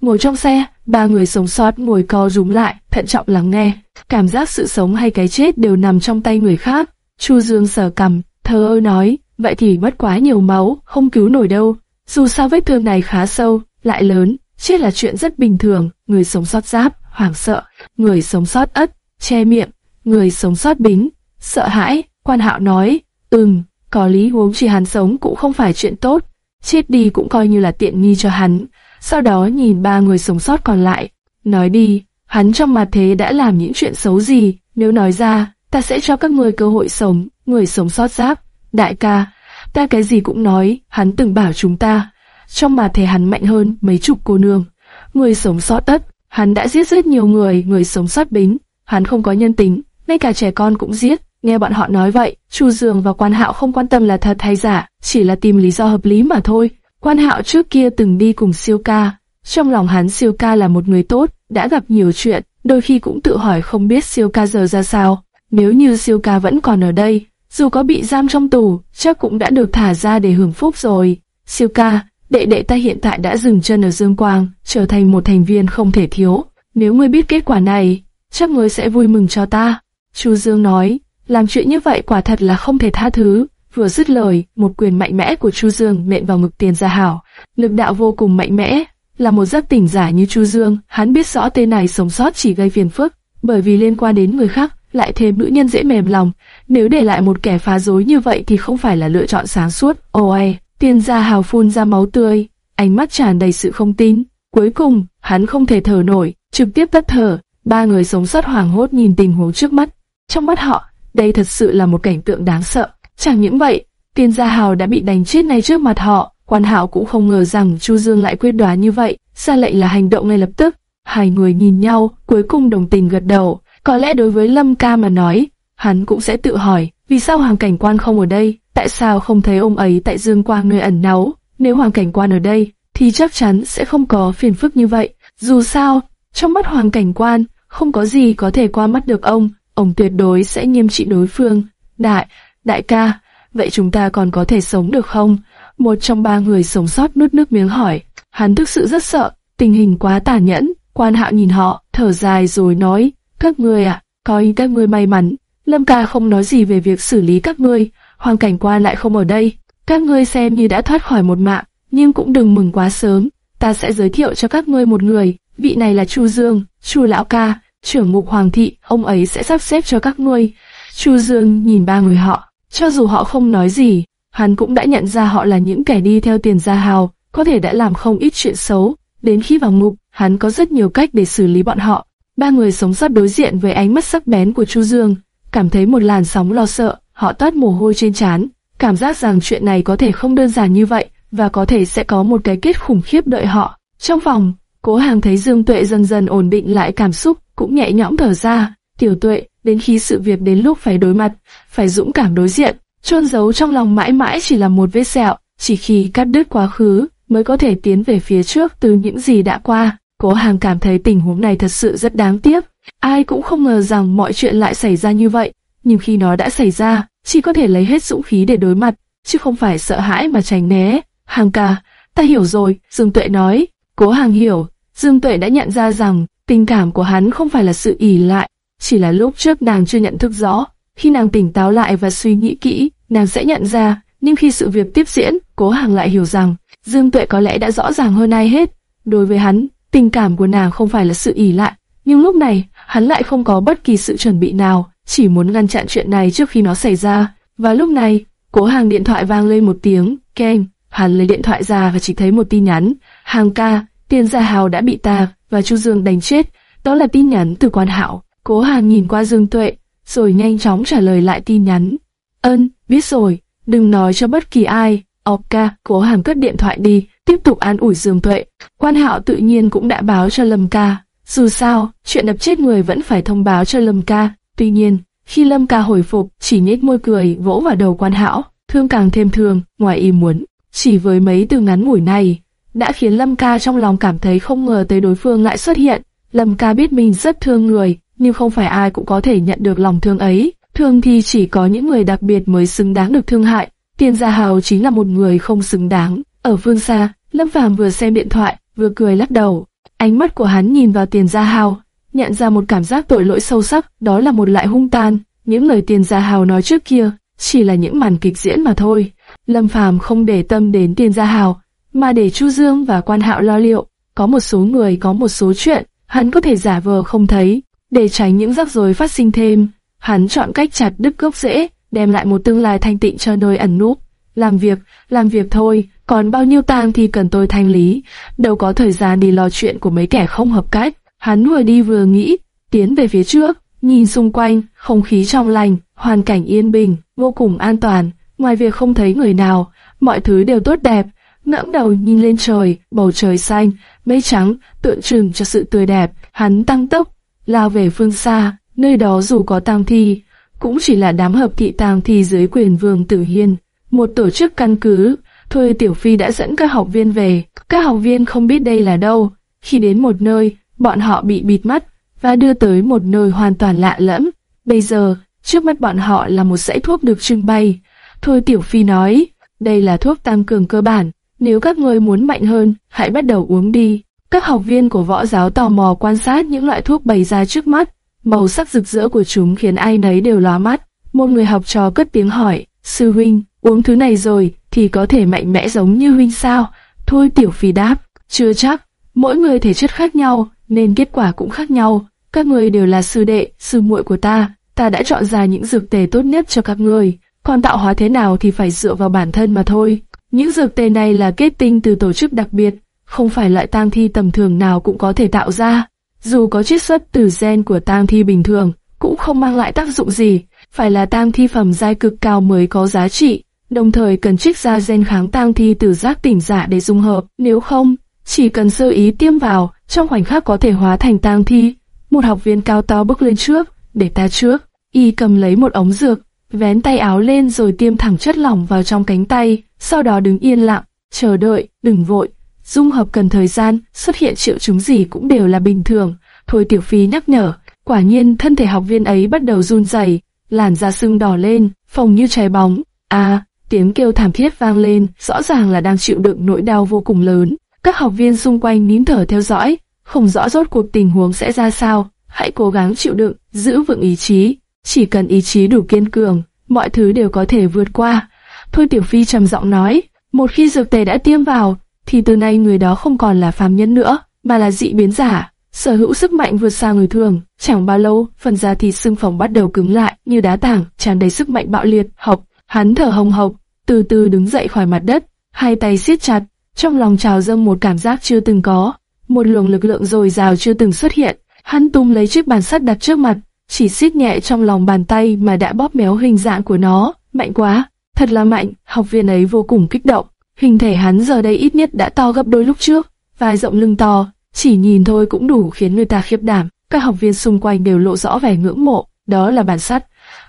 Ngồi trong xe, ba người sống sót ngồi co rúm lại, thận trọng lắng nghe. Cảm giác sự sống hay cái chết đều nằm trong tay người khác. Chu Dương sờ cằm, thờ ơ nói, vậy thì mất quá nhiều máu, không cứu nổi đâu. Dù sao vết thương này khá sâu, lại lớn, chết là chuyện rất bình thường, người sống sót giáp, hoảng sợ, người sống sót ất, che miệng, người sống sót bính, sợ hãi, quan hạo nói, ừm, có lý huống chỉ hắn sống cũng không phải chuyện tốt, chết đi cũng coi như là tiện nghi cho hắn. Sau đó nhìn ba người sống sót còn lại, nói đi, hắn trong mặt thế đã làm những chuyện xấu gì, nếu nói ra, ta sẽ cho các người cơ hội sống, người sống sót giáp. Đại ca, ta cái gì cũng nói, hắn từng bảo chúng ta, trong mà thế hắn mạnh hơn mấy chục cô nương. Người sống sót tất, hắn đã giết rất nhiều người, người sống sót bính, hắn không có nhân tính, ngay cả trẻ con cũng giết. Nghe bọn họ nói vậy, Chu Dường và Quan Hạo không quan tâm là thật hay giả, chỉ là tìm lý do hợp lý mà thôi. Quan Hạo trước kia từng đi cùng Siêu Ca, trong lòng hắn Siêu Ca là một người tốt, đã gặp nhiều chuyện, đôi khi cũng tự hỏi không biết Siêu Ca giờ ra sao. Nếu như Siêu Ca vẫn còn ở đây, dù có bị giam trong tù, chắc cũng đã được thả ra để hưởng phúc rồi. Siêu Ca, đệ đệ ta hiện tại đã dừng chân ở Dương Quang, trở thành một thành viên không thể thiếu. Nếu ngươi biết kết quả này, chắc ngươi sẽ vui mừng cho ta. Chu Dương nói, làm chuyện như vậy quả thật là không thể tha thứ. Vừa dứt lời, một quyền mạnh mẽ của Chu Dương nện vào ngực Tiền Gia Hảo, lực đạo vô cùng mạnh mẽ. Là một giấc tỉnh giả như Chu Dương, hắn biết rõ tên này sống sót chỉ gây phiền phức, bởi vì liên quan đến người khác, lại thêm nữ nhân dễ mềm lòng. Nếu để lại một kẻ phá rối như vậy thì không phải là lựa chọn sáng suốt. Ôi, tiên Gia Hào phun ra máu tươi, ánh mắt tràn đầy sự không tin. Cuối cùng, hắn không thể thở nổi, trực tiếp tắt thở. Ba người sống sót hoảng hốt nhìn tình huống trước mắt. Trong mắt họ, đây thật sự là một cảnh tượng đáng sợ. Chẳng những vậy, Tiên Gia Hào đã bị đánh chết ngay trước mặt họ. Quan Hạo cũng không ngờ rằng Chu Dương lại quyết đoán như vậy, ra lệnh là hành động ngay lập tức. Hai người nhìn nhau, cuối cùng đồng tình gật đầu. Có lẽ đối với Lâm Ca mà nói, hắn cũng sẽ tự hỏi, vì sao Hoàng Cảnh Quan không ở đây, tại sao không thấy ông ấy tại Dương Quang nơi ẩn náu? Nếu Hoàng Cảnh Quan ở đây, thì chắc chắn sẽ không có phiền phức như vậy. Dù sao, trong mắt Hoàng Cảnh Quan, không có gì có thể qua mắt được ông, ông tuyệt đối sẽ nghiêm trị đối phương. Đại, đại ca, vậy chúng ta còn có thể sống được không? Một trong ba người sống sót nuốt nước miếng hỏi. Hắn thực sự rất sợ, tình hình quá tàn nhẫn. Quan hạo nhìn họ, thở dài rồi nói, các ngươi à, coi các ngươi may mắn. Lâm ca không nói gì về việc xử lý các ngươi, hoàng cảnh quan lại không ở đây. Các ngươi xem như đã thoát khỏi một mạng, nhưng cũng đừng mừng quá sớm. Ta sẽ giới thiệu cho các ngươi một người, vị này là Chu Dương, Chu lão ca, trưởng mục hoàng thị, ông ấy sẽ sắp xếp cho các ngươi. Chu Dương nhìn ba người họ, cho dù họ không nói gì, hắn cũng đã nhận ra họ là những kẻ đi theo tiền gia hào, có thể đã làm không ít chuyện xấu. Đến khi vào ngục, hắn có rất nhiều cách để xử lý bọn họ. Ba người sống sót đối diện với ánh mắt sắc bén của Chu Dương, cảm thấy một làn sóng lo sợ, họ toát mồ hôi trên trán, cảm giác rằng chuyện này có thể không đơn giản như vậy, và có thể sẽ có một cái kết khủng khiếp đợi họ. Trong phòng, Cố Hàng thấy Dương Tuệ dần dần ổn định lại cảm xúc, cũng nhẹ nhõm thở ra. Tiểu Tuệ, đến khi sự việc đến lúc phải đối mặt, phải dũng cảm đối diện, chôn giấu trong lòng mãi mãi chỉ là một vết sẹo, chỉ khi cắt đứt quá khứ mới có thể tiến về phía trước từ những gì đã qua. Cố Hàng cảm thấy tình huống này thật sự rất đáng tiếc. Ai cũng không ngờ rằng mọi chuyện lại xảy ra như vậy, nhưng khi nó đã xảy ra, chỉ có thể lấy hết dũng khí để đối mặt, chứ không phải sợ hãi mà tránh né. Hàng ca, ta hiểu rồi, Dương Tuệ nói. Cố Hàng hiểu, Dương Tuệ đã nhận ra rằng tình cảm của hắn không phải là sự ỉ lại, chỉ là lúc trước nàng chưa nhận thức rõ. Khi nàng tỉnh táo lại và suy nghĩ kỹ, nàng sẽ nhận ra, nhưng khi sự việc tiếp diễn, Cố Hàng lại hiểu rằng, Dương Tuệ có lẽ đã rõ ràng hơn ai hết. Đối với hắn, tình cảm của nàng không phải là sự ỉ lại, nhưng lúc này, hắn lại không có bất kỳ sự chuẩn bị nào, chỉ muốn ngăn chặn chuyện này trước khi nó xảy ra. Và lúc này, Cố Hàng điện thoại vang lên một tiếng, keng, hắn lấy điện thoại ra và chỉ thấy một tin nhắn, Hàng ca, Tiền Gia Hào đã bị ta và Chu Dương đánh chết, đó là tin nhắn từ Quan Hạo. Cố hàng nhìn qua Dương Tuệ, rồi nhanh chóng trả lời lại tin nhắn. Ơn, biết rồi, đừng nói cho bất kỳ ai. Ok, Cố hàm cất điện thoại đi, tiếp tục an ủi Dương Tuệ. Quan Hạo tự nhiên cũng đã báo cho Lâm Ca. Dù sao, chuyện đập chết người vẫn phải thông báo cho Lâm Ca. Tuy nhiên, khi Lâm Ca hồi phục, chỉ nhếch môi cười vỗ vào đầu Quan Hạo, thương càng thêm thương, ngoài ý muốn. Chỉ với mấy từ ngắn ngủi này, đã khiến Lâm Ca trong lòng cảm thấy không ngờ tới đối phương lại xuất hiện. Lâm Ca biết mình rất thương người, nhưng không phải ai cũng có thể nhận được lòng thương ấy. Thương thì chỉ có những người đặc biệt mới xứng đáng được thương hại. Tiền Gia Hào chính là một người không xứng đáng. Ở phương xa, Lâm Phàm vừa xem điện thoại, vừa cười lắc đầu. Ánh mắt của hắn nhìn vào Tiền Gia Hào, nhận ra một cảm giác tội lỗi sâu sắc, đó là một loại hung tàn. Những lời Tiền Gia Hào nói trước kia, chỉ là những màn kịch diễn mà thôi. Lâm Phàm không để tâm đến Tiền Gia Hào, mà để Chu Dương và Quan Hạo lo liệu. Có một số người có một số chuyện, hắn có thể giả vờ không thấy, để tránh những rắc rối phát sinh thêm. Hắn chọn cách chặt đứt gốc rễ, đem lại một tương lai thanh tịnh cho nơi ẩn núp. Làm việc, làm việc thôi, còn bao nhiêu tang thì cần tôi thanh lý, đâu có thời gian đi lo chuyện của mấy kẻ không hợp cách. Hắn vừa đi vừa nghĩ, tiến về phía trước, nhìn xung quanh, không khí trong lành, hoàn cảnh yên bình, vô cùng an toàn. Ngoài việc không thấy người nào, mọi thứ đều tốt đẹp. ngẩng đầu nhìn lên trời, bầu trời xanh, mây trắng, tượng trưng cho sự tươi đẹp. Hắn tăng tốc, lao về phương xa, nơi đó dù có tang thi, cũng chỉ là đám hợp thị tàng thi dưới quyền vương Tử Hiên. Một tổ chức căn cứ, Thôi Tiểu Phi đã dẫn các học viên về. Các học viên không biết đây là đâu. Khi đến một nơi, bọn họ bị bịt mắt và đưa tới một nơi hoàn toàn lạ lẫm. Bây giờ, trước mắt bọn họ là một dãy thuốc được trưng bày. Thôi Tiểu Phi nói, đây là thuốc tăng cường cơ bản. Nếu các người muốn mạnh hơn, hãy bắt đầu uống đi. Các học viên của võ giáo tò mò quan sát những loại thuốc bày ra trước mắt. Màu sắc rực rỡ của chúng khiến ai nấy đều lóa mắt. Một người học trò cất tiếng hỏi, sư huynh, uống thứ này rồi thì có thể mạnh mẽ giống như huynh sao? Thôi Tiểu Phi đáp, chưa chắc. Mỗi người thể chất khác nhau, nên kết quả cũng khác nhau. Các người đều là sư đệ, sư muội của ta. Ta đã chọn ra những dược tề tốt nhất cho các người. Còn tạo hóa thế nào thì phải dựa vào bản thân mà thôi. Những dược tề này là kết tinh từ tổ chức đặc biệt, không phải loại tang thi tầm thường nào cũng có thể tạo ra. Dù có chiết xuất từ gen của tang thi bình thường, cũng không mang lại tác dụng gì, phải là tang thi phẩm giai cực cao mới có giá trị, đồng thời cần trích ra gen kháng tang thi từ giác tỉnh giả để dung hợp, nếu không, chỉ cần sơ ý tiêm vào, trong khoảnh khắc có thể hóa thành tang thi. Một học viên cao to bước lên trước, để ta trước, y cầm lấy một ống dược, vén tay áo lên rồi tiêm thẳng chất lỏng vào trong cánh tay, sau đó đứng yên lặng, chờ đợi, đừng vội. Dung hợp cần thời gian, xuất hiện triệu chứng gì cũng đều là bình thường. Thôi Tiểu Phi nhắc nhở, quả nhiên thân thể học viên ấy bắt đầu run rẩy, làn da sưng đỏ lên, phồng như trái bóng. À, tiếng kêu thảm thiết vang lên, rõ ràng là đang chịu đựng nỗi đau vô cùng lớn. Các học viên xung quanh nín thở theo dõi, không rõ rốt cuộc tình huống sẽ ra sao. Hãy cố gắng chịu đựng, giữ vững ý chí. Chỉ cần ý chí đủ kiên cường, mọi thứ đều có thể vượt qua. Thôi Tiểu Phi trầm giọng nói, một khi dược tề đã tiêm vào, thì từ nay người đó không còn là phàm nhân nữa, mà là dị biến giả, sở hữu sức mạnh vượt xa người thường. Chẳng bao lâu, phần da thịt xương phồng bắt đầu cứng lại, như đá tảng, tràn đầy sức mạnh bạo liệt. Học, hắn thở hồng hộc, từ từ đứng dậy khỏi mặt đất, hai tay siết chặt, trong lòng trào dâng một cảm giác chưa từng có, một luồng lực lượng dồi dào chưa từng xuất hiện. Hắn tung lấy chiếc bàn sắt đặt trước mặt, chỉ siết nhẹ trong lòng bàn tay mà đã bóp méo hình dạng của nó, mạnh quá, thật là mạnh. Học viên ấy vô cùng kích động, hình thể hắn giờ đây ít nhất đã to gấp đôi lúc trước, vai rộng lưng to, chỉ nhìn thôi cũng đủ khiến người ta khiếp đảm. Các học viên xung quanh đều lộ rõ vẻ ngưỡng mộ, đó là bản sắt,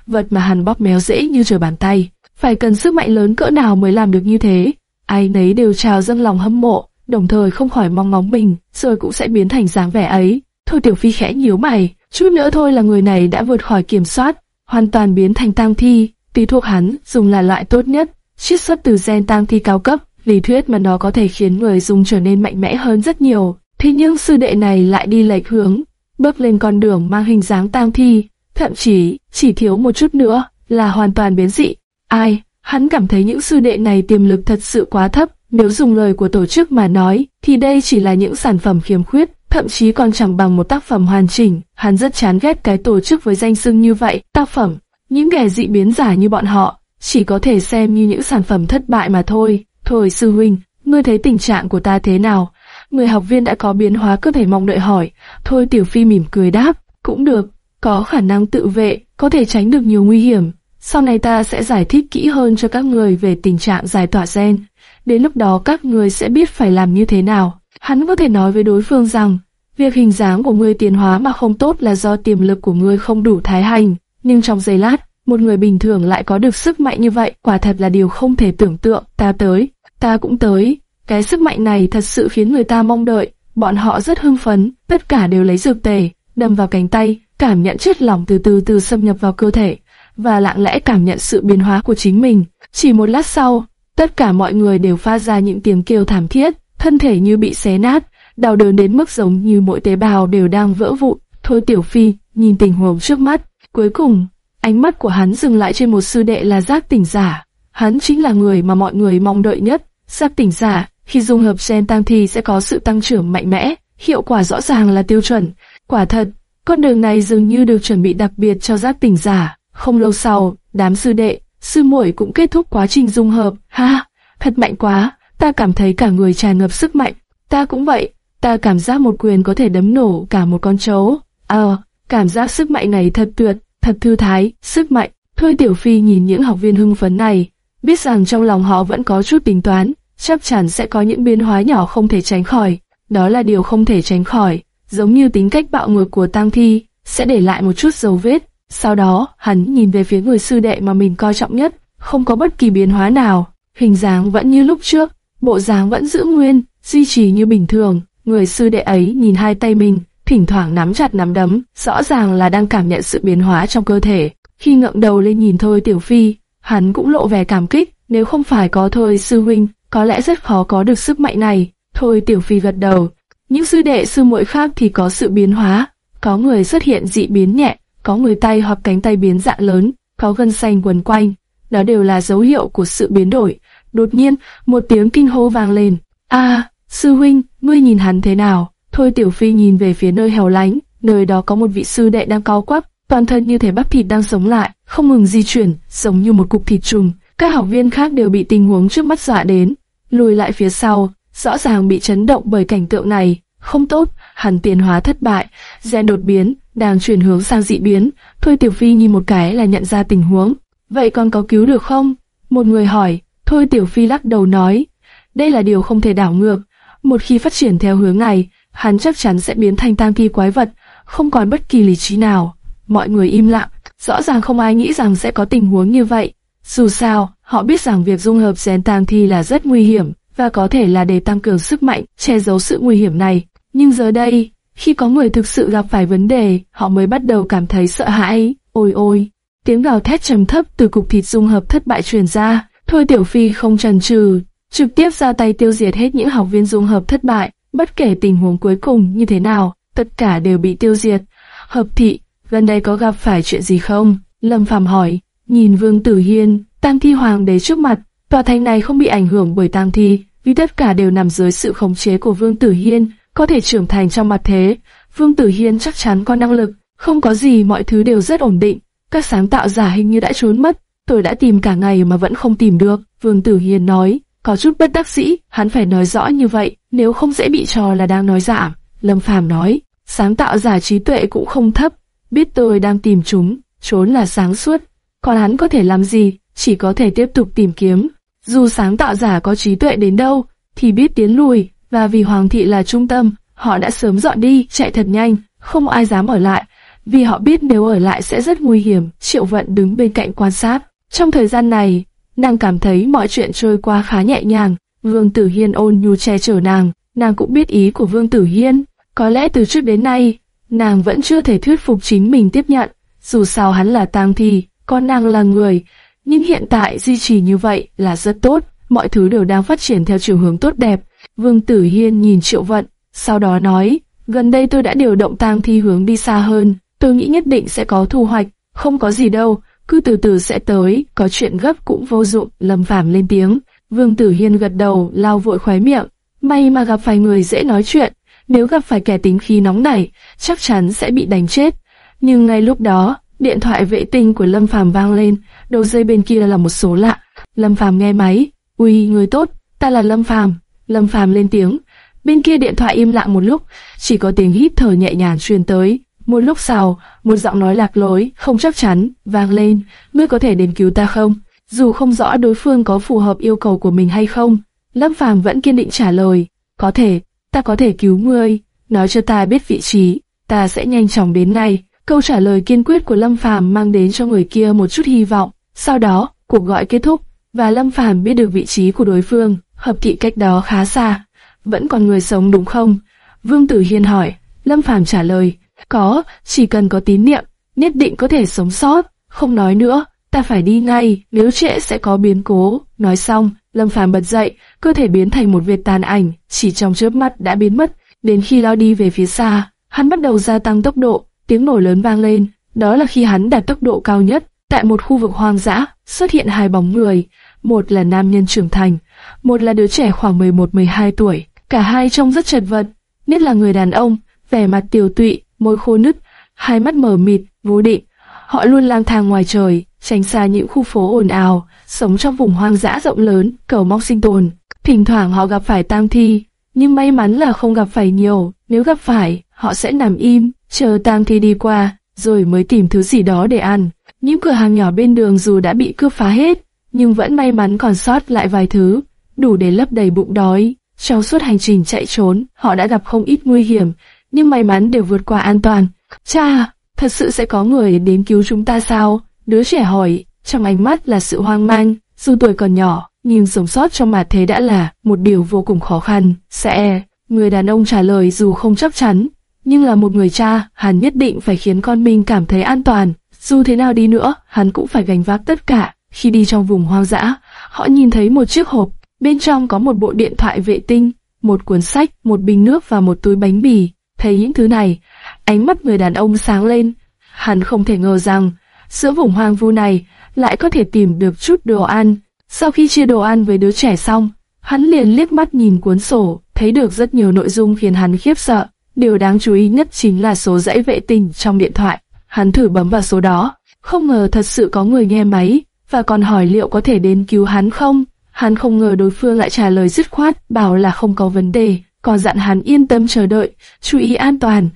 vật mà hắn bóp méo dễ như trở bàn tay. Phải cần sức mạnh lớn cỡ nào mới làm được như thế? Ai nấy đều trào dâng lòng hâm mộ, đồng thời không khỏi mong ngóng mình, rồi cũng sẽ biến thành dáng vẻ ấy. Thôi Tiểu Phi khẽ nhíu mày, chút nữa thôi là người này đã vượt khỏi kiểm soát, hoàn toàn biến thành tang thi. Tí thuộc hắn dùng là loại tốt nhất, chiết xuất từ gen tang thi cao cấp, lý thuyết mà nó có thể khiến người dùng trở nên mạnh mẽ hơn rất nhiều. Thế nhưng sư đệ này lại đi lệch hướng, bước lên con đường mang hình dáng tang thi, thậm chí chỉ thiếu một chút nữa là hoàn toàn biến dị. Ai, hắn cảm thấy những sư đệ này tiềm lực thật sự quá thấp, nếu dùng lời của tổ chức mà nói, thì đây chỉ là những sản phẩm khiếm khuyết, thậm chí còn chẳng bằng một tác phẩm hoàn chỉnh. Hắn rất chán ghét cái tổ chức với danh xưng như vậy, tác phẩm. Những kẻ dị biến giả như bọn họ, chỉ có thể xem như những sản phẩm thất bại mà thôi. Thôi sư huynh, ngươi thấy tình trạng của ta thế nào? Người học viên đã có biến hóa cơ thể mong đợi hỏi. Thôi tiểu phi mỉm cười đáp, cũng được, có khả năng tự vệ, có thể tránh được nhiều nguy hiểm. Sau này ta sẽ giải thích kỹ hơn cho các người về tình trạng giải tỏa gen. Đến lúc đó các người sẽ biết phải làm như thế nào. Hắn có thể nói với đối phương rằng, việc hình dáng của ngươi tiến hóa mà không tốt là do tiềm lực của ngươi không đủ thái hành. Nhưng trong giây lát, một người bình thường lại có được sức mạnh như vậy, quả thật là điều không thể tưởng tượng. Ta tới, ta cũng tới. Cái sức mạnh này thật sự khiến người ta mong đợi. Bọn họ rất hưng phấn, tất cả đều lấy dược tề, đâm vào cánh tay, cảm nhận chất lỏng từ từ từ xâm nhập vào cơ thể, và lặng lẽ cảm nhận sự biến hóa của chính mình. Chỉ một lát sau, tất cả mọi người đều phát ra những tiếng kêu thảm thiết, thân thể như bị xé nát, đau đớn đến mức giống như mỗi tế bào đều đang vỡ vụn. Thôi Tiểu Phi nhìn tình huống trước mắt, cuối cùng ánh mắt của hắn dừng lại trên một sư đệ là giác tỉnh giả. Hắn chính là người mà mọi người mong đợi nhất. Giác tỉnh giả khi dung hợp gen tăng thì sẽ có sự tăng trưởng mạnh mẽ, hiệu quả rõ ràng là tiêu chuẩn. Quả thật, con đường này dường như được chuẩn bị đặc biệt cho giác tỉnh giả. Không lâu sau, đám sư đệ, sư muội cũng kết thúc quá trình dung hợp. Ha, thật mạnh quá, ta cảm thấy cả người tràn ngập sức mạnh. Ta cũng vậy, ta cảm giác một quyền có thể đấm nổ cả một con trấu. Ờ, cảm giác sức mạnh này thật tuyệt, thật thư thái, sức mạnh. Thôi Tiểu Phi nhìn những học viên hưng phấn này, biết rằng trong lòng họ vẫn có chút tính toán, chắc chắn sẽ có những biến hóa nhỏ không thể tránh khỏi. Đó là điều không thể tránh khỏi, giống như tính cách bạo ngược của Tang Thi, sẽ để lại một chút dấu vết. Sau đó, hắn nhìn về phía người sư đệ mà mình coi trọng nhất, không có bất kỳ biến hóa nào, hình dáng vẫn như lúc trước, bộ dáng vẫn giữ nguyên, duy trì như bình thường. Người sư đệ ấy nhìn hai tay mình, thỉnh thoảng nắm chặt nắm đấm, rõ ràng là đang cảm nhận sự biến hóa trong cơ thể. Khi ngượng đầu lên nhìn Thôi Tiểu Phi, hắn cũng lộ vẻ cảm kích, nếu không phải có Thôi sư huynh, có lẽ rất khó có được sức mạnh này. Thôi Tiểu Phi gật đầu. Những sư đệ sư muội khác thì có sự biến hóa, có người xuất hiện dị biến nhẹ, có người tay hoặc cánh tay biến dạng lớn, có gân xanh quấn quanh. Đó đều là dấu hiệu của sự biến đổi. Đột nhiên, một tiếng kinh hô vang lên. A, sư huynh, ngươi nhìn hắn thế nào? Thôi Tiểu Phi nhìn về phía nơi hẻo lánh, nơi đó có một vị sư đệ đang cao quắp, toàn thân như thể bắp thịt đang sống lại, không ngừng di chuyển, giống như một cục thịt trùng. Các học viên khác đều bị tình huống trước mắt dọa đến, lùi lại phía sau, rõ ràng bị chấn động bởi cảnh tượng này. Không tốt, hẳn tiến hóa thất bại, gen đột biến, đang chuyển hướng sang dị biến. Thôi Tiểu Phi nhìn một cái là nhận ra tình huống. Vậy con có cứu được không? Một người hỏi. Thôi Tiểu Phi lắc đầu nói. Đây là điều không thể đảo ngược. Một khi phát triển theo hướng này, hắn chắc chắn sẽ biến thành tam thi quái vật, không còn bất kỳ lý trí nào. Mọi người im lặng, rõ ràng không ai nghĩ rằng sẽ có tình huống như vậy. Dù sao, họ biết rằng việc dung hợp gen tang thi là rất nguy hiểm, và có thể là để tăng cường sức mạnh, che giấu sự nguy hiểm này. Nhưng giờ đây, khi có người thực sự gặp phải vấn đề, họ mới bắt đầu cảm thấy sợ hãi. Ôi ôi! Tiếng gào thét trầm thấp từ cục thịt dung hợp thất bại truyền ra. Thôi Tiểu Phi không chần chừ, trực tiếp ra tay tiêu diệt hết những học viên dung hợp thất bại. Bất kể tình huống cuối cùng như thế nào, tất cả đều bị tiêu diệt. Hợp thị, gần đây có gặp phải chuyện gì không? Lâm Phàm hỏi. Nhìn Vương Tử Hiên, Tam Thi Hoàng đế trước mặt, tòa thành này không bị ảnh hưởng bởi Tam Thi, vì tất cả đều nằm dưới sự khống chế của Vương Tử Hiên, có thể trưởng thành trong mặt thế. Vương Tử Hiên chắc chắn có năng lực, không có gì mọi thứ đều rất ổn định. Các sáng tạo giả hình như đã trốn mất, tôi đã tìm cả ngày mà vẫn không tìm được. Vương Tử Hiên nói, có chút bất đắc dĩ, hắn phải nói rõ như vậy, nếu không dễ bị trò là đang nói giả. Lâm Phàm nói, sáng tạo giả trí tuệ cũng không thấp, biết tôi đang tìm chúng, trốn là sáng suốt. Còn hắn có thể làm gì, chỉ có thể tiếp tục tìm kiếm. Dù sáng tạo giả có trí tuệ đến đâu, thì biết tiến lùi, và vì Hoàng thị là trung tâm, họ đã sớm dọn đi, chạy thật nhanh, không ai dám ở lại, vì họ biết nếu ở lại sẽ rất nguy hiểm. Triệu Vận đứng bên cạnh quan sát. Trong thời gian này, nàng cảm thấy mọi chuyện trôi qua khá nhẹ nhàng. Vương Tử Hiên ôn nhu che chở nàng, nàng cũng biết ý của Vương Tử Hiên. Có lẽ từ trước đến nay, nàng vẫn chưa thể thuyết phục chính mình tiếp nhận. Dù sao hắn là tang thi, con nàng là người, nhưng hiện tại duy trì như vậy là rất tốt, mọi thứ đều đang phát triển theo chiều hướng tốt đẹp. Vương Tử Hiên nhìn Triệu Vận, sau đó nói, gần đây tôi đã điều động tang thi hướng đi xa hơn, tôi nghĩ nhất định sẽ có thu hoạch, không có gì đâu, cứ từ từ sẽ tới, có chuyện gấp cũng vô dụng, Lâm Phàm lên tiếng. Vương Tử Hiên gật đầu, lao vội khóe miệng, may mà gặp phải người dễ nói chuyện, nếu gặp phải kẻ tính khí nóng nảy, chắc chắn sẽ bị đánh chết. Nhưng ngay lúc đó, điện thoại vệ tinh của Lâm Phàm vang lên, đầu dây bên kia là một số lạ. Lâm Phàm nghe máy, "Uy, người tốt, ta là Lâm Phàm." Lâm Phàm lên tiếng. Bên kia điện thoại im lặng một lúc, chỉ có tiếng hít thở nhẹ nhàng truyền tới. Một lúc sau, một giọng nói lạc lối, không chắc chắn, vang lên, ngươi có thể đến cứu ta không? Dù không rõ đối phương có phù hợp yêu cầu của mình hay không, Lâm Phàm vẫn kiên định trả lời, có thể, ta có thể cứu ngươi, nói cho ta biết vị trí, ta sẽ nhanh chóng đến ngay. Câu trả lời kiên quyết của Lâm Phàm mang đến cho người kia một chút hy vọng. Sau đó, cuộc gọi kết thúc, và Lâm Phàm biết được vị trí của đối phương, hợp thị cách đó khá xa. Vẫn còn người sống đúng không? Vương Tử Hiên hỏi. Lâm Phàm trả lời, có, chỉ cần có tín niệm, nhất định có thể sống sót. Không nói nữa, ta phải đi ngay, nếu trễ sẽ có biến cố. Nói xong, Lâm Phàm bật dậy, cơ thể biến thành một vệt tàn ảnh, chỉ trong chớp mắt đã biến mất. Đến khi lao đi về phía xa, hắn bắt đầu gia tăng tốc độ, tiếng nổ lớn vang lên. Đó là khi hắn đạt tốc độ cao nhất. Tại một khu vực hoang dã, xuất hiện hai bóng người, một là nam nhân trưởng thành, một là đứa trẻ khoảng 11-12 tuổi. Cả hai trông rất chật vật, nhất là người đàn ông, vẻ mặt tiều tụy, môi khô nứt, hai mắt mở mịt, vô định. Họ luôn lang thang ngoài trời, tránh xa những khu phố ồn ào, sống trong vùng hoang dã rộng lớn, cầu mong sinh tồn. Thỉnh thoảng họ gặp phải tang thi, nhưng may mắn là không gặp phải nhiều. Nếu gặp phải, họ sẽ nằm im, chờ tang thi đi qua, rồi mới tìm thứ gì đó để ăn. Những cửa hàng nhỏ bên đường dù đã bị cướp phá hết, nhưng vẫn may mắn còn sót lại vài thứ, đủ để lấp đầy bụng đói. Trong suốt hành trình chạy trốn, họ đã gặp không ít nguy hiểm, nhưng may mắn đều vượt qua an toàn. Cha, thật sự sẽ có người đến cứu chúng ta sao? Đứa trẻ hỏi, trong ánh mắt là sự hoang mang, dù tuổi còn nhỏ, nhưng sống sót trong mặt thế đã là một điều vô cùng khó khăn. Sẽ, người đàn ông trả lời dù không chắc chắn, nhưng là một người cha, hắn nhất định phải khiến con mình cảm thấy an toàn. Dù thế nào đi nữa, hắn cũng phải gánh vác tất cả. Khi đi trong vùng hoang dã, họ nhìn thấy một chiếc hộp, bên trong có một bộ điện thoại vệ tinh, một cuốn sách, một bình nước và một túi bánh bì. Thấy những thứ này, ánh mắt người đàn ông sáng lên. Hắn không thể ngờ rằng, giữa vùng hoang vu này, lại có thể tìm được chút đồ ăn. Sau khi chia đồ ăn với đứa trẻ xong, hắn liền liếc mắt nhìn cuốn sổ, thấy được rất nhiều nội dung khiến hắn khiếp sợ. Điều đáng chú ý nhất chính là số dãy vệ tinh trong điện thoại. Hắn thử bấm vào số đó, không ngờ thật sự có người nghe máy, và còn hỏi liệu có thể đến cứu hắn không. Hắn không ngờ đối phương lại trả lời dứt khoát, bảo là không có vấn đề, còn dặn hắn yên tâm chờ đợi, chú ý an toàn.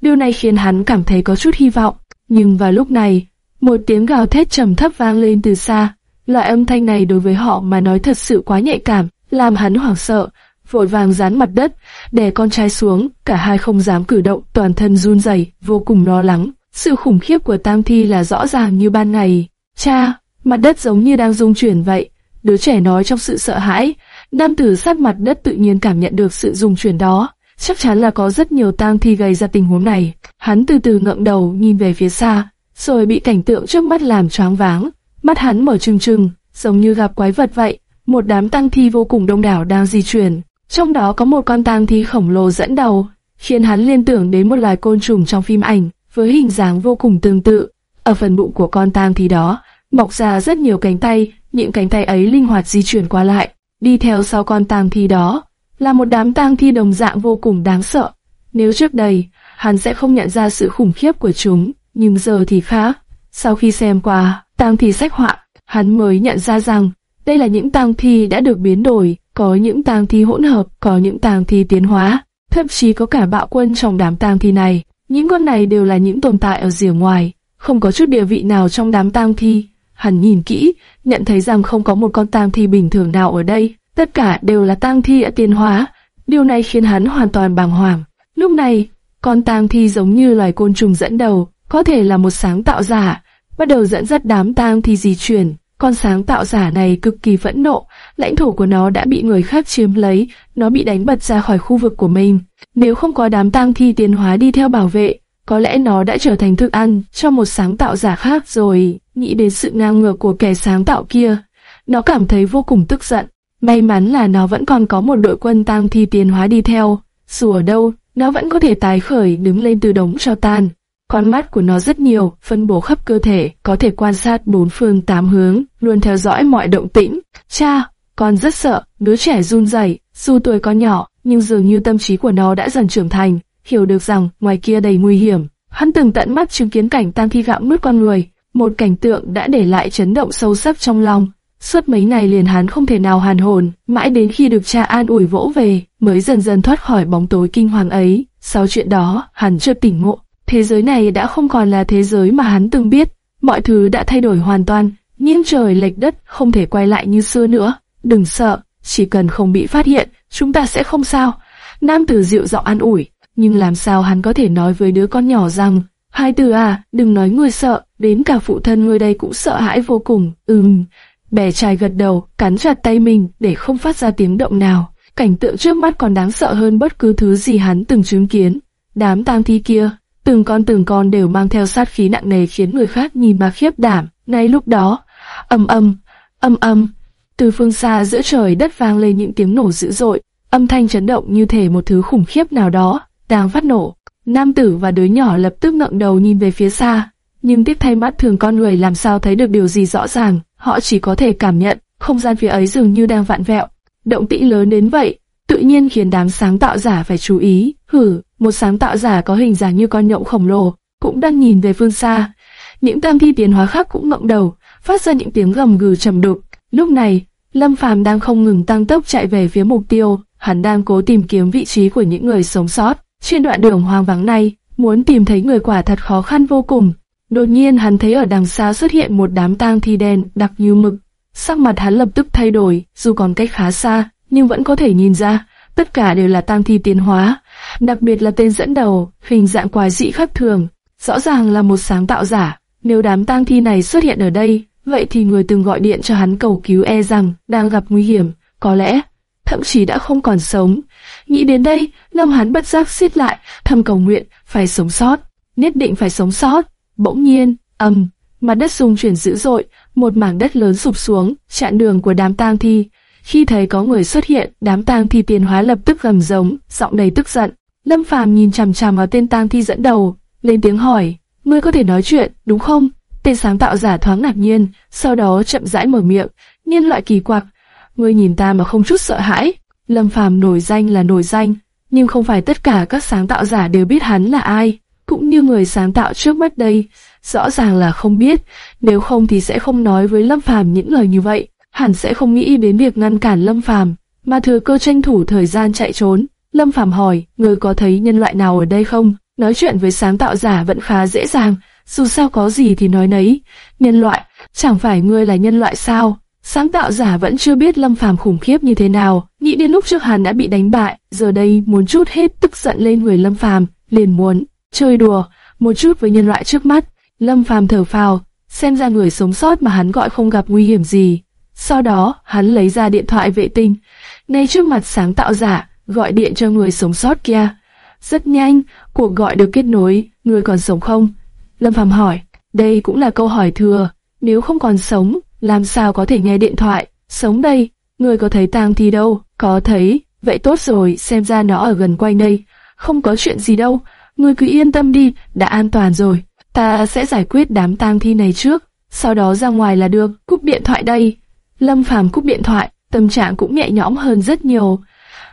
Điều này khiến hắn cảm thấy có chút hy vọng. Nhưng vào lúc này, một tiếng gào thét trầm thấp vang lên từ xa. Loại âm thanh này đối với họ mà nói thật sự quá nhạy cảm, làm hắn hoảng sợ, vội vàng dán mặt đất, đè con trai xuống, cả hai không dám cử động, toàn thân run rẩy, vô cùng lo lắng. Sự khủng khiếp của Tam Thi là rõ ràng như ban ngày. Cha, mặt đất giống như đang rung chuyển vậy. Đứa trẻ nói trong sự sợ hãi. Nam tử sát mặt đất tự nhiên cảm nhận được sự dùng chuyển đó. Chắc chắn là có rất nhiều tang thi gây ra tình huống này. Hắn từ từ ngẩng đầu nhìn về phía xa, rồi bị cảnh tượng trước mắt làm choáng váng. Mắt hắn mở trừng trừng, giống như gặp quái vật vậy. Một đám tang thi vô cùng đông đảo đang di chuyển, trong đó có một con tang thi khổng lồ dẫn đầu, khiến hắn liên tưởng đến một loài côn trùng trong phim ảnh, với hình dáng vô cùng tương tự. Ở phần bụng của con tang thi đó, mọc ra rất nhiều cánh tay, những cánh tay ấy linh hoạt di chuyển qua lại. Đi theo sau con tang thi đó, là một đám tang thi đồng dạng vô cùng đáng sợ. Nếu trước đây, hắn sẽ không nhận ra sự khủng khiếp của chúng, nhưng giờ thì khác. Sau khi xem qua tang thi sách họa, hắn mới nhận ra rằng đây là những tang thi đã được biến đổi, có những tang thi hỗn hợp, có những tang thi tiến hóa, thậm chí có cả bạo quân trong đám tang thi này. Những con này đều là những tồn tại ở rìa ngoài, không có chút địa vị nào trong đám tang thi. Hắn nhìn kỹ, nhận thấy rằng không có một con tang thi bình thường nào ở đây, tất cả đều là tang thi đã tiến hóa. Điều này khiến hắn hoàn toàn bàng hoàng. Lúc này, con tang thi giống như loài côn trùng dẫn đầu, có thể là một sáng tạo giả, bắt đầu dẫn dắt đám tang thi di chuyển. Con sáng tạo giả này cực kỳ phẫn nộ, lãnh thổ của nó đã bị người khác chiếm lấy, nó bị đánh bật ra khỏi khu vực của mình. Nếu không có đám tang thi tiến hóa đi theo bảo vệ, có lẽ nó đã trở thành thức ăn cho một sáng tạo giả khác rồi. Nghĩ đến sự ngang ngược của kẻ sáng tạo kia, nó cảm thấy vô cùng tức giận. May mắn là nó vẫn còn có một đội quân tang thi tiến hóa đi theo. Dù ở đâu, nó vẫn có thể tái khởi đứng lên từ đống cho tan. Con mắt của nó rất nhiều, phân bố khắp cơ thể, có thể quan sát bốn phương tám hướng, luôn theo dõi mọi động tĩnh. Cha, con rất sợ, đứa trẻ run rẩy, dù tuổi con nhỏ, nhưng dường như tâm trí của nó đã dần trưởng thành, hiểu được rằng ngoài kia đầy nguy hiểm. Hắn từng tận mắt chứng kiến cảnh tang thi gặm nuốt con người, một cảnh tượng đã để lại chấn động sâu sắc trong lòng. Suốt mấy ngày liền hắn không thể nào hàn hồn, mãi đến khi được cha an ủi vỗ về, mới dần dần thoát khỏi bóng tối kinh hoàng ấy. Sau chuyện đó, hắn chưa tỉnh ngộ, Thế giới này đã không còn là thế giới mà hắn từng biết, mọi thứ đã thay đổi hoàn toàn, nghiêng trời lệch đất không thể quay lại như xưa nữa. Đừng sợ, chỉ cần không bị phát hiện, chúng ta sẽ không sao. Nam tử dịu giọng an ủi, nhưng làm sao hắn có thể nói với đứa con nhỏ rằng, hai từ à, đừng nói người sợ, đến cả phụ thân người đây cũng sợ hãi vô cùng. Ừm, bé trai gật đầu, cắn chặt tay mình để không phát ra tiếng động nào. Cảnh tượng trước mắt còn đáng sợ hơn bất cứ thứ gì hắn từng chứng kiến. Đám tang thi kia, từng con từng con đều mang theo sát khí nặng nề khiến người khác nhìn mà khiếp đảm. Ngay lúc đó, âm âm, âm âm, từ phương xa giữa trời đất vang lên những tiếng nổ dữ dội, âm thanh chấn động như thể một thứ khủng khiếp nào đó đang phát nổ. Nam tử và đứa nhỏ lập tức ngẩng đầu nhìn về phía xa, nhưng tiếp thay mắt thường con người làm sao thấy được điều gì rõ ràng, họ chỉ có thể cảm nhận không gian phía ấy dường như đang vạn vẹo. Động tĩnh lớn đến vậy, tự nhiên khiến đám sáng tạo giả phải chú ý. Hử, một sáng tạo giả có hình dáng như con nhộng khổng lồ, cũng đang nhìn về phương xa. Những tam thi tiến hóa khác cũng ngậm đầu, phát ra những tiếng gầm gừ trầm đục. Lúc này, Lâm Phàm đang không ngừng tăng tốc chạy về phía mục tiêu, hắn đang cố tìm kiếm vị trí của những người sống sót. Trên đoạn đường hoang vắng này, muốn tìm thấy người quả thật khó khăn vô cùng. Đột nhiên hắn thấy ở đằng xa xuất hiện một đám tang thi đen đặc như mực. Sắc mặt hắn lập tức thay đổi, dù còn cách khá xa, nhưng vẫn có thể nhìn ra, tất cả đều là tang thi tiến hóa, đặc biệt là tên dẫn đầu, hình dạng quái dị khác thường, rõ ràng là một sáng tạo giả. Nếu đám tang thi này xuất hiện ở đây, vậy thì người từng gọi điện cho hắn cầu cứu e rằng đang gặp nguy hiểm, có lẽ thậm chí đã không còn sống. Nghĩ đến đây, Lâm hắn bất giác siết lại, thầm cầu nguyện, phải sống sót, nhất định phải sống sót. Bỗng nhiên, ầm, mặt đất rung chuyển dữ dội, một mảng đất lớn sụp xuống, chặn đường của đám tang thi. Khi thấy có người xuất hiện, đám tang thi tiền hóa lập tức gầm giống, giọng đầy tức giận. Lâm Phàm nhìn chằm chằm vào tên tang thi dẫn đầu, lên tiếng hỏi, ngươi có thể nói chuyện, đúng không? Tên sáng tạo giả thoáng ngạc nhiên, sau đó chậm rãi mở miệng, nhân loại kỳ quặc, ngươi nhìn ta mà không chút sợ hãi. Lâm Phàm nổi danh là nổi danh, nhưng không phải tất cả các sáng tạo giả đều biết hắn là ai, cũng như người sáng tạo trước mắt đây, rõ ràng là không biết, nếu không thì sẽ không nói với Lâm Phàm những lời như vậy, hẳn sẽ không nghĩ đến việc ngăn cản Lâm Phàm, mà thừa cơ tranh thủ thời gian chạy trốn. Lâm Phàm hỏi, ngươi có thấy nhân loại nào ở đây không? Nói chuyện với sáng tạo giả vẫn khá dễ dàng, dù sao có gì thì nói nấy. Nhân loại, chẳng phải ngươi là nhân loại sao? Sáng tạo giả vẫn chưa biết Lâm Phàm khủng khiếp như thế nào, nghĩ đến lúc trước hắn đã bị đánh bại, giờ đây muốn chút hết tức giận lên người Lâm Phàm, liền muốn chơi đùa một chút với nhân loại trước mắt. Lâm Phàm thở phào, xem ra người sống sót mà hắn gọi không gặp nguy hiểm gì. Sau đó, hắn lấy ra điện thoại vệ tinh, ngay trước mặt sáng tạo giả, gọi điện cho người sống sót kia. Rất nhanh, cuộc gọi được kết nối, người còn sống không? Lâm Phàm hỏi, đây cũng là câu hỏi thừa, nếu không còn sống, làm sao có thể nghe điện thoại? Sống đây, người có thấy tang thi đâu? Có thấy, vậy tốt rồi, xem ra nó ở gần quanh đây. Không có chuyện gì đâu, người cứ yên tâm đi, đã an toàn rồi. Ta sẽ giải quyết đám tang thi này trước, sau đó ra ngoài là được, cúp điện thoại đây. Lâm Phàm cúp điện thoại, tâm trạng cũng nhẹ nhõm hơn rất nhiều.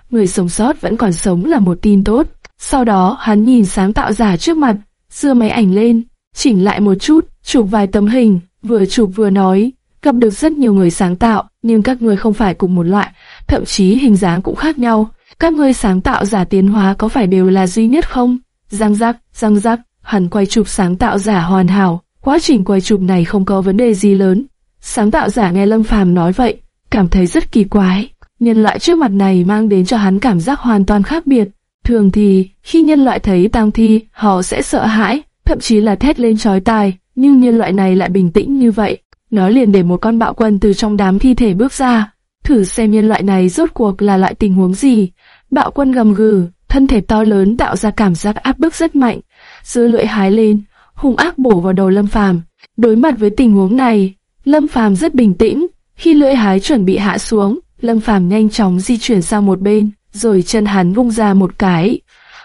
Người sống sót vẫn còn sống là một tin tốt. Sau đó hắn nhìn sáng tạo giả trước mặt, dưa máy ảnh lên, chỉnh lại một chút, chụp vài tấm hình, vừa chụp vừa nói, gặp được rất nhiều người sáng tạo, nhưng các người không phải cùng một loại, thậm chí hình dáng cũng khác nhau. Các người sáng tạo giả tiến hóa có phải đều là duy nhất không? Răng rắc, răng rắc, hắn quay chụp sáng tạo giả hoàn hảo, quá trình quay chụp này không có vấn đề gì lớn. Sáng tạo giả nghe Lâm Phàm nói vậy, cảm thấy rất kỳ quái. Nhân loại trước mặt này mang đến cho hắn cảm giác hoàn toàn khác biệt. Thường thì, khi nhân loại thấy tang thi, họ sẽ sợ hãi, thậm chí là thét lên chói tai, nhưng nhân loại này lại bình tĩnh như vậy. Nó liền để một con bạo quân từ trong đám thi thể bước ra, thử xem nhân loại này rốt cuộc là loại tình huống gì. Bạo quân gầm gừ, thân thể to lớn tạo ra cảm giác áp bức rất mạnh, dư lưỡi hái lên, hung ác bổ vào đầu Lâm Phàm. Đối mặt với tình huống này, Lâm Phàm rất bình tĩnh. Khi lưỡi hái chuẩn bị hạ xuống, Lâm Phàm nhanh chóng di chuyển sang một bên, rồi chân hắn vung ra một cái.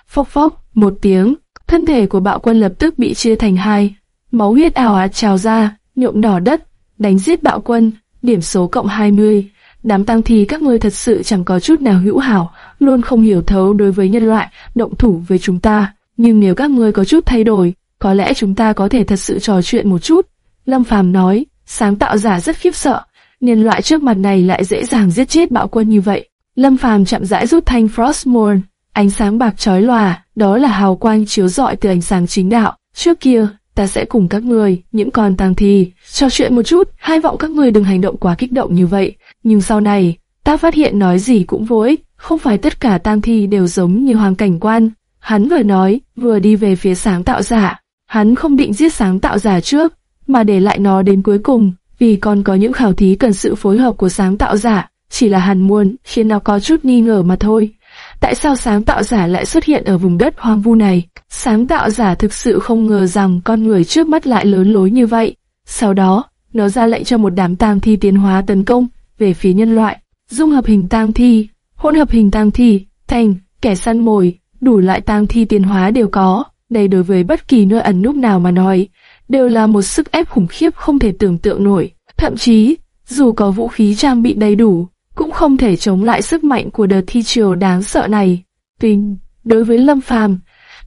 Phốc phốc, một tiếng, thân thể của bạo quân lập tức bị chia thành hai, máu huyết ảo ạt trào ra, nhuộm đỏ đất, đánh giết bạo quân, điểm số cộng 20. Đám tăng thi các ngươi thật sự chẳng có chút nào hữu hảo, luôn không hiểu thấu đối với nhân loại, động thủ với chúng ta. Nhưng nếu các ngươi có chút thay đổi, có lẽ chúng ta có thể thật sự trò chuyện một chút. Lâm Phàm nói, sáng tạo giả rất khiếp sợ, nhân loại trước mặt này lại dễ dàng giết chết bạo quân như vậy. Lâm Phàm chậm rãi rút thanh Frostmourne, ánh sáng bạc chói lòa, đó là hào quang chiếu rọi từ ánh sáng chính đạo. Trước kia, ta sẽ cùng các người, những con tang thi, trò chuyện một chút, hai vọng các người đừng hành động quá kích động như vậy. Nhưng sau này, ta phát hiện nói gì cũng vô ích, không phải tất cả tang thi đều giống như hoàng cảnh quan. Hắn vừa nói, vừa đi về phía sáng tạo giả. Hắn không định giết sáng tạo giả trước, mà để lại nó đến cuối cùng, vì còn có những khảo thí cần sự phối hợp của sáng tạo giả, chỉ là hắn muốn khiến nó có chút nghi ngờ mà thôi. Tại sao sáng tạo giả lại xuất hiện ở vùng đất hoang vu này? Sáng tạo giả thực sự không ngờ rằng con người trước mắt lại lớn lối như vậy. Sau đó, nó ra lệnh cho một đám tang thi tiến hóa tấn công về phía nhân loại. Dung hợp hình tang thi, hỗn hợp hình tang thi, thành, kẻ săn mồi, đủ loại tang thi tiến hóa đều có. Đây đối với bất kỳ nơi ẩn núp nào mà nói, đều là một sức ép khủng khiếp không thể tưởng tượng nổi. Thậm chí, dù có vũ khí trang bị đầy đủ, cũng không thể chống lại sức mạnh của đợt thi triều đáng sợ này. Tuy, đối với Lâm Phàm,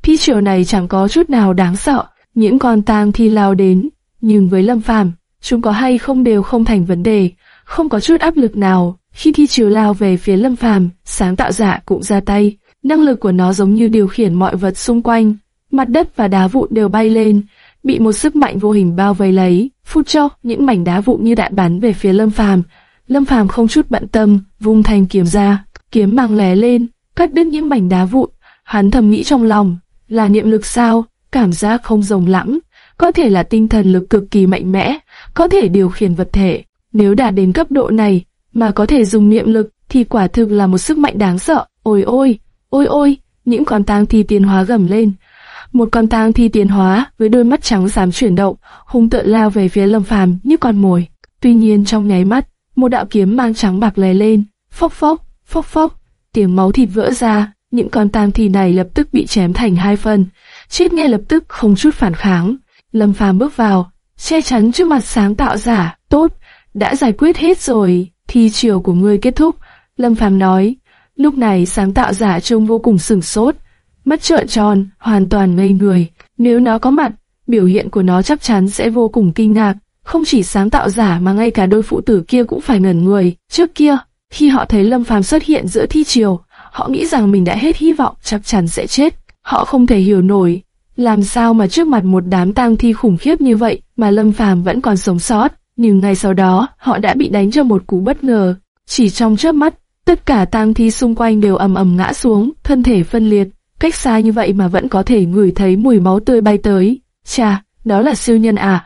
thi triều này chẳng có chút nào đáng sợ, những con tang thi lao đến, nhưng với Lâm Phàm, chúng có hay không đều không thành vấn đề, không có chút áp lực nào. Khi thi triều lao về phía Lâm Phàm, sáng tạo giả cũng ra tay, năng lực của nó giống như điều khiển mọi vật xung quanh, mặt đất và đá vụn đều bay lên, bị một sức mạnh vô hình bao vây lấy. Phút chốc, những mảnh đá vụn như đạn bắn về phía Lâm Phàm. Lâm Phàm không chút bận tâm, vung thanh kiếm ra, kiếm mang lè lên, cắt đứt những mảnh đá vụn. Hắn thầm nghĩ trong lòng, là niệm lực sao? Cảm giác không rồng lắm, có thể là tinh thần lực cực kỳ mạnh mẽ, có thể điều khiển vật thể. Nếu đạt đến cấp độ này, mà có thể dùng niệm lực, thì quả thực là một sức mạnh đáng sợ. Ôi ôi, ôi ôi, những con tang thi tiến hóa gầm lên, một con tang thi tiến hóa với đôi mắt trắng xám chuyển động, hung tợn lao về phía Lâm Phàm như con mồi. Tuy nhiên trong nháy mắt, một đạo kiếm mang trắng bạc lè lên, phốc phốc, phốc phốc, tiếng máu thịt vỡ ra, những con tang thi này lập tức bị chém thành hai phần, chết ngay lập tức không chút phản kháng. Lâm Phàm bước vào, che chắn trước mặt sáng tạo giả, tốt, đã giải quyết hết rồi, thi chiều của ngươi kết thúc. Lâm Phàm nói, lúc này sáng tạo giả trông vô cùng sừng sốt, mắt trợn tròn, hoàn toàn ngây người. Nếu nó có mặt, biểu hiện của nó chắc chắn sẽ vô cùng kinh ngạc. Không chỉ sáng tạo giả mà ngay cả đôi phụ tử kia cũng phải ngẩn người. Trước kia, khi họ thấy Lâm Phàm xuất hiện giữa thi triều, họ nghĩ rằng mình đã hết hy vọng chắc chắn sẽ chết. Họ không thể hiểu nổi, làm sao mà trước mặt một đám tang thi khủng khiếp như vậy mà Lâm Phàm vẫn còn sống sót. Nhưng ngay sau đó, họ đã bị đánh cho một cú bất ngờ. Chỉ trong chớp mắt, tất cả tang thi xung quanh đều ầm ầm ngã xuống, thân thể phân liệt cách xa như vậy mà vẫn có thể ngửi thấy mùi máu tươi bay tới. Cha, đó là siêu nhân à?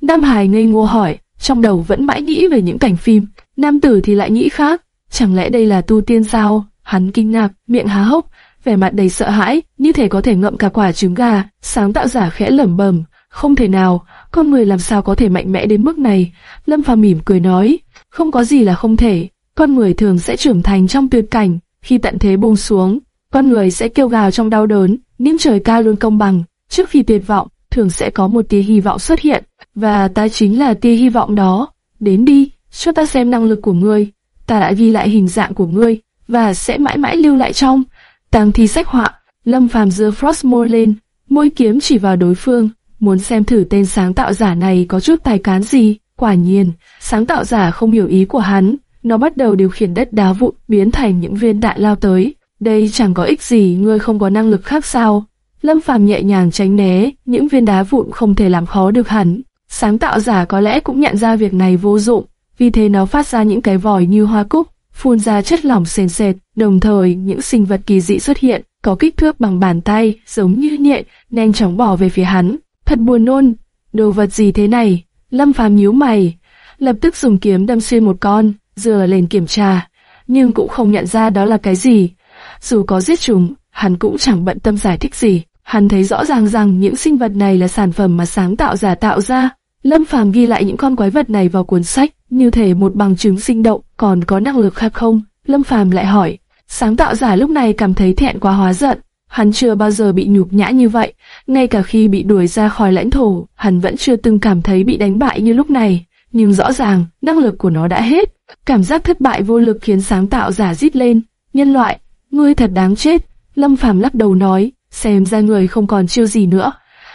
Nam Hải ngây ngô hỏi, trong đầu vẫn mãi nghĩ về những cảnh phim. Nam tử thì lại nghĩ khác, chẳng lẽ đây là tu tiên sao? Hắn kinh ngạc, miệng há hốc, vẻ mặt đầy sợ hãi, như thể có thể ngậm cả quả trứng gà. Sáng tạo giả khẽ lẩm bẩm, không thể nào, con người làm sao có thể mạnh mẽ đến mức này? Lâm Phàm mỉm cười nói, không có gì là không thể, con người thường sẽ trưởng thành trong tuyệt cảnh, khi tận thế buông xuống, con người sẽ kêu gào trong đau đớn, niêm trời cao luôn công bằng, trước khi tuyệt vọng, thường sẽ có một tia hy vọng xuất hiện, và ta chính là tia hy vọng đó. Đến đi, cho ta xem năng lực của ngươi, ta đã ghi lại hình dạng của ngươi, và sẽ mãi mãi lưu lại trong tàng thi sách họa. Lâm Phàm dưa Frostmore lên, môi kiếm chỉ vào đối phương, muốn xem thử tên sáng tạo giả này có chút tài cán gì. Quả nhiên, sáng tạo giả không hiểu ý của hắn, nó bắt đầu điều khiển đất đá vụn biến thành những viên đạn lao tới. Đây chẳng có ích gì, ngươi không có năng lực khác sao? Lâm Phàm nhẹ nhàng tránh né, những viên đá vụn không thể làm khó được hắn. Sáng tạo giả có lẽ cũng nhận ra việc này vô dụng, vì thế nó phát ra những cái vòi như hoa cúc, phun ra chất lỏng sền sệt, đồng thời những sinh vật kỳ dị xuất hiện, có kích thước bằng bàn tay, giống như nhện, nhanh chóng bỏ về phía hắn. Thật buồn nôn, đồ vật gì thế này? Lâm Phàm nhíu mày, lập tức dùng kiếm đâm xuyên một con, dừa lên kiểm tra, nhưng cũng không nhận ra đó là cái gì. Dù có giết chúng, hắn cũng chẳng bận tâm giải thích gì. Hắn thấy rõ ràng rằng những sinh vật này là sản phẩm mà sáng tạo giả tạo ra. Lâm Phàm ghi lại những con quái vật này vào cuốn sách, như thể một bằng chứng sinh động, còn có năng lực khác không? Lâm Phàm lại hỏi. Sáng tạo giả lúc này cảm thấy thẹn quá hóa giận. Hắn chưa bao giờ bị nhục nhã như vậy, ngay cả khi bị đuổi ra khỏi lãnh thổ, hắn vẫn chưa từng cảm thấy bị đánh bại như lúc này. Nhưng rõ ràng, năng lực của nó đã hết. Cảm giác thất bại vô lực khiến sáng tạo giả rít lên. Nhân loại, Ngươi thật đáng chết, Lâm Phàm lắc đầu nói, xem ra người không còn chiêu gì nữa.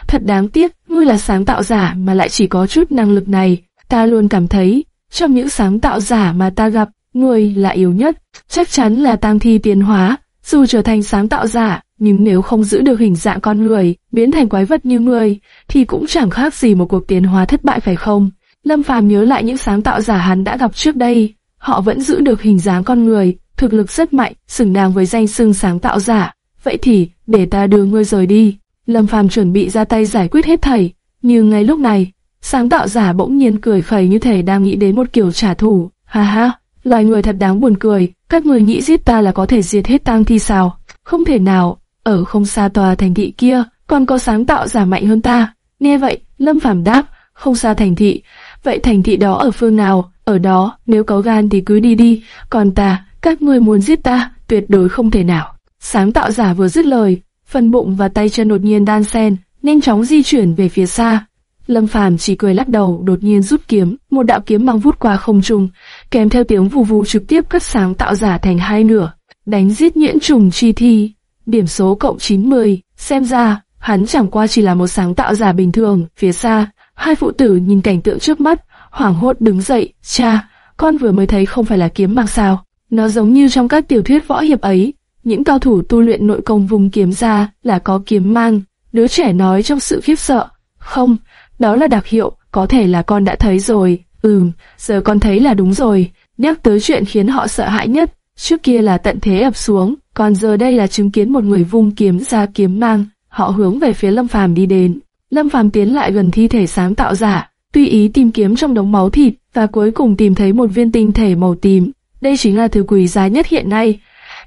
Thật đáng tiếc, ngươi là sáng tạo giả mà lại chỉ có chút năng lực này. Ta luôn cảm thấy, trong những sáng tạo giả mà ta gặp, ngươi là yếu nhất, chắc chắn là tang thi tiến hóa. dù trở thành sáng tạo giả, nhưng nếu không giữ được hình dạng con người, biến thành quái vật như ngươi, thì cũng chẳng khác gì một cuộc tiến hóa thất bại phải không? Lâm Phàm nhớ lại những sáng tạo giả hắn đã gặp trước đây, họ vẫn giữ được hình dáng con người, thực lực rất mạnh, xứng đáng với danh xưng sáng tạo giả. Vậy thì, để ta đưa ngươi rời đi. Lâm Phàm chuẩn bị ra tay giải quyết hết thảy, nhưng ngay lúc này, sáng tạo giả bỗng nhiên cười khẩy như thể đang nghĩ đến một kiểu trả thù. Ha ha, loài người thật đáng buồn cười, các người nghĩ giết ta là có thể diệt hết tang thi sao? Không thể nào, ở không xa tòa thành thị kia, còn có sáng tạo giả mạnh hơn ta. Nghe vậy, Lâm Phàm đáp, không xa thành thị, vậy thành thị đó ở phương nào? Ở đó, nếu có gan thì cứ đi đi, còn ta, các ngươi muốn giết ta, tuyệt đối không thể nào. Sáng tạo giả vừa dứt lời, phần bụng và tay chân đột nhiên đan sen, nhanh chóng di chuyển về phía xa. Lâm Phàm chỉ cười lắc đầu, đột nhiên rút kiếm, một đạo kiếm mang vút qua không trung, kèm theo tiếng vù vù trực tiếp cắt sáng tạo giả thành hai nửa, đánh giết nhuyễn trùng chi thi. Điểm số cộng 90, xem ra, hắn chẳng qua chỉ là một sáng tạo giả bình thường, phía xa, hai phụ tử nhìn cảnh tượng trước mắt, hoảng hốt đứng dậy, cha, con vừa mới thấy không phải là kiếm mang sao, nó giống như trong các tiểu thuyết võ hiệp ấy, những cao thủ tu luyện nội công vùng kiếm ra là có kiếm mang, đứa trẻ nói trong sự khiếp sợ, không, đó là đặc hiệu, có thể là con đã thấy rồi, ừm, giờ con thấy là đúng rồi, nhắc tới chuyện khiến họ sợ hãi nhất, trước kia là tận thế ập xuống, còn giờ đây là chứng kiến một người vung kiếm ra kiếm mang, họ hướng về phía Lâm Phàm đi đến. Lâm Phàm tiến lại gần thi thể sáng tạo giả, tùy ý tìm kiếm trong đống máu thịt và cuối cùng tìm thấy một viên tinh thể màu tím. Đây chính là thứ quý giá nhất hiện nay.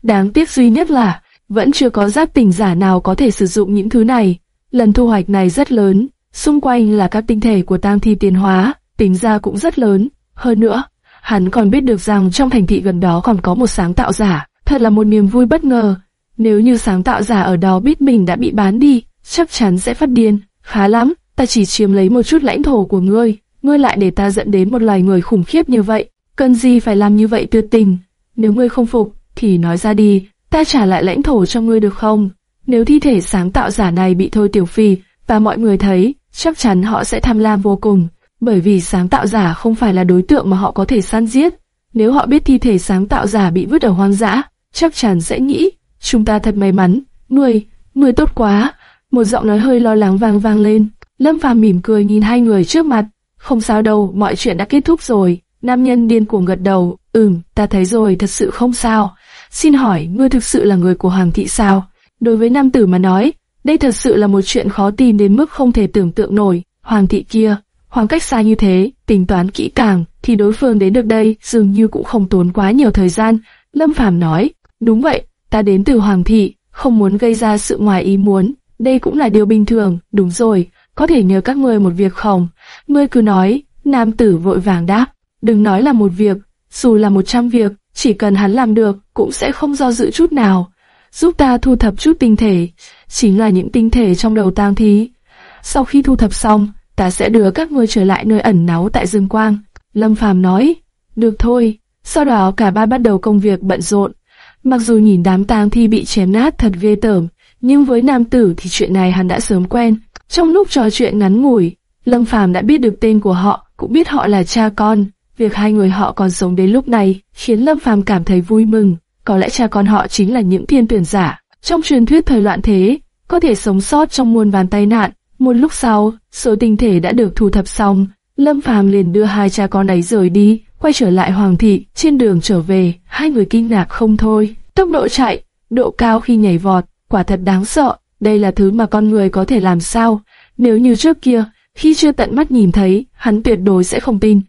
Đáng tiếc duy nhất là vẫn chưa có giáp tỉnh giả nào có thể sử dụng những thứ này. Lần thu hoạch này rất lớn, xung quanh là các tinh thể của tang thi tiến hóa, tính ra cũng rất lớn. Hơn nữa, hắn còn biết được rằng trong thành thị gần đó còn có một sáng tạo giả, thật là một niềm vui bất ngờ. Nếu như sáng tạo giả ở đó biết mình đã bị bán đi, chắc chắn sẽ phát điên. Khá lắm, ta chỉ chiếm lấy một chút lãnh thổ của ngươi, ngươi lại để ta dẫn đến một loài người khủng khiếp như vậy. Cần gì phải làm như vậy tuyệt tình? Nếu ngươi không phục, thì nói ra đi, ta trả lại lãnh thổ cho ngươi được không? Nếu thi thể sáng tạo giả này bị thôi tiểu phi, và mọi người thấy, chắc chắn họ sẽ tham lam vô cùng, bởi vì sáng tạo giả không phải là đối tượng mà họ có thể săn giết. Nếu họ biết thi thể sáng tạo giả bị vứt ở hoang dã, chắc chắn sẽ nghĩ, chúng ta thật may mắn, ngươi, ngươi tốt quá. Một giọng nói hơi lo lắng vang vang lên, Lâm Phàm mỉm cười nhìn hai người trước mặt, không sao đâu, mọi chuyện đã kết thúc rồi. Nam nhân điên cuồng gật đầu, ừm, ta thấy rồi, thật sự không sao. Xin hỏi, ngươi thực sự là người của Hoàng thị sao? Đối với nam tử mà nói, đây thật sự là một chuyện khó tin đến mức không thể tưởng tượng nổi. Hoàng thị kia, khoảng cách xa như thế, tính toán kỹ càng, thì đối phương đến được đây dường như cũng không tốn quá nhiều thời gian. Lâm Phàm nói, đúng vậy, ta đến từ Hoàng thị, không muốn gây ra sự ngoài ý muốn. Đây cũng là điều bình thường, đúng rồi, có thể nhờ các ngươi một việc không? Ngươi cứ nói, nam tử vội vàng đáp, đừng nói là một việc, dù là một trăm việc, chỉ cần hắn làm được, cũng sẽ không do dự chút nào. Giúp ta thu thập chút tinh thể, chính là những tinh thể trong đầu tang thí. Sau khi thu thập xong, ta sẽ đưa các ngươi trở lại nơi ẩn náu tại Dương Quang. Lâm Phàm nói, được thôi. Sau đó cả ba bắt đầu công việc bận rộn. Mặc dù nhìn đám tang thi bị chém nát thật ghê tởm, nhưng với nam tử thì chuyện này hắn đã sớm quen. Trong lúc trò chuyện ngắn ngủi, Lâm Phàm đã biết được tên của họ, cũng biết họ là cha con. Việc hai người họ còn sống đến lúc này khiến Lâm Phàm cảm thấy vui mừng. Có lẽ cha con họ chính là những thiên tuyển giả. Trong truyền thuyết thời loạn thế, có thể sống sót trong muôn vàn tai nạn. Một lúc sau, số tinh thể đã được thu thập xong, Lâm Phàm liền đưa hai cha con ấy rời đi, quay trở lại Hoàng thị. Trên đường trở về, hai người kinh ngạc không thôi. Tốc độ chạy, độ cao khi nhảy vọt, quả thật đáng sợ. Đây là thứ mà con người có thể làm sao? Nếu như trước kia, khi chưa tận mắt nhìn thấy, hắn tuyệt đối sẽ không tin.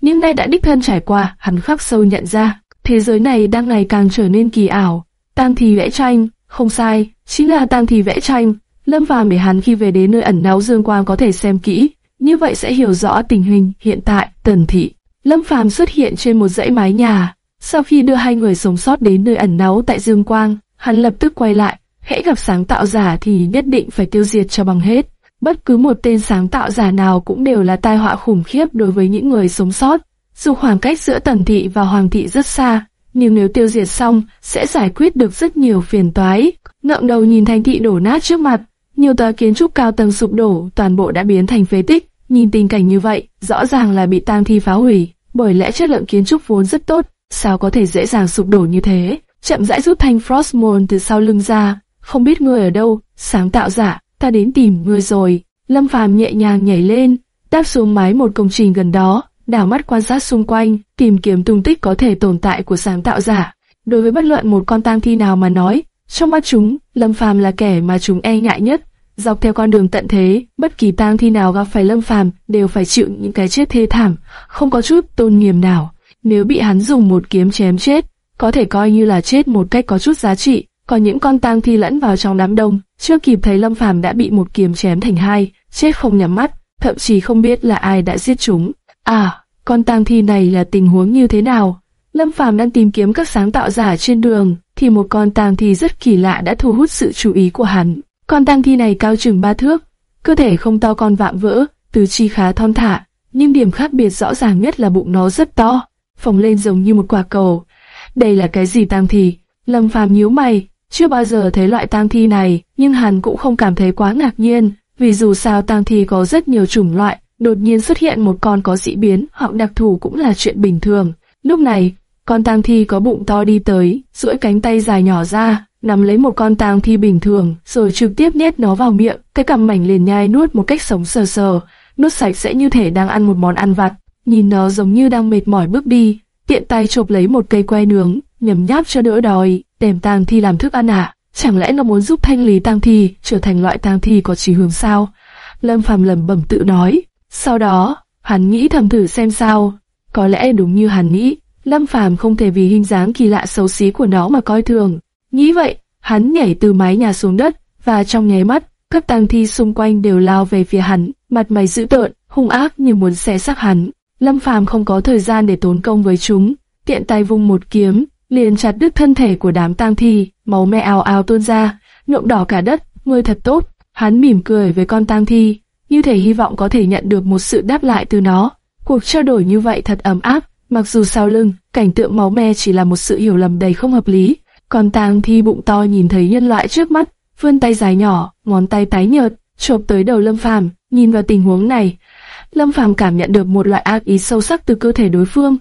Nhưng nay đã đích thân trải qua, hắn khắc sâu nhận ra, thế giới này đang ngày càng trở nên kỳ ảo. Tang thì vẽ tranh, không sai, chính là tang thì vẽ tranh. Lâm Phàm để hắn khi về đến nơi ẩn náu dương quang có thể xem kỹ, như vậy sẽ hiểu rõ tình hình hiện tại tần thị. Lâm Phàm xuất hiện trên một dãy mái nhà. Sau khi đưa hai người sống sót đến nơi ẩn náu tại Dương Quang, hắn lập tức quay lại, hễ gặp sáng tạo giả thì nhất định phải tiêu diệt cho bằng hết. Bất cứ một tên sáng tạo giả nào cũng đều là tai họa khủng khiếp đối với những người sống sót. Dù khoảng cách giữa tần thị và hoàng thị rất xa, nhưng nếu tiêu diệt xong, sẽ giải quyết được rất nhiều phiền toái. Ngậm đầu nhìn thành thị đổ nát trước mặt, nhiều tòa kiến trúc cao tầng sụp đổ, toàn bộ đã biến thành phế tích. Nhìn tình cảnh như vậy, rõ ràng là bị tang thi phá hủy, bởi lẽ chất lượng kiến trúc vốn rất tốt, sao có thể dễ dàng sụp đổ như thế? chậm rãi rút thanh Frostmourne từ sau lưng ra. Không biết người ở đâu, sáng tạo giả, ta đến tìm ngươi rồi. Lâm Phàm nhẹ nhàng nhảy lên, đáp xuống mái một công trình gần đó, đảo mắt quan sát xung quanh, tìm kiếm tung tích có thể tồn tại của sáng tạo giả. Đối với bất luận một con tang thi nào mà nói, trong mắt chúng, Lâm Phàm là kẻ mà chúng e ngại nhất. Dọc theo con đường tận thế, bất kỳ tang thi nào gặp phải Lâm Phàm đều phải chịu những cái chết thê thảm, không có chút tôn nghiêm nào. Nếu bị hắn dùng một kiếm chém chết, có thể coi như là chết một cách có chút giá trị. Còn những con tang thi lẫn vào trong đám đông, chưa kịp thấy Lâm Phàm đã bị một kiếm chém thành hai, chết không nhắm mắt, thậm chí không biết là ai đã giết chúng. À, con tang thi này là tình huống như thế nào? Lâm Phàm đang tìm kiếm các sáng tạo giả trên đường, thì một con tang thi rất kỳ lạ đã thu hút sự chú ý của hắn. Con tang thi này cao chừng ba thước, cơ thể không to con vạm vỡ, tứ chi khá thon thả, nhưng điểm khác biệt rõ ràng nhất là bụng nó rất to, phồng lên giống như một quả cầu. Đây là cái gì tang thi? Lâm Phàm nhíu mày, chưa bao giờ thấy loại tang thi này, nhưng hắn cũng không cảm thấy quá ngạc nhiên, vì dù sao tang thi có rất nhiều chủng loại, đột nhiên xuất hiện một con có dị biến hoặc đặc thù cũng là chuyện bình thường. Lúc này, con tang thi có bụng to đi tới, duỗi cánh tay dài nhỏ ra, nắm lấy một con tang thi bình thường, rồi trực tiếp nhét nó vào miệng, cái cằm mảnh liền nhai nuốt một cách sống sờ sờ, nuốt sạch sẽ như thể đang ăn một món ăn vặt. Nhìn nó giống như đang mệt mỏi bước đi, tiện tay chộp lấy một cây que nướng, nhầm nháp cho đỡ đói, đem tang thi làm thức ăn à? Chẳng lẽ nó muốn giúp thanh lý tang thi trở thành loại tang thi có chí hướng sao? Lâm Phàm lẩm bẩm tự nói. Sau đó, hắn nghĩ thầm thử xem sao. Có lẽ đúng như hắn nghĩ, Lâm Phàm không thể vì hình dáng kỳ lạ xấu xí của nó mà coi thường. Nghĩ vậy, hắn nhảy từ mái nhà xuống đất, và trong nháy mắt, các tang thi xung quanh đều lao về phía hắn, mặt mày dữ tợn, hung ác như muốn xé xác hắn. Lâm Phàm không có thời gian để tốn công với chúng, tiện tay vung một kiếm, liền chặt đứt thân thể của đám tang thi, máu me ào ào tuôn ra, nhuộm đỏ cả đất, ngươi thật tốt. Hắn mỉm cười với con tang thi, như thể hy vọng có thể nhận được một sự đáp lại từ nó. Cuộc trao đổi như vậy thật ấm áp, mặc dù sau lưng, cảnh tượng máu me chỉ là một sự hiểu lầm đầy không hợp lý. Còn tang thi bụng to nhìn thấy nhân loại trước mắt, vươn tay dài nhỏ, ngón tay tái nhợt, chộp tới đầu Lâm Phàm. Nhìn vào tình huống này, Lâm Phàm cảm nhận được một loại ác ý sâu sắc từ cơ thể đối phương.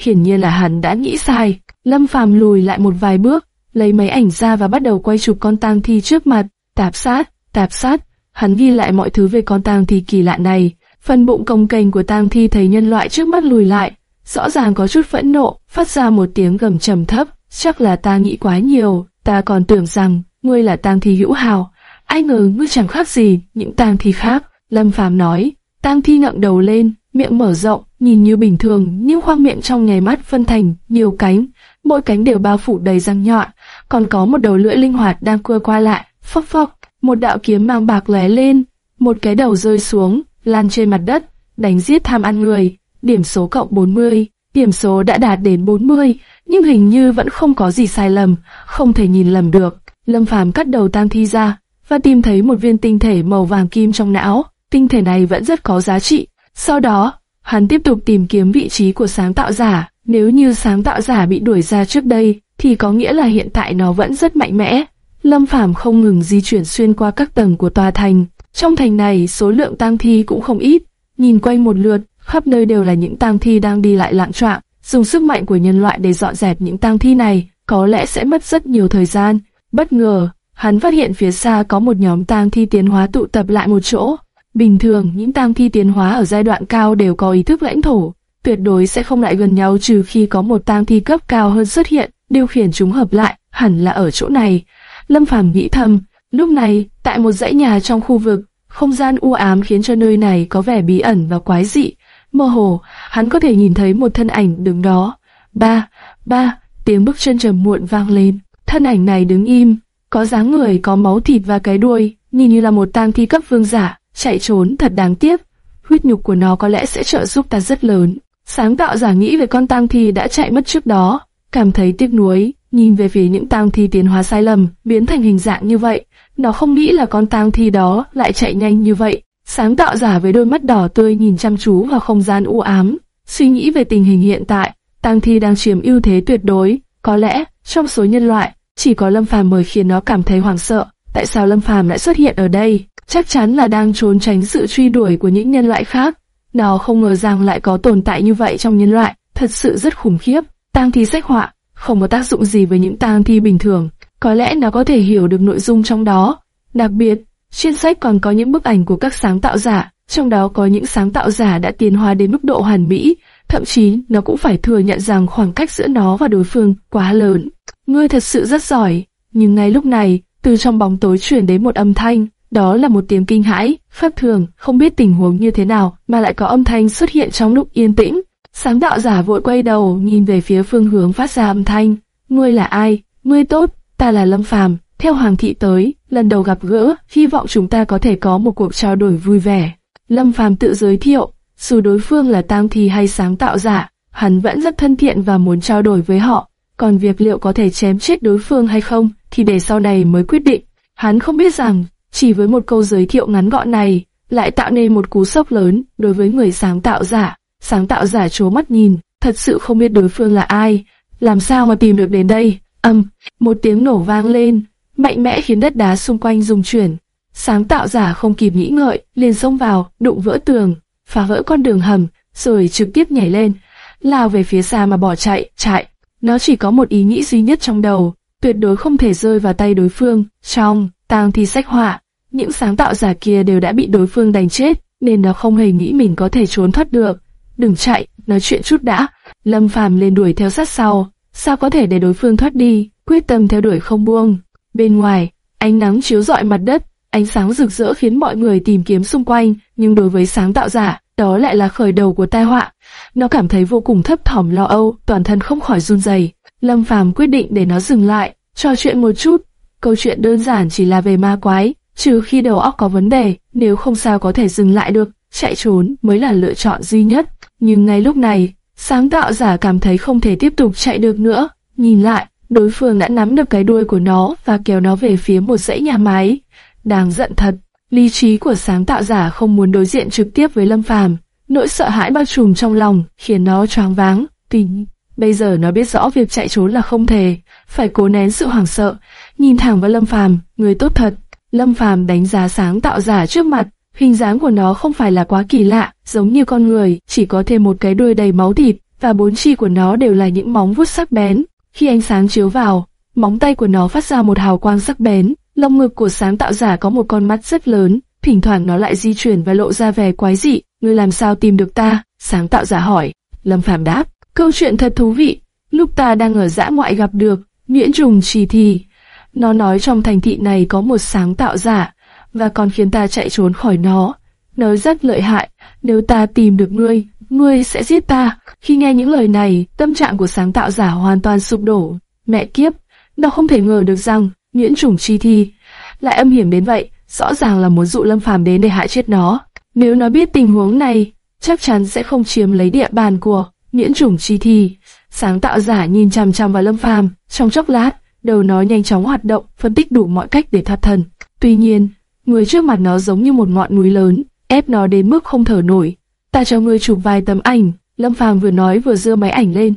Hiển nhiên là hắn đã nghĩ sai. Lâm Phàm lùi lại một vài bước, lấy máy ảnh ra và bắt đầu quay chụp con tang thi trước mặt, tạp sát, tạp sát. Hắn ghi lại mọi thứ về con tang thi kỳ lạ này. Phần bụng cồng kềnh của tang thi thấy nhân loại trước mắt lùi lại, rõ ràng có chút phẫn nộ, phát ra một tiếng gầm trầm thấp. Chắc là ta nghĩ quá nhiều, ta còn tưởng rằng ngươi là tang thi hữu hào, ai ngờ ngươi chẳng khác gì những tang thi khác. Lâm Phàm nói, tang thi ngẩng đầu lên, miệng mở rộng, nhìn như bình thường, nhưng khoang miệng trong ngày mắt phân thành nhiều cánh, mỗi cánh đều bao phủ đầy răng nhọn, còn có một đầu lưỡi linh hoạt đang cưa qua lại, phốc phốc, một đạo kiếm mang bạc lóe lên, một cái đầu rơi xuống, lan trên mặt đất, đánh giết tham ăn người, điểm số cộng 40, điểm số đã đạt đến 40, nhưng hình như vẫn không có gì sai lầm, không thể nhìn lầm được. Lâm Phàm cắt đầu tang thi ra, và tìm thấy một viên tinh thể màu vàng kim trong não, tinh thể này vẫn rất có giá trị. Sau đó, hắn tiếp tục tìm kiếm vị trí của sáng tạo giả, nếu như sáng tạo giả bị đuổi ra trước đây, thì có nghĩa là hiện tại nó vẫn rất mạnh mẽ. Lâm Phàm không ngừng di chuyển xuyên qua các tầng của tòa thành. Trong thành này, số lượng tang thi cũng không ít. Nhìn quanh một lượt, khắp nơi đều là những tang thi đang đi lại lạng choạng. Dùng sức mạnh của nhân loại để dọn dẹp những tang thi này, có lẽ sẽ mất rất nhiều thời gian. Bất ngờ, hắn phát hiện phía xa có một nhóm tang thi tiến hóa tụ tập lại một chỗ. Bình thường, những tang thi tiến hóa ở giai đoạn cao đều có ý thức lãnh thổ, tuyệt đối sẽ không lại gần nhau trừ khi có một tang thi cấp cao hơn xuất hiện, điều khiển chúng hợp lại, hẳn là ở chỗ này. Lâm Phàm nghĩ thầm, lúc này, tại một dãy nhà trong khu vực, không gian u ám khiến cho nơi này có vẻ bí ẩn và quái dị. Mơ hồ, hắn có thể nhìn thấy một thân ảnh đứng đó. Ba, ba, tiếng bước chân trầm muộn vang lên. Thân ảnh này đứng im, có dáng người có máu thịt và cái đuôi, nhìn như là một tang thi cấp vương giả, chạy trốn thật đáng tiếc. Huyết nhục của nó có lẽ sẽ trợ giúp ta rất lớn. Sáng tạo giả nghĩ về con tang thi đã chạy mất trước đó, cảm thấy tiếc nuối, nhìn về phía những tang thi tiến hóa sai lầm, biến thành hình dạng như vậy. Nó không nghĩ là con tang thi đó lại chạy nhanh như vậy. Sáng tạo giả với đôi mắt đỏ tươi nhìn chăm chú vào không gian u ám, suy nghĩ về tình hình hiện tại, tang thi đang chiếm ưu thế tuyệt đối. Có lẽ, trong số nhân loại, chỉ có Lâm Phàm mới khiến nó cảm thấy hoảng sợ. Tại sao Lâm Phàm lại xuất hiện ở đây? Chắc chắn là đang trốn tránh sự truy đuổi của những nhân loại khác. Nó không ngờ rằng lại có tồn tại như vậy trong nhân loại, thật sự rất khủng khiếp. Tang thi sách họa, không có tác dụng gì với những tang thi bình thường. Có lẽ nó có thể hiểu được nội dung trong đó. Đặc biệt, trên sách còn có những bức ảnh của các sáng tạo giả, trong đó có những sáng tạo giả đã tiến hóa đến mức độ hoàn mỹ, thậm chí nó cũng phải thừa nhận rằng khoảng cách giữa nó và đối phương quá lớn. Ngươi thật sự rất giỏi, nhưng ngay lúc này, từ trong bóng tối chuyển đến một âm thanh, đó là một tiếng kinh hãi, pháp thường, không biết tình huống như thế nào mà lại có âm thanh xuất hiện trong lúc yên tĩnh. Sáng tạo giả vội quay đầu nhìn về phía phương hướng phát ra âm thanh. Ngươi là ai? Ngươi tốt, ta là Lâm Phàm. Theo Hoàng thị tới, lần đầu gặp gỡ, hy vọng chúng ta có thể có một cuộc trao đổi vui vẻ. Lâm Phàm tự giới thiệu, dù đối phương là tang thi hay sáng tạo giả, hắn vẫn rất thân thiện và muốn trao đổi với họ. Còn việc liệu có thể chém chết đối phương hay không, thì để sau này mới quyết định. Hắn không biết rằng, chỉ với một câu giới thiệu ngắn gọn này, lại tạo nên một cú sốc lớn đối với người sáng tạo giả. Sáng tạo giả chố mắt nhìn, thật sự không biết đối phương là ai, làm sao mà tìm được đến đây. Âm, một tiếng nổ vang lên, mạnh mẽ khiến đất đá xung quanh rung chuyển. Sáng tạo giả không kịp nghĩ ngợi, liền xông vào, đụng vỡ tường, phá vỡ con đường hầm, rồi trực tiếp nhảy lên, lao về phía xa mà bỏ chạy, chạy. Nó chỉ có một ý nghĩ duy nhất trong đầu, tuyệt đối không thể rơi vào tay đối phương. Trong tang thi sách họa, những sáng tạo giả kia đều đã bị đối phương đánh chết, nên nó không hề nghĩ mình có thể trốn thoát được. Đừng chạy, nói chuyện chút đã. Lâm Phàm lên đuổi theo sát sau, sao có thể để đối phương thoát đi, quyết tâm theo đuổi không buông. Bên ngoài, ánh nắng chiếu rọi mặt đất, ánh sáng rực rỡ khiến mọi người tìm kiếm xung quanh, nhưng đối với sáng tạo giả, đó lại là khởi đầu của tai họa. Nó cảm thấy vô cùng thấp thỏm lo âu, toàn thân không khỏi run rẩy. Lâm Phàm quyết định để nó dừng lại, trò chuyện một chút. Câu chuyện đơn giản chỉ là về ma quái, trừ khi đầu óc có vấn đề, nếu không sao có thể dừng lại được, chạy trốn mới là lựa chọn duy nhất. Nhưng ngay lúc này, sáng tạo giả cảm thấy không thể tiếp tục chạy được nữa. Nhìn lại, đối phương đã nắm được cái đuôi của nó và kéo nó về phía một dãy nhà máy. Đang giận thật, lý trí của sáng tạo giả không muốn đối diện trực tiếp với Lâm Phàm, nỗi sợ hãi bao trùm trong lòng khiến nó choáng váng. Tình, bây giờ nó biết rõ việc chạy trốn là không thể, phải cố nén sự hoảng sợ, nhìn thẳng vào Lâm Phàm, người tốt thật. Lâm Phàm đánh giá sáng tạo giả trước mặt, hình dáng của nó không phải là quá kỳ lạ, giống như con người, chỉ có thêm một cái đuôi đầy máu thịt, và bốn chi của nó đều là những móng vuốt sắc bén. Khi ánh sáng chiếu vào, móng tay của nó phát ra một hào quang sắc bén, lông ngực của sáng tạo giả có một con mắt rất lớn, thỉnh thoảng nó lại di chuyển và lộ ra vẻ quái dị. Ngươi làm sao tìm được ta? Sáng tạo giả hỏi. Lâm Phàm đáp. Câu chuyện thật thú vị. Lúc ta đang ở dã ngoại gặp được, Nguyễn Trùng chỉ thì. Nó nói trong thành thị này có một sáng tạo giả, và còn khiến ta chạy trốn khỏi nó. Nó rất lợi hại, nếu ta tìm được ngươi, ngươi sẽ giết ta. Khi nghe những lời này, tâm trạng của sáng tạo giả hoàn toàn sụp đổ. Mẹ kiếp, nó không thể ngờ được rằng Nguyễn Trùng Chi Thi lại âm hiểm đến vậy, rõ ràng là muốn dụ Lâm Phàm đến để hại chết nó. Nếu nó biết tình huống này, chắc chắn sẽ không chiếm lấy địa bàn của Miễn Trùng Chi Thi. Sáng tạo giả nhìn chằm chằm vào Lâm Phàm, trong chốc lát, đầu nó nhanh chóng hoạt động, phân tích đủ mọi cách để thoát thân. Tuy nhiên, người trước mặt nó giống như một ngọn núi lớn, ép nó đến mức không thở nổi. Ta cho ngươi chụp vài tấm ảnh, Lâm Phàm vừa nói vừa giơ máy ảnh lên,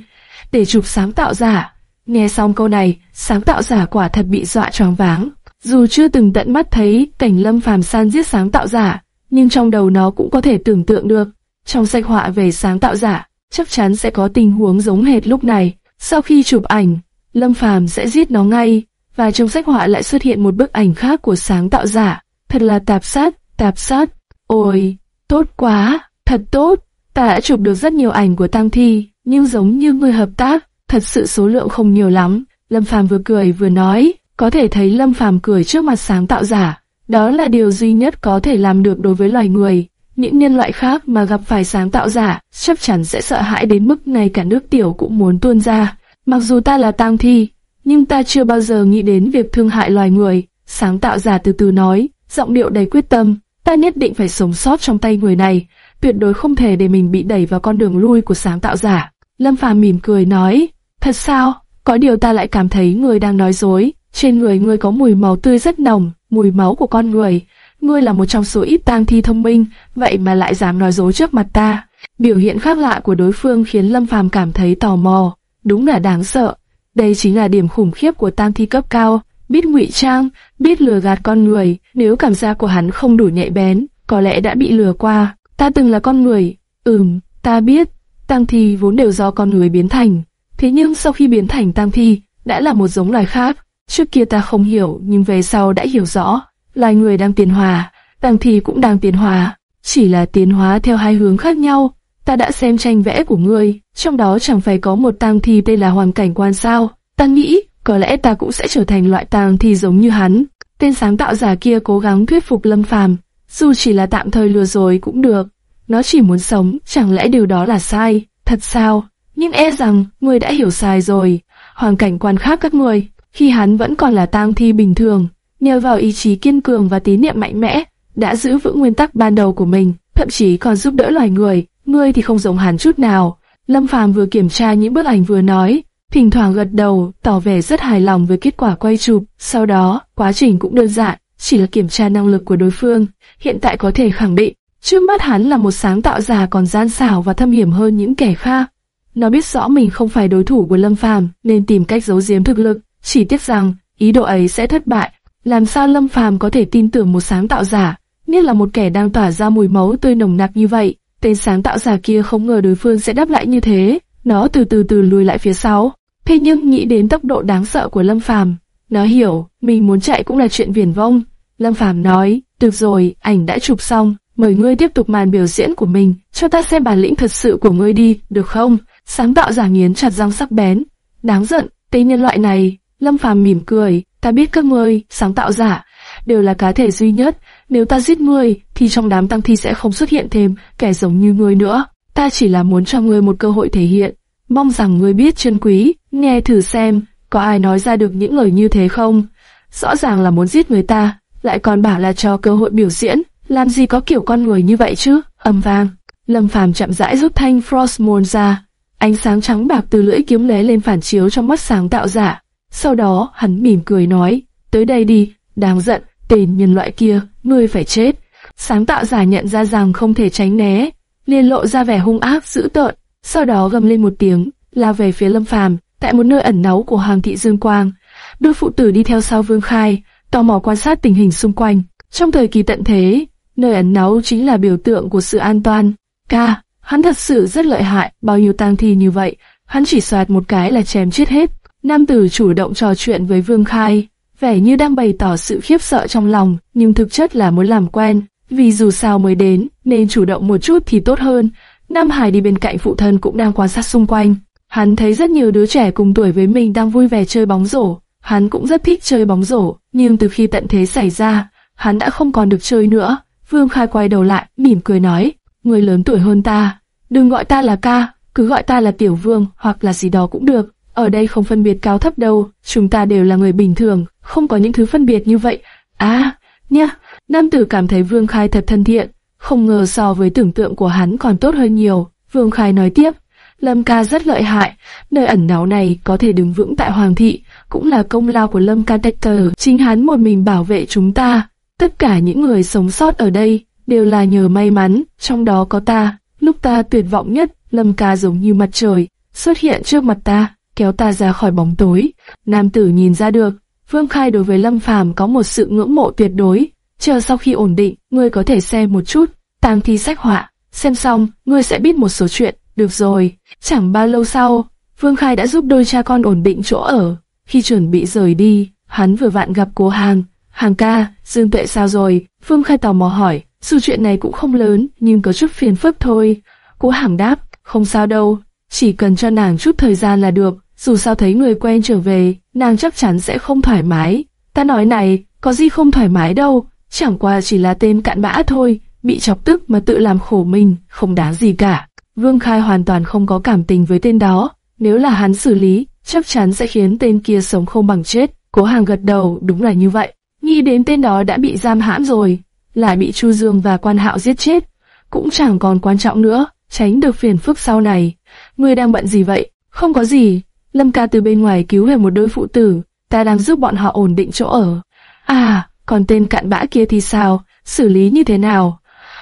để chụp sáng tạo giả. Nghe xong câu này, sáng tạo giả quả thật bị dọa choáng váng. Dù chưa từng tận mắt thấy cảnh Lâm Phàm san giết sáng tạo giả, nhưng trong đầu nó cũng có thể tưởng tượng được. Trong sách họa về sáng tạo giả, chắc chắn sẽ có tình huống giống hệt lúc này. Sau khi chụp ảnh, Lâm Phàm sẽ giết nó ngay, và trong sách họa lại xuất hiện một bức ảnh khác của sáng tạo giả. Thật là tạp sát, tạp sát. Ôi, tốt quá, thật tốt. Ta đã chụp được rất nhiều ảnh của tang thi, nhưng giống như người hợp tác, thật sự số lượng không nhiều lắm. Lâm Phàm vừa cười vừa nói, có thể thấy Lâm Phàm cười trước mặt sáng tạo giả. Đó là điều duy nhất có thể làm được đối với loài người. Những nhân loại khác mà gặp phải sáng tạo giả, chắc chắn sẽ sợ hãi đến mức ngay cả nước tiểu cũng muốn tuôn ra. Mặc dù ta là tang thi, nhưng ta chưa bao giờ nghĩ đến việc thương hại loài người. Sáng tạo giả từ từ nói, giọng điệu đầy quyết tâm, ta nhất định phải sống sót trong tay người này, tuyệt đối không thể để mình bị đẩy vào con đường lui của sáng tạo giả. Lâm Phàm mỉm cười nói, thật sao, có điều ta lại cảm thấy người đang nói dối, trên người ngươi có mùi máu tươi rất nồng, mùi máu của con người. Ngươi là một trong số ít tang thi thông minh, vậy mà lại dám nói dối trước mặt ta. Biểu hiện khác lạ của đối phương khiến Lâm Phàm cảm thấy tò mò, đúng là đáng sợ. Đây chính là điểm khủng khiếp của tang thi cấp cao, biết ngụy trang, biết lừa gạt con người, nếu cảm giác của hắn không đủ nhạy bén, có lẽ đã bị lừa qua. Ta từng là con người, ừm, ta biết, tang thi vốn đều do con người biến thành, thế nhưng sau khi biến thành tang thi, đã là một giống loài khác. Trước kia ta không hiểu, nhưng về sau đã hiểu rõ, loài người đang tiến hóa, tang thi cũng đang tiến hóa, chỉ là tiến hóa theo hai hướng khác nhau. Ta đã xem tranh vẽ của ngươi, trong đó chẳng phải có một tang thi tên là Hoàng cảnh quan sao? Ta nghĩ, có lẽ ta cũng sẽ trở thành loại tang thi giống như hắn. Tên sáng tạo giả kia cố gắng thuyết phục Lâm Phàm, dù chỉ là tạm thời lừa rồi cũng được. Nó chỉ muốn sống, chẳng lẽ điều đó là sai? Thật sao? Nhưng e rằng, người đã hiểu sai rồi. Hoàng cảnh quan khác các người, khi hắn vẫn còn là tang thi bình thường, nhờ vào ý chí kiên cường và tín niệm mạnh mẽ, đã giữ vững nguyên tắc ban đầu của mình, thậm chí còn giúp đỡ loài người. Ngươi thì không giống hắn chút nào. Lâm Phàm vừa kiểm tra những bức ảnh vừa nói, thỉnh thoảng gật đầu, tỏ vẻ rất hài lòng với kết quả quay chụp. Sau đó, quá trình cũng đơn giản, chỉ là kiểm tra năng lực của đối phương. Hiện tại có thể khẳng định, trước mắt hắn là một sáng tạo giả còn gian xảo và thâm hiểm hơn những kẻ khác. Nó biết rõ mình không phải đối thủ của Lâm Phàm, nên tìm cách giấu giếm thực lực. Chỉ tiếc rằng ý đồ ấy sẽ thất bại. Làm sao Lâm Phàm có thể tin tưởng một sáng tạo giả, nhất là một kẻ đang tỏa ra mùi máu tươi nồng nặc như vậy? Tên sáng tạo giả kia không ngờ đối phương sẽ đáp lại như thế. Nó từ từ từ lùi lại phía sau. Thế nhưng nghĩ đến tốc độ đáng sợ của Lâm Phàm, nó hiểu mình muốn chạy cũng là chuyện viển vông. Lâm Phàm nói, được rồi, ảnh đã chụp xong, mời ngươi tiếp tục màn biểu diễn của mình, cho ta xem bản lĩnh thật sự của ngươi đi, được không? Sáng tạo giả nghiến chặt răng sắc bén. Đáng giận, tên nhân loại này, Lâm Phàm mỉm cười, ta biết các ngươi, sáng tạo giả, đều là cá thể duy nhất, nếu ta giết ngươi, thì trong đám tăng thi sẽ không xuất hiện thêm kẻ giống như ngươi nữa. Ta chỉ là muốn cho ngươi một cơ hội thể hiện, mong rằng ngươi biết trân quý, nghe thử xem, có ai nói ra được những lời như thế không? Rõ ràng là muốn giết người ta, lại còn bảo là cho cơ hội biểu diễn, làm gì có kiểu con người như vậy chứ? Âm vang, Lâm Phàm chậm rãi rút thanh Frostmourne ra, ánh sáng trắng bạc từ lưỡi kiếm lóe lên phản chiếu trong mắt sáng tạo giả. Sau đó, hắn mỉm cười nói, tới đây đi, đáng giận, tên nhân loại kia, ngươi phải chết. Sáng tạo giả nhận ra rằng không thể tránh né, liền lộ ra vẻ hung ác dữ tợn, sau đó gầm lên một tiếng, lao về phía Lâm Phàm, tại một nơi ẩn náu của Hoàng thị Dương Quang. Đôi phụ tử đi theo sau Vương Khai, tò mò quan sát tình hình xung quanh. Trong thời kỳ tận thế, nơi ẩn náu chính là biểu tượng của sự an toàn. Ca, hắn thật sự rất lợi hại, bao nhiêu tang thi như vậy, hắn chỉ soạt một cái là chém chết hết. Nam tử chủ động trò chuyện với Vương Khai, vẻ như đang bày tỏ sự khiếp sợ trong lòng, nhưng thực chất là muốn làm quen, vì dù sao mới đến, nên chủ động một chút thì tốt hơn. Nam Hải đi bên cạnh phụ thân cũng đang quan sát xung quanh. Hắn thấy rất nhiều đứa trẻ cùng tuổi với mình đang vui vẻ chơi bóng rổ. Hắn cũng rất thích chơi bóng rổ, nhưng từ khi tận thế xảy ra, hắn đã không còn được chơi nữa. Vương Khai quay đầu lại, mỉm cười nói, người lớn tuổi hơn ta, đừng gọi ta là ca, cứ gọi ta là tiểu vương hoặc là gì đó cũng được. Ở đây không phân biệt cao thấp đâu, chúng ta đều là người bình thường, không có những thứ phân biệt như vậy. À, nha, nam tử cảm thấy Vương Khai thật thân thiện, không ngờ so với tưởng tượng của hắn còn tốt hơn nhiều. Vương Khai nói tiếp, Lâm ca rất lợi hại, nơi ẩn náu này có thể đứng vững tại Hoàng thị, cũng là công lao của Lâm ca Dector. Chính hắn một mình bảo vệ chúng ta. Tất cả những người sống sót ở đây đều là nhờ may mắn, trong đó có ta. Lúc ta tuyệt vọng nhất, Lâm ca giống như mặt trời, xuất hiện trước mặt ta, kéo ta ra khỏi bóng tối. Nam tử nhìn ra được, Vương Khai đối với Lâm Phàm có một sự ngưỡng mộ tuyệt đối. Chờ sau khi ổn định, ngươi có thể xem một chút, tang thi sách họa. Xem xong, ngươi sẽ biết một số chuyện. Được rồi, chẳng bao lâu sau, Vương Khai đã giúp đôi cha con ổn định chỗ ở. Khi chuẩn bị rời đi, hắn vừa vặn gặp cố hàng. Hàng ca, Dương Tuệ sao rồi? Vương Khai tò mò hỏi, dù chuyện này cũng không lớn, nhưng có chút phiền phức thôi. Cố hàng đáp, không sao đâu, chỉ cần cho nàng chút thời gian là được. Dù sao thấy người quen trở về, nàng chắc chắn sẽ không thoải mái. Ta nói này, có gì không thoải mái đâu, chẳng qua chỉ là tên cạn bã thôi, bị chọc tức mà tự làm khổ mình, không đáng gì cả. Vương Khai hoàn toàn không có cảm tình với tên đó, nếu là hắn xử lý, chắc chắn sẽ khiến tên kia sống không bằng chết. Cố hàng gật đầu, đúng là như vậy. Nghĩ đến tên đó đã bị giam hãm rồi, lại bị Chu Dương và Quan Hạo giết chết, cũng chẳng còn quan trọng nữa, tránh được phiền phức sau này. Ngươi đang bận gì vậy? Không có gì. Lâm ca từ bên ngoài cứu về một đôi phụ tử, ta đang giúp bọn họ ổn định chỗ ở. À, còn tên cặn bã kia thì sao? Xử lý như thế nào?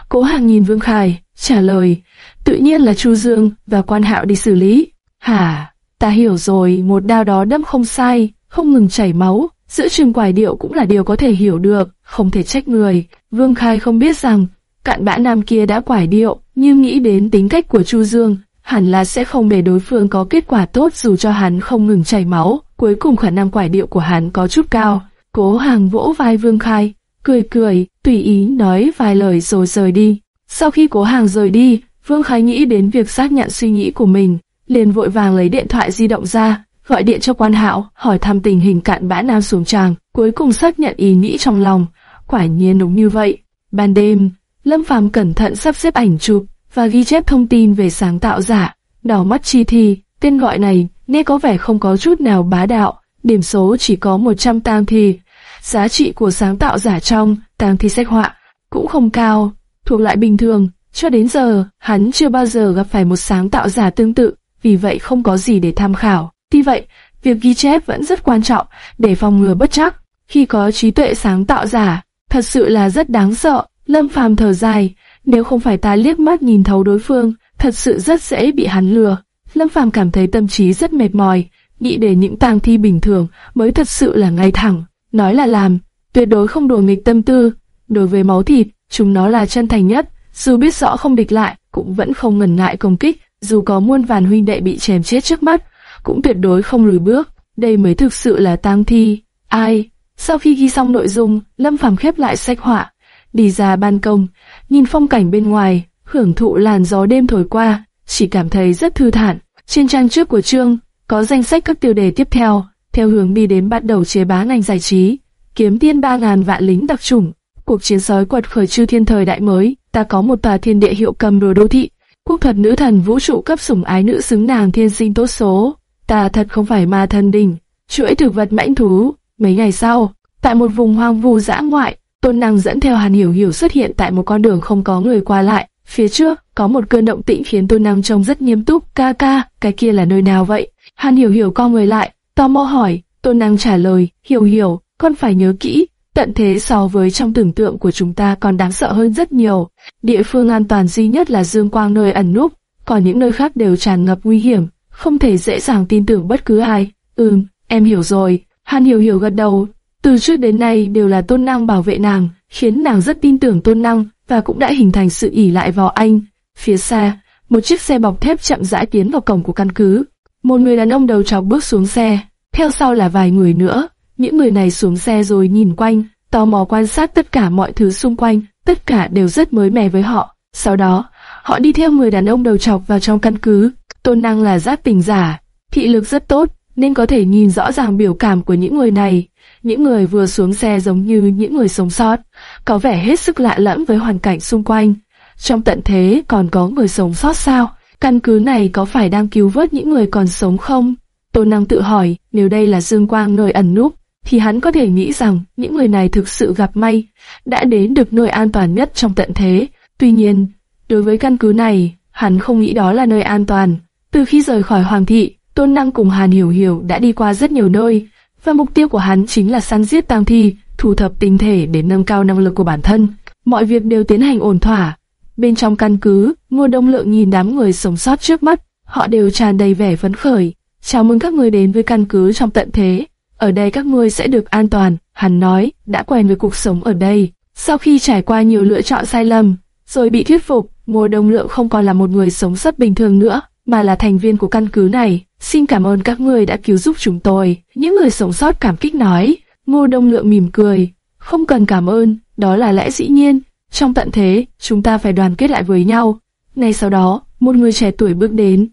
Cố Hàng nhìn Vương Khải, trả lời, tự nhiên là Chu Dương và Quan Hạo đi xử lý. Hả, ta hiểu rồi, một đao đó đâm không sai, không ngừng chảy máu, giữa trường quải điệu cũng là điều có thể hiểu được, không thể trách người. Vương Khai không biết rằng, cạn bã nam kia đã quải điệu, nhưng nghĩ đến tính cách của Chu Dương, hẳn là sẽ không để đối phương có kết quả tốt dù cho hắn không ngừng chảy máu. Cuối cùng khả năng quải điệu của hắn có chút cao. Cố hàng vỗ vai Vương Khai, cười cười, tùy ý nói vài lời rồi rời đi. Sau khi cố hàng rời đi, Vương Khai nghĩ đến việc xác nhận suy nghĩ của mình, liền vội vàng lấy điện thoại di động ra, gọi điện cho quan hạo, hỏi thăm tình hình cạn bã nam xuống tràng, cuối cùng xác nhận ý nghĩ trong lòng. Quả nhiên đúng như vậy. Ban đêm, Lâm Phàm cẩn thận sắp xếp ảnh chụp và ghi chép thông tin về sáng tạo giả. Đỏ mắt chi thi, tên gọi này nghe có vẻ không có chút nào bá đạo, điểm số chỉ có 100 tang thi. Giá trị của sáng tạo giả trong tang thi sách họa cũng không cao, thuộc lại bình thường. Cho đến giờ, hắn chưa bao giờ gặp phải một sáng tạo giả tương tự, vì vậy không có gì để tham khảo. Tuy vậy, việc ghi chép vẫn rất quan trọng để phòng ngừa bất chắc. Khi có trí tuệ sáng tạo giả, thật sự là rất đáng sợ. Lâm Phàm thở dài, nếu không phải ta liếc mắt nhìn thấu đối phương, thật sự rất dễ bị hắn lừa. Lâm Phàm cảm thấy tâm trí rất mệt mỏi, nghĩ đến những tang thi bình thường mới thật sự là ngay thẳng, nói là làm, tuyệt đối không đùa nghịch tâm tư. Đối với máu thịt, chúng nó là chân thành nhất, dù biết rõ không địch lại, cũng vẫn không ngần ngại công kích, dù có muôn vàn huynh đệ bị chém chết trước mắt, cũng tuyệt đối không lùi bước. Đây mới thực sự là tang thi. Ai? Sau khi ghi xong nội dung, Lâm Phàm khép lại sách họa, đi ra ban công, nhìn phong cảnh bên ngoài, hưởng thụ làn gió đêm thổi qua, chỉ cảm thấy rất thư thản. Trên trang trước của chương có danh sách các tiêu đề tiếp theo, theo hướng đi đến bắt đầu chế bá ngành giải trí, kiếm tiên ba ngàn vạn lính đặc chủng, cuộc chiến sói quật khởi chư thiên thời đại mới, ta có một tòa thiên địa hiệu cầm đồ đô thị, quốc thuật nữ thần vũ trụ cấp sủng ái nữ xứng nàng thiên sinh tốt số, ta thật không phải ma thần đỉnh, chuỗi thực vật mãnh thú. Mấy ngày sau, tại một vùng hoang vu dã ngoại, tôn năng dẫn theo Hàn Hiểu Hiểu xuất hiện tại một con đường không có người qua lại. Phía trước, có một cơn động tĩnh khiến tôn năng trông rất nghiêm túc. Ca ca, cái kia là nơi nào vậy? Hàn Hiểu Hiểu co người lại, tò mò hỏi. Tôn năng trả lời, Hiểu Hiểu, con phải nhớ kỹ, tận thế so với trong tưởng tượng của chúng ta còn đáng sợ hơn rất nhiều. Địa phương an toàn duy nhất là Dương Quang nơi ẩn núp, còn những nơi khác đều tràn ngập nguy hiểm, không thể dễ dàng tin tưởng bất cứ ai. Ừm, em hiểu rồi. Hàn Hiểu Hiểu gật đầu. Từ trước đến nay đều là tôn năng bảo vệ nàng, khiến nàng rất tin tưởng tôn năng và cũng đã hình thành sự ỉ lại vào anh. Phía xa, một chiếc xe bọc thép chậm rãi tiến vào cổng của căn cứ. Một người đàn ông đầu trọc bước xuống xe, theo sau là vài người nữa. Những người này xuống xe rồi nhìn quanh, tò mò quan sát tất cả mọi thứ xung quanh, tất cả đều rất mới mẻ với họ. Sau đó, họ đi theo người đàn ông đầu trọc vào trong căn cứ. Tôn năng là giáp tình giả, thị lực rất tốt, nên có thể nhìn rõ ràng biểu cảm của những người này. Những người vừa xuống xe giống như những người sống sót, có vẻ hết sức lạ lẫm với hoàn cảnh xung quanh. Trong tận thế còn có người sống sót sao? Căn cứ này có phải đang cứu vớt những người còn sống không? Tôn năng tự hỏi, nếu đây là dương quang nơi ẩn núp, thì hắn có thể nghĩ rằng những người này thực sự gặp may, đã đến được nơi an toàn nhất trong tận thế. Tuy nhiên, đối với căn cứ này, hắn không nghĩ đó là nơi an toàn. Từ khi rời khỏi Hoàng thị, Tôn Năng cùng Hàn Hiểu Hiểu đã đi qua rất nhiều nơi, và mục tiêu của hắn chính là săn giết tang thi, thu thập tinh thể để nâng cao năng lực của bản thân. Mọi việc đều tiến hành ổn thỏa. Bên trong căn cứ, Ngô Đông Lượng nhìn đám người sống sót trước mắt, họ đều tràn đầy vẻ phấn khởi. Chào mừng các người đến với căn cứ trong tận thế. Ở đây các ngươi sẽ được an toàn, hắn nói, đã quen với cuộc sống ở đây. Sau khi trải qua nhiều lựa chọn sai lầm, rồi bị thuyết phục, Ngô Đông Lượng không còn là một người sống sót bình thường nữa, mà là thành viên của căn cứ này. Xin cảm ơn các người đã cứu giúp chúng tôi. Những người sống sót cảm kích nói. Ngô Đông Lượng mỉm cười. Không cần cảm ơn, đó là lẽ dĩ nhiên. Trong tận thế, chúng ta phải đoàn kết lại với nhau. Ngay sau đó, một người trẻ tuổi bước đến.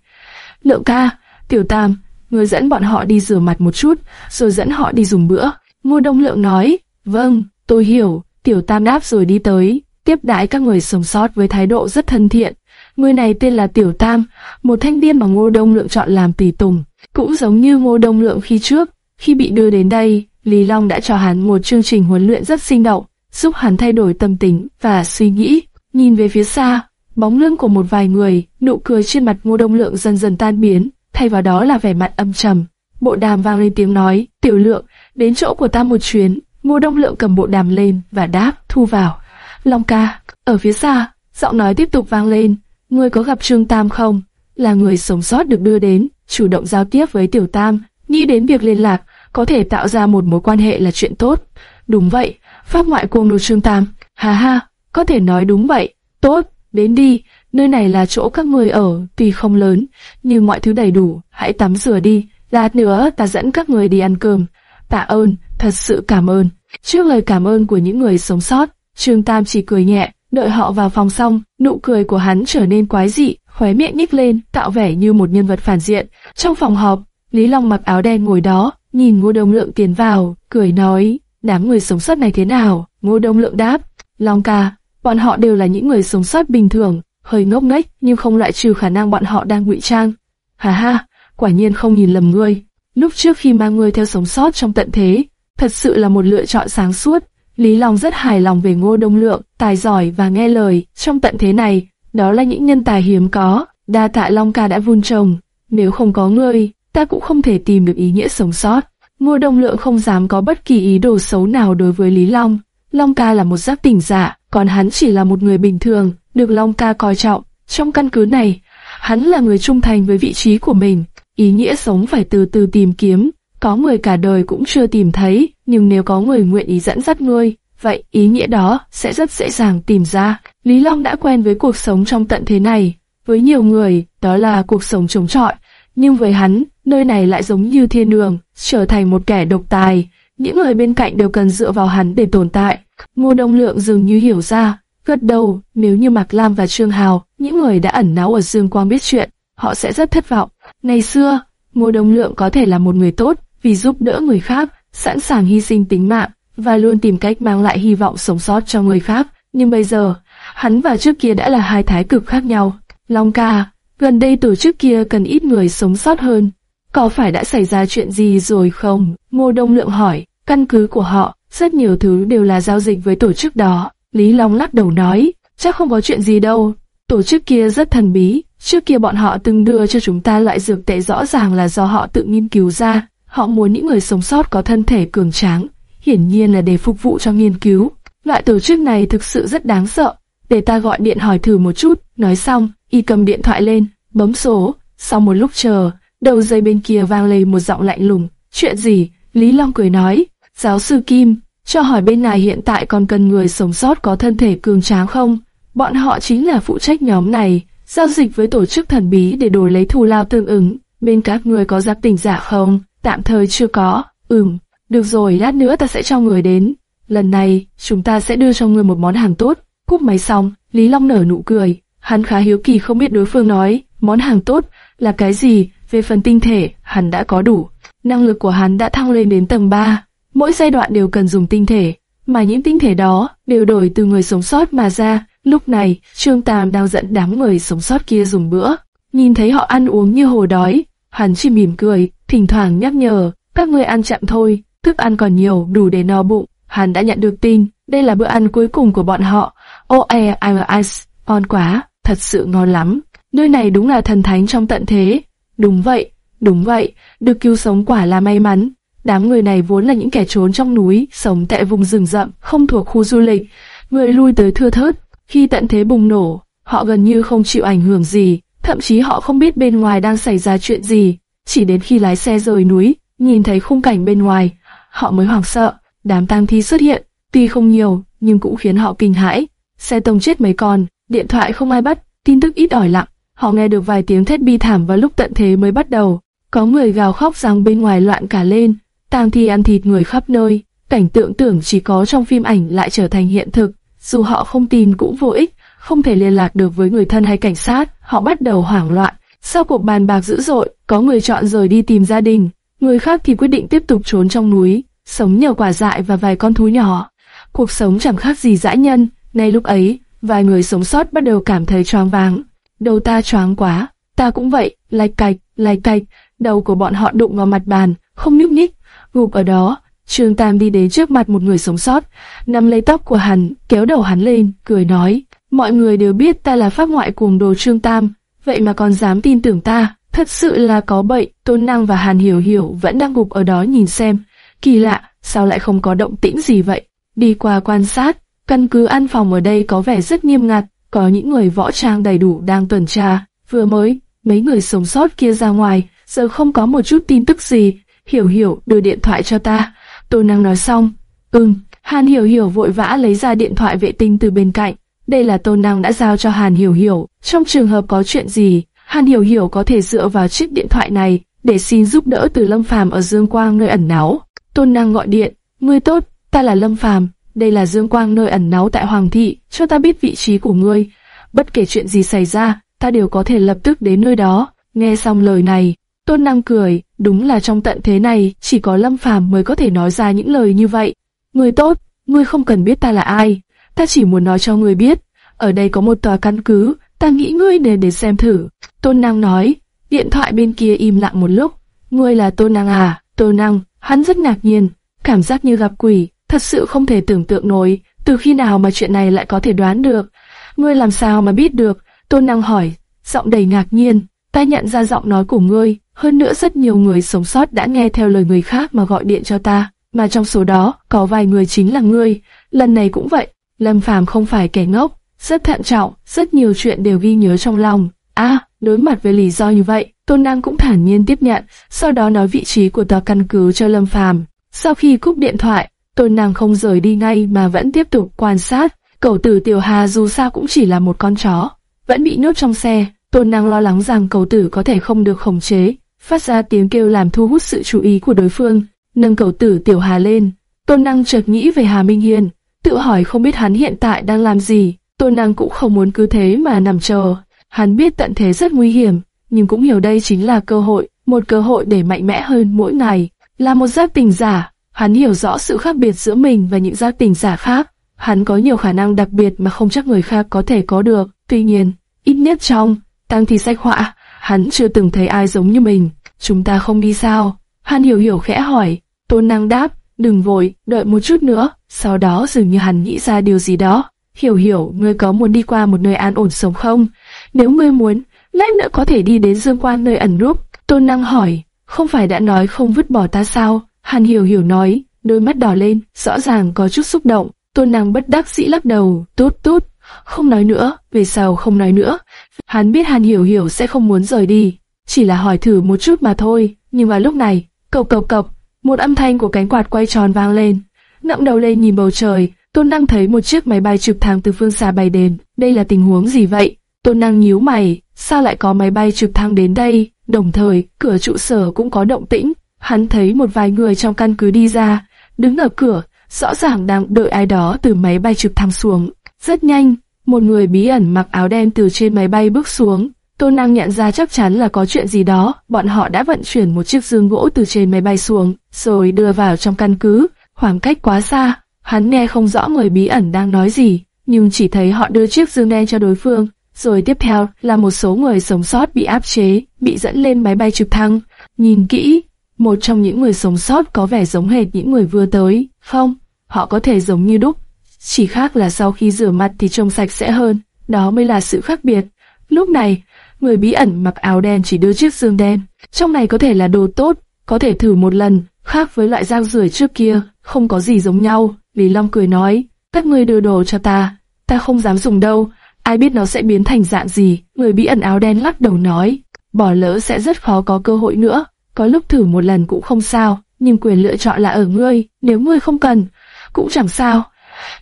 Lượng ca, Tiểu Tam, người dẫn bọn họ đi rửa mặt một chút, rồi dẫn họ đi dùng bữa. Ngô Đông Lượng nói, vâng, tôi hiểu. Tiểu Tam đáp rồi đi tới, tiếp đãi các người sống sót với thái độ rất thân thiện. Người này tên là Tiểu Tam, một thanh niên mà Ngô Đông Lượng chọn làm tùy tùng. Cũng giống như Ngô Đông Lượng khi trước, khi bị đưa đến đây, Lý Long đã cho hắn một chương trình huấn luyện rất sinh động, giúp hắn thay đổi tâm tính và suy nghĩ. Nhìn về phía xa, bóng lưng của một vài người, nụ cười trên mặt Ngô Đông Lượng dần dần tan biến, thay vào đó là vẻ mặt âm trầm. Bộ đàm vang lên tiếng nói, Tiểu Lượng, đến chỗ của ta một chuyến. Ngô Đông Lượng cầm bộ đàm lên và đáp, thu vào. Long ca, ở phía xa, giọng nói tiếp tục vang lên, Ngươi có gặp Trương Tam không? Là người sống sót được đưa đến, chủ động giao tiếp với Tiểu Tam, nghĩ đến việc liên lạc, có thể tạo ra một mối quan hệ là chuyện tốt. Đúng vậy, pháp ngoại cung đồ Trương Tam. Hà ha, có thể nói đúng vậy. Tốt, đến đi, nơi này là chỗ các người ở, tuy không lớn, nhưng mọi thứ đầy đủ, hãy tắm rửa đi, lát nữa ta dẫn các người đi ăn cơm. Tạ ơn, thật sự cảm ơn. Trước lời cảm ơn của những người sống sót, Trương Tam chỉ cười nhẹ, đợi họ vào phòng xong, nụ cười của hắn trở nên quái dị, khóe miệng nhích lên, tạo vẻ như một nhân vật phản diện. Trong phòng họp, Lý Long mặc áo đen ngồi đó, nhìn Ngô Đông Lượng tiến vào, cười nói, đám người sống sót này thế nào? Ngô Đông Lượng đáp, Long ca, bọn họ đều là những người sống sót bình thường, hơi ngốc nghếch nhưng không loại trừ khả năng bọn họ đang ngụy trang. Hà ha, quả nhiên không nhìn lầm ngươi. Lúc trước khi mang ngươi theo sống sót trong tận thế, thật sự là một lựa chọn sáng suốt. Lý Long rất hài lòng về Ngô Đông Lượng, tài giỏi và nghe lời. Trong tận thế này, đó là những nhân tài hiếm có. Đa tạ Long ca đã vun trồng. Nếu không có ngươi, ta cũng không thể tìm được ý nghĩa sống sót. Ngô Đông Lượng không dám có bất kỳ ý đồ xấu nào đối với Lý Long. Long ca là một giác tỉnh giả, còn hắn chỉ là một người bình thường, được Long ca coi trọng. Trong căn cứ này, hắn là người trung thành với vị trí của mình. Ý nghĩa sống phải từ từ tìm kiếm, có người cả đời cũng chưa tìm thấy, nhưng nếu có người nguyện ý dẫn dắt ngươi, vậy ý nghĩa đó sẽ rất dễ dàng tìm ra. Lý Long đã quen với cuộc sống trong tận thế này. Với nhiều người, đó là cuộc sống chống chọi, nhưng với hắn, nơi này lại giống như thiên đường, trở thành một kẻ độc tài. Những người bên cạnh đều cần dựa vào hắn để tồn tại. Ngô Đông Lượng dường như hiểu ra, gật đầu, nếu như Mạc Lam và Trương Hào, những người đã ẩn náu ở Dương Quang biết chuyện, họ sẽ rất thất vọng. Ngày xưa, Ngô Đông Lượng có thể là một người tốt, vì giúp đỡ người khác, sẵn sàng hy sinh tính mạng, và luôn tìm cách mang lại hy vọng sống sót cho người khác. Nhưng bây giờ, hắn và trước kia đã là hai thái cực khác nhau. Long ca, gần đây tổ chức kia cần ít người sống sót hơn. Có phải đã xảy ra chuyện gì rồi không? Ngô Đông Lượng hỏi, căn cứ của họ, rất nhiều thứ đều là giao dịch với tổ chức đó. Lý Long lắc đầu nói, chắc không có chuyện gì đâu. Tổ chức kia rất thần bí, trước kia bọn họ từng đưa cho chúng ta loại dược tệ rõ ràng là do họ tự nghiên cứu ra. Họ muốn những người sống sót có thân thể cường tráng, hiển nhiên là để phục vụ cho nghiên cứu. Loại tổ chức này thực sự rất đáng sợ. Để ta gọi điện hỏi thử một chút, nói xong, y cầm điện thoại lên, bấm số. Sau một lúc chờ, đầu dây bên kia vang lên một giọng lạnh lùng. Chuyện gì? Lý Long cười nói. Giáo sư Kim, cho hỏi bên này hiện tại còn cần người sống sót có thân thể cường tráng không? Bọn họ chính là phụ trách nhóm này, giao dịch với tổ chức thần bí để đổi lấy thù lao tương ứng. Bên các người có giáp tình giả không? Tạm thời chưa có. Ừm, được rồi, lát nữa ta sẽ cho người đến. Lần này, chúng ta sẽ đưa cho người một món hàng tốt. Cúp máy xong, Lý Long nở nụ cười. Hắn khá hiếu kỳ không biết đối phương nói, món hàng tốt là cái gì, về phần tinh thể, hắn đã có đủ. Năng lực của hắn đã thăng lên đến tầng 3. Mỗi giai đoạn đều cần dùng tinh thể, mà những tinh thể đó đều đổi từ người sống sót mà ra. Lúc này, Trương Tam đang dẫn đám người sống sót kia dùng bữa. Nhìn thấy họ ăn uống như hồ đói, hắn chỉ mỉm cười, thỉnh thoảng nhắc nhở, các ngươi ăn chậm thôi, thức ăn còn nhiều, đủ để no bụng. Hắn đã nhận được tin, đây là bữa ăn cuối cùng của bọn họ. Oh, I'm ice, ngon quá, thật sự ngon lắm. Nơi này đúng là thần thánh trong tận thế. Đúng vậy, đúng vậy, được cứu sống quả là may mắn. Đám người này vốn là những kẻ trốn trong núi, sống tại vùng rừng rậm, không thuộc khu du lịch. Người lui tới thưa thớt. Khi tận thế bùng nổ, họ gần như không chịu ảnh hưởng gì, thậm chí họ không biết bên ngoài đang xảy ra chuyện gì. Chỉ đến khi lái xe rời núi, nhìn thấy khung cảnh bên ngoài, họ mới hoảng sợ. Đám tang thi xuất hiện, tuy không nhiều, nhưng cũng khiến họ kinh hãi. Xe tông chết mấy con, điện thoại không ai bắt, tin tức ít ỏi lặng. Họ nghe được vài tiếng thét bi thảm vào lúc tận thế mới bắt đầu. Có người gào khóc rằng bên ngoài loạn cả lên, tang thi ăn thịt người khắp nơi. Cảnh tượng tưởng chỉ có trong phim ảnh lại trở thành hiện thực. Dù họ không tin cũng vô ích, không thể liên lạc được với người thân hay cảnh sát, họ bắt đầu hoảng loạn. Sau cuộc bàn bạc dữ dội, có người chọn rời đi tìm gia đình, người khác thì quyết định tiếp tục trốn trong núi, sống nhờ quả dại và vài con thú nhỏ. Cuộc sống chẳng khác gì dã nhân, ngay lúc ấy, vài người sống sót bắt đầu cảm thấy choáng váng. Đầu ta choáng quá, ta cũng vậy, lạch cạch, lạch cạch, đầu của bọn họ đụng vào mặt bàn, không nhúc nhích, gục ở đó. Trương Tam đi đến trước mặt một người sống sót, nắm lấy tóc của hắn, kéo đầu hắn lên, cười nói, mọi người đều biết ta là pháp ngoại cuồng đồ Trương Tam, vậy mà còn dám tin tưởng ta, thật sự là có bệnh. Tôn Năng và Hàn Hiểu Hiểu vẫn đang gục ở đó nhìn xem, kỳ lạ, sao lại không có động tĩnh gì vậy? Đi qua quan sát, căn cứ ăn phòng ở đây có vẻ rất nghiêm ngặt, có những người võ trang đầy đủ đang tuần tra. Vừa mới, mấy người sống sót kia ra ngoài, giờ không có một chút tin tức gì. Hiểu Hiểu đưa điện thoại cho ta. Tôn Năng nói xong, ừm, Hàn Hiểu Hiểu vội vã lấy ra điện thoại vệ tinh từ bên cạnh, đây là Tôn Năng đã giao cho Hàn Hiểu Hiểu. Trong trường hợp có chuyện gì, Hàn Hiểu Hiểu có thể dựa vào chiếc điện thoại này để xin giúp đỡ từ Lâm Phàm ở Dương Quang nơi ẩn náu. Tôn Năng gọi điện, ngươi tốt, ta là Lâm Phàm, đây là Dương Quang nơi ẩn náu tại Hoàng thị, cho ta biết vị trí của ngươi. Bất kể chuyện gì xảy ra, ta đều có thể lập tức đến nơi đó. Nghe xong lời này, Tôn Năng cười, đúng là trong tận thế này, chỉ có Lâm Phàm mới có thể nói ra những lời như vậy. Ngươi tốt, ngươi không cần biết ta là ai, ta chỉ muốn nói cho ngươi biết, ở đây có một tòa căn cứ, ta nghĩ ngươi nên đến xem thử. Tôn Năng nói, điện thoại bên kia im lặng một lúc, ngươi là Tôn Năng à? Tôn Năng, hắn rất ngạc nhiên, cảm giác như gặp quỷ, thật sự không thể tưởng tượng nổi, từ khi nào mà chuyện này lại có thể đoán được. Ngươi làm sao mà biết được? Tôn Năng hỏi, giọng đầy ngạc nhiên, ta nhận ra giọng nói của ngươi, hơn nữa rất nhiều người sống sót đã nghe theo lời người khác mà gọi điện cho ta, mà trong số đó có vài người chính là ngươi, lần này cũng vậy. Lâm Phàm không phải kẻ ngốc, rất thận trọng, rất nhiều chuyện đều ghi nhớ trong lòng. À, đối mặt với lý do như vậy, Tôn Năng cũng thản nhiên tiếp nhận, sau đó nói vị trí của tòa căn cứ cho Lâm Phàm. Sau khi cúp điện thoại, Tôn Năng không rời đi ngay mà vẫn tiếp tục quan sát. Cầu tử Tiểu Hà dù sao cũng chỉ là một con chó, vẫn bị nhốt trong xe. Tôn Năng lo lắng rằng cầu tử có thể không được khống chế, phát ra tiếng kêu làm thu hút sự chú ý của đối phương. Nâng cầu tử Tiểu Hà lên, Tôn Năng chợt nghĩ về Hà Minh Hiên, tự hỏi không biết hắn hiện tại đang làm gì. Tôn Năng cũng không muốn cứ thế mà nằm chờ. Hắn biết tận thế rất nguy hiểm, nhưng cũng hiểu đây chính là cơ hội, một cơ hội để mạnh mẽ hơn mỗi ngày. Là một giác tình giả, hắn hiểu rõ sự khác biệt giữa mình và những giác tình giả khác. Hắn có nhiều khả năng đặc biệt mà không chắc người khác có thể có được. Tuy nhiên, ít nhất trong tăng thì sách họa, hắn chưa từng thấy ai giống như mình. Chúng ta không đi sao? Hắn hiểu hiểu khẽ hỏi. Tôn năng đáp, đừng vội, đợi một chút nữa. Sau đó dường như hắn nghĩ ra điều gì đó. Hiểu hiểu, ngươi có muốn đi qua một nơi an ổn sống không? Nếu ngươi muốn, lát nữa có thể đi đến dương quan nơi ẩn núp. Tôn năng hỏi, không phải đã nói không vứt bỏ ta sao? Hàn hiểu hiểu nói, đôi mắt đỏ lên, rõ ràng có chút xúc động. Tôn năng bất đắc dĩ lắc đầu, tốt tốt, không nói nữa, về sau không nói nữa. Hắn biết Hàn hiểu hiểu sẽ không muốn rời đi, chỉ là hỏi thử một chút mà thôi. Nhưng vào lúc này, cộc cộc cộc, một âm thanh của cánh quạt quay tròn vang lên ngẩng đầu lên nhìn bầu trời, Tôn Năng thấy một chiếc máy bay trực thăng từ phương xa bay đến. Đây là tình huống gì vậy? Tôn Năng nhíu mày, sao lại có máy bay trực thăng đến đây? Đồng thời, cửa trụ sở cũng có động tĩnh. Hắn thấy một vài người trong căn cứ đi ra, đứng ở cửa, rõ ràng đang đợi ai đó từ máy bay trực thăng xuống. Rất nhanh, một người bí ẩn mặc áo đen từ trên máy bay bước xuống. Tôn Năng nhận ra chắc chắn là có chuyện gì đó, bọn họ đã vận chuyển một chiếc dương gỗ từ trên máy bay xuống, rồi đưa vào trong căn cứ, khoảng cách quá xa, Hắn nghe không rõ người bí ẩn đang nói gì, nhưng chỉ thấy họ đưa chiếc dương đen cho đối phương. Rồi tiếp theo là một số người sống sót bị áp chế, bị dẫn lên máy bay trực thăng. Nhìn kỹ, một trong những người sống sót có vẻ giống hệt những người vừa tới. Không, họ có thể giống như đúc. Chỉ khác là sau khi rửa mặt thì trông sạch sẽ hơn. Đó mới là sự khác biệt. Lúc này, người bí ẩn mặc áo đen chỉ đưa chiếc dương đen. Trong này có thể là đồ tốt, có thể thử một lần, khác với loại dao rưởi trước kia, không có gì giống nhau. Lý Long cười nói, các ngươi đưa đồ cho ta, ta không dám dùng đâu, ai biết nó sẽ biến thành dạng gì. Người bí ẩn áo đen lắc đầu nói, bỏ lỡ sẽ rất khó có cơ hội nữa, có lúc thử một lần cũng không sao, nhưng quyền lựa chọn là ở ngươi, nếu ngươi không cần, cũng chẳng sao.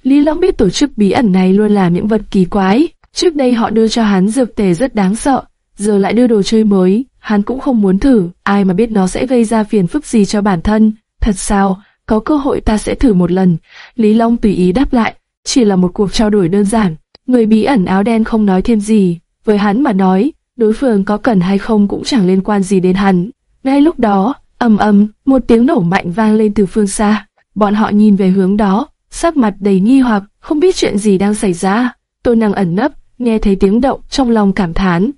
Lý Long biết tổ chức bí ẩn này luôn làm những vật kỳ quái, trước đây họ đưa cho hắn dược tề rất đáng sợ, giờ lại đưa đồ chơi mới, hắn cũng không muốn thử, ai mà biết nó sẽ gây ra phiền phức gì cho bản thân. Thật sao, có cơ hội ta sẽ thử một lần. Lý Long tùy ý đáp lại, chỉ là một cuộc trao đổi đơn giản. Người bí ẩn áo đen không nói thêm gì, với hắn mà nói, đối phương có cần hay không cũng chẳng liên quan gì đến hắn. Ngay lúc đó, ầm ầm, một tiếng nổ mạnh vang lên từ phương xa. Bọn họ nhìn về hướng đó, sắc mặt đầy nghi hoặc, không biết chuyện gì đang xảy ra. Tôi năng ẩn nấp, nghe thấy tiếng động trong lòng cảm thán.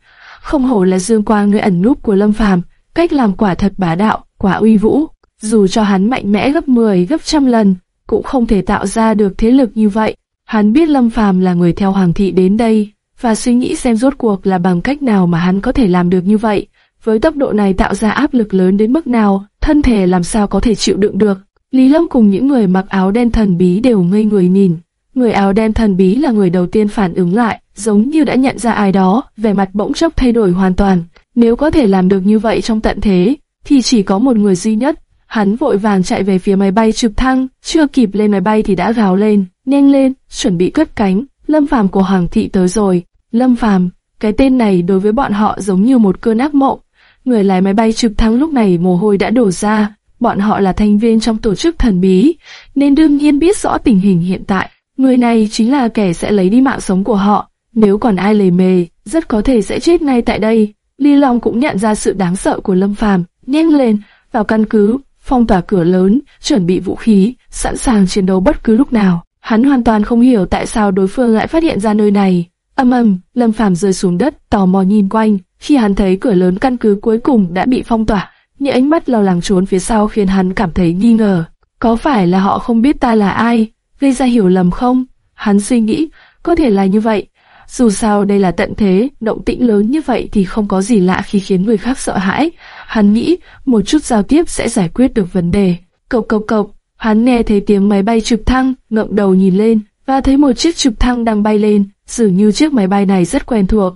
Không hổ là dương quang nơi ẩn núp của Lâm Phàm, cách làm quả thật bá đạo, quả uy vũ. Dù cho hắn mạnh mẽ gấp 10 gấp trăm lần, cũng không thể tạo ra được thế lực như vậy. Hắn biết Lâm Phàm là người theo Hoàng thị đến đây, và suy nghĩ xem rốt cuộc là bằng cách nào mà hắn có thể làm được như vậy. Với tốc độ này tạo ra áp lực lớn đến mức nào, thân thể làm sao có thể chịu đựng được. Lý Lâm cùng những người mặc áo đen thần bí đều ngây người nhìn. Người áo đen thần bí là người đầu tiên phản ứng lại, giống như đã nhận ra ai đó, vẻ mặt bỗng chốc thay đổi hoàn toàn. Nếu có thể làm được như vậy trong tận thế, thì chỉ có một người duy nhất, Hắn vội vàng chạy về phía máy bay trực thăng, chưa kịp lên máy bay thì đã gào lên, nhanh lên, chuẩn bị cất cánh. Lâm Phàm của Hoàng thị tới rồi. Lâm Phàm, cái tên này đối với bọn họ giống như một cơn ác mộng. Người lái máy bay trực thăng lúc này mồ hôi đã đổ ra, bọn họ là thành viên trong tổ chức thần bí, nên đương nhiên biết rõ tình hình hiện tại. Người này chính là kẻ sẽ lấy đi mạng sống của họ, nếu còn ai lề mề, rất có thể sẽ chết ngay tại đây. Ly Long cũng nhận ra sự đáng sợ của Lâm Phàm, nhanh lên, vào căn cứ, phong tỏa cửa lớn, chuẩn bị vũ khí, sẵn sàng chiến đấu bất cứ lúc nào. Hắn hoàn toàn không hiểu tại sao đối phương lại phát hiện ra nơi này. Âm ầm, Lâm Phàm rơi xuống đất, tò mò nhìn quanh. Khi hắn thấy cửa lớn căn cứ cuối cùng đã bị phong tỏa, những ánh mắt lo lắng trốn phía sau khiến hắn cảm thấy nghi ngờ. Có phải là họ không biết ta là ai, gây ra hiểu lầm không? Hắn suy nghĩ, có thể là như vậy. Dù sao đây là tận thế, động tĩnh lớn như vậy thì không có gì lạ khi khiến người khác sợ hãi. Hắn nghĩ một chút giao tiếp sẽ giải quyết được vấn đề. Cộc cộc cộc, hắn nghe thấy tiếng máy bay trực thăng, ngậm đầu nhìn lên và thấy một chiếc trực thăng đang bay lên, dường như chiếc máy bay này rất quen thuộc.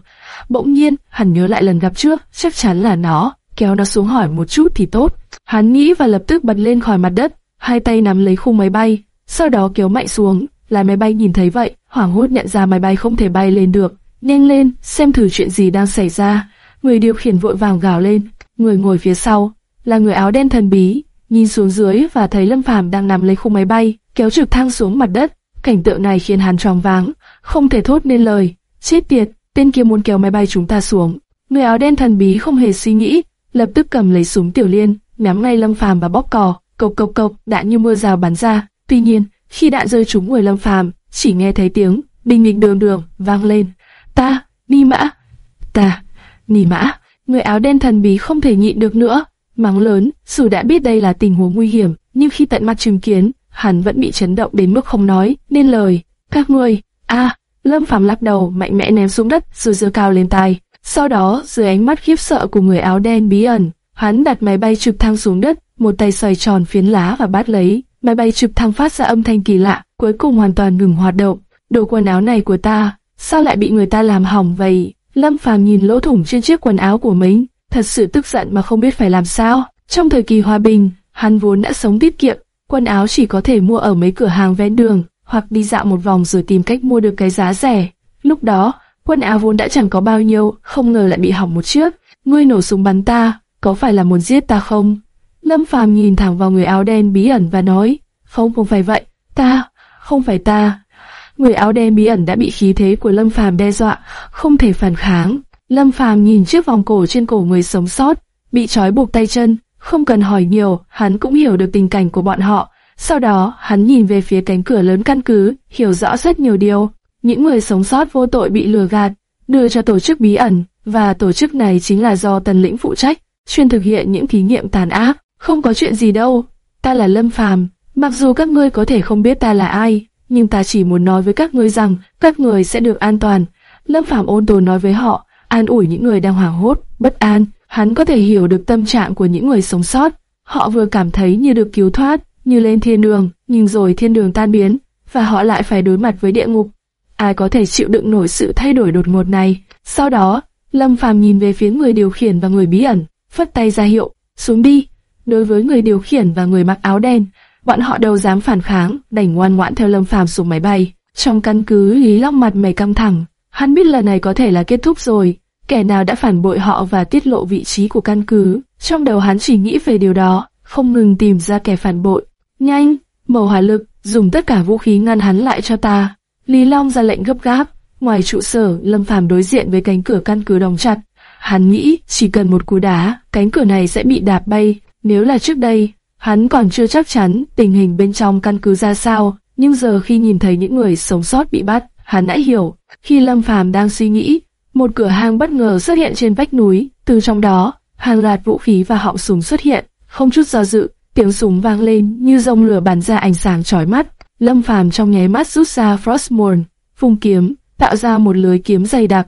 Bỗng nhiên, hắn nhớ lại lần gặp trước, chắc chắn là nó, kéo nó xuống hỏi một chút thì tốt. Hắn nghĩ và lập tức bật lên khỏi mặt đất, hai tay nắm lấy khung máy bay, sau đó kéo mạnh xuống, lái máy bay nhìn thấy vậy, hoảng hốt nhận ra máy bay không thể bay lên được. Nhanh lên, xem thử chuyện gì đang xảy ra. Người điều khiển vội vàng gào lên, người ngồi phía sau, là người áo đen thần bí, nhìn xuống dưới và thấy Lâm Phàm đang nằm lấy khung máy bay, kéo trực thăng xuống mặt đất. Cảnh tượng này khiến hắn choáng váng, không thể thốt nên lời. Chết tiệt, tên kia muốn kéo máy bay chúng ta xuống. Người áo đen thần bí không hề suy nghĩ, lập tức cầm lấy súng tiểu liên, nhắm ngay Lâm Phàm và bóp cò, cộc cộc cộc, đạn như mưa rào bắn ra. Tuy nhiên, khi đạn rơi trúng người Lâm Phàm, chỉ nghe thấy tiếng bình nghịch đường đường vang lên. Ta, Ni Mã, ta, Ni Mã. Người áo đen thần bí không thể nhịn được nữa, mắng lớn. Dù đã biết đây là tình huống nguy hiểm, nhưng khi tận mắt chứng kiến, hắn vẫn bị chấn động đến mức không nói nên lời. Các ngươi, a, Lâm Phàm lắc đầu, mạnh mẽ ném xuống đất, rồi giơ cao lên tai. Sau đó, dưới ánh mắt khiếp sợ của người áo đen bí ẩn, hắn đặt máy bay trực thăng xuống đất, một tay xoay tròn phiến lá và bắt lấy. Máy bay trực thăng phát ra âm thanh kỳ lạ, cuối cùng hoàn toàn ngừng hoạt động. Đồ quần áo này của ta, sao lại bị người ta làm hỏng vậy? Lâm Phàm nhìn lỗ thủng trên chiếc quần áo của mình, thật sự tức giận mà không biết phải làm sao. Trong thời kỳ hòa bình, hắn vốn đã sống tiết kiệm, quần áo chỉ có thể mua ở mấy cửa hàng ven đường, hoặc đi dạo một vòng rồi tìm cách mua được cái giá rẻ. Lúc đó, quần áo vốn đã chẳng có bao nhiêu, không ngờ lại bị hỏng một chiếc. Ngươi nổ súng bắn ta, có phải là muốn giết ta không? Lâm Phàm nhìn thẳng vào người áo đen bí ẩn và nói, không không phải vậy, ta, không phải ta. Người áo đen bí ẩn đã bị khí thế của Lâm Phàm đe dọa, không thể phản kháng. Lâm Phàm nhìn chiếc vòng cổ trên cổ người sống sót, bị trói buộc tay chân, không cần hỏi nhiều, hắn cũng hiểu được tình cảnh của bọn họ. Sau đó, hắn nhìn về phía cánh cửa lớn căn cứ, hiểu rõ rất nhiều điều. Những người sống sót vô tội bị lừa gạt, đưa cho tổ chức bí ẩn, và tổ chức này chính là do Tần Lĩnh phụ trách, chuyên thực hiện những thí nghiệm tàn ác. Không có chuyện gì đâu, ta là Lâm Phàm, mặc dù các ngươi có thể không biết ta là ai, nhưng ta chỉ muốn nói với các ngươi rằng các người sẽ được an toàn. Lâm Phàm ôn tồn nói với họ, an ủi những người đang hoảng hốt, bất an. Hắn có thể hiểu được tâm trạng của những người sống sót. Họ vừa cảm thấy như được cứu thoát, như lên thiên đường, nhưng rồi thiên đường tan biến, và họ lại phải đối mặt với địa ngục. Ai có thể chịu đựng nổi sự thay đổi đột ngột này? Sau đó, Lâm Phàm nhìn về phía người điều khiển và người bí ẩn, phất tay ra hiệu, xuống đi. Đối với người điều khiển và người mặc áo đen, bọn họ đâu dám phản kháng, đành ngoan ngoãn theo Lâm Phàm xuống máy bay. Trong căn cứ Lý Long mặt mày căng thẳng, hắn biết lần này có thể là kết thúc rồi. Kẻ nào đã phản bội họ và tiết lộ vị trí của căn cứ, trong đầu hắn chỉ nghĩ về điều đó, không ngừng tìm ra kẻ phản bội. Nhanh, màu hỏa lực, dùng tất cả vũ khí ngăn hắn lại cho ta. Lý Long ra lệnh gấp gáp. Ngoài trụ sở, Lâm Phàm đối diện với cánh cửa căn cứ đóng chặt. Hắn nghĩ chỉ cần một cú đá, cánh cửa này sẽ bị đạp bay. Nếu là trước đây, hắn còn chưa chắc chắn tình hình bên trong căn cứ ra sao. Nhưng giờ khi nhìn thấy những người sống sót bị bắt, hắn đã hiểu. Khi Lâm Phàm đang suy nghĩ, một cửa hàng bất ngờ xuất hiện trên vách núi. Từ trong đó, hàng loạt vũ khí và họng súng xuất hiện. Không chút do dự, tiếng súng vang lên như rông lửa bắn ra ánh sáng chói mắt. Lâm Phàm trong nháy mắt rút ra Frostmourne, phung kiếm, tạo ra một lưới kiếm dày đặc,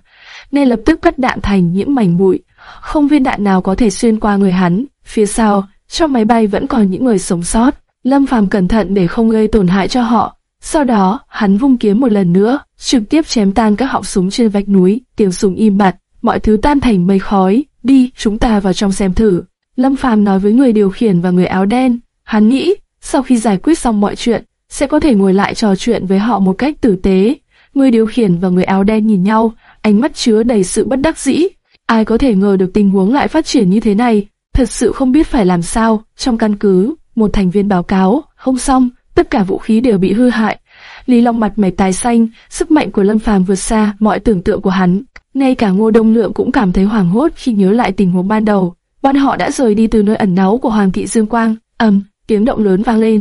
nên lập tức cắt đạn thành những mảnh bụi. Không viên đạn nào có thể xuyên qua người hắn. Phía sau, trong máy bay vẫn còn những người sống sót. Lâm Phàm cẩn thận để không gây tổn hại cho họ. Sau đó, hắn vung kiếm một lần nữa, trực tiếp chém tan các họng súng trên vách núi, tiếng súng im bặt, mọi thứ tan thành mây khói. Đi, chúng ta vào trong xem thử. Lâm Phàm nói với người điều khiển và người áo đen. Hắn nghĩ, sau khi giải quyết xong mọi chuyện, sẽ có thể ngồi lại trò chuyện với họ một cách tử tế. Người điều khiển và người áo đen nhìn nhau, ánh mắt chứa đầy sự bất đắc dĩ. Ai có thể ngờ được tình huống lại phát triển như thế này, thật sự không biết phải làm sao. Trong căn cứ, một thành viên báo cáo, không xong, tất cả vũ khí đều bị hư hại. Lý Long mặt mày tái xanh, sức mạnh của Lâm Phàm vượt xa mọi tưởng tượng của hắn. Ngay cả Ngô Đông Lượng cũng cảm thấy hoảng hốt khi nhớ lại tình huống ban đầu. Bọn họ đã rời đi từ nơi ẩn náu của Hoàng thị Dương Quang. ầm, tiếng động lớn vang lên.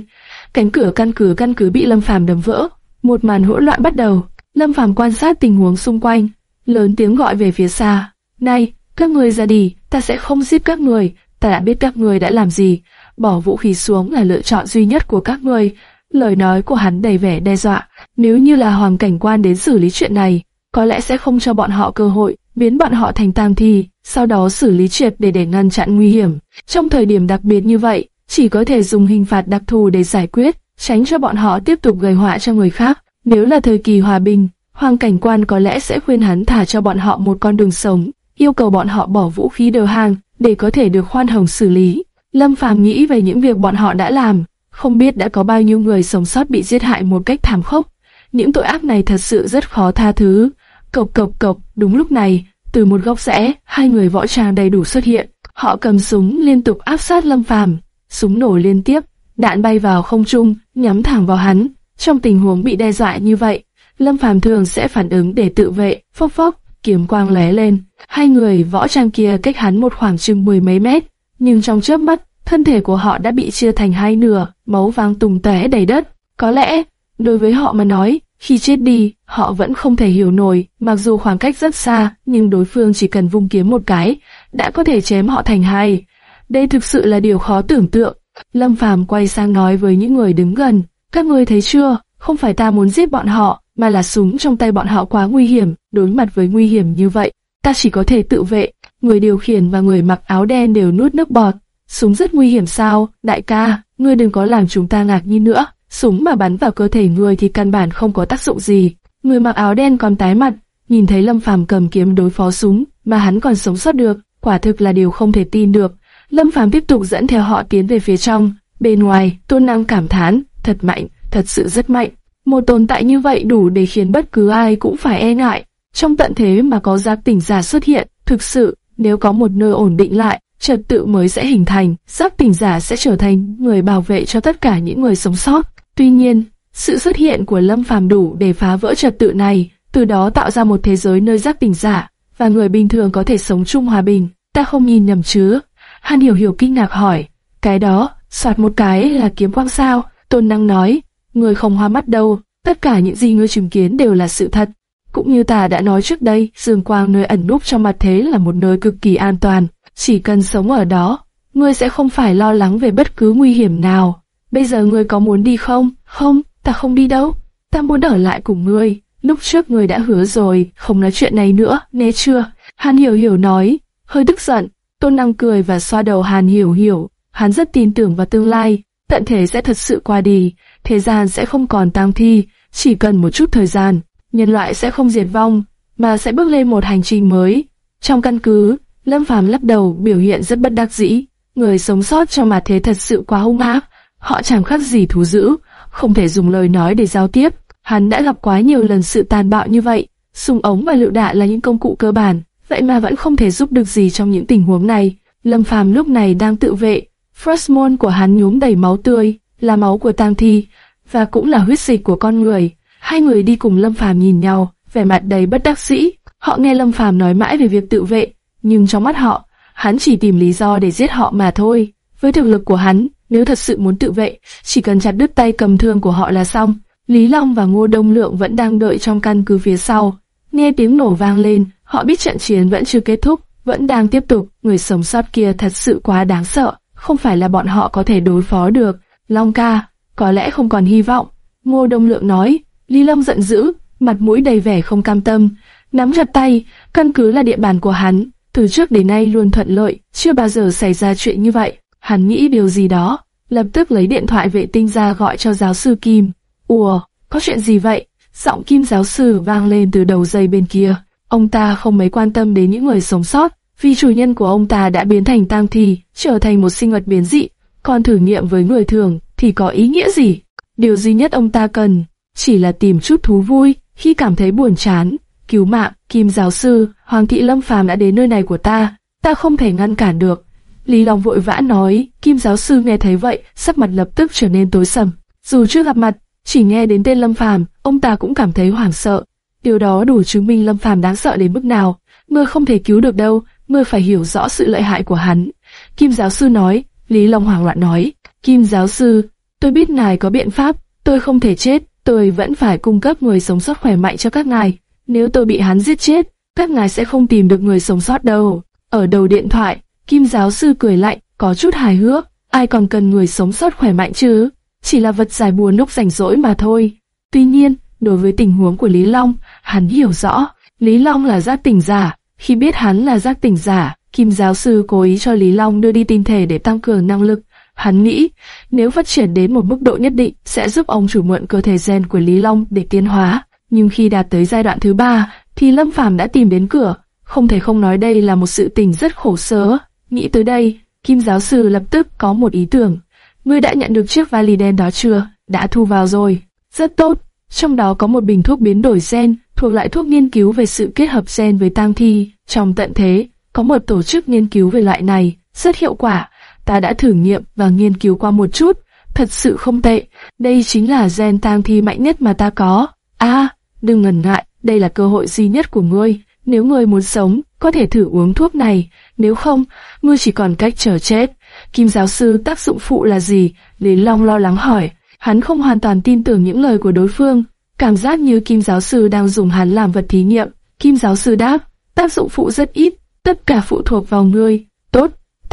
Cánh cửa căn cứ căn cứ bị Lâm Phàm đập vỡ. Một màn hỗn loạn bắt đầu. Lâm Phàm quan sát tình huống xung quanh, lớn tiếng gọi về phía xa. Này, các người ra đi, ta sẽ không giết các người. Ta đã biết các người đã làm gì. Bỏ vũ khí xuống là lựa chọn duy nhất của các người. Lời nói của hắn đầy vẻ đe dọa. Nếu như là hoàng cảnh quan đến xử lý chuyện này, có lẽ sẽ không cho bọn họ cơ hội, biến bọn họ thành tam thi, sau đó xử lý triệt để để ngăn chặn nguy hiểm. Trong thời điểm đặc biệt như vậy, chỉ có thể dùng hình phạt đặc thù để giải quyết, tránh cho bọn họ tiếp tục gây họa cho người khác. Nếu là thời kỳ hòa bình, hoàng cảnh quan có lẽ sẽ khuyên hắn thả cho bọn họ một con đường sống, yêu cầu bọn họ bỏ vũ khí đầu hàng để có thể được khoan hồng xử lý. Lâm Phàm nghĩ về những việc bọn họ đã làm, không biết đã có bao nhiêu người sống sót bị giết hại một cách thảm khốc. Những tội ác này thật sự rất khó tha thứ. Cộc cộc cộc, đúng lúc này, từ một góc rẽ, hai người võ trang đầy đủ xuất hiện. Họ cầm súng liên tục áp sát Lâm Phàm, súng nổ liên tiếp, đạn bay vào không trung, nhắm thẳng vào hắn. Trong tình huống bị đe dọa như vậy, Lâm Phàm thường sẽ phản ứng để tự vệ, phốc phốc, kiếm quang lóe lên. Hai người võ trang kia cách hắn một khoảng chừng mười mấy mét, nhưng trong chớp mắt, thân thể của họ đã bị chia thành hai nửa, máu vàng tùng tóe đầy đất. Có lẽ, đối với họ mà nói, khi chết đi, họ vẫn không thể hiểu nổi, mặc dù khoảng cách rất xa, nhưng đối phương chỉ cần vung kiếm một cái, đã có thể chém họ thành hai. Đây thực sự là điều khó tưởng tượng. Lâm Phàm quay sang nói với những người đứng gần, các ngươi thấy chưa, không phải ta muốn giết bọn họ, mà là súng trong tay bọn họ quá nguy hiểm, đối mặt với nguy hiểm như vậy, ta chỉ có thể tự vệ. Người điều khiển và người mặc áo đen đều nuốt nước bọt. Súng rất nguy hiểm sao, đại ca, ngươi đừng có làm chúng ta ngạc nhiên nữa. Súng mà bắn vào cơ thể người thì căn bản không có tác dụng gì. Người mặc áo đen còn tái mặt, nhìn thấy Lâm Phàm cầm kiếm đối phó súng, mà hắn còn sống sót được, quả thực là điều không thể tin được. Lâm Phàm tiếp tục dẫn theo họ tiến về phía trong. Bên ngoài, Tôn Năng cảm thán, thật mạnh, thật sự rất mạnh. Một tồn tại như vậy đủ để khiến bất cứ ai cũng phải e ngại. Trong tận thế mà có giác tỉnh giả xuất hiện, thực sự, nếu có một nơi ổn định lại, trật tự mới sẽ hình thành, giác tỉnh giả sẽ trở thành người bảo vệ cho tất cả những người sống sót. Tuy nhiên, sự xuất hiện của Lâm Phàm đủ để phá vỡ trật tự này, từ đó tạo ra một thế giới nơi giác tỉnh giả và người bình thường có thể sống chung hòa bình. Ta không nhìn nhầm chứ? Hàn Hiểu Hiểu kinh ngạc hỏi. Cái đó, soạt một cái là kiếm quang sao? Tôn Năng nói, người không hoa mắt đâu, tất cả những gì ngươi chứng kiến đều là sự thật. Cũng như ta đã nói trước đây, dương quang nơi ẩn núp trong mặt thế là một nơi cực kỳ an toàn, chỉ cần sống ở đó, ngươi sẽ không phải lo lắng về bất cứ nguy hiểm nào. Bây giờ ngươi có muốn đi không? Không, ta không đi đâu. Ta muốn ở lại cùng ngươi. Lúc trước ngươi đã hứa rồi, không nói chuyện này nữa, né chưa? Hàn Hiểu Hiểu nói, hơi tức giận. Tôn Năng cười và xoa đầu Hàn Hiểu Hiểu. Hắn rất tin tưởng vào tương lai, tận thể sẽ thật sự qua đi, thế gian sẽ không còn tang thi, chỉ cần một chút thời gian, nhân loại sẽ không diệt vong, mà sẽ bước lên một hành trình mới. Trong căn cứ, Lâm Phàm lắc đầu biểu hiện rất bất đắc dĩ, người sống sót trong mặt thế thật sự quá hung ác, họ chẳng khác gì thú dữ, không thể dùng lời nói để giao tiếp. Hắn đã gặp quá nhiều lần sự tàn bạo như vậy, súng ống và lựu đạn là những công cụ cơ bản, vậy mà vẫn không thể giúp được gì trong những tình huống này. Lâm Phàm lúc này đang tự vệ, Frostmourne của hắn nhuốm đầy máu tươi, là máu của tang thi, và cũng là huyết dịch của con người. Hai người đi cùng Lâm Phàm nhìn nhau, vẻ mặt đầy bất đắc dĩ. Họ nghe Lâm Phàm nói mãi về việc tự vệ, nhưng trong mắt họ, hắn chỉ tìm lý do để giết họ mà thôi. Với thực lực của hắn, nếu thật sự muốn tự vệ, chỉ cần chặt đứt tay cầm thương của họ là xong. Lý Long và Ngô Đông Lượng vẫn đang đợi trong căn cứ phía sau. Nghe tiếng nổ vang lên, họ biết trận chiến vẫn chưa kết thúc, vẫn đang tiếp tục. Người sống sót kia thật sự quá đáng sợ, không phải là bọn họ có thể đối phó được. Long ca, có lẽ không còn hy vọng. Ngô Đông Lượng nói, Lý Long giận dữ, mặt mũi đầy vẻ không cam tâm, nắm chặt tay, căn cứ là địa bàn của hắn, từ trước đến nay luôn thuận lợi, chưa bao giờ xảy ra chuyện như vậy. Hắn nghĩ điều gì đó, lập tức lấy điện thoại vệ tinh ra gọi cho giáo sư Kim. Ủa, có chuyện gì vậy? Giọng Kim giáo sư vang lên từ đầu dây bên kia. Ông ta không mấy quan tâm đến những người sống sót, vì chủ nhân của ông ta đã biến thành tang thi, trở thành một sinh vật biến dị. Còn thử nghiệm với người thường thì có ý nghĩa gì? Điều duy nhất ông ta cần chỉ là tìm chút thú vui. Khi cảm thấy buồn chán, cứu mạng, Kim giáo sư, Hoàng thị Lâm Phàm đã đến nơi này của ta, ta không thể ngăn cản được. Lý Long vội vã nói, Kim giáo sư nghe thấy vậy, sắc mặt lập tức trở nên tối sầm. Dù chưa gặp mặt, chỉ nghe đến tên Lâm Phàm, ông ta cũng cảm thấy hoảng sợ. Điều đó đủ chứng minh Lâm Phàm đáng sợ đến mức nào. mưa không thể cứu được đâu, mưa phải hiểu rõ sự lợi hại của hắn. Kim giáo sư nói, Lý Long hoảng loạn nói, Kim giáo sư, tôi biết ngài có biện pháp, tôi không thể chết, tôi vẫn phải cung cấp người sống sót khỏe mạnh cho các ngài. Nếu tôi bị hắn giết chết, các ngài sẽ không tìm được người sống sót đâu. Ở đầu điện thoại, Kim giáo sư cười lạnh, có chút hài hước, ai còn cần người sống sót khỏe mạnh chứ? Chỉ là vật giải buồn lúc rảnh rỗi mà thôi. Tuy nhiên, đối với tình huống của Lý Long, hắn hiểu rõ, Lý Long là giác tỉnh giả. Khi biết hắn là giác tỉnh giả, Kim giáo sư cố ý cho Lý Long đưa đi tinh thể để tăng cường năng lực. Hắn nghĩ, nếu phát triển đến một mức độ nhất định, sẽ giúp ông chủ mượn cơ thể gen của Lý Long để tiến hóa. Nhưng khi đạt tới giai đoạn thứ ba, thì Lâm Phàm đã tìm đến cửa. Không thể không nói đây là một sự tình rất khổ sở. Nghĩ tới đây, Kim giáo sư lập tức có một ý tưởng. Ngươi đã nhận được chiếc vali đen đó chưa? Đã thu vào rồi. Rất tốt. Trong đó có một bình thuốc biến đổi gen, thuộc lại thuốc nghiên cứu về sự kết hợp gen với tang thi. Trong tận thế, có một tổ chức nghiên cứu về loại này, rất hiệu quả. Ta đã thử nghiệm và nghiên cứu qua một chút, thật sự không tệ. Đây chính là gen tang thi mạnh nhất mà ta có. A, đừng ngần ngại, đây là cơ hội duy nhất của ngươi. Nếu ngươi muốn sống, có thể thử uống thuốc này, nếu không, ngươi chỉ còn cách chờ chết. Kim giáo sư tác dụng phụ là gì? Lý Long lo lắng hỏi. Hắn không hoàn toàn tin tưởng những lời của đối phương, cảm giác như Kim giáo sư đang dùng hắn làm vật thí nghiệm. Kim giáo sư đáp, tác dụng phụ rất ít, tất cả phụ thuộc vào ngươi.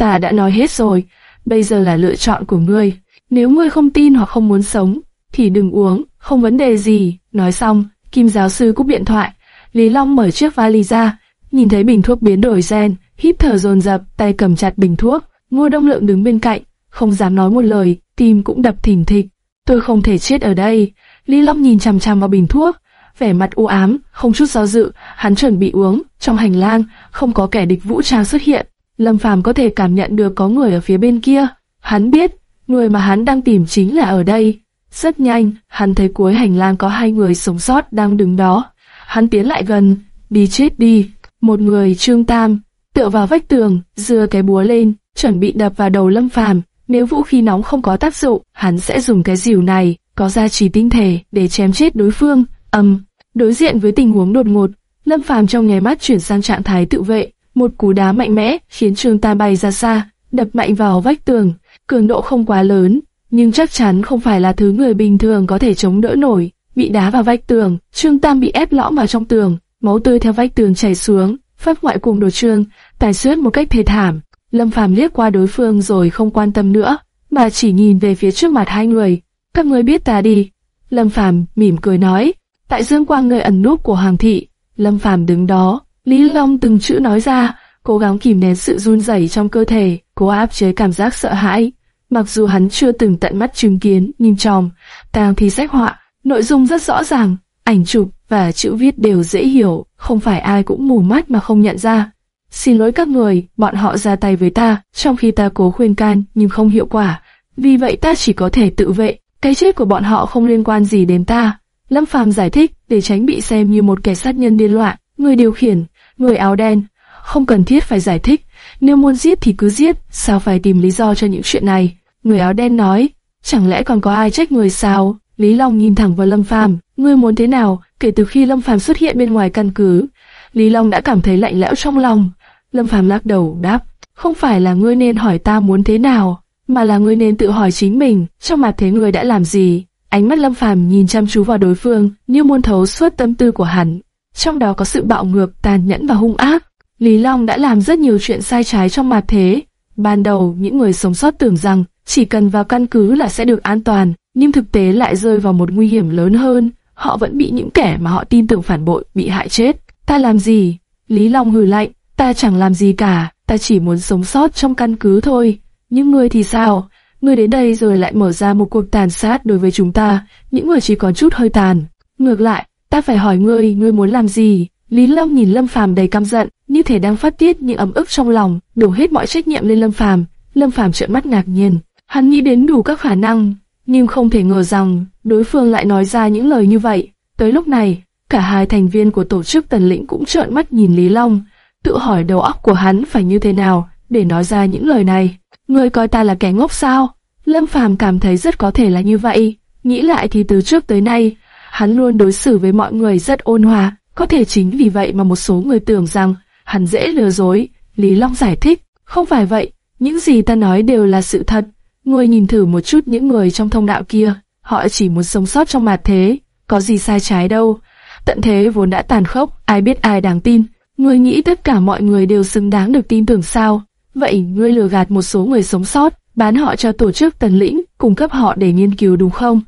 Ta đã nói hết rồi, bây giờ là lựa chọn của ngươi. Nếu ngươi không tin hoặc không muốn sống, thì đừng uống, không vấn đề gì. Nói xong, Kim giáo sư cúp điện thoại. Lý Long mở chiếc vali ra, nhìn thấy bình thuốc biến đổi gen, hít thở dồn dập, tay cầm chặt bình thuốc. Ngô Đông Lượng đứng bên cạnh, không dám nói một lời, tim cũng đập thình thịch. Tôi không thể chết ở đây. Lý Long nhìn chằm chằm vào bình thuốc, vẻ mặt u ám, không chút do dự, hắn chuẩn bị uống. Trong hành lang, không có kẻ địch vũ trang xuất hiện. Lâm Phàm có thể cảm nhận được có người ở phía bên kia. Hắn biết, người mà hắn đang tìm chính là ở đây. Rất nhanh, hắn thấy cuối hành lang có hai người sống sót đang đứng đó. Hắn tiến lại gần, đi chết đi. Một người Trương Tam, tựa vào vách tường, dưa cái búa lên, chuẩn bị đập vào đầu Lâm Phàm. Nếu vũ khí nóng không có tác dụng, hắn sẽ dùng cái dìu này, có gia trì tinh thể, để chém chết đối phương. Âm, đối diện với tình huống đột ngột, Lâm Phàm trong nháy mắt chuyển sang trạng thái tự vệ, một cú đá mạnh mẽ khiến Trương Tam bay ra xa, đập mạnh vào vách tường. Cường độ không quá lớn, nhưng chắc chắn không phải là thứ người bình thường có thể chống đỡ nổi. Bị đá vào vách tường, Trương Tam bị ép lõm vào trong tường, máu tươi theo vách tường chảy xuống. Pháp ngoại cùng đồ trương, tài xuyết một cách thê thảm. Lâm Phàm liếc qua đối phương rồi không quan tâm nữa, mà chỉ nhìn về phía trước mặt hai người. Các ngươi biết ta đi. Lâm Phàm mỉm cười nói. Tại dương quang người ẩn núp của Hoàng thị. Lâm Phàm đứng đó. Lý Long từng chữ nói ra, cố gắng kìm nén sự run rẩy trong cơ thể, cố áp chế cảm giác sợ hãi. Mặc dù hắn chưa từng tận mắt chứng kiến, nhìn tròm, tàng thì sách họa, nội dung rất rõ ràng, ảnh chụp và chữ viết đều dễ hiểu, không phải ai cũng mù mắt mà không nhận ra. Xin lỗi các người, bọn họ ra tay với ta, trong khi ta cố khuyên can nhưng không hiệu quả. Vì vậy ta chỉ có thể tự vệ, cái chết của bọn họ không liên quan gì đến ta. Lâm Phàm giải thích để tránh bị xem như một kẻ sát nhân điên loạn, người điều khiển, người áo đen. Không cần thiết phải giải thích, nếu muốn giết thì cứ giết, sao phải tìm lý do cho những chuyện này. Người áo đen nói, chẳng lẽ còn có ai trách người sao? Lý Long nhìn thẳng vào Lâm Phàm, ngươi muốn thế nào? Kể từ khi Lâm Phàm xuất hiện bên ngoài căn cứ, Lý Long đã cảm thấy lạnh lẽo trong lòng. Lâm Phàm lắc đầu đáp, không phải là ngươi nên hỏi ta muốn thế nào, mà là ngươi nên tự hỏi chính mình, trong mặt thế ngươi đã làm gì. Ánh mắt Lâm Phàm nhìn chăm chú vào đối phương, như muốn thấu suốt tâm tư của hắn. Trong đó có sự bạo ngược, tàn nhẫn và hung ác. Lý Long đã làm rất nhiều chuyện sai trái trong mặt thế. Ban đầu, những người sống sót tưởng rằng chỉ cần vào căn cứ là sẽ được an toàn, nhưng thực tế lại rơi vào một nguy hiểm lớn hơn. Họ vẫn bị những kẻ mà họ tin tưởng phản bội, bị hại chết. Ta làm gì? Lý Long hừ lạnh, ta chẳng làm gì cả, ta chỉ muốn sống sót trong căn cứ thôi. Nhưng ngươi thì sao? Ngươi đến đây rồi lại mở ra một cuộc tàn sát đối với chúng ta, những người chỉ còn chút hơi tàn. Ngược lại, ta phải hỏi ngươi, ngươi muốn làm gì? Lý Long nhìn Lâm Phàm đầy căm giận, như thể đang phát tiết những ấm ức trong lòng, đổ hết mọi trách nhiệm lên Lâm Phàm. Lâm Phàm trợn mắt ngạc nhiên, hắn nghĩ đến đủ các khả năng, nhưng không thể ngờ rằng đối phương lại nói ra những lời như vậy. Tới lúc này, Cả hai thành viên của tổ chức tần lĩnh cũng trợn mắt nhìn Lý Long, tự hỏi đầu óc của hắn phải như thế nào để nói ra những lời này. Ngươi coi ta là kẻ ngốc sao? Lâm Phàm cảm thấy rất có thể là như vậy. Nghĩ lại thì từ trước tới nay, hắn luôn đối xử với mọi người rất ôn hòa. Có thể chính vì vậy mà một số người tưởng rằng hắn dễ lừa dối. Lý Long giải thích, không phải vậy, những gì ta nói đều là sự thật. Ngươi nhìn thử một chút những người trong thông đạo kia, họ chỉ muốn sống sót trong mặt thế, có gì sai trái đâu. Tận thế vốn đã tàn khốc, ai biết ai đáng tin. Ngươi nghĩ tất cả mọi người đều xứng đáng được tin tưởng sao? Vậy ngươi lừa gạt một số người sống sót, bán họ cho tổ chức tần lĩnh, cung cấp họ để nghiên cứu đúng không?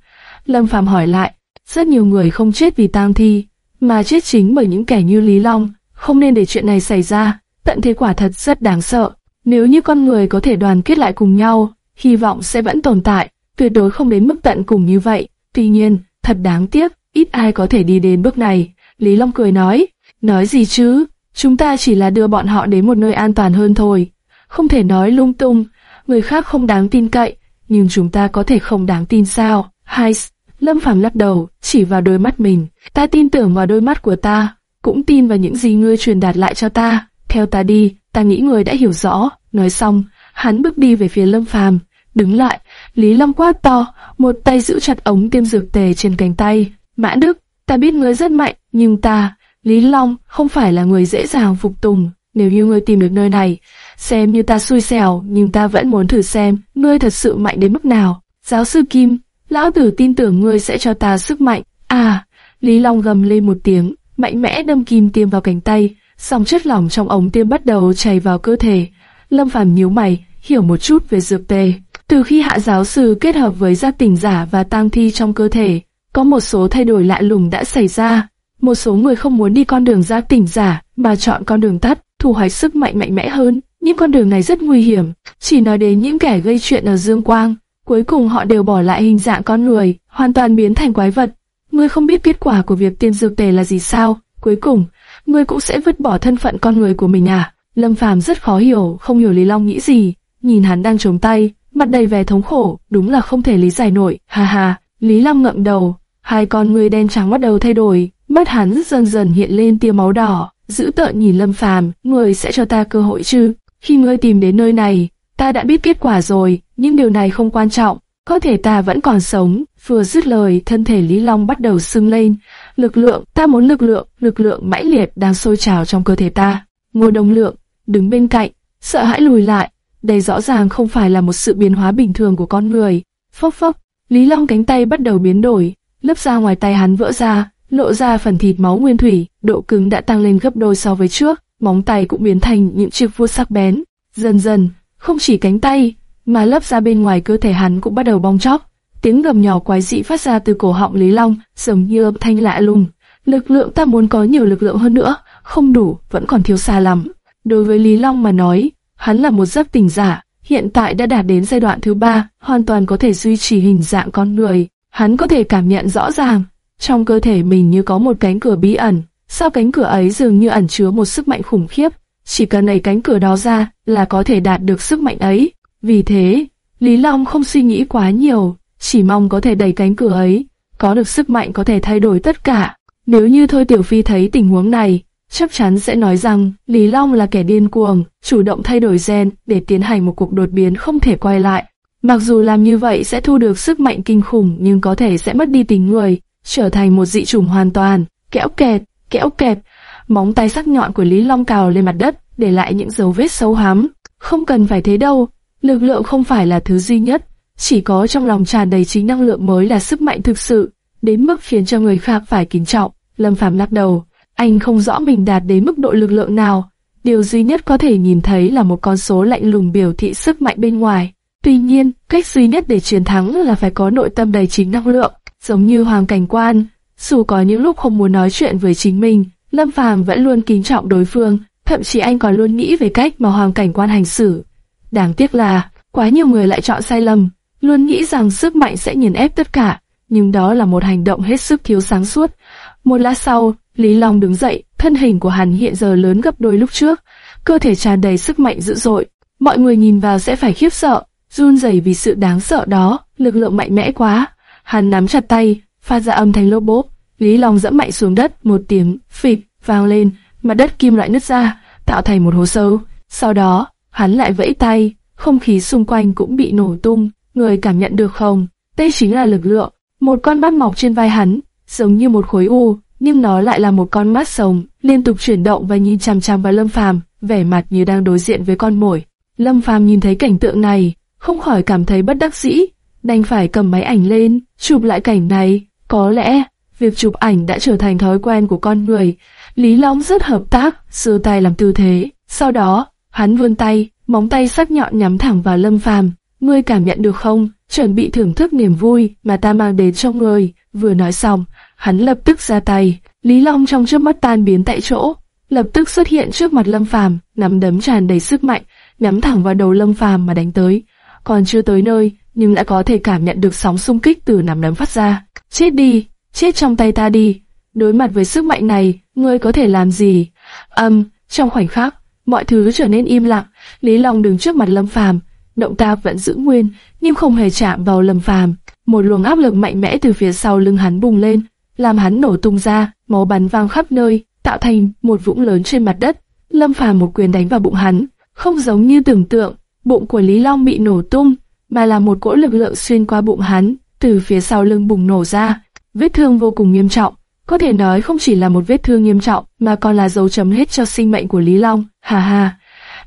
Lâm Phàm hỏi lại, rất nhiều người không chết vì tang thi, mà chết chính bởi những kẻ như Lý Long, không nên để chuyện này xảy ra. Tận thế quả thật rất đáng sợ. Nếu như con người có thể đoàn kết lại cùng nhau, hy vọng sẽ vẫn tồn tại, tuyệt đối không đến mức tận cùng như vậy. Tuy nhiên, thật đáng tiếc, ít ai có thể đi đến bước này. Lý Long cười nói, nói gì chứ, chúng ta chỉ là đưa bọn họ đến một nơi an toàn hơn thôi. Không thể nói lung tung, người khác không đáng tin cậy, nhưng chúng ta có thể không đáng tin sao? Hai, Lâm Phàm lắc đầu, chỉ vào đôi mắt mình. Ta tin tưởng vào đôi mắt của ta, cũng tin vào những gì ngươi truyền đạt lại cho ta. Theo ta đi, ta nghĩ ngươi đã hiểu rõ. Nói xong, hắn bước đi về phía Lâm Phàm, đứng lại. Lý Long quát to, một tay giữ chặt ống tiêm dược tề trên cánh tay. Mã Đức, ta biết ngươi rất mạnh, nhưng ta, Lý Long, không phải là người dễ dàng phục tùng. Nếu như ngươi tìm được nơi này, xem như ta xui xẻo, nhưng ta vẫn muốn thử xem ngươi thật sự mạnh đến mức nào. Giáo sư Kim, lão tử tin tưởng ngươi sẽ cho ta sức mạnh. À, Lý Long gầm lên một tiếng, mạnh mẽ đâm kim tiêm vào cánh tay, dòng chất lỏng trong ống tiêm bắt đầu chảy vào cơ thể. Lâm Phàm nhíu mày, hiểu một chút về dược tề. Từ khi hạ giáo sư kết hợp với giác tỉnh giả và tang thi trong cơ thể, có một số thay đổi lạ lùng đã xảy ra. Một số người không muốn đi con đường giác tỉnh giả mà chọn con đường tắt, thu hoạch sức mạnh mạnh mẽ hơn. Nhưng con đường này rất nguy hiểm, chỉ nói đến những kẻ gây chuyện ở Dương Quang. Cuối cùng họ đều bỏ lại hình dạng con người, hoàn toàn biến thành quái vật. Ngươi không biết kết quả của việc tiêm dược tề là gì sao? Cuối cùng, ngươi cũng sẽ vứt bỏ thân phận con người của mình à? Lâm Phàm rất khó hiểu, không hiểu Lý Long nghĩ gì. Nhìn hắn đang chống tay, mặt đầy vẻ thống khổ, đúng là không thể lý giải nổi. Ha ha, Lý Long ngậm đầu, hai con ngươi đen trắng bắt đầu thay đổi, mắt hắn dần dần hiện lên tia máu đỏ, giữ tợn nhìn Lâm Phàm, ngươi sẽ cho ta cơ hội chứ? Khi ngươi tìm đến nơi này, ta đã biết kết quả rồi, nhưng điều này không quan trọng. Có thể ta vẫn còn sống. Vừa dứt lời, thân thể Lý Long bắt đầu sưng lên. Lực lượng, ta muốn lực lượng, lực lượng mãnh liệt đang sôi trào trong cơ thể ta. Ngô Đông Lượng đứng bên cạnh, sợ hãi lùi lại. Đây rõ ràng không phải là một sự biến hóa bình thường của con người. Phốc phốc, Lý Long cánh tay bắt đầu biến đổi, lớp da ngoài tay hắn vỡ ra, lộ ra phần thịt máu nguyên thủy, độ cứng đã tăng lên gấp đôi so với trước móng tay cũng biến thành những chiếc vuốt sắc bén. Dần dần, không chỉ cánh tay, mà lớp da bên ngoài cơ thể hắn cũng bắt đầu bong chóc. Tiếng gầm nhỏ quái dị phát ra từ cổ họng Lý Long, giống như âm thanh lạ lùng. Lực lượng ta muốn có nhiều lực lượng hơn nữa, không đủ, vẫn còn thiếu xa lắm. Đối với Lý Long mà nói, hắn là một giấc tỉnh giả, hiện tại đã đạt đến giai đoạn thứ ba, hoàn toàn có thể duy trì hình dạng con người. Hắn có thể cảm nhận rõ ràng, trong cơ thể mình như có một cánh cửa bí ẩn, sau cánh cửa ấy dường như ẩn chứa một sức mạnh khủng khiếp, chỉ cần đẩy cánh cửa đó ra là có thể đạt được sức mạnh ấy. Vì thế, Lý Long không suy nghĩ quá nhiều, chỉ mong có thể đẩy cánh cửa ấy, có được sức mạnh có thể thay đổi tất cả. Nếu như Thôi Tiểu Phi thấy tình huống này, chắc chắn sẽ nói rằng Lý Long là kẻ điên cuồng, chủ động thay đổi gen để tiến hành một cuộc đột biến không thể quay lại. Mặc dù làm như vậy sẽ thu được sức mạnh kinh khủng nhưng có thể sẽ mất đi tình người, trở thành một dị chủng hoàn toàn, kẽo kẹt, kẽo kẹp, móng tay sắc nhọn của Lý Long cào lên mặt đất, để lại những dấu vết sâu hắm. Không cần phải thế đâu, lực lượng không phải là thứ duy nhất, chỉ có trong lòng tràn đầy chính năng lượng mới là sức mạnh thực sự, đến mức khiến cho người khác phải kính trọng. Lâm Phàm lắc đầu, anh không rõ mình đạt đến mức độ lực lượng nào, điều duy nhất có thể nhìn thấy là một con số lạnh lùng biểu thị sức mạnh bên ngoài. Tuy nhiên, cách duy nhất để chiến thắng là phải có nội tâm đầy chính năng lượng, giống như Hoàng Cảnh Quan, dù có những lúc không muốn nói chuyện với chính mình, Lâm Phàm vẫn luôn kính trọng đối phương, thậm chí anh còn luôn nghĩ về cách mà Hoàng Cảnh Quan hành xử. Đáng tiếc là, quá nhiều người lại chọn sai lầm, luôn nghĩ rằng sức mạnh sẽ nghiền ép tất cả, nhưng đó là một hành động hết sức thiếu sáng suốt. Một lát sau, Lý Long đứng dậy, thân hình của hắn hiện giờ lớn gấp đôi lúc trước, cơ thể tràn đầy sức mạnh dữ dội. Mọi người nhìn vào sẽ phải khiếp sợ, run rẩy vì sự đáng sợ đó, lực lượng mạnh mẽ quá. Hắn nắm chặt tay, phát ra âm thanh lốp bốp, Lý Long dẫm mạnh xuống đất, một tiếng phịch vang lên, mặt đất kim loại nứt ra, tạo thành một hố sâu. Sau đó, hắn lại vẫy tay, không khí xung quanh cũng bị nổ tung. Người cảm nhận được không? Đây chính là lực lượng. Một con mắt mọc trên vai hắn, giống như một khối u, nhưng nó lại là một con mắt sống, liên tục chuyển động và nhìn chằm chằm vào Lâm Phàm, vẻ mặt như đang đối diện với con mồi. Lâm Phàm nhìn thấy cảnh tượng này, không khỏi cảm thấy bất đắc dĩ, đành phải cầm máy ảnh lên, chụp lại cảnh này. Có lẽ, việc chụp ảnh đã trở thành thói quen của con người. Lý Long rất hợp tác, sơ tay làm tư thế. Sau đó, hắn vươn tay, móng tay sắc nhọn nhắm thẳng vào Lâm Phàm. Ngươi cảm nhận được không? Chuẩn bị thưởng thức niềm vui mà ta mang đến cho ngươi. Vừa nói xong, hắn lập tức ra tay. Lý Long trong chớp mắt tan biến tại chỗ, lập tức xuất hiện trước mặt Lâm Phàm, nắm đấm tràn đầy sức mạnh, nhắm thẳng vào đầu Lâm Phàm mà đánh tới. Còn chưa tới nơi, nhưng đã có thể cảm nhận được sóng xung kích từ nắm đấm phát ra. Chết đi, chết trong tay ta đi. Đối mặt với sức mạnh này, ngươi có thể làm gì? Âm, trong khoảnh khắc, mọi thứ trở nên im lặng. Lý Long đứng trước mặt Lâm Phàm, động tác vẫn giữ nguyên, nhưng không hề chạm vào Lâm Phàm. Một luồng áp lực mạnh mẽ từ phía sau lưng hắn bùng lên, làm hắn nổ tung ra, máu bắn vang khắp nơi, tạo thành một vũng lớn trên mặt đất. Lâm Phàm một quyền đánh vào bụng hắn, không giống như tưởng tượng, bụng của Lý Long bị nổ tung, mà là một cỗ lực lượng xuyên qua bụng hắn, từ phía sau lưng bùng nổ ra. Vết thương vô cùng nghiêm trọng, có thể nói không chỉ là một vết thương nghiêm trọng, mà còn là dấu chấm hết cho sinh mệnh của Lý Long. Hà hà.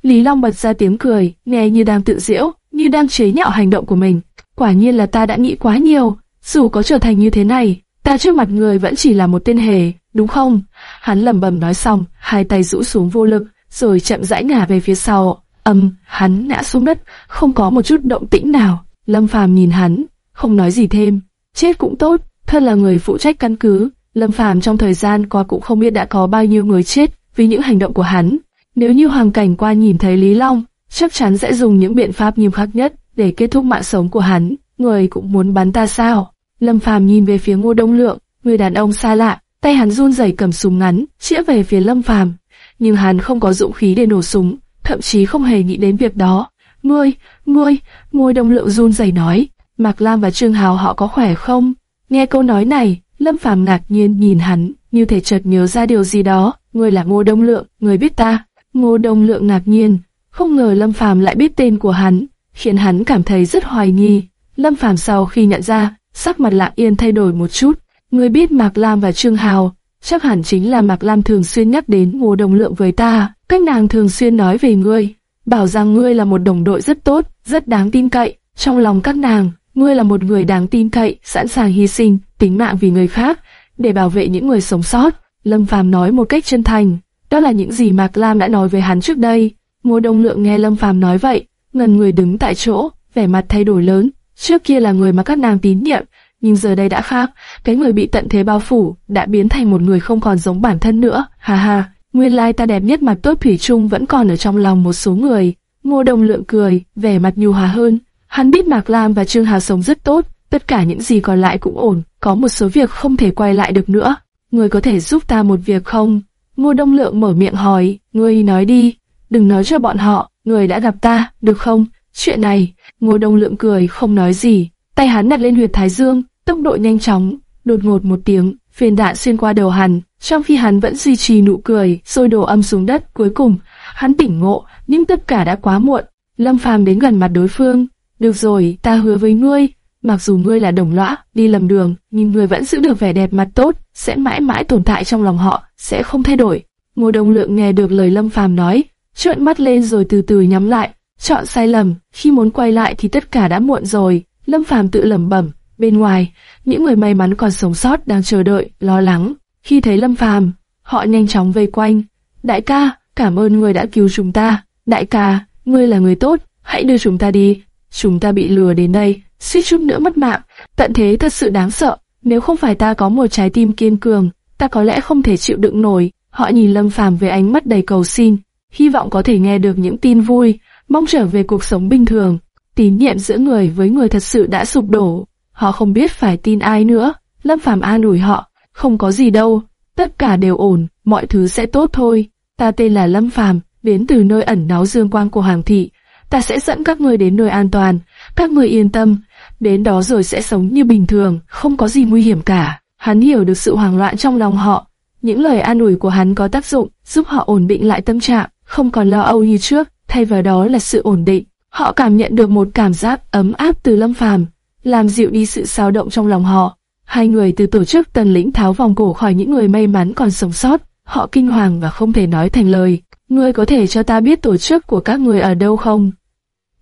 Lý Long bật ra tiếng cười, nghe như đang tự giễu, như đang chế nhạo hành động của mình. Quả nhiên là ta đã nghĩ quá nhiều, dù có trở thành như thế này, ta trước mặt người vẫn chỉ là một tên hề, đúng không? Hắn lẩm bẩm nói xong, hai tay rũ xuống vô lực, rồi chậm rãi ngả về phía sau. Âm, hắn ngã xuống đất, không có một chút động tĩnh nào. Lâm Phàm nhìn hắn, không nói gì thêm. Chết cũng tốt, thân là người phụ trách căn cứ. Lâm Phàm trong thời gian qua cũng không biết đã có bao nhiêu người chết vì những hành động của hắn. Nếu như Hoàng Cảnh qua nhìn thấy Lý Long, chắc chắn sẽ dùng những biện pháp nghiêm khắc nhất để kết thúc mạng sống của hắn. Người cũng muốn bắn ta sao? Lâm Phàm nhìn về phía Ngô Đông Lượng, người đàn ông xa lạ, tay hắn run rẩy cầm súng ngắn, chĩa về phía Lâm Phàm. Nhưng hắn không có dũng khí để nổ súng, thậm chí không hề nghĩ đến việc đó. Ngươi, ngươi, Ngô Đông Lượng run rẩy nói, Mạc Lam và Trương Hào họ có khỏe không? Nghe câu nói này, Lâm Phàm ngạc nhiên nhìn hắn, như thể chợt nhớ ra điều gì đó. người là Ngô Đông Lượng, người biết ta? Ngô Đông Lượng ngạc nhiên, không ngờ Lâm Phàm lại biết tên của hắn, khiến hắn cảm thấy rất hoài nghi. Lâm Phàm sau khi nhận ra, sắc mặt Lạng Yên thay đổi một chút. người biết Mạc Lam và Trương Hào, chắc hẳn chính là Mạc Lam thường xuyên nhắc đến Ngô Đông Lượng với ta. Cách nàng thường xuyên nói về ngươi, bảo rằng ngươi là một đồng đội rất tốt, rất đáng tin cậy. Trong lòng các nàng, ngươi là một người đáng tin cậy, sẵn sàng hy sinh tính mạng vì người khác để bảo vệ những người sống sót. Lâm Phàm nói một cách chân thành, đó là những gì Mạc Lam đã nói với hắn trước đây. Ngô Đông Lượng nghe Lâm Phàm nói vậy, ngần người đứng tại chỗ, vẻ mặt thay đổi lớn. Trước kia là người mà các nàng tín nhiệm, nhưng giờ đây đã khác, cái người bị tận thế bao phủ đã biến thành một người không còn giống bản thân nữa. Ha ha, nguyên lai ta đẹp nhất mặt tốt thủy chung vẫn còn ở trong lòng một số người. Ngô Đông Lượng cười, vẻ mặt nhu hòa hơn. Hắn biết Mạc Lam và Trương Hà sống rất tốt, tất cả những gì còn lại cũng ổn, có một số việc không thể quay lại được nữa. Ngươi có thể giúp ta một việc không? Ngô Đông Lượng mở miệng hỏi, ngươi nói đi, đừng nói cho bọn họ, Ngươi đã gặp ta, được không? Chuyện này, Ngô Đông Lượng cười không nói gì, tay hắn đặt lên huyệt thái dương, tốc độ nhanh chóng, đột ngột một tiếng, phiền đạn xuyên qua đầu hắn, trong khi hắn vẫn duy trì nụ cười, rồi đổ âm xuống đất. Cuối cùng, hắn tỉnh ngộ, nhưng tất cả đã quá muộn. Lâm Phàm đến gần mặt đối phương, được rồi, ta hứa với ngươi, mặc dù ngươi là đồng lõa, đi lầm đường, nhưng ngươi vẫn giữ được vẻ đẹp mặt tốt, sẽ mãi mãi tồn tại trong lòng họ, sẽ không thay đổi. Ngô Đông Lượng nghe được lời Lâm Phàm nói, trợn mắt lên rồi từ từ nhắm lại, chọn sai lầm, khi muốn quay lại thì tất cả đã muộn rồi. Lâm Phàm tự lẩm bẩm, bên ngoài, những người may mắn còn sống sót đang chờ đợi, lo lắng. Khi thấy Lâm Phàm, họ nhanh chóng vây quanh. Đại ca, cảm ơn người đã cứu chúng ta. Đại ca, ngươi là người tốt, hãy đưa chúng ta đi. Chúng ta bị lừa đến đây, suýt chút nữa mất mạng. Tận thế thật sự đáng sợ. Nếu không phải ta có một trái tim kiên cường, ta có lẽ không thể chịu đựng nổi. Họ nhìn Lâm Phàm với ánh mắt đầy cầu xin, hy vọng có thể nghe được những tin vui, mong trở về cuộc sống bình thường. Tín nhiệm giữa người với người thật sự đã sụp đổ. Họ không biết phải tin ai nữa. Lâm Phàm an ủi họ, không có gì đâu, tất cả đều ổn, mọi thứ sẽ tốt thôi. Ta tên là Lâm Phàm, đến từ nơi ẩn náu dương quang của Hoàng thị. Ta sẽ dẫn các ngươi đến nơi an toàn, các ngươi yên tâm, đến đó rồi sẽ sống như bình thường, không có gì nguy hiểm cả. Hắn hiểu được sự hoảng loạn trong lòng họ. Những lời an ủi của hắn có tác dụng, giúp họ ổn định lại tâm trạng, không còn lo âu như trước, thay vào đó là sự ổn định. Họ cảm nhận được một cảm giác ấm áp từ Lâm Phàm, làm dịu đi sự xao động trong lòng họ. Hai người từ tổ chức tần lĩnh tháo vòng cổ khỏi những người may mắn còn sống sót, họ kinh hoàng và không thể nói thành lời. Ngươi có thể cho ta biết tổ chức của các người ở đâu không?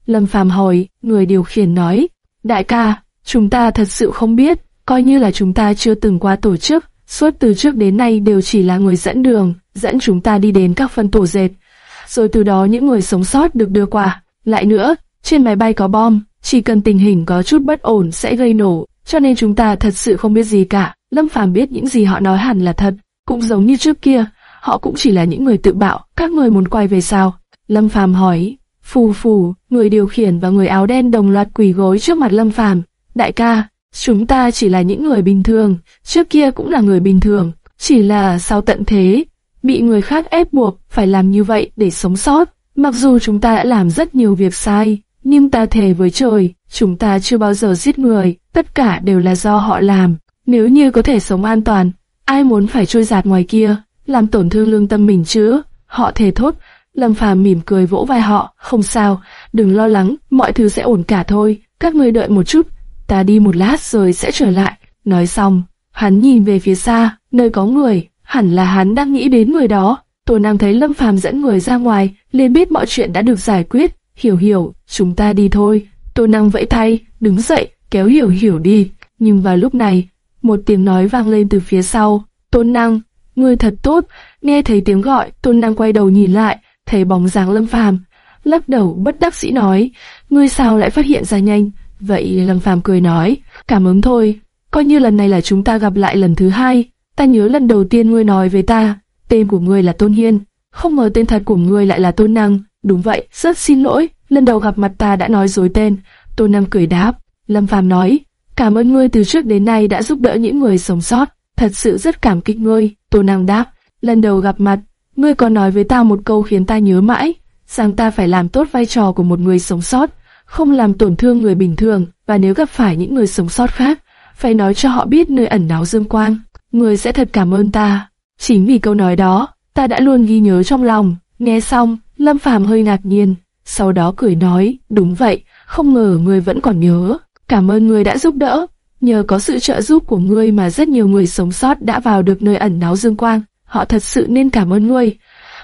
Lâm Phàm hỏi, người điều khiển nói, đại ca, chúng ta thật sự không biết, coi như là chúng ta chưa từng qua tổ chức, suốt từ trước đến nay đều chỉ là người dẫn đường, dẫn chúng ta đi đến các phân tổ dệt. Rồi từ đó những người sống sót được đưa qua. Lại nữa, trên máy bay có bom, chỉ cần tình hình có chút bất ổn sẽ gây nổ, cho nên chúng ta thật sự không biết gì cả. Lâm Phàm biết những gì họ nói hẳn là thật, cũng giống như trước kia, họ cũng chỉ là những người tự bạo, các người muốn quay về sao? Lâm Phàm hỏi, phù phù, người điều khiển và người áo đen đồng loạt quỳ gối trước mặt Lâm Phàm. Đại ca, chúng ta chỉ là những người bình thường, trước kia cũng là người bình thường, chỉ là sau tận thế, bị người khác ép buộc phải làm như vậy để sống sót. Mặc dù chúng ta đã làm rất nhiều việc sai, nhưng ta thề với trời, chúng ta chưa bao giờ giết người, tất cả đều là do họ làm. Nếu như có thể sống an toàn, ai muốn phải trôi giạt ngoài kia, làm tổn thương lương tâm mình chứ? Họ thề thốt. Lâm Phàm mỉm cười vỗ vai họ, không sao, đừng lo lắng, mọi thứ sẽ ổn cả thôi. Các ngươi đợi một chút, ta đi một lát rồi sẽ trở lại. Nói xong, hắn nhìn về phía xa, nơi có người, hẳn là hắn đang nghĩ đến người đó. Tô Nam thấy Lâm Phàm dẫn người ra ngoài, liền biết mọi chuyện đã được giải quyết. Hiểu hiểu, chúng ta đi thôi. Tô Năng vẫy tay, đứng dậy, kéo hiểu hiểu đi. Nhưng vào lúc này, một tiếng nói vang lên từ phía sau. Tôn Năng, ngươi thật tốt. Nghe thấy tiếng gọi, Tôn Năng quay đầu nhìn lại, thấy bóng dáng Lâm Phàm, lắc đầu bất đắc sĩ nói, ngươi sao lại phát hiện ra nhanh? Vậy Lâm Phàm cười nói, cảm ơn thôi, coi như lần này là chúng ta gặp lại lần thứ hai. Ta nhớ lần đầu tiên ngươi nói với ta, tên của ngươi là Tôn Hiên, không ngờ tên thật của ngươi lại là Tôn Năng. Đúng vậy, rất xin lỗi, lần đầu gặp mặt ta đã nói dối tên. Tôn Năng cười đáp. Lâm Phàm nói, cảm ơn ngươi từ trước đến nay đã giúp đỡ những người sống sót, thật sự rất cảm kích ngươi. Tôn Năng đáp, lần đầu gặp mặt, ngươi còn nói với ta một câu khiến ta nhớ mãi, rằng ta phải làm tốt vai trò của một người sống sót, không làm tổn thương người bình thường, và nếu gặp phải những người sống sót khác, phải nói cho họ biết nơi ẩn náu dương quang. Ngươi sẽ thật cảm ơn ta. Chính vì câu nói đó, ta đã luôn ghi nhớ trong lòng. Nghe xong, Lâm Phàm hơi ngạc nhiên, sau đó cười nói, đúng vậy, không ngờ ngươi vẫn còn nhớ. Cảm ơn ngươi đã giúp đỡ. Nhờ có sự trợ giúp của ngươi mà rất nhiều người sống sót đã vào được nơi ẩn náu dương quang. Họ thật sự nên cảm ơn ngươi.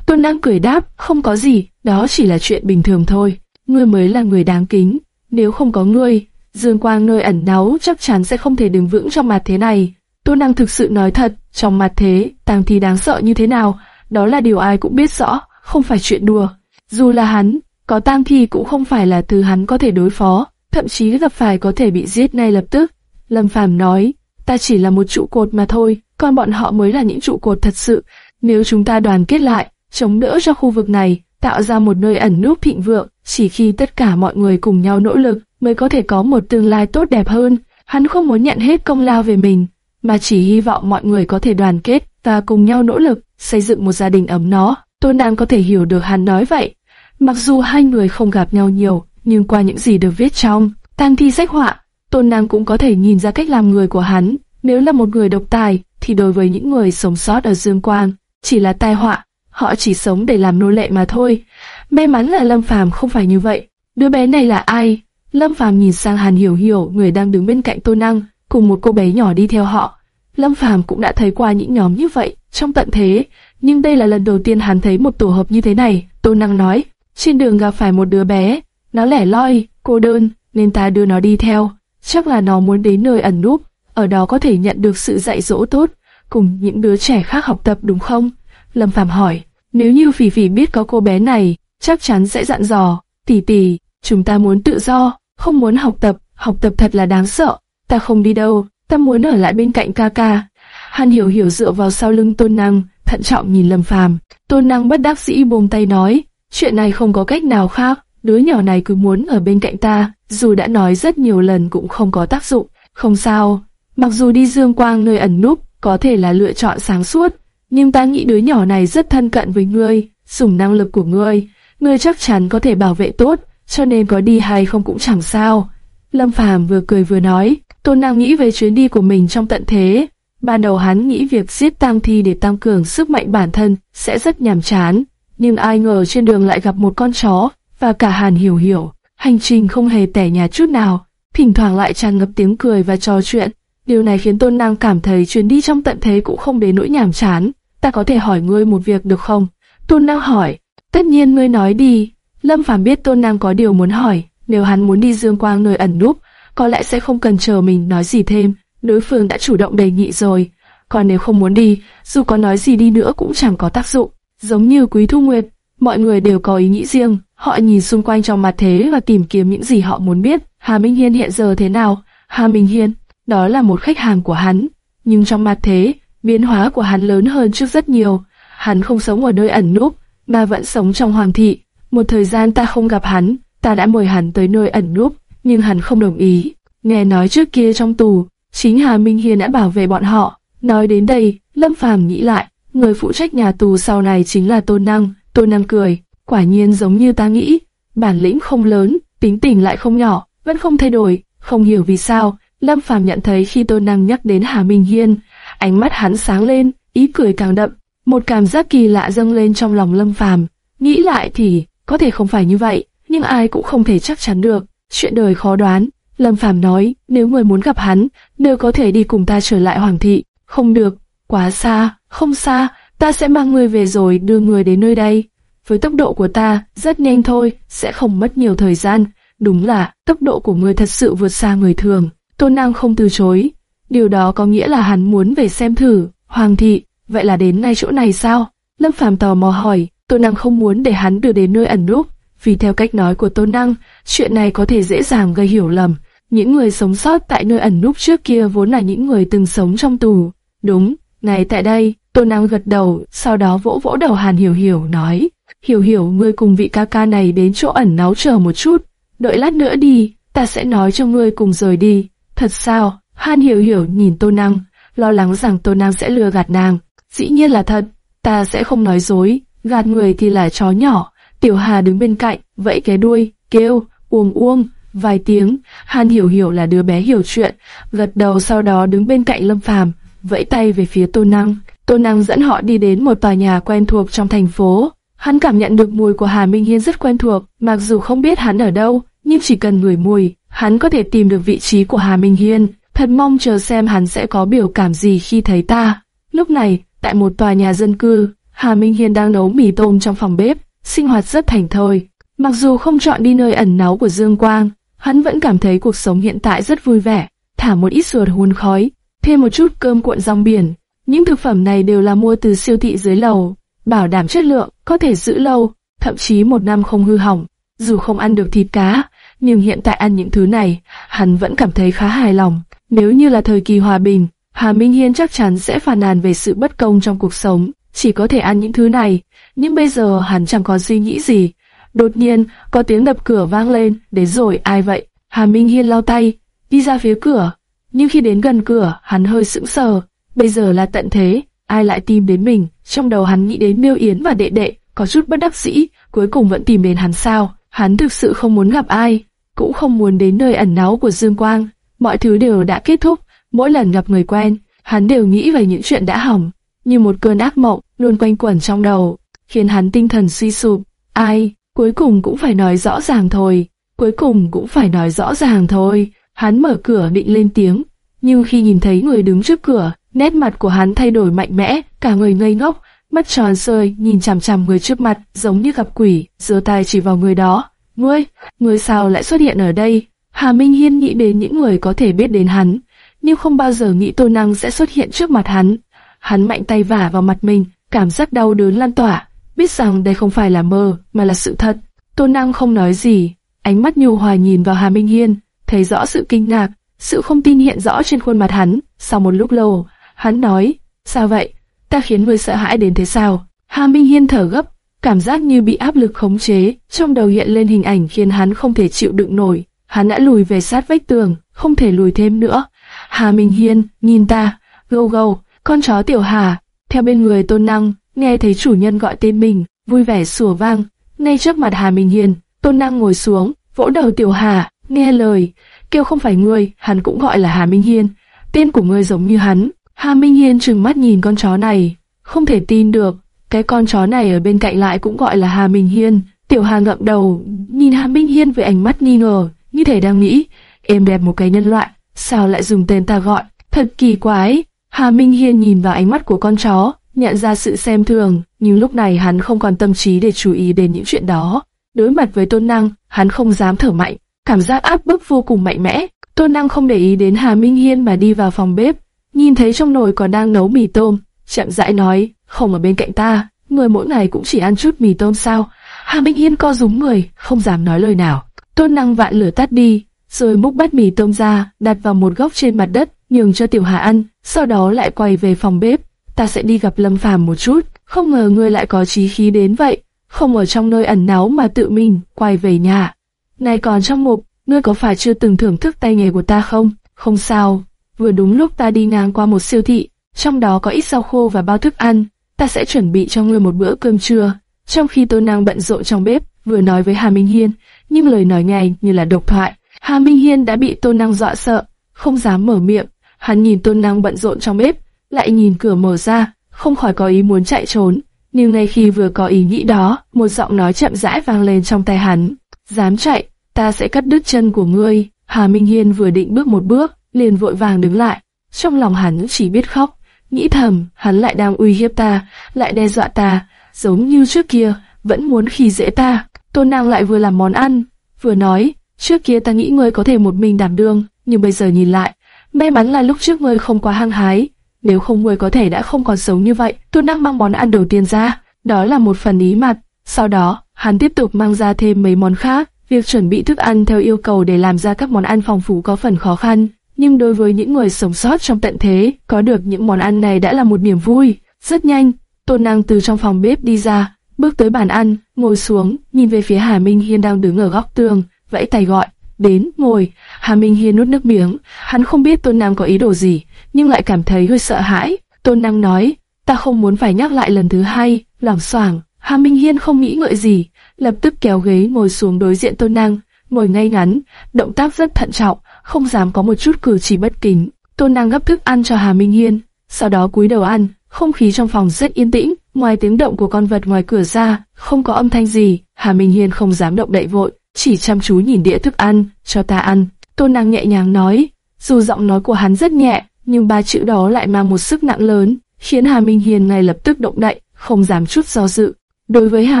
Tôn Năng cười đáp, không có gì, đó chỉ là chuyện bình thường thôi. Ngươi mới là người đáng kính. Nếu không có ngươi, dương quang nơi ẩn náu chắc chắn sẽ không thể đứng vững trong mặt thế này. Tôn Năng thực sự nói thật, trong mặt thế, tang thi đáng sợ như thế nào, đó là điều ai cũng biết rõ, không phải chuyện đùa. Dù là hắn, có tang thi cũng không phải là thứ hắn có thể đối phó, thậm chí gặp phải có thể bị giết ngay lập tức. Lâm Phàm nói, ta chỉ là một trụ cột mà thôi, còn bọn họ mới là những trụ cột thật sự. Nếu chúng ta đoàn kết lại, chống đỡ cho khu vực này, tạo ra một nơi ẩn núp thịnh vượng, chỉ khi tất cả mọi người cùng nhau nỗ lực mới có thể có một tương lai tốt đẹp hơn. Hắn không muốn nhận hết công lao về mình, mà chỉ hy vọng mọi người có thể đoàn kết và cùng nhau nỗ lực xây dựng một gia đình ấm nó. Tôn Đan có thể hiểu được hắn nói vậy. Mặc dù hai người không gặp nhau nhiều, nhưng qua những gì được viết trong tang thi sách họa, Tôn Nam cũng có thể nhìn ra cách làm người của hắn. Nếu là một người độc tài, thì đối với những người sống sót ở Dương Quang, chỉ là tai họa, họ chỉ sống để làm nô lệ mà thôi. May mắn là Lâm Phàm không phải như vậy. Đứa bé này là ai? Lâm Phàm nhìn sang Hàn Hiểu Hiểu, người đang đứng bên cạnh Tô Năng, cùng một cô bé nhỏ đi theo họ. Lâm Phàm cũng đã thấy qua những nhóm như vậy trong tận thế, nhưng đây là lần đầu tiên hắn thấy một tổ hợp như thế này. Tô Năng nói, trên đường gặp phải một đứa bé, nó lẻ loi, cô đơn, nên ta đưa nó đi theo. Chắc là nó muốn đến nơi ẩn núp, ở đó có thể nhận được sự dạy dỗ tốt, cùng những đứa trẻ khác học tập đúng không? Lâm Phàm hỏi, nếu như Phỉ Phỉ biết có cô bé này, chắc chắn sẽ dặn dò, tỷ tỷ, chúng ta muốn tự do, không muốn học tập, học tập thật là đáng sợ, ta không đi đâu, ta muốn ở lại bên cạnh ca ca. Hàn Hiểu Hiểu dựa vào sau lưng Tôn Năng, thận trọng nhìn Lâm Phàm. Tôn Năng bất đắc dĩ buông tay nói, chuyện này không có cách nào khác, đứa nhỏ này cứ muốn ở bên cạnh ta, dù đã nói rất nhiều lần cũng không có tác dụng. Không sao, mặc dù đi dương quang nơi ẩn núp có thể là lựa chọn sáng suốt, nhưng ta nghĩ đứa nhỏ này rất thân cận với ngươi, sủng năng lực của ngươi, ngươi chắc chắn có thể bảo vệ tốt, cho nên có đi hay không cũng chẳng sao. Lâm Phàm vừa cười vừa nói, Tôn Năng nghĩ về chuyến đi của mình trong tận thế, Ban đầu hắn nghĩ việc giết tang thi để tăng cường sức mạnh bản thân sẽ rất nhàm chán, nhưng ai ngờ trên đường lại gặp một con chó, và cả Hàn Hiểu Hiểu. Hành trình không hề tẻ nhạt chút nào, thỉnh thoảng lại tràn ngập tiếng cười và trò chuyện. Điều này khiến Tôn Năng cảm thấy chuyến đi trong tận thế cũng không đến nỗi nhàm chán. Ta có thể hỏi ngươi một việc được không? Tôn Năng hỏi. Tất nhiên ngươi nói đi. Lâm Phàm biết Tôn Năng có điều muốn hỏi. Nếu hắn muốn đi Dương Quang nơi ẩn núp, có lẽ sẽ không cần chờ mình nói gì thêm. Đối phương đã chủ động đề nghị rồi. Còn nếu không muốn đi, dù có nói gì đi nữa cũng chẳng có tác dụng. Giống như Quý Thu Nguyệt, mọi người đều có ý nghĩ riêng. Họ nhìn xung quanh trong mặt thế và tìm kiếm những gì họ muốn biết. Hà Minh Hiên hiện giờ thế nào? Hà Minh Hiên, đó là một khách hàng của hắn. Nhưng trong mặt thế, biến hóa của hắn lớn hơn trước rất nhiều. Hắn không sống ở nơi ẩn núp, mà vẫn sống trong hoàng thị. Một thời gian ta không gặp hắn, ta đã mời hắn tới nơi ẩn núp, nhưng hắn không đồng ý. Nghe nói trước kia trong tù, chính Hà Minh Hiên đã bảo vệ bọn họ. Nói đến đây, Lâm Phàm nghĩ lại, người phụ trách nhà tù sau này chính là Tôn Năng. Tôn Năng cười, quả nhiên giống như ta nghĩ, bản lĩnh không lớn, tính tình lại không nhỏ, vẫn không thay đổi, không hiểu vì sao. Lâm Phàm nhận thấy khi Tô Năng nhắc đến Hà Minh Hiên, ánh mắt hắn sáng lên, ý cười càng đậm, một cảm giác kỳ lạ dâng lên trong lòng Lâm Phàm. Nghĩ lại thì có thể không phải như vậy, nhưng ai cũng không thể chắc chắn được. Chuyện đời khó đoán. Lâm Phàm nói, nếu người muốn gặp hắn, đều có thể đi cùng ta trở lại Hoàng thị. Không được, quá xa, không xa, ta sẽ mang người về rồi đưa người đến nơi đây. Với tốc độ của ta, rất nhanh thôi, sẽ không mất nhiều thời gian. Đúng là, tốc độ của người thật sự vượt xa người thường. Tôn Năng không từ chối. Điều đó có nghĩa là hắn muốn về xem thử. Hoàng thị, vậy là đến ngay chỗ này sao? Lâm Phàm tò mò hỏi, Tôn Năng không muốn để hắn đưa đến nơi ẩn núp, vì theo cách nói của Tôn Năng, chuyện này có thể dễ dàng gây hiểu lầm. Những người sống sót tại nơi ẩn núp trước kia vốn là những người từng sống trong tù. Đúng, ngay tại đây, Tôn Năng gật đầu, sau đó vỗ vỗ đầu Hàn Hiểu Hiểu nói, Hiểu Hiểu ngươi cùng vị ca ca này đến chỗ ẩn náu chờ một chút, đợi lát nữa đi, ta sẽ nói cho ngươi cùng rời đi. Thật sao? Han Hiểu Hiểu nhìn Tô Năng, lo lắng rằng Tô Năng sẽ lừa gạt nàng. Dĩ nhiên là thật, ta sẽ không nói dối, gạt người thì là chó nhỏ. Tiểu Hà đứng bên cạnh, vẫy cái đuôi, kêu, uông uông, vài tiếng. Han Hiểu Hiểu là đứa bé hiểu chuyện, gật đầu sau đó đứng bên cạnh Lâm Phàm, vẫy tay về phía Tô Năng. Tô Năng dẫn họ đi đến một tòa nhà quen thuộc trong thành phố. Hắn cảm nhận được mùi của Hà Minh Hiên rất quen thuộc, mặc dù không biết hắn ở đâu, nhưng chỉ cần ngửi mùi, hắn có thể tìm được vị trí của Hà Minh Hiên. Thật mong chờ xem hắn sẽ có biểu cảm gì khi thấy ta. Lúc này, tại một tòa nhà dân cư, Hà Minh Hiên đang nấu mì tôm trong phòng bếp, sinh hoạt rất thành thơi. Mặc dù không chọn đi nơi ẩn náu của Dương Quang, hắn vẫn cảm thấy cuộc sống hiện tại rất vui vẻ. Thả một ít ruột hun khói, thêm một chút cơm cuộn rong biển. Những thực phẩm này đều là mua từ siêu thị dưới lầu, bảo đảm chất lượng, có thể giữ lâu, thậm chí một năm không hư hỏng. Dù không ăn được thịt cá, nhưng hiện tại ăn những thứ này, hắn vẫn cảm thấy khá hài lòng. Nếu như là thời kỳ hòa bình, Hà Minh Hiên chắc chắn sẽ phàn nàn về sự bất công trong cuộc sống, chỉ có thể ăn những thứ này. Nhưng bây giờ hắn chẳng có suy nghĩ gì. Đột nhiên, có tiếng đập cửa vang lên, đến rồi ai vậy? Hà Minh Hiên lau tay, đi ra phía cửa. Nhưng khi đến gần cửa, hắn hơi sững sờ. Bây giờ là tận thế, ai lại tìm đến mình? Trong đầu hắn nghĩ đến Miêu Yến và đệ đệ, có chút bất đắc dĩ, cuối cùng vẫn tìm đến hắn sao? Hắn thực sự không muốn gặp ai, cũng không muốn đến nơi ẩn náu của Dương Quang. Mọi thứ đều đã kết thúc, mỗi lần gặp người quen, hắn đều nghĩ về những chuyện đã hỏng, như một cơn ác mộng luôn quanh quẩn trong đầu, khiến hắn tinh thần suy sụp. Ai, cuối cùng cũng phải nói rõ ràng thôi, cuối cùng cũng phải nói rõ ràng thôi. Hắn mở cửa định lên tiếng, nhưng khi nhìn thấy người đứng trước cửa, nét mặt của hắn thay đổi mạnh mẽ, cả người ngây ngốc, mắt tròn sơi nhìn chằm chằm người trước mặt, giống như gặp quỷ, giơ tay chỉ vào người đó. Ngươi, ngươi sao lại xuất hiện ở đây? Hà Minh Hiên nghĩ đến những người có thể biết đến hắn, nhưng không bao giờ nghĩ Tô Năng sẽ xuất hiện trước mặt hắn. Hắn mạnh tay vả vào mặt mình, cảm giác đau đớn lan tỏa, biết rằng đây không phải là mơ, mà là sự thật. Tô Năng không nói gì, ánh mắt nhu hòa nhìn vào Hà Minh Hiên, thấy rõ sự kinh ngạc, sự không tin hiện rõ trên khuôn mặt hắn. Sau một lúc lâu, hắn nói, sao vậy? Ta khiến ngươi sợ hãi đến thế sao? Hà Minh Hiên thở gấp, cảm giác như bị áp lực khống chế, trong đầu hiện lên hình ảnh khiến hắn không thể chịu đựng nổi. Hắn đã lùi về sát vách tường, không thể lùi thêm nữa. Hà Minh Hiên, nhìn ta, gâu gâu, con chó tiểu Hà, theo bên người tôn năng, nghe thấy chủ nhân gọi tên mình, vui vẻ sủa vang. Ngay trước mặt Hà Minh Hiên, tôn năng ngồi xuống, vỗ đầu tiểu Hà, nghe lời, kêu không phải ngươi, hắn cũng gọi là Hà Minh Hiên. Tên của ngươi giống như hắn. Hà Minh Hiên trừng mắt nhìn con chó này, không thể tin được, cái con chó này ở bên cạnh lại cũng gọi là Hà Minh Hiên. Tiểu Hà ngậm đầu, nhìn Hà Minh Hiên với ánh mắt nghi ngờ, như thể đang nghĩ, em đẹp một cái nhân loại, sao lại dùng tên ta gọi, thật kỳ quái. Hà Minh Hiên nhìn vào ánh mắt của con chó, nhận ra sự xem thường, nhưng lúc này hắn không còn tâm trí để chú ý đến những chuyện đó. Đối mặt với Tôn Năng, hắn không dám thở mạnh, cảm giác áp bức vô cùng mạnh mẽ. Tôn Năng không để ý đến Hà Minh Hiên mà đi vào phòng bếp, nhìn thấy trong nồi còn đang nấu mì tôm, chậm rãi nói, không ở bên cạnh ta, người mỗi ngày cũng chỉ ăn chút mì tôm sao? Hà Minh Hiên co rúm người, không dám nói lời nào. Tôn Năng vạn lửa tắt đi, rồi múc bát mì tôm ra, đặt vào một góc trên mặt đất, nhường cho Tiểu Hà ăn, sau đó lại quay về phòng bếp. Ta sẽ đi gặp Lâm Phàm một chút, không ngờ ngươi lại có trí khí đến vậy, không ở trong nơi ẩn náu mà tự mình quay về nhà. Này còn trong mục, ngươi có phải chưa từng thưởng thức tay nghề của ta không? Không sao, vừa đúng lúc ta đi ngang qua một siêu thị, trong đó có ít rau khô và bao thức ăn, ta sẽ chuẩn bị cho ngươi một bữa cơm trưa. Trong khi Tô Năng bận rộn trong bếp, vừa nói với Hà Minh Hiên, nhưng lời nói ngay như là độc thoại. Hà Minh Hiên đã bị Tô Năng dọa sợ, không dám mở miệng. Hắn nhìn Tô Năng bận rộn trong bếp, lại nhìn cửa mở ra, không khỏi có ý muốn chạy trốn. Nhưng ngay khi vừa có ý nghĩ đó, một giọng nói chậm rãi vang lên trong tai hắn. Dám chạy, ta sẽ cắt đứt chân của ngươi. Hà Minh Hiên vừa định bước một bước, liền vội vàng đứng lại. Trong lòng hắn chỉ biết khóc, nghĩ thầm, hắn lại đang uy hiếp ta, lại đe dọa ta, giống như trước kia, vẫn muốn khi dễ ta. Tôn Năng lại vừa làm món ăn, vừa nói, trước kia ta nghĩ ngươi có thể một mình đảm đương, nhưng bây giờ nhìn lại, may mắn là lúc trước ngươi không quá hăng hái, nếu không ngươi có thể đã không còn sống như vậy. Tôn Năng mang món ăn đầu tiên ra, đó là một phần ý mặt, sau đó, hắn tiếp tục mang ra thêm mấy món khác. Việc chuẩn bị thức ăn theo yêu cầu để làm ra các món ăn phong phú có phần khó khăn, nhưng đối với những người sống sót trong tận thế, có được những món ăn này đã là một niềm vui. Rất nhanh, Tôn Năng từ trong phòng bếp đi ra, bước tới bàn ăn, ngồi xuống, nhìn về phía Hà Minh Hiên đang đứng ở góc tường, vẫy tay gọi, đến, ngồi. Hà Minh Hiên nuốt nước miếng, hắn không biết Tôn Năng có ý đồ gì, nhưng lại cảm thấy hơi sợ hãi. Tôn Năng nói, ta không muốn phải nhắc lại lần thứ hai, loảng soảng. Hà Minh Hiên không nghĩ ngợi gì, lập tức kéo ghế ngồi xuống đối diện Tôn Năng, ngồi ngay ngắn, động tác rất thận trọng, không dám có một chút cử chỉ bất kính. Tôn Năng gấp thức ăn cho Hà Minh Hiên, sau đó cúi đầu ăn, không khí trong phòng rất yên tĩnh, ngoài tiếng động của con vật ngoài cửa ra, không có âm thanh gì. Hà Minh Hiên không dám động đậy vội, chỉ chăm chú nhìn đĩa thức ăn, cho ta ăn. Tôn Năng nhẹ nhàng nói, dù giọng nói của hắn rất nhẹ, nhưng ba chữ đó lại mang một sức nặng lớn, khiến Hà Minh Hiên ngay lập tức động đậy, không dám chút do dự. Đối với Hà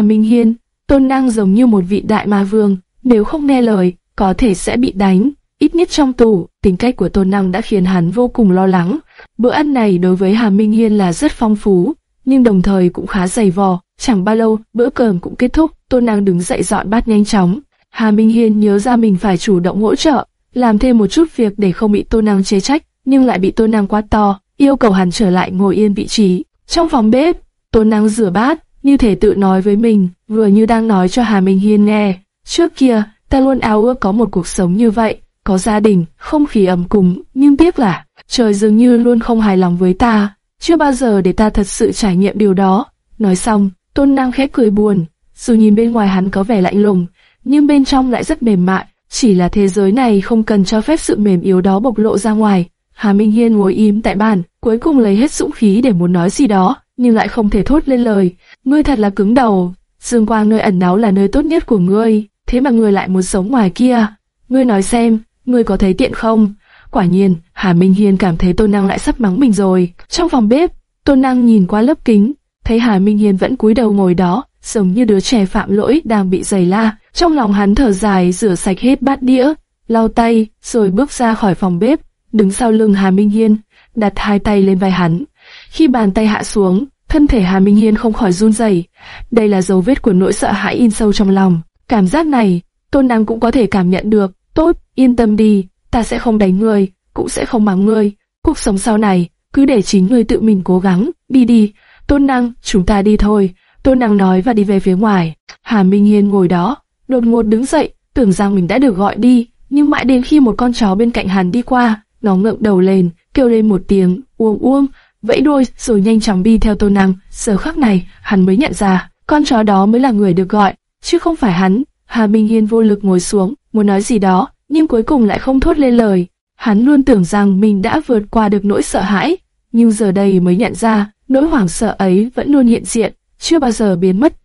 Minh Hiên, Tôn Năng giống như một vị đại ma vương, nếu không nghe lời, có thể sẽ bị đánh. Ít nhất trong tù, tính cách của Tôn Năng đã khiến hắn vô cùng lo lắng. Bữa ăn này đối với Hà Minh Hiên là rất phong phú, nhưng đồng thời cũng khá dày vò. Chẳng bao lâu, bữa cơm cũng kết thúc, Tôn Năng đứng dậy dọn bát nhanh chóng. Hà Minh Hiên nhớ ra mình phải chủ động hỗ trợ, làm thêm một chút việc để không bị Tôn Năng chế trách, nhưng lại bị Tôn Năng quá to, yêu cầu hắn trở lại ngồi yên vị trí. Trong phòng bếp, Tôn Năng rửa bát, như thể tự nói với mình, vừa như đang nói cho Hà Minh Hiên nghe. Trước kia, ta luôn ao ước có một cuộc sống như vậy, có gia đình, không khí ấm cúng, nhưng tiếc là, trời dường như luôn không hài lòng với ta, chưa bao giờ để ta thật sự trải nghiệm điều đó. Nói xong, Tôn Năng khẽ cười buồn, dù nhìn bên ngoài hắn có vẻ lạnh lùng, nhưng bên trong lại rất mềm mại, chỉ là thế giới này không cần cho phép sự mềm yếu đó bộc lộ ra ngoài. Hà Minh Hiên ngồi im tại bàn, cuối cùng lấy hết dũng khí để muốn nói gì đó, nhưng lại không thể thốt lên lời. Ngươi thật là cứng đầu, Dương Quang nơi ẩn náu là nơi tốt nhất của ngươi, thế mà ngươi lại muốn sống ngoài kia. Ngươi nói xem, ngươi có thấy tiện không? Quả nhiên, Hà Minh Hiên cảm thấy Tôn Năng lại sắp mắng mình rồi. Trong phòng bếp, Tôn Năng nhìn qua lớp kính, thấy Hà Minh Hiên vẫn cúi đầu ngồi đó, giống như đứa trẻ phạm lỗi đang bị giày la. Trong lòng hắn thở dài rửa sạch hết bát đĩa, lau tay, rồi bước ra khỏi phòng bếp, đứng sau lưng Hà Minh Hiên, đặt hai tay lên vai hắn. Khi bàn tay hạ xuống, thân thể Hà Minh Hiên không khỏi run rẩy. Đây là dấu vết của nỗi sợ hãi in sâu trong lòng. Cảm giác này, Tôn Năng cũng có thể cảm nhận được. Tốt, yên tâm đi, ta sẽ không đánh ngươi, cũng sẽ không mắng ngươi. Cuộc sống sau này, cứ để chính ngươi tự mình cố gắng. Đi đi, Tôn Năng, chúng ta đi thôi. Tôn Năng nói và đi về phía ngoài. Hà Minh Hiên ngồi đó, đột ngột đứng dậy, tưởng rằng mình đã được gọi đi, nhưng mãi đến khi một con chó bên cạnh hắn đi qua, nó ngẩng đầu lên, kêu lên một tiếng uông uông, vẫy đuôi rồi nhanh chóng đi theo Tôn Năng. Giờ khắc này, hắn mới nhận ra, con chó đó mới là người được gọi, chứ không phải hắn. Hà Minh Hiên vô lực ngồi xuống, muốn nói gì đó, nhưng cuối cùng lại không thốt lên lời. Hắn luôn tưởng rằng mình đã vượt qua được nỗi sợ hãi, nhưng giờ đây mới nhận ra, nỗi hoảng sợ ấy vẫn luôn hiện diện, chưa bao giờ biến mất.